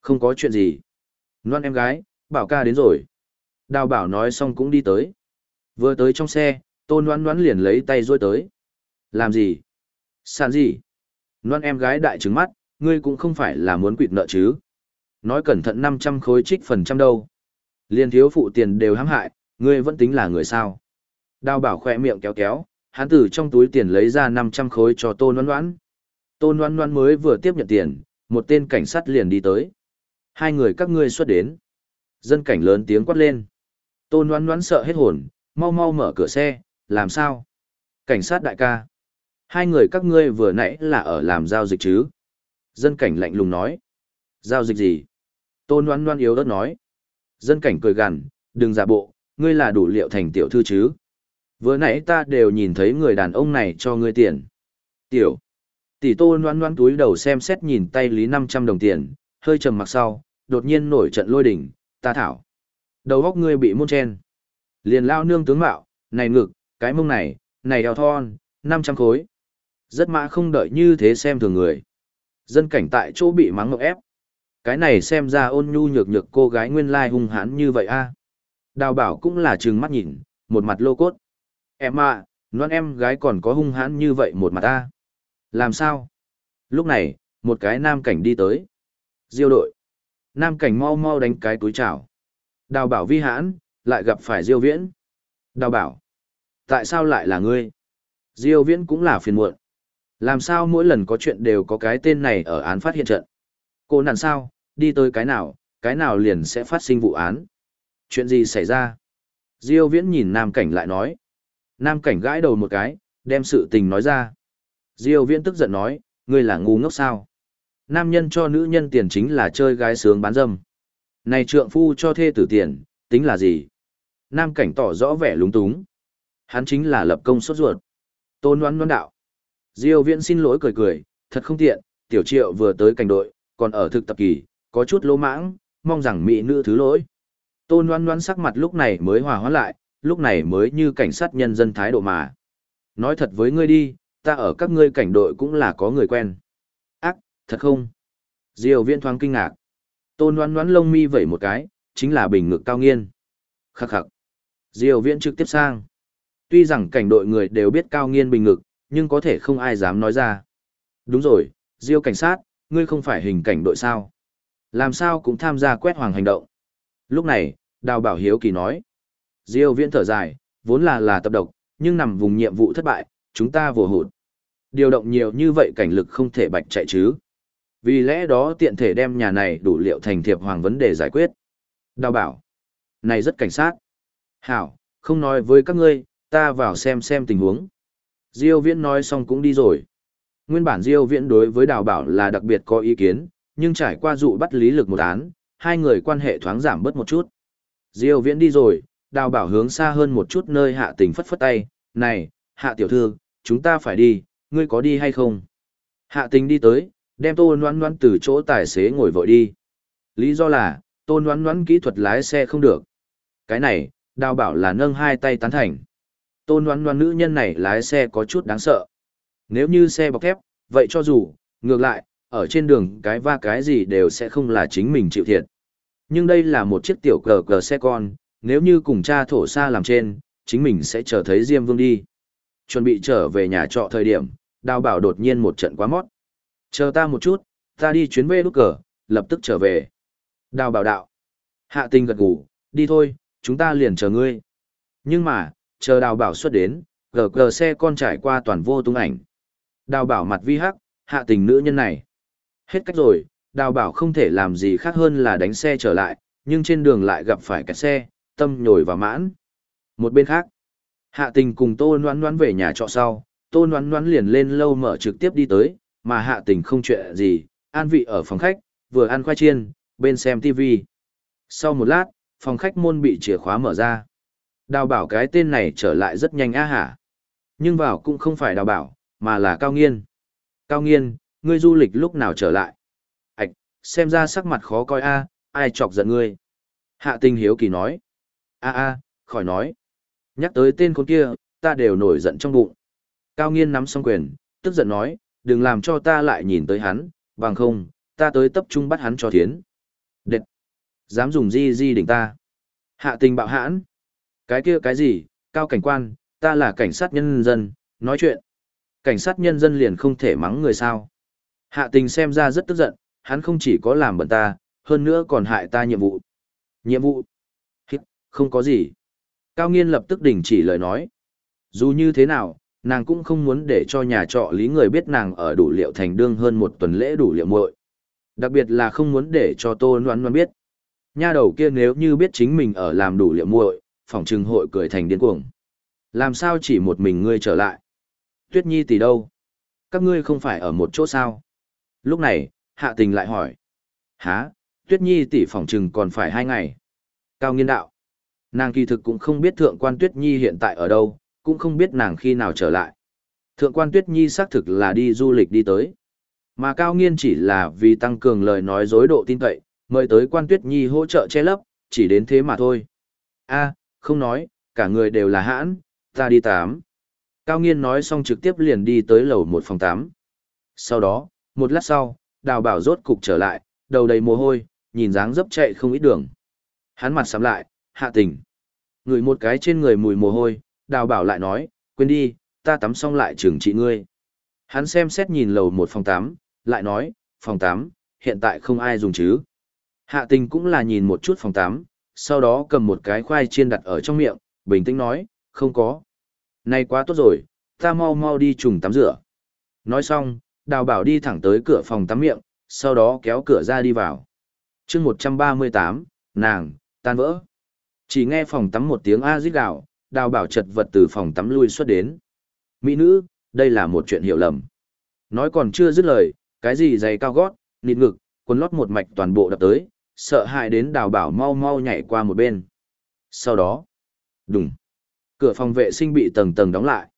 Không có chuyện gì. Loan em gái, bảo ca đến rồi. Đào bảo nói xong cũng đi tới. Vừa tới trong xe, tôn đoán đoán liền lấy tay rôi tới. Làm gì? Sàn gì? Loan em gái đại trứng mắt, ngươi cũng không phải là muốn quỵt nợ chứ. Nói cẩn thận 500 khối trích phần trăm đâu. Liên thiếu phụ tiền đều hãm hại, ngươi vẫn tính là người sao. Đào bảo khỏe miệng kéo kéo, hắn từ trong túi tiền lấy ra 500 khối cho tôn đoán đoán. Tôn đoán đoán mới vừa tiếp nhận tiền, một tên cảnh sát liền đi tới. Hai người các ngươi xuất đến. Dân cảnh lớn tiếng quát lên. Tôn đoán đoán sợ hết hồn, mau mau mở cửa xe, làm sao? Cảnh sát đại ca. Hai người các ngươi vừa nãy là ở làm giao dịch chứ? Dân cảnh lạnh lùng nói. Giao dịch gì? Tôn đoán đoán yếu ớt nói. Dân cảnh cười gằn, đừng giả bộ, ngươi là đủ liệu thành tiểu thư chứ? Vừa nãy ta đều nhìn thấy người đàn ông này cho ngươi tiền. Tiểu. Tỷ tôn đoán đoán túi đầu xem xét nhìn tay lý 500 đồng tiền, hơi trầm mặc sau, đột nhiên nổi trận lôi đỉnh, ta thảo. Đầu góc ngươi bị môn chen. Liền lao nương tướng mạo, này ngực, cái mông này, này eo thon, 500 khối. Rất mã không đợi như thế xem thường người. Dân cảnh tại chỗ bị mắng ngọc ép. Cái này xem ra ôn nhu nhược nhược cô gái nguyên lai hung hãn như vậy a. Đào bảo cũng là trừng mắt nhìn, một mặt lô cốt. Em à, non em gái còn có hung hãn như vậy một mặt a. Làm sao? Lúc này, một cái nam cảnh đi tới. Diêu đội. Nam cảnh mau mau đánh cái túi chảo. Đào bảo vi hãn, lại gặp phải Diêu viễn. Đào bảo. Tại sao lại là ngươi? Diêu viễn cũng là phiền muộn. Làm sao mỗi lần có chuyện đều có cái tên này ở án phát hiện trận? Cô nản sao, đi tới cái nào, cái nào liền sẽ phát sinh vụ án? Chuyện gì xảy ra? Diêu viễn nhìn nam cảnh lại nói. Nam cảnh gãi đầu một cái, đem sự tình nói ra. Diêu viễn tức giận nói, ngươi là ngu ngốc sao? Nam nhân cho nữ nhân tiền chính là chơi gái sướng bán dâm. Này trượng phu cho thê tử tiền, tính là gì? Nam cảnh tỏ rõ vẻ lúng túng. Hắn chính là lập công sốt ruột. Tôn đoán oán đạo. Diêu viễn xin lỗi cười cười, thật không tiện, tiểu triệu vừa tới cảnh đội, còn ở thực tập kỳ, có chút lỗ mãng, mong rằng mỹ nữ thứ lỗi. Tôn Loan Loan sắc mặt lúc này mới hòa hoãn lại, lúc này mới như cảnh sát nhân dân thái độ mà. Nói thật với ngươi đi, ta ở các ngươi cảnh đội cũng là có người quen. Ác, thật không? Diêu viễn thoáng kinh ngạc. Tôn Loan Loan lông mi vẩy một cái, chính là bình ngực cao nghiên. Khắc khắc. Diêu viễn trực tiếp sang. Tuy rằng cảnh đội người đều biết cao nghiên bình ngực, nhưng có thể không ai dám nói ra. Đúng rồi, Diêu cảnh sát, ngươi không phải hình cảnh đội sao? Làm sao cũng tham gia quét hoàng hành động. Lúc này, Đào Bảo Hiếu kỳ nói. Diêu viễn thở dài, vốn là là tập độc, nhưng nằm vùng nhiệm vụ thất bại, chúng ta vừa hụt. Điều động nhiều như vậy cảnh lực không thể bạch chạy chứ. Vì lẽ đó tiện thể đem nhà này đủ liệu thành thiệp hoàng vấn đề giải quyết. Đào bảo. Này rất cảnh sát. Hảo, không nói với các ngươi, ta vào xem xem tình huống. Diêu Viễn nói xong cũng đi rồi. Nguyên bản Diêu Viễn đối với Đào Bảo là đặc biệt có ý kiến, nhưng trải qua dụ bắt lý lực một án, hai người quan hệ thoáng giảm bớt một chút. Diêu Viễn đi rồi, Đào Bảo hướng xa hơn một chút nơi Hạ Tình phất phất tay, "Này, Hạ tiểu thư, chúng ta phải đi, ngươi có đi hay không?" Hạ Tình đi tới, đem Tô Loan Loan từ chỗ tài xế ngồi vội đi. Lý do là, Tô Loan Loan kỹ thuật lái xe không được. Cái này, Đào Bảo là nâng hai tay tán thành tôn đoán Loan nữ nhân này lái xe có chút đáng sợ. Nếu như xe bọc thép, vậy cho dù, ngược lại, ở trên đường cái va cái gì đều sẽ không là chính mình chịu thiệt. Nhưng đây là một chiếc tiểu cờ cờ xe con, nếu như cùng cha thổ xa làm trên, chính mình sẽ trở thấy Diêm Vương đi. Chuẩn bị trở về nhà trọ thời điểm, đào bảo đột nhiên một trận quá mót. Chờ ta một chút, ta đi chuyến về lúc cờ, lập tức trở về. Đào bảo đạo. Hạ tình gật gù, đi thôi, chúng ta liền chờ ngươi. Nhưng mà, chờ đào bảo xuất đến, gờ gờ xe con trải qua toàn vô tung ảnh. Đào bảo mặt vi hắc, hạ tình nữ nhân này. Hết cách rồi, đào bảo không thể làm gì khác hơn là đánh xe trở lại, nhưng trên đường lại gặp phải cái xe, tâm nhồi và mãn. Một bên khác, hạ tình cùng tô noan noan về nhà trọ sau, tô noan noan liền lên lâu mở trực tiếp đi tới, mà hạ tình không chuyện gì, an vị ở phòng khách, vừa ăn khoai chiên, bên xem TV. Sau một lát, phòng khách môn bị chìa khóa mở ra. Đào bảo cái tên này trở lại rất nhanh á hả. Nhưng vào cũng không phải đào bảo, mà là cao nghiên. Cao nghiên, ngươi du lịch lúc nào trở lại? Ảch, xem ra sắc mặt khó coi a, ai chọc giận ngươi? Hạ tình hiếu kỳ nói. a a, khỏi nói. Nhắc tới tên con kia, ta đều nổi giận trong bụng. Cao nghiên nắm xong quyền, tức giận nói, đừng làm cho ta lại nhìn tới hắn, bằng không, ta tới tập trung bắt hắn cho thiến. Đệt! Dám dùng di di đỉnh ta. Hạ tình bạo hãn. Cái kia cái gì, cao cảnh quan, ta là cảnh sát nhân dân, nói chuyện. Cảnh sát nhân dân liền không thể mắng người sao. Hạ tình xem ra rất tức giận, hắn không chỉ có làm bận ta, hơn nữa còn hại ta nhiệm vụ. Nhiệm vụ? Hít, không có gì. Cao nghiên lập tức đình chỉ lời nói. Dù như thế nào, nàng cũng không muốn để cho nhà trọ lý người biết nàng ở đủ liệu thành đương hơn một tuần lễ đủ liệu muội Đặc biệt là không muốn để cho tô loan loan biết. Nha đầu kia nếu như biết chính mình ở làm đủ liệu muội Phỏng trừng hội cười thành điên cuồng. Làm sao chỉ một mình ngươi trở lại? Tuyết Nhi tỷ đâu? Các ngươi không phải ở một chỗ sao? Lúc này, Hạ Tình lại hỏi. Hả, Tuyết Nhi tỷ Phỏng trừng còn phải hai ngày. Cao nghiên đạo. Nàng kỳ thực cũng không biết thượng quan Tuyết Nhi hiện tại ở đâu, cũng không biết nàng khi nào trở lại. Thượng quan Tuyết Nhi xác thực là đi du lịch đi tới. Mà Cao Nghiên chỉ là vì tăng cường lời nói dối độ tin cậy, mời tới quan Tuyết Nhi hỗ trợ che lấp, chỉ đến thế mà thôi. a không nói, cả người đều là hãn, ta đi tám. Cao Nghiên nói xong trực tiếp liền đi tới lầu một phòng tám. Sau đó, một lát sau, đào bảo rốt cục trở lại, đầu đầy mồ hôi, nhìn dáng dấp chạy không ít đường. Hắn mặt sắm lại, hạ tình. Ngửi một cái trên người mùi mồ hôi, đào bảo lại nói, quên đi, ta tắm xong lại trừng trị ngươi. Hắn xem xét nhìn lầu một phòng tắm, lại nói, phòng tắm, hiện tại không ai dùng chứ. Hạ tình cũng là nhìn một chút phòng tắm, sau đó cầm một cái khoai chiên đặt ở trong miệng, bình tĩnh nói, không có. Này quá tốt rồi, ta mau mau đi trùng tắm rửa. Nói xong, đào bảo đi thẳng tới cửa phòng tắm miệng, sau đó kéo cửa ra đi vào. chương 138, nàng, tan vỡ. Chỉ nghe phòng tắm một tiếng A dít gạo, đào bảo chật vật từ phòng tắm lui xuất đến. Mỹ nữ, đây là một chuyện hiểu lầm. Nói còn chưa dứt lời, cái gì giày cao gót, nịt ngực, quần lót một mạch toàn bộ đập tới, sợ hãi đến đào bảo mau mau nhảy qua một bên. Sau đó, đùng, cửa phòng vệ sinh bị tầng tầng đóng lại.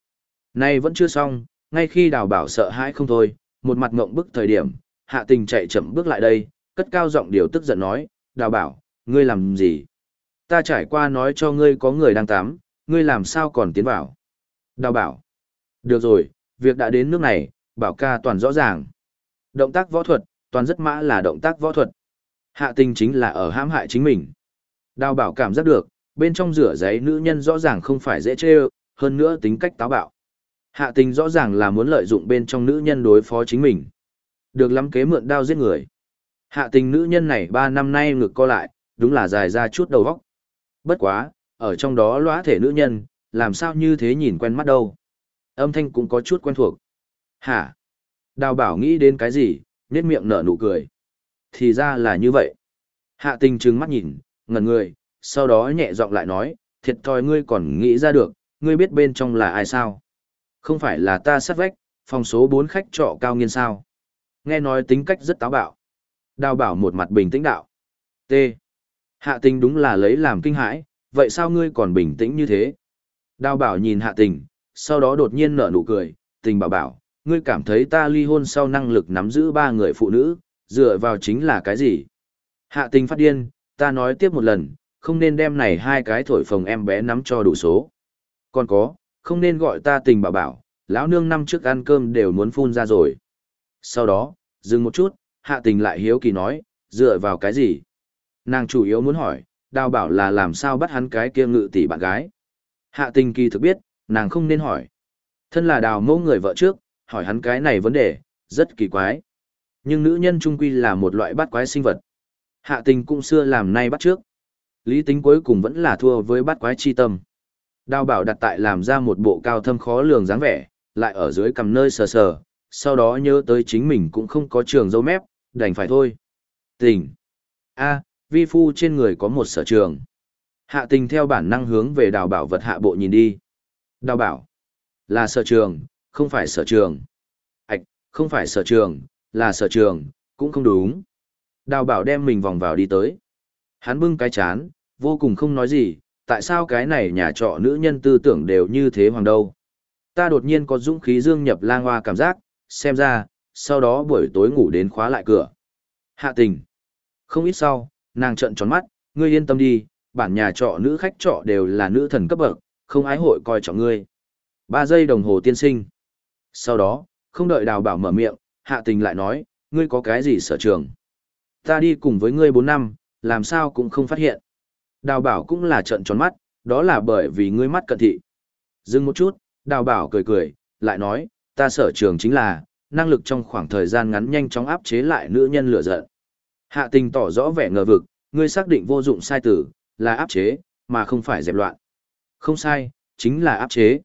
Nay vẫn chưa xong, ngay khi đào bảo sợ hãi không thôi, một mặt ngộng bức thời điểm, hạ tình chạy chậm bước lại đây, cất cao giọng điều tức giận nói, đào bảo, ngươi làm gì? Ta trải qua nói cho ngươi có người đang tắm, ngươi làm sao còn tiến vào? Đào bảo, được rồi, việc đã đến nước này, bảo ca toàn rõ ràng. Động tác võ thuật, toàn rất mã là động tác võ thuật. Hạ tình chính là ở hãm hại chính mình. Đào bảo cảm giác được, bên trong rửa giấy nữ nhân rõ ràng không phải dễ chê hơn nữa tính cách táo bạo. Hạ tình rõ ràng là muốn lợi dụng bên trong nữ nhân đối phó chính mình. Được lắm kế mượn đao giết người. Hạ tình nữ nhân này ba năm nay ngực co lại, đúng là dài ra chút đầu vóc. Bất quá, ở trong đó lõa thể nữ nhân, làm sao như thế nhìn quen mắt đâu. Âm thanh cũng có chút quen thuộc. Hả? Đào bảo nghĩ đến cái gì, nét miệng nở nụ cười. Thì ra là như vậy. Hạ tình trừng mắt nhìn, ngẩn người, sau đó nhẹ giọng lại nói, thiệt thòi ngươi còn nghĩ ra được, ngươi biết bên trong là ai sao? Không phải là ta sát vách, phòng số 4 khách trọ cao nghiên sao. Nghe nói tính cách rất táo bạo. Đào bảo một mặt bình tĩnh đạo. T. Hạ tình đúng là lấy làm kinh hãi, vậy sao ngươi còn bình tĩnh như thế? Đào bảo nhìn hạ tình, sau đó đột nhiên nở nụ cười, tình bảo bảo, ngươi cảm thấy ta ly hôn sau năng lực nắm giữ ba người phụ nữ, dựa vào chính là cái gì? Hạ tình phát điên, ta nói tiếp một lần, không nên đem này hai cái thổi phồng em bé nắm cho đủ số. Còn có, không nên gọi ta tình bảo bảo, lão nương năm trước ăn cơm đều muốn phun ra rồi. Sau đó, dừng một chút, hạ tình lại hiếu kỳ nói, dựa vào cái gì? Nàng chủ yếu muốn hỏi, đào bảo là làm sao bắt hắn cái kia ngự tỷ bạn gái. Hạ tình kỳ thực biết, nàng không nên hỏi. Thân là đào mẫu người vợ trước, hỏi hắn cái này vấn đề, rất kỳ quái. Nhưng nữ nhân trung quy là một loại bát quái sinh vật. Hạ tình cũng xưa làm nay bắt trước. Lý tính cuối cùng vẫn là thua với bát quái chi tâm. Đào bảo đặt tại làm ra một bộ cao thâm khó lường dáng vẻ, lại ở dưới cầm nơi sờ sờ, sau đó nhớ tới chính mình cũng không có trường dâu mép, đành phải thôi. Tình. a vi phu trên người có một sở trường. Hạ tình theo bản năng hướng về đào bảo vật hạ bộ nhìn đi. Đào bảo. Là sở trường, không phải sở trường. Ảch, không phải sở trường, là sở trường, cũng không đúng. Đào bảo đem mình vòng vào đi tới. Hắn bưng cái chán, vô cùng không nói gì, tại sao cái này nhà trọ nữ nhân tư tưởng đều như thế hoàng đâu. Ta đột nhiên có dũng khí dương nhập lang hoa cảm giác, xem ra, sau đó buổi tối ngủ đến khóa lại cửa. Hạ tình. Không ít sau, nàng trợn tròn mắt, ngươi yên tâm đi, bản nhà trọ nữ khách trọ đều là nữ thần cấp bậc, không ái hội coi trọng ngươi. Ba giây đồng hồ tiên sinh. Sau đó, không đợi đào bảo mở miệng, hạ tình lại nói, ngươi có cái gì sở trường. Ta đi cùng với ngươi bốn năm, làm sao cũng không phát hiện. Đào bảo cũng là trận tròn mắt, đó là bởi vì ngươi mắt cận thị. Dừng một chút, đào bảo cười cười, lại nói, ta sở trường chính là, năng lực trong khoảng thời gian ngắn nhanh chóng áp chế lại nữ nhân lửa giận. Hạ tình tỏ rõ vẻ ngờ vực, ngươi xác định vô dụng sai tử, là áp chế, mà không phải dẹp loạn. Không sai, chính là áp chế.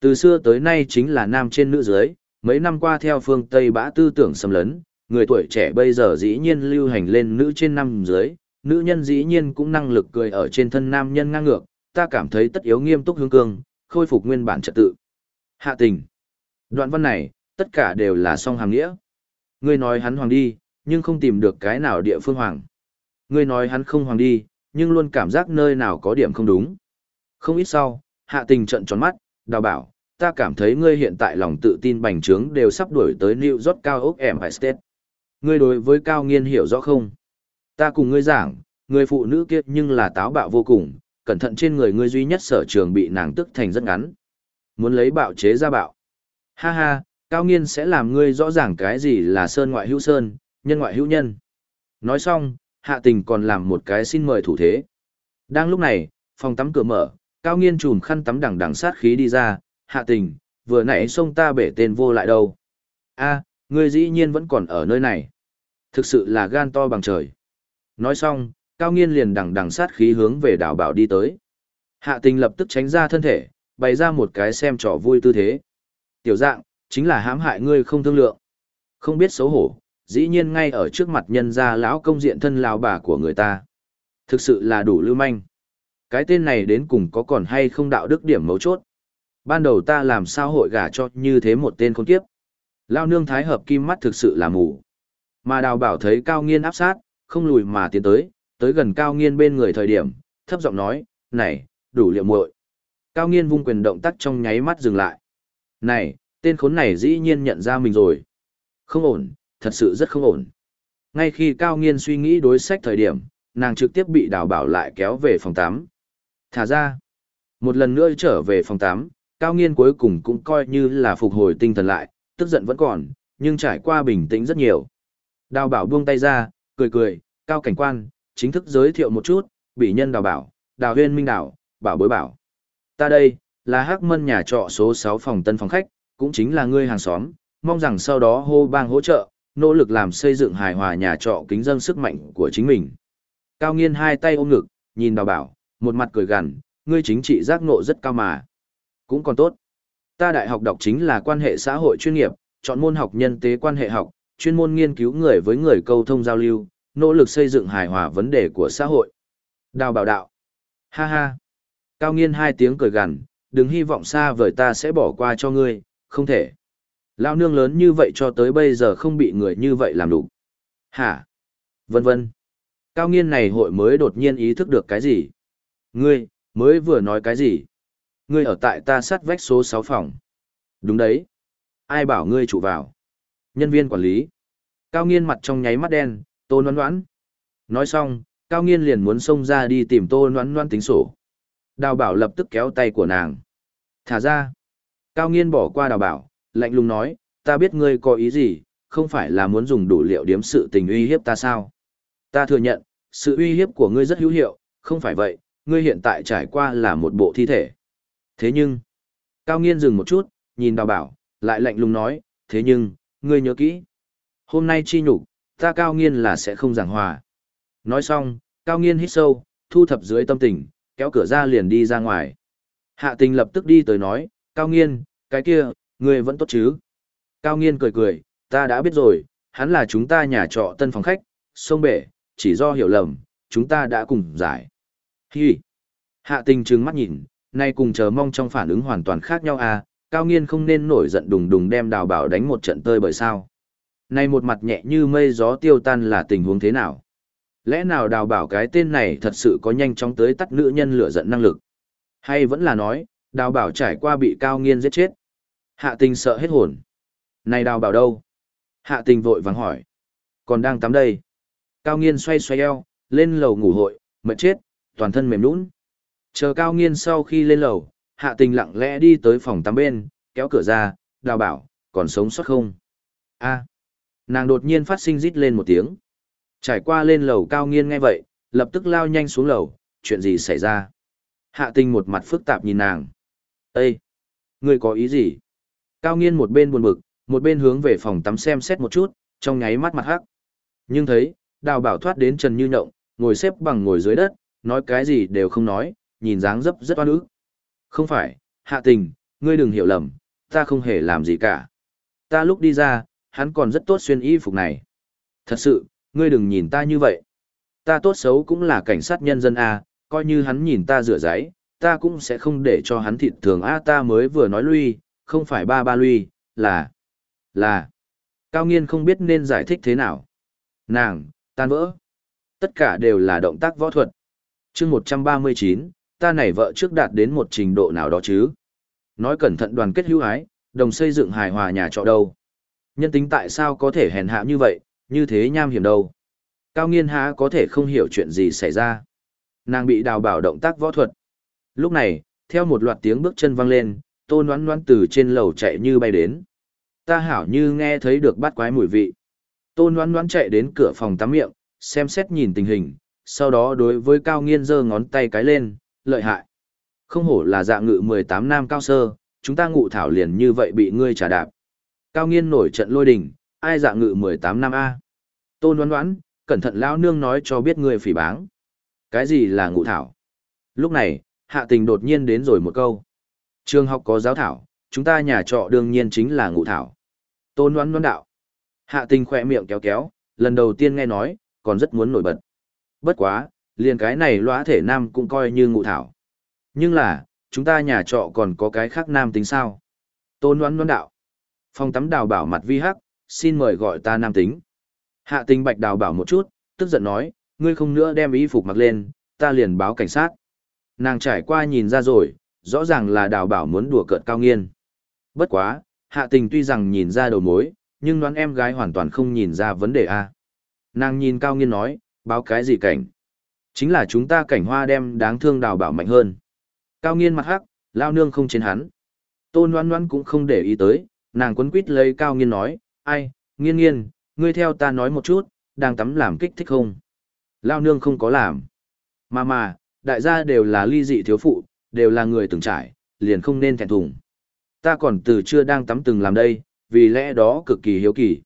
Từ xưa tới nay chính là nam trên nữ dưới, mấy năm qua theo phương Tây bã tư tưởng xâm lấn, người tuổi trẻ bây giờ dĩ nhiên lưu hành lên nữ trên năm dưới, nữ nhân dĩ nhiên cũng năng lực cười ở trên thân nam nhân ngang ngược, ta cảm thấy tất yếu nghiêm túc hướng cương, khôi phục nguyên bản trật tự. Hạ tình. Đoạn văn này, tất cả đều là song hàng nghĩa. Ngươi nói hắn hoàng đi, nhưng không tìm được cái nào địa phương hoàng. Ngươi nói hắn không hoàng đi, nhưng luôn cảm giác nơi nào có điểm không đúng. Không ít sau, hạ tình trận tròn mắt, đào bảo, ta cảm thấy ngươi hiện tại lòng tự tin bành trướng đều sắp đuổi tới New York cao ốc Empire State. Ngươi đối với cao nghiên hiểu rõ không? Ta cùng ngươi giảng, người phụ nữ kia nhưng là táo bạo vô cùng, cẩn thận trên người ngươi duy nhất sở trường bị nàng tức thành rất ngắn. Muốn lấy bạo chế ra bạo. Ha ha, cao nghiên sẽ làm ngươi rõ ràng cái gì là sơn ngoại hữu sơn, nhân ngoại hữu nhân. Nói xong, hạ tình còn làm một cái xin mời thủ thế. Đang lúc này, phòng tắm cửa mở, cao nghiên chùm khăn tắm đằng đằng sát khí đi ra, hạ tình, vừa nãy xông ta bể tên vô lại đâu. a ngươi dĩ nhiên vẫn còn ở nơi này. Thực sự là gan to bằng trời. Nói xong, cao nghiên liền đằng đằng sát khí hướng về đảo bảo đi tới. Hạ tình lập tức tránh ra thân thể, bày ra một cái xem trò vui tư thế. Tiểu dạng, chính là hãm hại ngươi không thương lượng. Không biết xấu hổ, dĩ nhiên ngay ở trước mặt nhân gia lão công diện thân lão bà của người ta. Thực sự là đủ lưu manh. Cái tên này đến cùng có còn hay không đạo đức điểm mấu chốt. Ban đầu ta làm sao hội gả cho như thế một tên con kiếp. Lao nương thái hợp kim mắt thực sự là mù. Mà đào bảo thấy cao nghiên áp sát, không lùi mà tiến tới, tới gần cao nghiên bên người thời điểm, thấp giọng nói, này, đủ liệu muội. Cao nghiên vung quyền động tác trong nháy mắt dừng lại. Này, tên khốn này dĩ nhiên nhận ra mình rồi. Không ổn, thật sự rất không ổn. Ngay khi Cao Nghiên suy nghĩ đối sách thời điểm, nàng trực tiếp bị đào bảo lại kéo về phòng 8. Thả ra, một lần nữa trở về phòng 8, Cao Nghiên cuối cùng cũng coi như là phục hồi tinh thần lại, tức giận vẫn còn, nhưng trải qua bình tĩnh rất nhiều. Đào bảo buông tay ra, cười cười, Cao Cảnh Quan, chính thức giới thiệu một chút, bị nhân đào bảo, đào huyên minh đào, bảo bối bảo. Ta đây, là Hắc Mân nhà trọ số 6 phòng tân phòng khách, cũng chính là ngươi hàng xóm, mong rằng sau đó hô bang hỗ trợ, nỗ lực làm xây dựng hài hòa nhà trọ kính dân sức mạnh của chính mình. Cao nghiên hai tay ôm ngực, nhìn đào bảo, một mặt cười gằn, ngươi chính trị giác ngộ rất cao mà. Cũng còn tốt. Ta đại học đọc chính là quan hệ xã hội chuyên nghiệp, chọn môn học nhân tế quan hệ học, chuyên môn nghiên cứu người với người câu thông giao lưu, nỗ lực xây dựng hài hòa vấn đề của xã hội. Đào bảo đạo. Ha ha. Cao nghiên hai tiếng cười gằn, đừng hy vọng xa vời ta sẽ bỏ qua cho ngươi, không thể. Lao nương lớn như vậy cho tới bây giờ không bị người như vậy làm đủ. Hả? Vân vân. Cao nghiên này hội mới đột nhiên ý thức được cái gì? Ngươi, mới vừa nói cái gì? Ngươi ở tại ta sát vách số 6 phòng. Đúng đấy. Ai bảo ngươi trụ vào? Nhân viên quản lý. Cao nghiên mặt trong nháy mắt đen, tô noan noãn. Nói xong, Cao nghiên liền muốn xông ra đi tìm tô noan noan tính sổ. Đào bảo lập tức kéo tay của nàng. Thả ra. Cao nghiên bỏ qua đào bảo, lạnh lùng nói, ta biết ngươi có ý gì, không phải là muốn dùng đủ liệu điếm sự tình uy hiếp ta sao? Ta thừa nhận, sự uy hiếp của ngươi rất hữu hiệu, không phải vậy, ngươi hiện tại trải qua là một bộ thi thể. Thế nhưng, Cao Nghiên dừng một chút, nhìn đào bảo, lại lạnh lùng nói, thế nhưng, ngươi nhớ kỹ. Hôm nay chi nhục, ta Cao Nghiên là sẽ không giảng hòa. Nói xong, Cao Nghiên hít sâu, thu thập dưới tâm tình, kéo cửa ra liền đi ra ngoài. Hạ tình lập tức đi tới nói, Cao Nghiên, cái kia, ngươi vẫn tốt chứ? Cao Nghiên cười cười, ta đã biết rồi, hắn là chúng ta nhà trọ tân phòng khách, sông bể, chỉ do hiểu lầm, chúng ta đã cùng giải. Hi! Hạ tình trừng mắt nhìn, nay cùng chờ mong trong phản ứng hoàn toàn khác nhau à, Cao Nghiên không nên nổi giận đùng đùng đem đào bảo đánh một trận tơi bởi sao. Nay một mặt nhẹ như mây gió tiêu tan là tình huống thế nào? Lẽ nào đào bảo cái tên này thật sự có nhanh chóng tới tắt nữ nhân lửa giận năng lực? Hay vẫn là nói, đào bảo trải qua bị Cao Nghiên giết chết? Hạ tình sợ hết hồn. Này đào bảo đâu? Hạ tình vội vàng hỏi. Còn đang tắm đây. Cao nghiên xoay xoay eo, lên lầu ngủ hội, mệt chết, toàn thân mềm nũng. Chờ cao nghiên sau khi lên lầu, hạ tình lặng lẽ đi tới phòng tắm bên, kéo cửa ra, đào bảo, còn sống sót không? a nàng đột nhiên phát sinh rít lên một tiếng. Trải qua lên lầu cao nghiên nghe vậy, lập tức lao nhanh xuống lầu, chuyện gì xảy ra? Hạ tình một mặt phức tạp nhìn nàng. Ê! Ngươi có ý gì? Cao nghiên một bên buồn bực, một bên hướng về phòng tắm xem xét một chút, trong nháy mắt mặt hắc. Nhưng thấy, đào bảo thoát đến trần như nhộng, ngồi xếp bằng ngồi dưới đất, nói cái gì đều không nói, nhìn dáng dấp rất oan ức. Không phải, hạ tình, ngươi đừng hiểu lầm, ta không hề làm gì cả. Ta lúc đi ra, hắn còn rất tốt xuyên y phục này. Thật sự, ngươi đừng nhìn ta như vậy. Ta tốt xấu cũng là cảnh sát nhân dân A, coi như hắn nhìn ta rửa giấy, ta cũng sẽ không để cho hắn thịt thường A ta mới vừa nói lui, không phải ba ba lui, là, là. Cao nghiên không biết nên giải thích thế nào. Nàng, tan vỡ. Tất cả đều là động tác võ thuật. chương 139, ta này vợ trước đạt đến một trình độ nào đó chứ. Nói cẩn thận đoàn kết hữu ái, đồng xây dựng hài hòa nhà trọ đâu. Nhân tính tại sao có thể hèn hạ như vậy, như thế nham hiểm đâu. Cao nghiên há có thể không hiểu chuyện gì xảy ra. Nàng bị đào bảo động tác võ thuật. Lúc này, theo một loạt tiếng bước chân vang lên, tôn noán noán từ trên lầu chạy như bay đến. Ta hảo như nghe thấy được bát quái mùi vị. Tôn noán noán chạy đến cửa phòng tắm miệng, xem xét nhìn tình hình, sau đó đối với cao nghiên giơ ngón tay cái lên, lợi hại. Không hổ là dạ ngự 18 nam cao sơ, chúng ta ngụ thảo liền như vậy bị ngươi trả đạp. Cao nghiên nổi trận lôi đình, ai dạ ngự 18 nam A. Tôn đoán đoán, cẩn thận lão nương nói cho biết ngươi phỉ báng. Cái gì là ngụ thảo? Lúc này, hạ tình đột nhiên đến rồi một câu. Trường học có giáo thảo, chúng ta nhà trọ đương nhiên chính là ngụ thảo. Tôn đoán đoán đạo. Hạ tình khỏe miệng kéo kéo, lần đầu tiên nghe nói, còn rất muốn nổi bật. Bất quá, liền cái này lõa thể nam cũng coi như ngụ thảo. Nhưng là, chúng ta nhà trọ còn có cái khác nam tính sao? Tôn đoán đoán đạo. Phong tắm đào bảo mặt vi hắc, xin mời gọi ta nam tính. Hạ tình bạch đào bảo một chút, tức giận nói, ngươi không nữa đem y phục mặc lên, ta liền báo cảnh sát. Nàng trải qua nhìn ra rồi, rõ ràng là đào bảo muốn đùa cợt cao nghiên. Bất quá, hạ tình tuy rằng nhìn ra đầu mối, nhưng đoán em gái hoàn toàn không nhìn ra vấn đề A. Nàng nhìn cao nghiên nói, báo cái gì cảnh? Chính là chúng ta cảnh hoa đem đáng thương đào bảo mạnh hơn. Cao nghiên mặt hắc, lao nương không trên hắn. Tôn đoán đoán cũng không để ý tới, nàng quấn quít lấy cao nghiên nói, ai, nghiên nghiên, ngươi theo ta nói một chút, đang tắm làm kích thích không? Lao nương không có làm. Mà mà, đại gia đều là ly dị thiếu phụ, đều là người từng trải, liền không nên thẹn thùng. Ta còn từ chưa đang tắm từng làm đây, vì lẽ đó cực kỳ hiếu kỳ.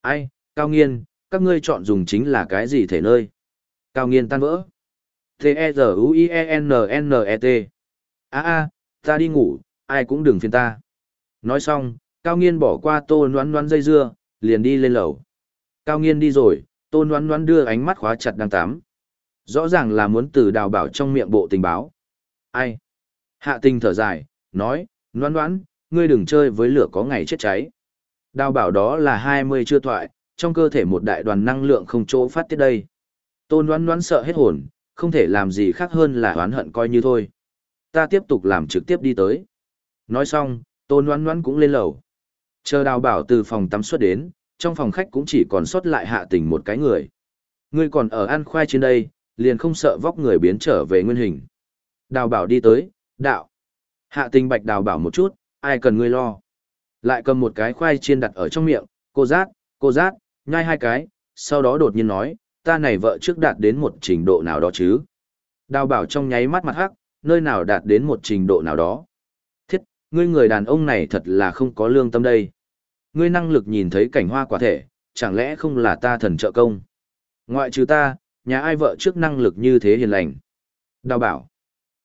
Ai, cao nghiên, các ngươi chọn dùng chính là cái gì thể nơi? Cao nghiên tan vỡ. T-E-Z-U-I-E-N-N-E-T. A a, ta đi ngủ, ai cũng đừng phiền ta. Nói xong, Cao nghiên bỏ qua tô noán noán dây dưa, liền đi lên lầu. Cao nghiên đi rồi, tô noán noán đưa ánh mắt khóa chặt đang tắm. Rõ ràng là muốn từ đào bảo trong miệng bộ tình báo. Ai? Hạ tình thở dài, nói, noán noán, ngươi đừng chơi với lửa có ngày chết cháy. Đào bảo đó là 20 chưa thoại, trong cơ thể một đại đoàn năng lượng không chỗ phát tiết đây. Tôn đoán đoán sợ hết hồn, không thể làm gì khác hơn là oán hận coi như thôi. Ta tiếp tục làm trực tiếp đi tới. Nói xong, tôn đoán đoán cũng lên lầu. Chờ đào bảo từ phòng tắm xuất đến, trong phòng khách cũng chỉ còn sót lại hạ tình một cái người. Ngươi còn ở ăn khoai trên đây, liền không sợ vóc người biến trở về nguyên hình. Đào bảo đi tới, đạo. Hạ tình bạch đào bảo một chút, ai cần ngươi lo. Lại cầm một cái khoai chiên đặt ở trong miệng, cô rát, cô rát, nhai hai cái, sau đó đột nhiên nói, ta này vợ trước đạt đến một trình độ nào đó chứ. Đào bảo trong nháy mắt mặt hắc, nơi nào đạt đến một trình độ nào đó. Thiết, ngươi người đàn ông này thật là không có lương tâm đây. Ngươi năng lực nhìn thấy cảnh hoa quả thể, chẳng lẽ không là ta thần trợ công. Ngoại trừ ta, nhà ai vợ trước năng lực như thế hiền lành. Đào bảo.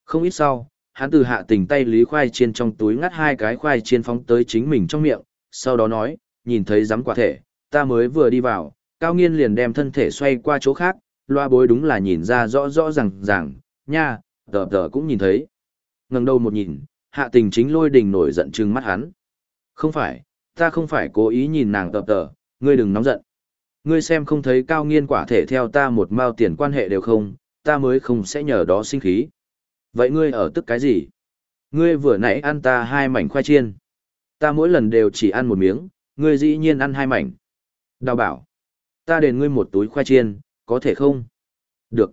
Không ít sau, hắn từ hạ tình tay lý khoai chiên trong túi ngắt hai cái khoai chiên phóng tới chính mình trong miệng, sau đó nói, nhìn thấy giám quả thể, ta mới vừa đi vào, cao nghiên liền đem thân thể xoay qua chỗ khác, loa bối đúng là nhìn ra rõ rõ ràng ràng, nha, tờ tờ cũng nhìn thấy. ngẩng đầu một nhìn, hạ tình chính lôi đình nổi giận trừng mắt hắn. Không phải, ta không phải cố ý nhìn nàng tờ tờ, ngươi đừng nóng giận. Ngươi xem không thấy cao nghiên quả thể theo ta một mao tiền quan hệ đều không, ta mới không sẽ nhờ đó sinh khí. Vậy ngươi ở tức cái gì? Ngươi vừa nãy ăn ta hai mảnh khoai chiên. Ta mỗi lần đều chỉ ăn một miếng, ngươi dĩ nhiên ăn hai mảnh. Đào bảo. Ta đền ngươi một túi khoai chiên, có thể không? Được.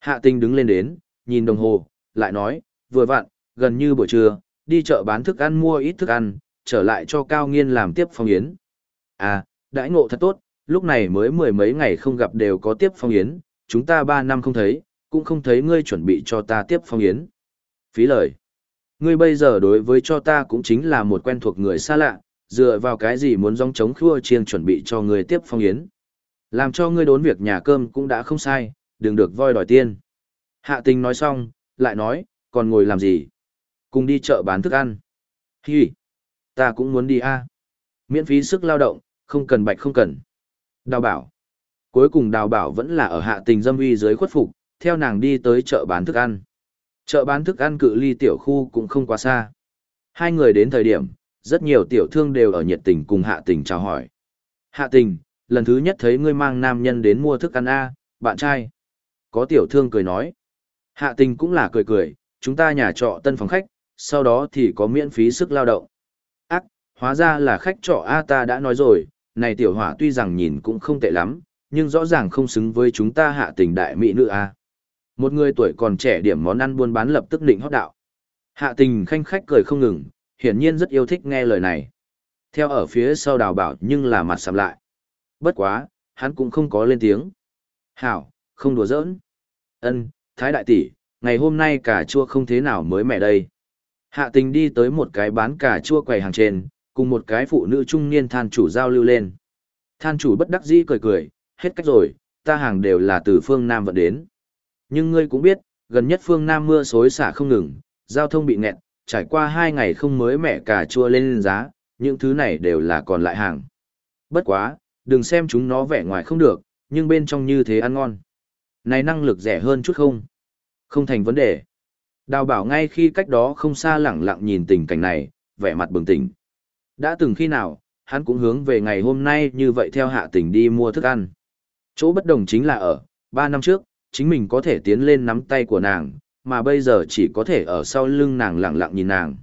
Hạ tinh đứng lên đến, nhìn đồng hồ, lại nói, vừa vặn, gần như buổi trưa, đi chợ bán thức ăn mua ít thức ăn, trở lại cho Cao Nghiên làm tiếp phong yến. À, đãi ngộ thật tốt, lúc này mới mười mấy ngày không gặp đều có tiếp phong yến, chúng ta ba năm không thấy, cũng không thấy ngươi chuẩn bị cho ta tiếp phong yến. Phí lời. Ngươi bây giờ đối với cho ta cũng chính là một quen thuộc người xa lạ, dựa vào cái gì muốn dòng chống khua chiêng chuẩn bị cho ngươi tiếp phong yến. Làm cho ngươi đốn việc nhà cơm cũng đã không sai, đừng được voi đòi tiên. Hạ tình nói xong, lại nói, còn ngồi làm gì? Cùng đi chợ bán thức ăn. Hi, ta cũng muốn đi a. Miễn phí sức lao động, không cần bạch không cần. Đào bảo. Cuối cùng đào bảo vẫn là ở hạ tình dâm uy dưới khuất phục, theo nàng đi tới chợ bán thức ăn. Chợ bán thức ăn cự ly tiểu khu cũng không quá xa. Hai người đến thời điểm, rất nhiều tiểu thương đều ở nhiệt tình cùng hạ tình chào hỏi. Hạ tình, lần thứ nhất thấy ngươi mang nam nhân đến mua thức ăn A, bạn trai. Có tiểu thương cười nói. Hạ tình cũng là cười cười, chúng ta nhà trọ tân phòng khách, sau đó thì có miễn phí sức lao động. Ác, hóa ra là khách trọ A ta đã nói rồi, này tiểu hỏa tuy rằng nhìn cũng không tệ lắm, nhưng rõ ràng không xứng với chúng ta hạ tình đại mỹ nữ A. Một người tuổi còn trẻ điểm món ăn buôn bán lập tức định hót đạo. Hạ tình khanh khách cười không ngừng, hiển nhiên rất yêu thích nghe lời này. Theo ở phía sau đào bảo nhưng là mặt sầm lại. Bất quá, hắn cũng không có lên tiếng. Hảo, không đùa giỡn. Ân, Thái đại tỷ, ngày hôm nay cà chua không thế nào mới mẻ đây. Hạ tình đi tới một cái bán cà chua quầy hàng trên, cùng một cái phụ nữ trung niên than chủ giao lưu lên. Than chủ bất đắc dĩ cười cười, hết cách rồi, ta hàng đều là từ phương Nam vận đến. Nhưng ngươi cũng biết, gần nhất phương Nam mưa xối xả không ngừng, giao thông bị nghẹn, trải qua hai ngày không mới mẻ cà chua lên giá, những thứ này đều là còn lại hàng. Bất quá, đừng xem chúng nó vẻ ngoài không được, nhưng bên trong như thế ăn ngon. Này năng lực rẻ hơn chút không? Không thành vấn đề. Đào bảo ngay khi cách đó không xa lẳng lặng nhìn tình cảnh này, vẻ mặt bừng tỉnh. Đã từng khi nào, hắn cũng hướng về ngày hôm nay như vậy theo hạ tình đi mua thức ăn. Chỗ bất đồng chính là ở, ba năm trước, chính mình có thể tiến lên nắm tay của nàng, mà bây giờ chỉ có thể ở sau lưng nàng lặng lặng nhìn nàng.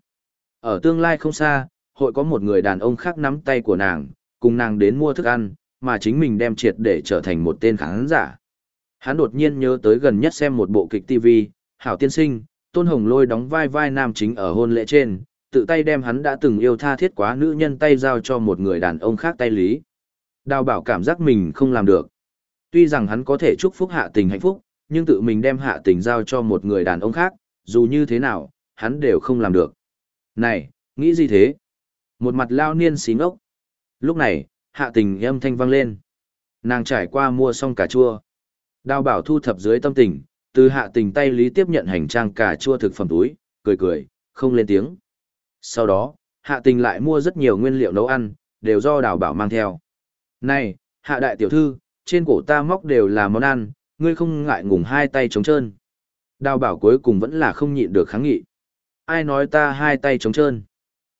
Ở tương lai không xa, hội có một người đàn ông khác nắm tay của nàng, cùng nàng đến mua thức ăn, mà chính mình đem triệt để trở thành một tên khán giả. Hắn đột nhiên nhớ tới gần nhất xem một bộ kịch TV, Hảo Tiên Sinh, Tôn Hồng Lôi đóng vai vai nam chính ở hôn lễ trên, tự tay đem hắn đã từng yêu tha thiết quá nữ nhân tay giao cho một người đàn ông khác tay lý. Đào bảo cảm giác mình không làm được. Tuy rằng hắn có thể chúc phúc hạ tình hạnh phúc, nhưng tự mình đem hạ tình giao cho một người đàn ông khác, dù như thế nào, hắn đều không làm được. Này, nghĩ gì thế? Một mặt lao niên xí ngốc. Lúc này, hạ tình âm thanh vang lên. Nàng trải qua mua xong cà chua. Đào bảo thu thập dưới tâm tình, từ hạ tình tay lý tiếp nhận hành trang cà chua thực phẩm túi, cười cười, không lên tiếng. Sau đó, hạ tình lại mua rất nhiều nguyên liệu nấu ăn, đều do đào bảo mang theo. Này, hạ đại tiểu thư, trên cổ ta móc đều là món ăn, ngươi không ngại ngùng hai tay trống trơn. Đào bảo cuối cùng vẫn là không nhịn được kháng nghị. Ai nói ta hai tay trống trơn?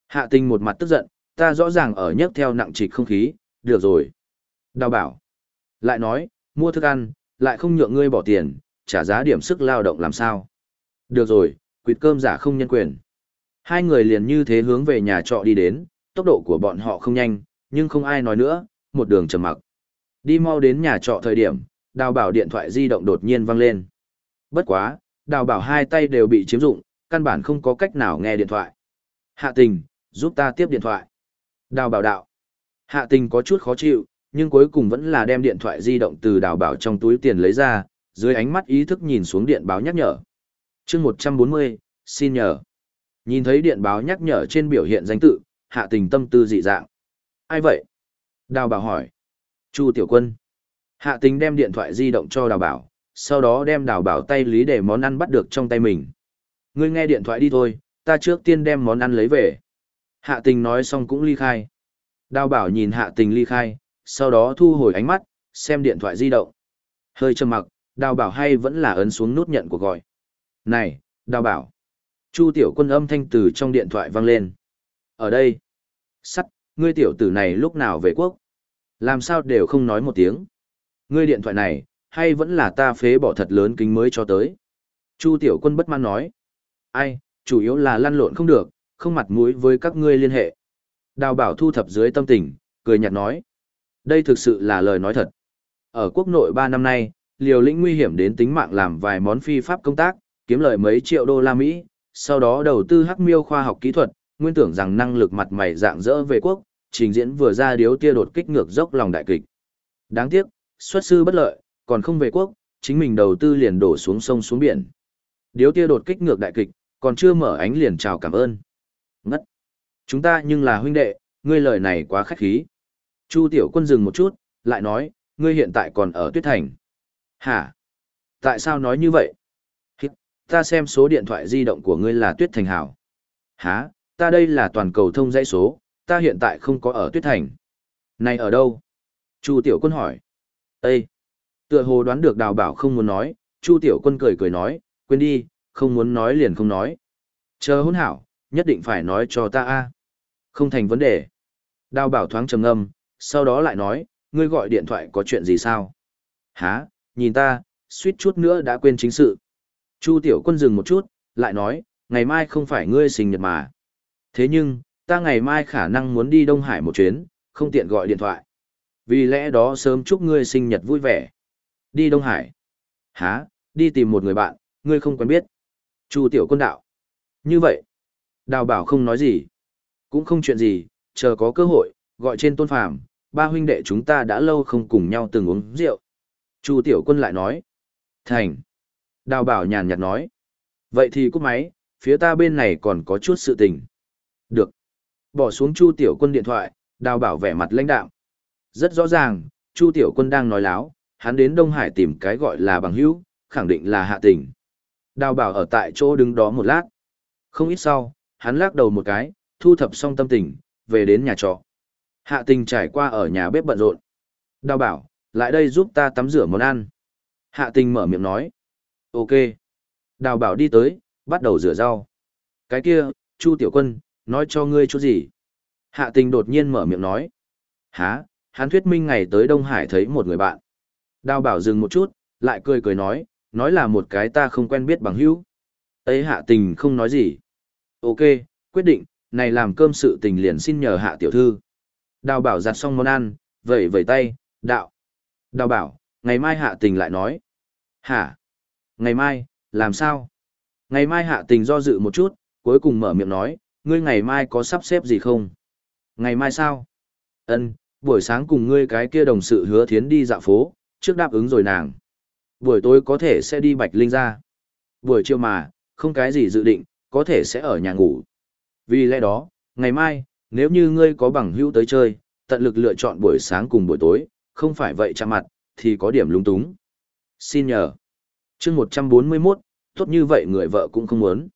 Hạ tình một mặt tức giận, ta rõ ràng ở nhấc theo nặng trịch không khí, được rồi. Đào bảo. Lại nói, mua thức ăn, lại không nhượng ngươi bỏ tiền, trả giá điểm sức lao động làm sao. Được rồi, quỵt cơm giả không nhân quyền. Hai người liền như thế hướng về nhà trọ đi đến, tốc độ của bọn họ không nhanh, nhưng không ai nói nữa, một đường trầm mặc. Đi mau đến nhà trọ thời điểm, đào bảo điện thoại di động đột nhiên vang lên. Bất quá, đào bảo hai tay đều bị chiếm dụng, căn bản không có cách nào nghe điện thoại. Hạ tình, giúp ta tiếp điện thoại. Đào bảo đạo. Hạ tình có chút khó chịu, nhưng cuối cùng vẫn là đem điện thoại di động từ đào bảo trong túi tiền lấy ra, dưới ánh mắt ý thức nhìn xuống điện báo nhắc nhở. chương 140, xin nhờ. Nhìn thấy điện báo nhắc nhở trên biểu hiện danh tự, hạ tình tâm tư dị dạng. Ai vậy? Đào bảo hỏi. Chu tiểu quân. Hạ tình đem điện thoại di động cho đào bảo, sau đó đem đào bảo tay lý để món ăn bắt được trong tay mình. Ngươi nghe điện thoại đi thôi, ta trước tiên đem món ăn lấy về. Hạ tình nói xong cũng ly khai. Đào bảo nhìn hạ tình ly khai, sau đó thu hồi ánh mắt, xem điện thoại di động. Hơi trầm mặc, đào bảo hay vẫn là ấn xuống nút nhận cuộc gọi. Này, đào bảo. Chu tiểu quân âm thanh từ trong điện thoại vang lên. Ở đây. Sắt, ngươi tiểu tử này lúc nào về quốc? Làm sao đều không nói một tiếng. Ngươi điện thoại này, hay vẫn là ta phế bỏ thật lớn kính mới cho tới. Chu tiểu quân bất mãn nói. Ai, chủ yếu là lăn lộn không được, không mặt mũi với các ngươi liên hệ. Đào bảo thu thập dưới tâm tình, cười nhạt nói. Đây thực sự là lời nói thật. Ở quốc nội 3 năm nay, liều lĩnh nguy hiểm đến tính mạng làm vài món phi pháp công tác, kiếm lợi mấy triệu đô la Mỹ, sau đó đầu tư hắc miêu khoa học kỹ thuật, nguyên tưởng rằng năng lực mặt mày dạng dỡ về quốc, trình diễn vừa ra điếu tia đột kích ngược dốc lòng đại kịch. Đáng tiếc, xuất sư bất lợi, còn không về quốc, chính mình đầu tư liền đổ xuống sông xuống biển. Điếu tia đột kích ngược đại kịch, còn chưa mở ánh liền chào cảm ơn. Ngất. Chúng ta nhưng là huynh đệ, ngươi lời này quá khách khí. Chu tiểu quân dừng một chút, lại nói, ngươi hiện tại còn ở tuyết thành. Hả? Tại sao nói như vậy? Ta xem số điện thoại di động của ngươi là tuyết thành hảo. Hả? Ta đây là toàn cầu thông dãy số, ta hiện tại không có ở tuyết thành. Này ở đâu? Chu tiểu quân hỏi. Ê! Tựa hồ đoán được đào bảo không muốn nói, Chu tiểu quân cười cười nói, quên đi, không muốn nói liền không nói. Chờ hôn hảo, nhất định phải nói cho ta a. Không thành vấn đề. Đào bảo thoáng trầm ngâm, sau đó lại nói, ngươi gọi điện thoại có chuyện gì sao? Hả, nhìn ta, suýt chút nữa đã quên chính sự. Chu tiểu quân dừng một chút, lại nói, ngày mai không phải ngươi sinh nhật mà. Thế nhưng, ta ngày mai khả năng muốn đi Đông Hải một chuyến, không tiện gọi điện thoại. Vì lẽ đó sớm chúc ngươi sinh nhật vui vẻ. Đi Đông Hải. Hả, đi tìm một người bạn, ngươi không quen biết. Chu tiểu quân đạo. Như vậy. Đào bảo không nói gì. Cũng không chuyện gì, chờ có cơ hội, gọi trên tôn phàm, ba huynh đệ chúng ta đã lâu không cùng nhau từng uống rượu. Chu tiểu quân lại nói. Thành. Đào bảo nhàn nhạt nói. Vậy thì cúp máy, phía ta bên này còn có chút sự tình. Được. Bỏ xuống chu tiểu quân điện thoại, đào bảo vẻ mặt lãnh đạo. Rất rõ ràng, chu tiểu quân đang nói láo, hắn đến Đông Hải tìm cái gọi là bằng hữu, khẳng định là hạ tình. Đào bảo ở tại chỗ đứng đó một lát. Không ít sau, hắn lắc đầu một cái, thu thập xong tâm tình, về đến nhà trọ. Hạ tình trải qua ở nhà bếp bận rộn. Đào bảo, lại đây giúp ta tắm rửa món ăn. Hạ tình mở miệng nói. Ok. Đào bảo đi tới, bắt đầu rửa rau. Cái kia, Chu Tiểu Quân, nói cho ngươi chút gì? Hạ tình đột nhiên mở miệng nói. Hả, hắn thuyết minh ngày tới Đông Hải thấy một người bạn. Đào bảo dừng một chút, lại cười cười nói, nói là một cái ta không quen biết bằng hữu. Ấy hạ tình không nói gì. Ok, quyết định, này làm cơm sự tình liền xin nhờ hạ tiểu thư. Đào bảo giặt xong món ăn, vẩy vẩy tay, đạo. Đào bảo, ngày mai hạ tình lại nói. Hả? Ngày mai, làm sao? Ngày mai hạ tình do dự một chút, cuối cùng mở miệng nói, ngươi ngày mai có sắp xếp gì không? Ngày mai sao? Ân, buổi sáng cùng ngươi cái kia đồng sự hứa thiến đi dạo phố, trước đáp ứng rồi nàng. Buổi tối có thể sẽ đi Bạch Linh ra. Buổi chiều mà, không cái gì dự định, có thể sẽ ở nhà ngủ. Vì lẽ đó, ngày mai, nếu như ngươi có bằng hữu tới chơi, tận lực lựa chọn buổi sáng cùng buổi tối, không phải vậy chạm mặt, thì có điểm lung túng. Xin nhờ. chương 141, tốt như vậy người vợ cũng không muốn.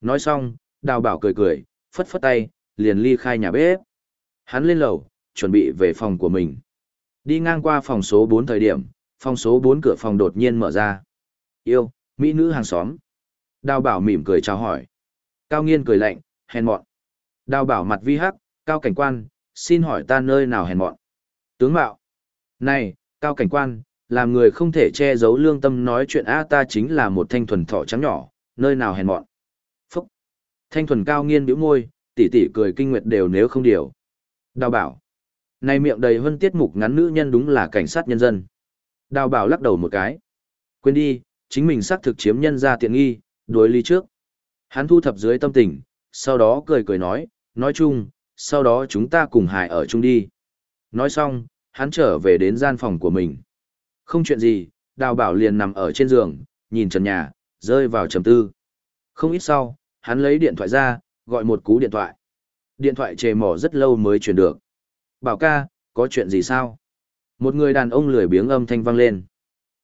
Nói xong, đào bảo cười cười, phất phất tay, liền ly khai nhà bếp. Hắn lên lầu, chuẩn bị về phòng của mình. Đi ngang qua phòng số 4 thời điểm, phòng số 4 cửa phòng đột nhiên mở ra. Yêu, mỹ nữ hàng xóm. Đào bảo mỉm cười chào hỏi. Cao nghiên cười lạnh, hèn mọn. Đào bảo mặt vi hắc, cao cảnh quan, xin hỏi ta nơi nào hèn mọn. Tướng mạo. Này, cao cảnh quan, làm người không thể che giấu lương tâm nói chuyện a ta chính là một thanh thuần thọ trắng nhỏ, nơi nào hèn mọn. Phúc. Thanh thuần cao nghiên bĩu môi, tỉ tỉ cười kinh nguyệt đều nếu không điều. Đào bảo. Này miệng đầy hơn tiết mục ngắn nữ nhân đúng là cảnh sát nhân dân. Đào bảo lắc đầu một cái. Quên đi, chính mình xác thực chiếm nhân ra tiện nghi, đối ly trước. Hắn thu thập dưới tâm tình, sau đó cười cười nói, nói chung, sau đó chúng ta cùng hài ở chung đi. Nói xong, hắn trở về đến gian phòng của mình. Không chuyện gì, đào bảo liền nằm ở trên giường, nhìn trần nhà, rơi vào trầm tư. Không ít sau, hắn lấy điện thoại ra, gọi một cú điện thoại. Điện thoại chề mỏ rất lâu mới truyền được. Bảo ca, có chuyện gì sao? Một người đàn ông lười biếng âm thanh vang lên.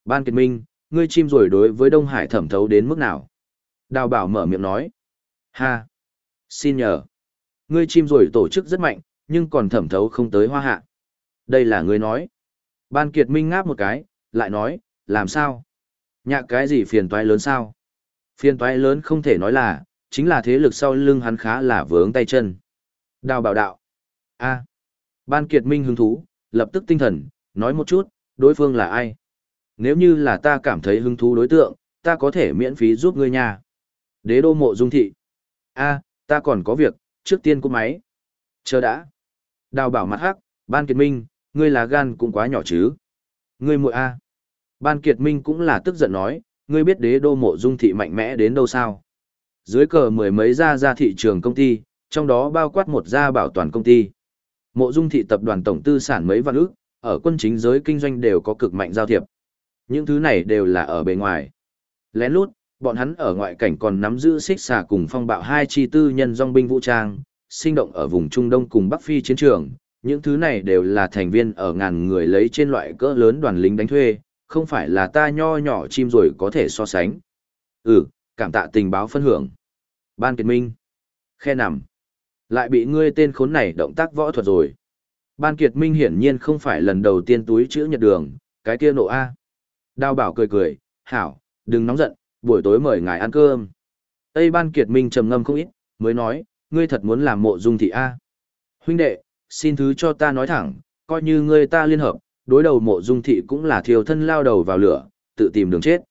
Ban Kiệt Minh, ngươi chim rồi đối với Đông Hải thẩm thấu đến mức nào? Đào bảo mở miệng nói. Ha! Xin nhờ. Ngươi chim rồi tổ chức rất mạnh, nhưng còn thẩm thấu không tới hoa hạ. Đây là ngươi nói. Ban Kiệt Minh ngáp một cái, lại nói, làm sao? Nhạ cái gì phiền toái lớn sao? Phiền toái lớn không thể nói là, chính là thế lực sau lưng hắn khá là vướng tay chân. Đào bảo đạo. a Ban Kiệt Minh hứng thú, lập tức tinh thần, nói một chút, đối phương là ai? Nếu như là ta cảm thấy hứng thú đối tượng, ta có thể miễn phí giúp ngươi nha. Đế đô mộ dung thị. a ta còn có việc, trước tiên cúp máy. Chờ đã. Đào bảo mặt hắc, Ban Kiệt Minh, ngươi là gan cũng quá nhỏ chứ. Ngươi muội a. Ban Kiệt Minh cũng là tức giận nói, ngươi biết đế đô mộ dung thị mạnh mẽ đến đâu sao? Dưới cờ mười mấy gia ra thị trường công ty, trong đó bao quát một gia bảo toàn công ty. Mộ dung thị tập đoàn tổng tư sản mấy vạn ước, ở quân chính giới kinh doanh đều có cực mạnh giao thiệp. Những thứ này đều là ở bề ngoài. Lén lút, bọn hắn ở ngoại cảnh còn nắm giữ xích xà cùng phong bạo hai chi tư nhân dòng binh vũ trang, sinh động ở vùng Trung Đông cùng Bắc Phi chiến trường. Những thứ này đều là thành viên ở ngàn người lấy trên loại cỡ lớn đoàn lính đánh thuê, không phải là ta nho nhỏ chim rồi có thể so sánh. Ừ, cảm tạ tình báo phân hưởng. Ban Kiệt Minh. Khe nằm. Lại bị ngươi tên khốn này động tác võ thuật rồi. Ban Kiệt Minh hiển nhiên không phải lần đầu tiên túi chữ nhật đường, cái kia nộ A. Đào bảo cười cười, hảo, đừng nóng giận, buổi tối mời ngài ăn cơm. Tây Ban Kiệt Minh trầm ngâm không ít, mới nói, ngươi thật muốn làm mộ dung thị A. Huynh đệ, xin thứ cho ta nói thẳng, coi như ngươi ta liên hợp, đối đầu mộ dung thị cũng là thiều thân lao đầu vào lửa, tự tìm đường chết.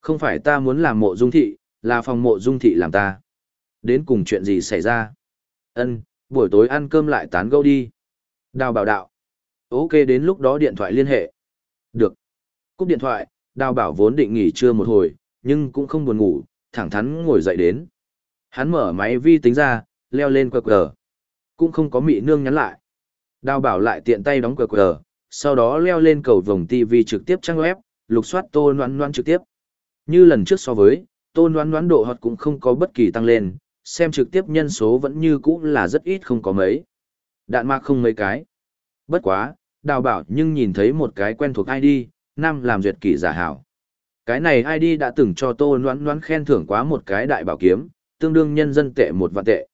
Không phải ta muốn làm mộ dung thị, là phòng mộ dung thị làm ta. Đến cùng chuyện gì xảy ra? Ân, buổi tối ăn cơm lại tán gẫu đi. Đào bảo đạo. Ok đến lúc đó điện thoại liên hệ. Được. Cúp điện thoại, đào bảo vốn định nghỉ trưa một hồi, nhưng cũng không buồn ngủ, thẳng thắn ngồi dậy đến. Hắn mở máy vi tính ra, leo lên quờ. Cũng không có mị nương nhắn lại. Đào bảo lại tiện tay đóng quờ sau đó leo lên cầu vòng TV trực tiếp trang web, lục soát tô noan noan trực tiếp. Như lần trước so với, tô noan noan độ hot cũng không có bất kỳ tăng lên, xem trực tiếp nhân số vẫn như cũ là rất ít không có mấy. Đạn mạc không mấy cái. Bất quá, đào bảo nhưng nhìn thấy một cái quen thuộc ID, năm làm duyệt kỷ giả hảo. Cái này ID đã từng cho tô Loan Loan khen thưởng quá một cái đại bảo kiếm, tương đương nhân dân tệ một vạn tệ.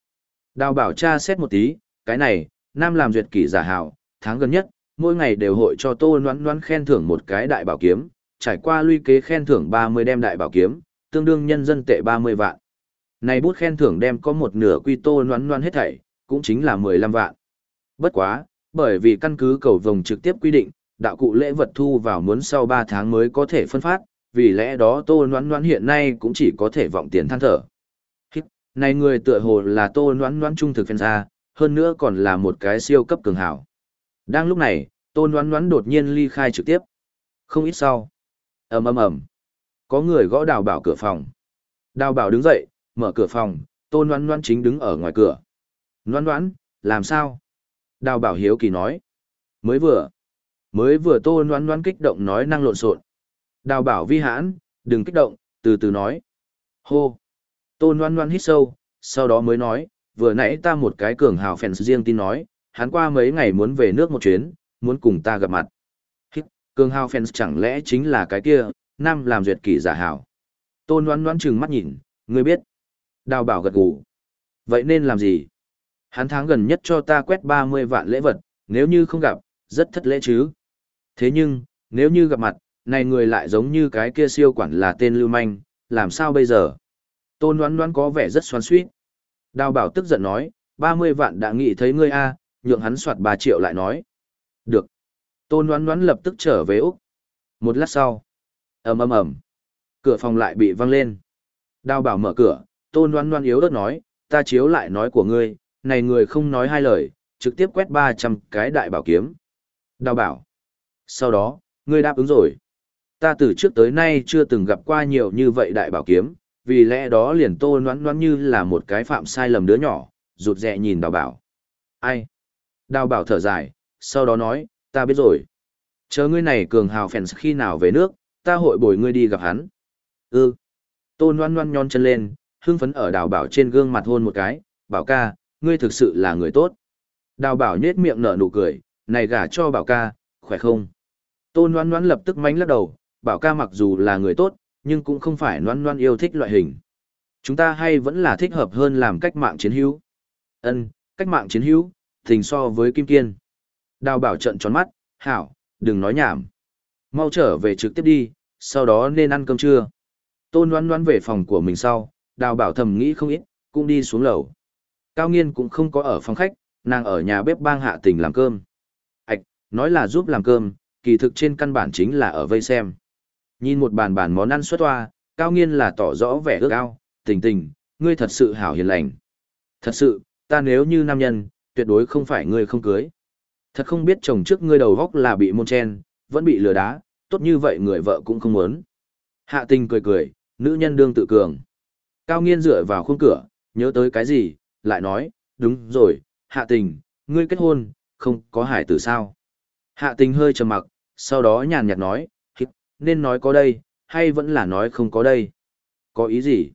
Đào bảo tra xét một tí, cái này, nam làm duyệt kỷ giả hảo, tháng gần nhất, mỗi ngày đều hội cho tô Loan Loan khen thưởng một cái đại bảo kiếm, trải qua luy kế khen thưởng 30 đem đại bảo kiếm, tương đương nhân dân tệ 30 vạn. Này bút khen thưởng đem có một nửa quy tô Loan Loan hết thảy, cũng chính là 15 vạn. Bất quá, bởi vì căn cứ cầu vồng trực tiếp quy định, đạo cụ lễ vật thu vào muốn sau 3 tháng mới có thể phân phát, vì lẽ đó tô noãn noãn hiện nay cũng chỉ có thể vọng tiền than thở. Hít, này người tựa hồ là tô noãn noãn trung thực fan ra, hơn nữa còn là một cái siêu cấp cường hảo. Đang lúc này, tô noãn noãn đột nhiên ly khai trực tiếp. Không ít sau. ầm ầm ầm Có người gõ đào bảo cửa phòng. Đào bảo đứng dậy, mở cửa phòng, tô noãn noãn chính đứng ở ngoài cửa. Noãn noãn, làm sao? Đào bảo hiếu kỳ nói. Mới vừa. Mới vừa tô noãn noãn kích động nói năng lộn xộn. Đào bảo vi hãn, đừng kích động, từ từ nói. Hô. Tô loan loan hít sâu, sau đó mới nói, vừa nãy ta một cái cường hào phèn riêng tin nói, hắn qua mấy ngày muốn về nước một chuyến, muốn cùng ta gặp mặt. Hít, cường hào phèn chẳng lẽ chính là cái kia, nam làm duyệt kỷ giả hào. Tô loan loan trừng mắt nhìn, ngươi biết. Đào bảo gật gù. Vậy nên làm gì? Hắn tháng gần nhất cho ta quét 30 vạn lễ vật, nếu như không gặp, rất thất lễ chứ. Thế nhưng, nếu như gặp mặt, này người lại giống như cái kia siêu quản là tên lưu manh, làm sao bây giờ? Tôn đoán đoán có vẻ rất xoắn suýt. Đào bảo tức giận nói, 30 vạn đã nghĩ thấy ngươi a, nhượng hắn soạt 3 triệu lại nói. Được. Tôn đoán đoán lập tức trở về Úc. Một lát sau, ầm ầm ầm, cửa phòng lại bị văng lên. Đào bảo mở cửa, Tôn đoán đoán yếu ớt nói, ta chiếu lại nói của ngươi, này người không nói hai lời, trực tiếp quét 300 cái đại bảo kiếm. Đào bảo. Sau đó, ngươi đáp ứng rồi. Ta từ trước tới nay chưa từng gặp qua nhiều như vậy đại bảo kiếm, vì lẽ đó liền tô noãn noãn như là một cái phạm sai lầm đứa nhỏ, rụt rè nhìn đào bảo. Ai? Đào bảo thở dài, sau đó nói, ta biết rồi. Chờ ngươi này cường hào phèn khi nào về nước, ta hội bồi ngươi đi gặp hắn. Ừ. Tô noan noan nhon chân lên, hưng phấn ở đào bảo trên gương mặt hôn một cái, bảo ca, ngươi thực sự là người tốt. Đào bảo nhết miệng nở nụ cười, này gả cho bảo ca, khỏe không? Tô noan noan lập tức mánh lắc đầu, bảo ca mặc dù là người tốt, nhưng cũng không phải noan noan yêu thích loại hình. Chúng ta hay vẫn là thích hợp hơn làm cách mạng chiến hữu. Ân, cách mạng chiến hữu, tình so với Kim Kiên. Đào bảo trận tròn mắt, hảo, đừng nói nhảm. Mau trở về trực tiếp đi, sau đó nên ăn cơm trưa. Tôn đoán đoán về phòng của mình sau, đào bảo thầm nghĩ không ít, cũng đi xuống lầu. Cao nghiên cũng không có ở phòng khách, nàng ở nhà bếp bang hạ tình làm cơm. Ảch, nói là giúp làm cơm, kỳ thực trên căn bản chính là ở vây xem. Nhìn một bàn bàn món ăn xuất hoa, cao nghiên là tỏ rõ vẻ ước ao, tình tình, ngươi thật sự hảo hiền lành. Thật sự, ta nếu như nam nhân, tuyệt đối không phải ngươi không cưới. Thật không biết chồng trước ngươi đầu góc là bị môn chen, vẫn bị lừa đá, tốt như vậy người vợ cũng không muốn. Hạ tình cười cười, nữ nhân đương tự cường. Cao nghiên dựa vào khung cửa, nhớ tới cái gì, lại nói, đúng rồi, hạ tình, ngươi kết hôn, không có hải tử sao. Hạ tình hơi trầm mặc, sau đó nhàn nhạt nói, nên nói có đây, hay vẫn là nói không có đây. Có ý gì?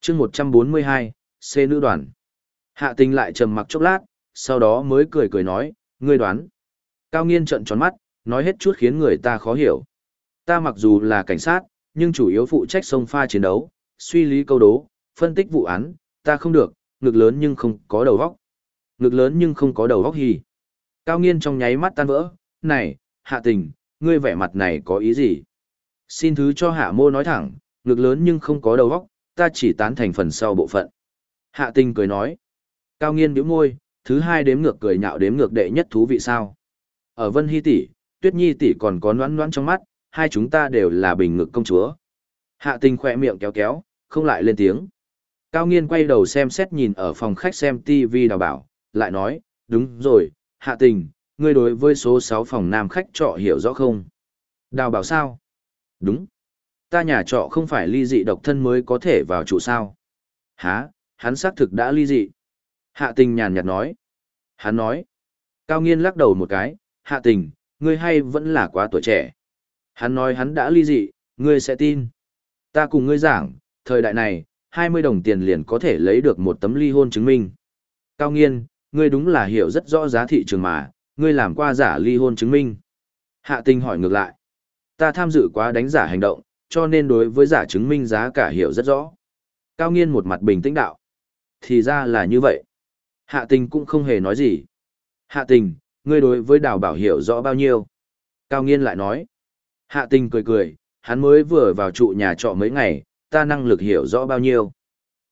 chương 142, C nữ đoàn. Hạ tình lại trầm mặc chốc lát, sau đó mới cười cười nói, ngươi đoán. Cao nghiên trận tròn mắt, nói hết chút khiến người ta khó hiểu. Ta mặc dù là cảnh sát, nhưng chủ yếu phụ trách sông pha chiến đấu, suy lý câu đố, phân tích vụ án, ta không được, ngực lớn nhưng không có đầu góc. Ngực lớn nhưng không có đầu góc hì. Cao nghiên trong nháy mắt tan vỡ, này, hạ tình, ngươi vẻ mặt này có ý gì? Xin thứ cho hạ mô nói thẳng, ngực lớn nhưng không có đầu óc, ta chỉ tán thành phần sau bộ phận. Hạ tình cười nói. Cao nghiên biểu môi, thứ hai đếm ngược cười nhạo đếm ngược đệ nhất thú vị sao. Ở Vân Hy tỷ, Tuyết Nhi tỷ còn có noãn noãn trong mắt, hai chúng ta đều là bình ngực công chúa. Hạ tình khỏe miệng kéo kéo, không lại lên tiếng. Cao nghiên quay đầu xem xét nhìn ở phòng khách xem TV đào bảo, lại nói, đúng rồi, hạ tình, ngươi đối với số 6 phòng nam khách trọ hiểu rõ không? Đào bảo sao? Đúng. Ta nhà trọ không phải ly dị độc thân mới có thể vào trụ sao? há, hắn xác thực đã ly dị. Hạ tình nhàn nhạt nói. Hắn nói. Cao nghiên lắc đầu một cái, hạ tình, ngươi hay vẫn là quá tuổi trẻ. Hắn nói hắn đã ly dị, ngươi sẽ tin. Ta cùng ngươi giảng, thời đại này, 20 đồng tiền liền có thể lấy được một tấm ly hôn chứng minh. Cao nghiên, ngươi đúng là hiểu rất rõ giá thị trường mà, ngươi làm qua giả ly hôn chứng minh. Hạ tình hỏi ngược lại. Ta tham dự quá đánh giả hành động, cho nên đối với giả chứng minh giá cả hiểu rất rõ. Cao nghiên một mặt bình tĩnh đạo. Thì ra là như vậy. Hạ tình cũng không hề nói gì. Hạ tình, ngươi đối với đào bảo hiểu rõ bao nhiêu? Cao nghiên lại nói. Hạ tình cười cười, hắn mới vừa vào trụ nhà trọ mấy ngày, ta năng lực hiểu rõ bao nhiêu?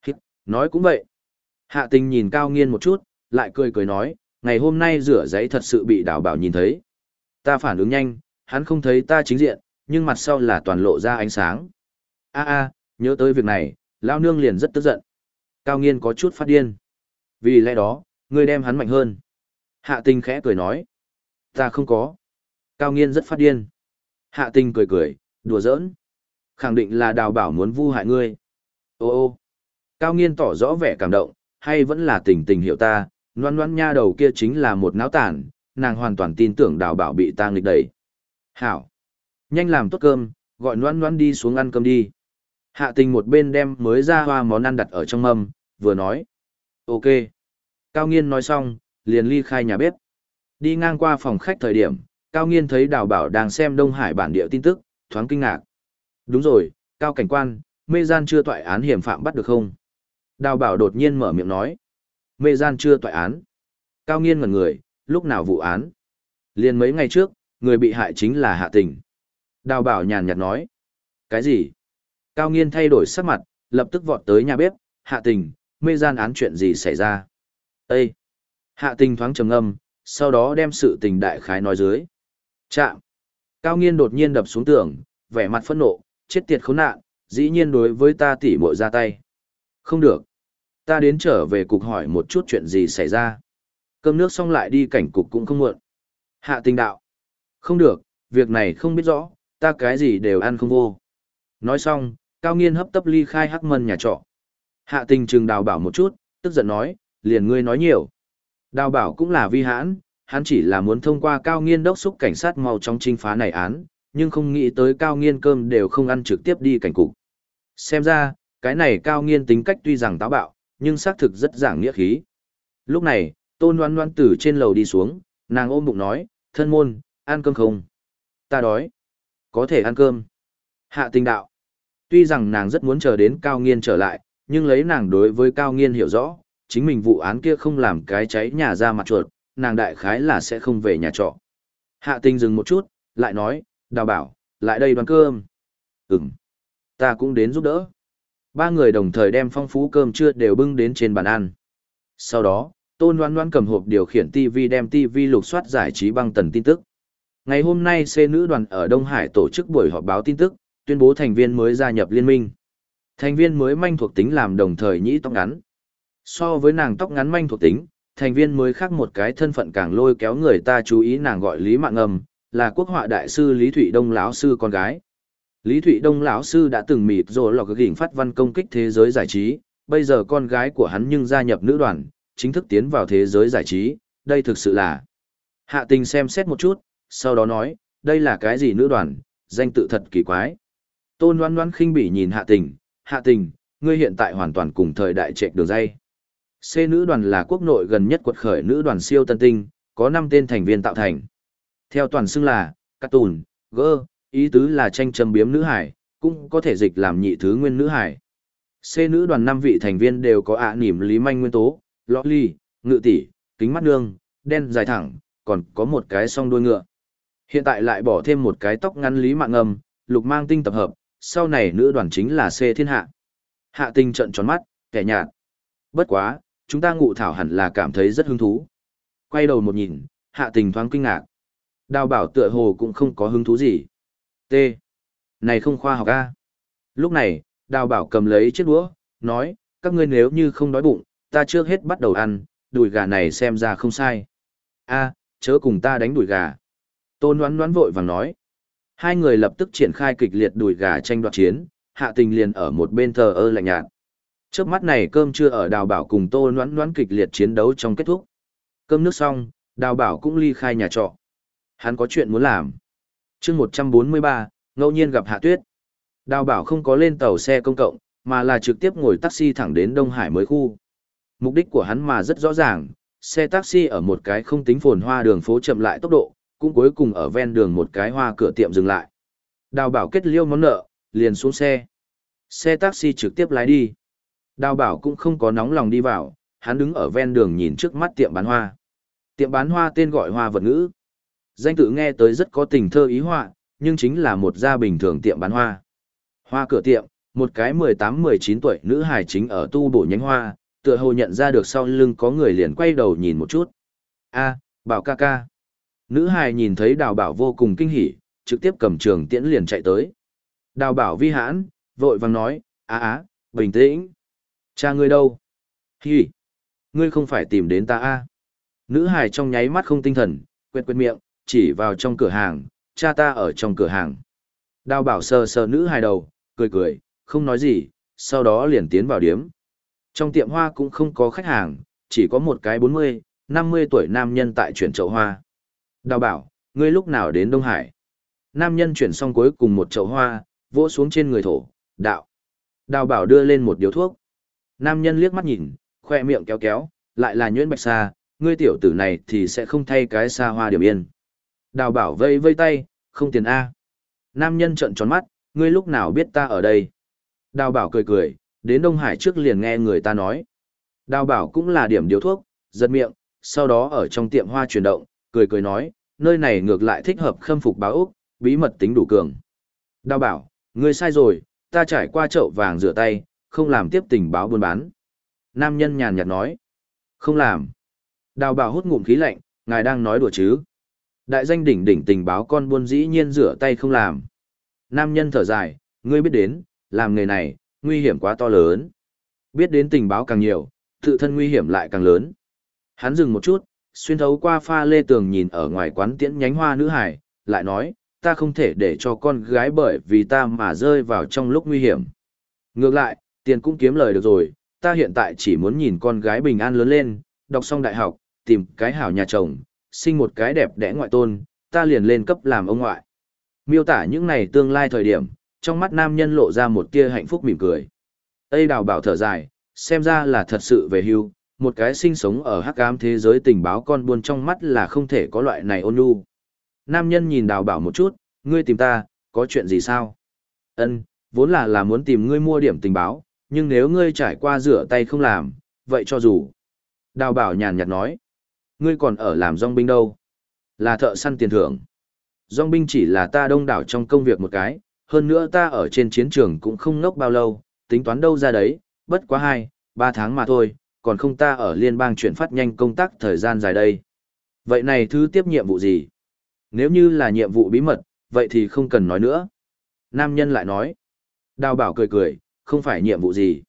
Hít, nói cũng vậy. Hạ tình nhìn cao nghiên một chút, lại cười cười nói, ngày hôm nay rửa giấy thật sự bị đào bảo nhìn thấy. Ta phản ứng nhanh, hắn không thấy ta chính diện, nhưng mặt sau là toàn lộ ra ánh sáng. a a nhớ tới việc này, lão nương liền rất tức giận. Cao nghiên có chút phát điên. Vì lẽ đó, ngươi đem hắn mạnh hơn. Hạ tình khẽ cười nói. Ta không có. Cao nghiên rất phát điên. Hạ tình cười cười, đùa giỡn. Khẳng định là đào bảo muốn vu hại ngươi. Ô ô. Cao nghiên tỏ rõ vẻ cảm động, hay vẫn là tình tình hiểu ta, ngoan ngoãn nha đầu kia chính là một náo tản, nàng hoàn toàn tin tưởng đào bảo bị ta nghịch đẩy. Hảo. Nhanh làm tốt cơm, gọi noan noan đi xuống ăn cơm đi. Hạ tình một bên đem mới ra hoa món ăn đặt ở trong mâm, vừa nói. Ok. Cao Nghiên nói xong, liền ly khai nhà bếp. Đi ngang qua phòng khách thời điểm, Cao Nghiên thấy Đào Bảo đang xem Đông Hải bản địa tin tức, thoáng kinh ngạc. Đúng rồi, Cao Cảnh Quan, mê gian chưa toại án hiểm phạm bắt được không? Đào Bảo đột nhiên mở miệng nói. Mê gian chưa toại án. Cao Nghiên ngẩn người, lúc nào vụ án? Liền mấy ngày trước, người bị hại chính là Hạ Tình. Đào Bảo nhàn nhạt nói. Cái gì? Cao Nghiên thay đổi sắc mặt, lập tức vọt tới nhà bếp, Hạ Tình, mê gian án chuyện gì xảy ra? Ê! Hạ tình thoáng trầm ngâm, sau đó đem sự tình đại khái nói dưới. Chạm! Cao nghiên đột nhiên đập xuống tường, vẻ mặt phẫn nộ, chết tiệt khốn nạn, dĩ nhiên đối với ta tỉ muội ra tay. Không được. Ta đến trở về cục hỏi một chút chuyện gì xảy ra. Cơm nước xong lại đi cảnh cục cũng không muộn. Hạ tình đạo. Không được, việc này không biết rõ, ta cái gì đều ăn không vô. Nói xong, cao nghiên hấp tấp ly khai hắc mân nhà trọ. Hạ tình trừng đào bảo một chút, tức giận nói, liền ngươi nói nhiều. Đào bảo cũng là vi hãn, hắn chỉ là muốn thông qua cao nghiên đốc xúc cảnh sát mau trong trinh phá này án, nhưng không nghĩ tới cao nghiên cơm đều không ăn trực tiếp đi cảnh cục. Xem ra, cái này cao nghiên tính cách tuy rằng táo bạo, nhưng xác thực rất giảng nghĩa khí. Lúc này, tôn Loan Loan từ trên lầu đi xuống, nàng ôm bụng nói, thân môn, ăn cơm không? Ta đói. Có thể ăn cơm. Hạ tình đạo. Tuy rằng nàng rất muốn chờ đến cao nghiên trở lại, nhưng lấy nàng đối với cao nghiên hiểu rõ, chính mình vụ án kia không làm cái cháy nhà ra mặt chuột, nàng đại khái là sẽ không về nhà trọ. Hạ tình dừng một chút, lại nói, đào bảo, lại đây đoàn cơm. Ừm, ta cũng đến giúp đỡ. Ba người đồng thời đem phong phú cơm trưa đều bưng đến trên bàn ăn. Sau đó, Tôn Loan Loan cầm hộp điều khiển TV đem TV lục soát giải trí băng tần tin tức. Ngày hôm nay C nữ đoàn ở Đông Hải tổ chức buổi họp báo tin tức, tuyên bố thành viên mới gia nhập liên minh. Thành viên mới manh thuộc tính làm đồng thời nhĩ tóc ngắn. So với nàng tóc ngắn manh thuộc tính, thành viên mới khác một cái thân phận càng lôi kéo người ta chú ý nàng gọi Lý Mạng Ngầm là quốc họa đại sư Lý Thụy Đông lão sư con gái. Lý Thụy Đông lão sư đã từng mịt rồi lọc gỉnh phát văn công kích thế giới giải trí, bây giờ con gái của hắn nhưng gia nhập nữ đoàn, chính thức tiến vào thế giới giải trí, đây thực sự là. Hạ tình xem xét một chút, sau đó nói, đây là cái gì nữ đoàn, danh tự thật kỳ quái. Tôn đoán đoán khinh bỉ nhìn hạ tình, hạ tình, ngươi hiện tại hoàn toàn cùng thời đại trệch đường dây. C nữ đoàn là quốc nội gần nhất quật khởi nữ đoàn siêu tân tinh, có 5 tên thành viên tạo thành. Theo toàn xưng là, cắt tùn, gơ, ý tứ là tranh châm biếm nữ hải, cũng có thể dịch làm nhị thứ nguyên nữ hải. C nữ đoàn 5 vị thành viên đều có ạ à nỉm lý manh nguyên tố, lọ ly, ngự tỷ, kính mắt nương, đen dài thẳng, còn có một cái song đuôi ngựa. Hiện tại lại bỏ thêm một cái tóc ngắn lý mạng ngầm, lục mang tinh tập hợp, sau này nữ đoàn chính là C thiên hạ. Hạ tinh trận tròn mắt, kẻ nhạt. Bất quá, chúng ta ngụ thảo hẳn là cảm thấy rất hứng thú. Quay đầu một nhìn, hạ tình thoáng kinh ngạc. Đào bảo tựa hồ cũng không có hứng thú gì. T. Này không khoa học a. Lúc này, đào bảo cầm lấy chiếc đũa, nói, các ngươi nếu như không đói bụng, ta trước hết bắt đầu ăn, đùi gà này xem ra không sai. a chớ cùng ta đánh đùi gà. Tôn đoán đoán vội vàng nói. Hai người lập tức triển khai kịch liệt đùi gà tranh đoạt chiến, hạ tình liền ở một bên thờ ơ lạnh nhạt. Trước mắt này cơm chưa ở đào bảo cùng tô noãn noãn kịch liệt chiến đấu trong kết thúc. Cơm nước xong, đào bảo cũng ly khai nhà trọ. Hắn có chuyện muốn làm. chương 143, ngẫu nhiên gặp hạ tuyết. Đào bảo không có lên tàu xe công cộng, mà là trực tiếp ngồi taxi thẳng đến Đông Hải mới khu. Mục đích của hắn mà rất rõ ràng, xe taxi ở một cái không tính phồn hoa đường phố chậm lại tốc độ, cũng cuối cùng ở ven đường một cái hoa cửa tiệm dừng lại. Đào bảo kết liêu món nợ, liền xuống xe. Xe taxi trực tiếp lái đi. Đào bảo cũng không có nóng lòng đi vào, hắn đứng ở ven đường nhìn trước mắt tiệm bán hoa. Tiệm bán hoa tên gọi hoa vật ngữ. Danh tự nghe tới rất có tình thơ ý họa, nhưng chính là một gia bình thường tiệm bán hoa. Hoa cửa tiệm, một cái 18-19 tuổi nữ hài chính ở tu bổ nhánh hoa, tựa hồ nhận ra được sau lưng có người liền quay đầu nhìn một chút. a bảo ca ca. Nữ hài nhìn thấy đào bảo vô cùng kinh hỉ, trực tiếp cầm trường tiễn liền chạy tới. Đào bảo vi hãn, vội vàng nói, á á, bình tĩnh. Cha ngươi đâu? Hì, Ngươi không phải tìm đến ta a? À? Nữ hài trong nháy mắt không tinh thần, quẹt quẹt miệng, chỉ vào trong cửa hàng, cha ta ở trong cửa hàng. Đào bảo sờ sờ nữ hài đầu, cười cười, không nói gì, sau đó liền tiến vào điếm. Trong tiệm hoa cũng không có khách hàng, chỉ có một cái 40, 50 tuổi nam nhân tại chuyển chậu hoa. Đào bảo, ngươi lúc nào đến Đông Hải? Nam nhân chuyển xong cuối cùng một chậu hoa, vỗ xuống trên người thổ, đạo. Đào bảo đưa lên một điếu thuốc. Nam nhân liếc mắt nhìn, khoe miệng kéo kéo, lại là nhuyễn bạch xa, ngươi tiểu tử này thì sẽ không thay cái xa hoa điểm yên. Đào bảo vây vây tay, không tiền A. Nam nhân trợn tròn mắt, ngươi lúc nào biết ta ở đây. Đào bảo cười cười, đến Đông Hải trước liền nghe người ta nói. Đào bảo cũng là điểm điếu thuốc, giật miệng, sau đó ở trong tiệm hoa chuyển động, cười cười nói, nơi này ngược lại thích hợp khâm phục báo Úc, bí mật tính đủ cường. Đào bảo, ngươi sai rồi, ta trải qua chậu vàng rửa tay, không làm tiếp tình báo buôn bán. Nam nhân nhàn nhạt nói. Không làm. Đào bảo hút ngụm khí lạnh, ngài đang nói đùa chứ. Đại danh đỉnh đỉnh tình báo con buôn dĩ nhiên rửa tay không làm. Nam nhân thở dài, ngươi biết đến, làm nghề này, nguy hiểm quá to lớn. Biết đến tình báo càng nhiều, tự thân nguy hiểm lại càng lớn. Hắn dừng một chút, xuyên thấu qua pha lê tường nhìn ở ngoài quán tiễn nhánh hoa nữ hải, lại nói, ta không thể để cho con gái bởi vì ta mà rơi vào trong lúc nguy hiểm. Ngược lại, tiền cũng kiếm lời được rồi, ta hiện tại chỉ muốn nhìn con gái bình an lớn lên, đọc xong đại học, tìm cái hảo nhà chồng, sinh một cái đẹp đẽ ngoại tôn, ta liền lên cấp làm ông ngoại. Miêu tả những này tương lai thời điểm, trong mắt nam nhân lộ ra một tia hạnh phúc mỉm cười. Tây đào bảo thở dài, xem ra là thật sự về hưu, một cái sinh sống ở hắc ám thế giới tình báo con buôn trong mắt là không thể có loại này ôn nhu. Nam nhân nhìn đào bảo một chút, ngươi tìm ta, có chuyện gì sao? Ân, vốn là là muốn tìm ngươi mua điểm tình báo, nhưng nếu ngươi trải qua rửa tay không làm, vậy cho dù. Đào bảo nhàn nhạt nói, ngươi còn ở làm dòng binh đâu? Là thợ săn tiền thưởng. Dòng binh chỉ là ta đông đảo trong công việc một cái, hơn nữa ta ở trên chiến trường cũng không ngốc bao lâu, tính toán đâu ra đấy, bất quá hai, ba tháng mà thôi, còn không ta ở liên bang chuyển phát nhanh công tác thời gian dài đây. Vậy này thứ tiếp nhiệm vụ gì? Nếu như là nhiệm vụ bí mật, vậy thì không cần nói nữa. Nam nhân lại nói. Đào bảo cười cười, không phải nhiệm vụ gì.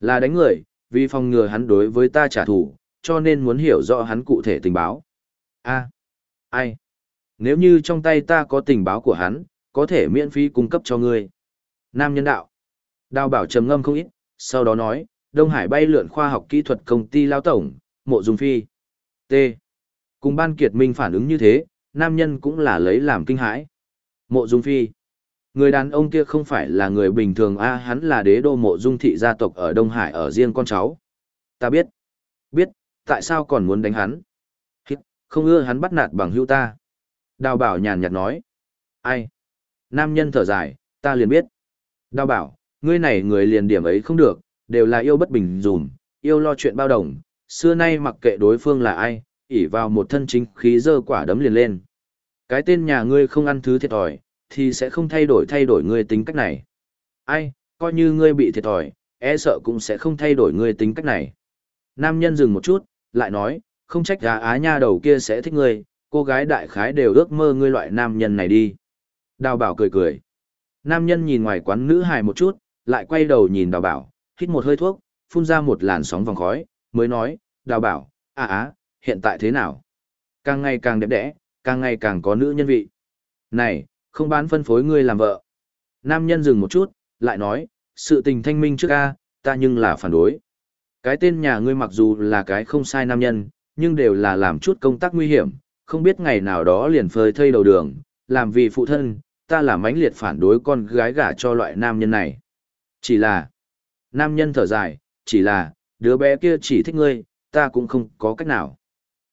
Là đánh người, vì phòng ngừa hắn đối với ta trả thù, cho nên muốn hiểu rõ hắn cụ thể tình báo. a ai? Nếu như trong tay ta có tình báo của hắn, có thể miễn phí cung cấp cho ngươi. Nam nhân đạo. Đào bảo trầm ngâm không ít, sau đó nói, Đông Hải bay lượn khoa học kỹ thuật công ty lao tổng, mộ dung phi. T. Cùng ban kiệt minh phản ứng như thế, nam nhân cũng là lấy làm kinh hãi. Mộ dung phi. Người đàn ông kia không phải là người bình thường a hắn là đế đô mộ dung thị gia tộc ở Đông Hải ở riêng con cháu. Ta biết. Biết, tại sao còn muốn đánh hắn? Hít, không ưa hắn bắt nạt bằng hưu ta. Đào bảo nhàn nhạt nói. Ai? Nam nhân thở dài, ta liền biết. Đào bảo, ngươi này người liền điểm ấy không được, đều là yêu bất bình dùm, yêu lo chuyện bao đồng, xưa nay mặc kệ đối phương là ai, ỉ vào một thân chính khí dơ quả đấm liền lên. Cái tên nhà ngươi không ăn thứ thiệt thòi, thì sẽ không thay đổi thay đổi ngươi tính cách này. Ai, coi như ngươi bị thiệt thòi, e sợ cũng sẽ không thay đổi ngươi tính cách này. Nam nhân dừng một chút, lại nói, không trách gà á nha đầu kia sẽ thích ngươi, cô gái đại khái đều ước mơ ngươi loại nam nhân này đi. Đào bảo cười cười. Nam nhân nhìn ngoài quán nữ hài một chút, lại quay đầu nhìn đào bảo, hít một hơi thuốc, phun ra một làn sóng vòng khói, mới nói, đào bảo, à á, hiện tại thế nào? Càng ngày càng đẹp đẽ, càng ngày càng có nữ nhân vị. Này, không bán phân phối ngươi làm vợ. Nam nhân dừng một chút, lại nói, sự tình thanh minh trước ca, ta nhưng là phản đối. Cái tên nhà ngươi mặc dù là cái không sai nam nhân, nhưng đều là làm chút công tác nguy hiểm, không biết ngày nào đó liền phơi thây đầu đường, làm vì phụ thân, ta là mãnh liệt phản đối con gái gả cho loại nam nhân này. Chỉ là, nam nhân thở dài, chỉ là, đứa bé kia chỉ thích ngươi, ta cũng không có cách nào.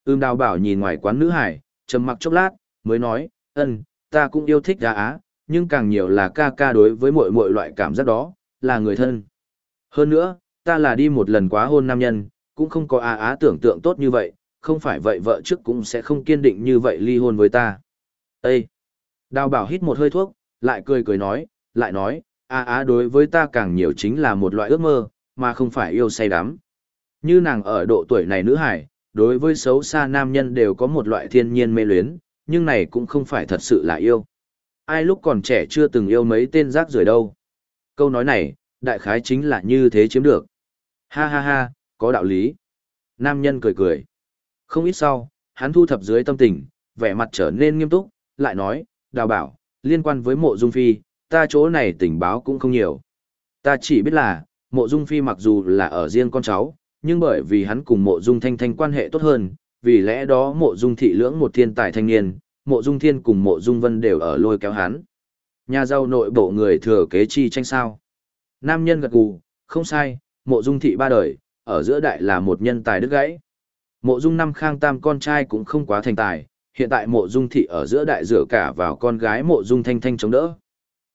Ưm đào bảo nhìn ngoài quán nữ hải, trầm mặc chốc lát, mới nói, ân, ta cũng yêu thích gà á, nhưng càng nhiều là ca ca đối với mọi mọi loại cảm giác đó, là người thân. Hơn nữa, ta là đi một lần quá hôn nam nhân, cũng không có á á tưởng tượng tốt như vậy, không phải vậy vợ trước cũng sẽ không kiên định như vậy ly hôn với ta. Ê! Đào bảo hít một hơi thuốc, lại cười cười nói, lại nói, A á đối với ta càng nhiều chính là một loại ước mơ, mà không phải yêu say đắm. Như nàng ở độ tuổi này nữ hải, đối với xấu xa nam nhân đều có một loại thiên nhiên mê luyến, nhưng này cũng không phải thật sự là yêu. Ai lúc còn trẻ chưa từng yêu mấy tên rác rưởi đâu. Câu nói này, đại khái chính là như thế chiếm được. Ha ha ha, có đạo lý. Nam nhân cười cười. Không ít sau, hắn thu thập dưới tâm tình, vẻ mặt trở nên nghiêm túc, lại nói, đào bảo, liên quan với mộ dung phi, ta chỗ này tình báo cũng không nhiều. Ta chỉ biết là, mộ dung phi mặc dù là ở riêng con cháu, nhưng bởi vì hắn cùng mộ dung thanh thanh quan hệ tốt hơn, vì lẽ đó mộ dung thị lưỡng một thiên tài thanh niên, mộ dung thiên cùng mộ dung vân đều ở lôi kéo hắn. Nhà giàu nội bộ người thừa kế chi tranh sao. Nam nhân gật gù, không sai, mộ dung thị ba đời, ở giữa đại là một nhân tài đức gãy. Mộ dung năm khang tam con trai cũng không quá thành tài, hiện tại mộ dung thị ở giữa đại dựa cả vào con gái mộ dung thanh thanh chống đỡ.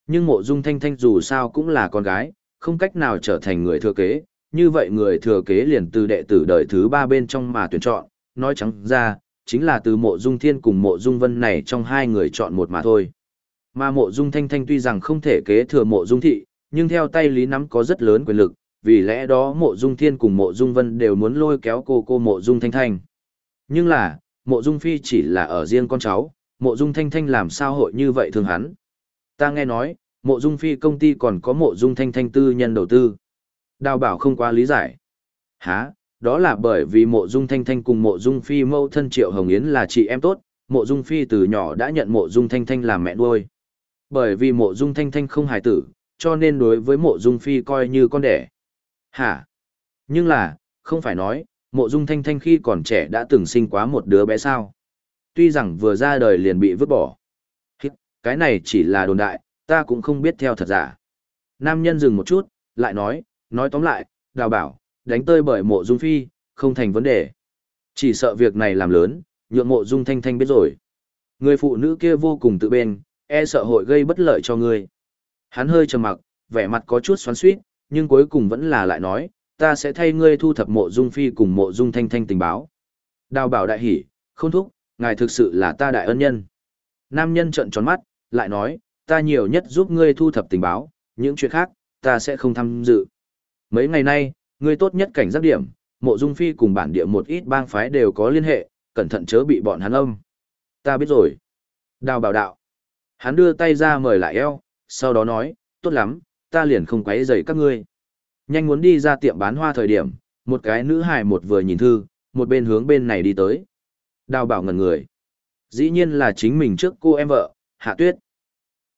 Nhưng mộ dung thanh thanh dù sao cũng là con gái, không cách nào trở thành người thừa kế, như vậy người thừa kế liền từ đệ tử đời thứ ba bên trong mà tuyển chọn, nói trắng ra, chính là từ mộ dung thiên cùng mộ dung vân này trong hai người chọn một mà thôi. Mà mộ dung thanh thanh tuy rằng không thể kế thừa mộ dung thị, nhưng theo tay lý nắm có rất lớn quyền lực, vì lẽ đó mộ dung thiên cùng mộ dung vân đều muốn lôi kéo cô cô mộ dung thanh thanh. Nhưng là, mộ dung phi chỉ là ở riêng con cháu, mộ dung thanh thanh làm sao hội như vậy thương hắn. Ta nghe nói, mộ dung phi công ty còn có mộ dung thanh thanh tư nhân đầu tư. Đào bảo không quá lý giải. Hả, đó là bởi vì mộ dung thanh thanh cùng mộ dung phi mâu thân triệu hồng yến là chị em tốt, mộ dung phi từ nhỏ đã nhận mộ dung thanh thanh làm mẹ nuôi. Bởi vì mộ dung thanh thanh không hài tử, cho nên đối với mộ dung phi coi như con đẻ. Hả? Nhưng là, không phải nói, mộ dung thanh thanh khi còn trẻ đã từng sinh quá một đứa bé sao. Tuy rằng vừa ra đời liền bị vứt bỏ. Cái này chỉ là đồn đại, ta cũng không biết theo thật giả. Nam nhân dừng một chút, lại nói, nói tóm lại, đào bảo, đánh tơi bởi mộ dung phi, không thành vấn đề. Chỉ sợ việc này làm lớn, nhượng mộ dung thanh thanh biết rồi. Người phụ nữ kia vô cùng tự bên, e sợ hội gây bất lợi cho ngươi. Hắn hơi trầm mặc, vẻ mặt có chút xoắn xuýt, nhưng cuối cùng vẫn là lại nói, ta sẽ thay ngươi thu thập mộ dung phi cùng mộ dung thanh thanh tình báo. Đào bảo đại hỉ, không thúc, ngài thực sự là ta đại ân nhân. Nam nhân trợn tròn mắt, lại nói, ta nhiều nhất giúp ngươi thu thập tình báo, những chuyện khác, ta sẽ không tham dự. Mấy ngày nay, ngươi tốt nhất cảnh giác điểm, mộ dung phi cùng bản địa một ít bang phái đều có liên hệ, cẩn thận chớ bị bọn hắn âm. Ta biết rồi. Đào bảo đạo. Hắn đưa tay ra mời lại eo, sau đó nói, tốt lắm, ta liền không quấy rầy các ngươi. Nhanh muốn đi ra tiệm bán hoa thời điểm, một cái nữ hài một vừa nhìn thư, một bên hướng bên này đi tới. Đào bảo ngẩn người. Dĩ nhiên là chính mình trước cô em vợ, Hạ Tuyết.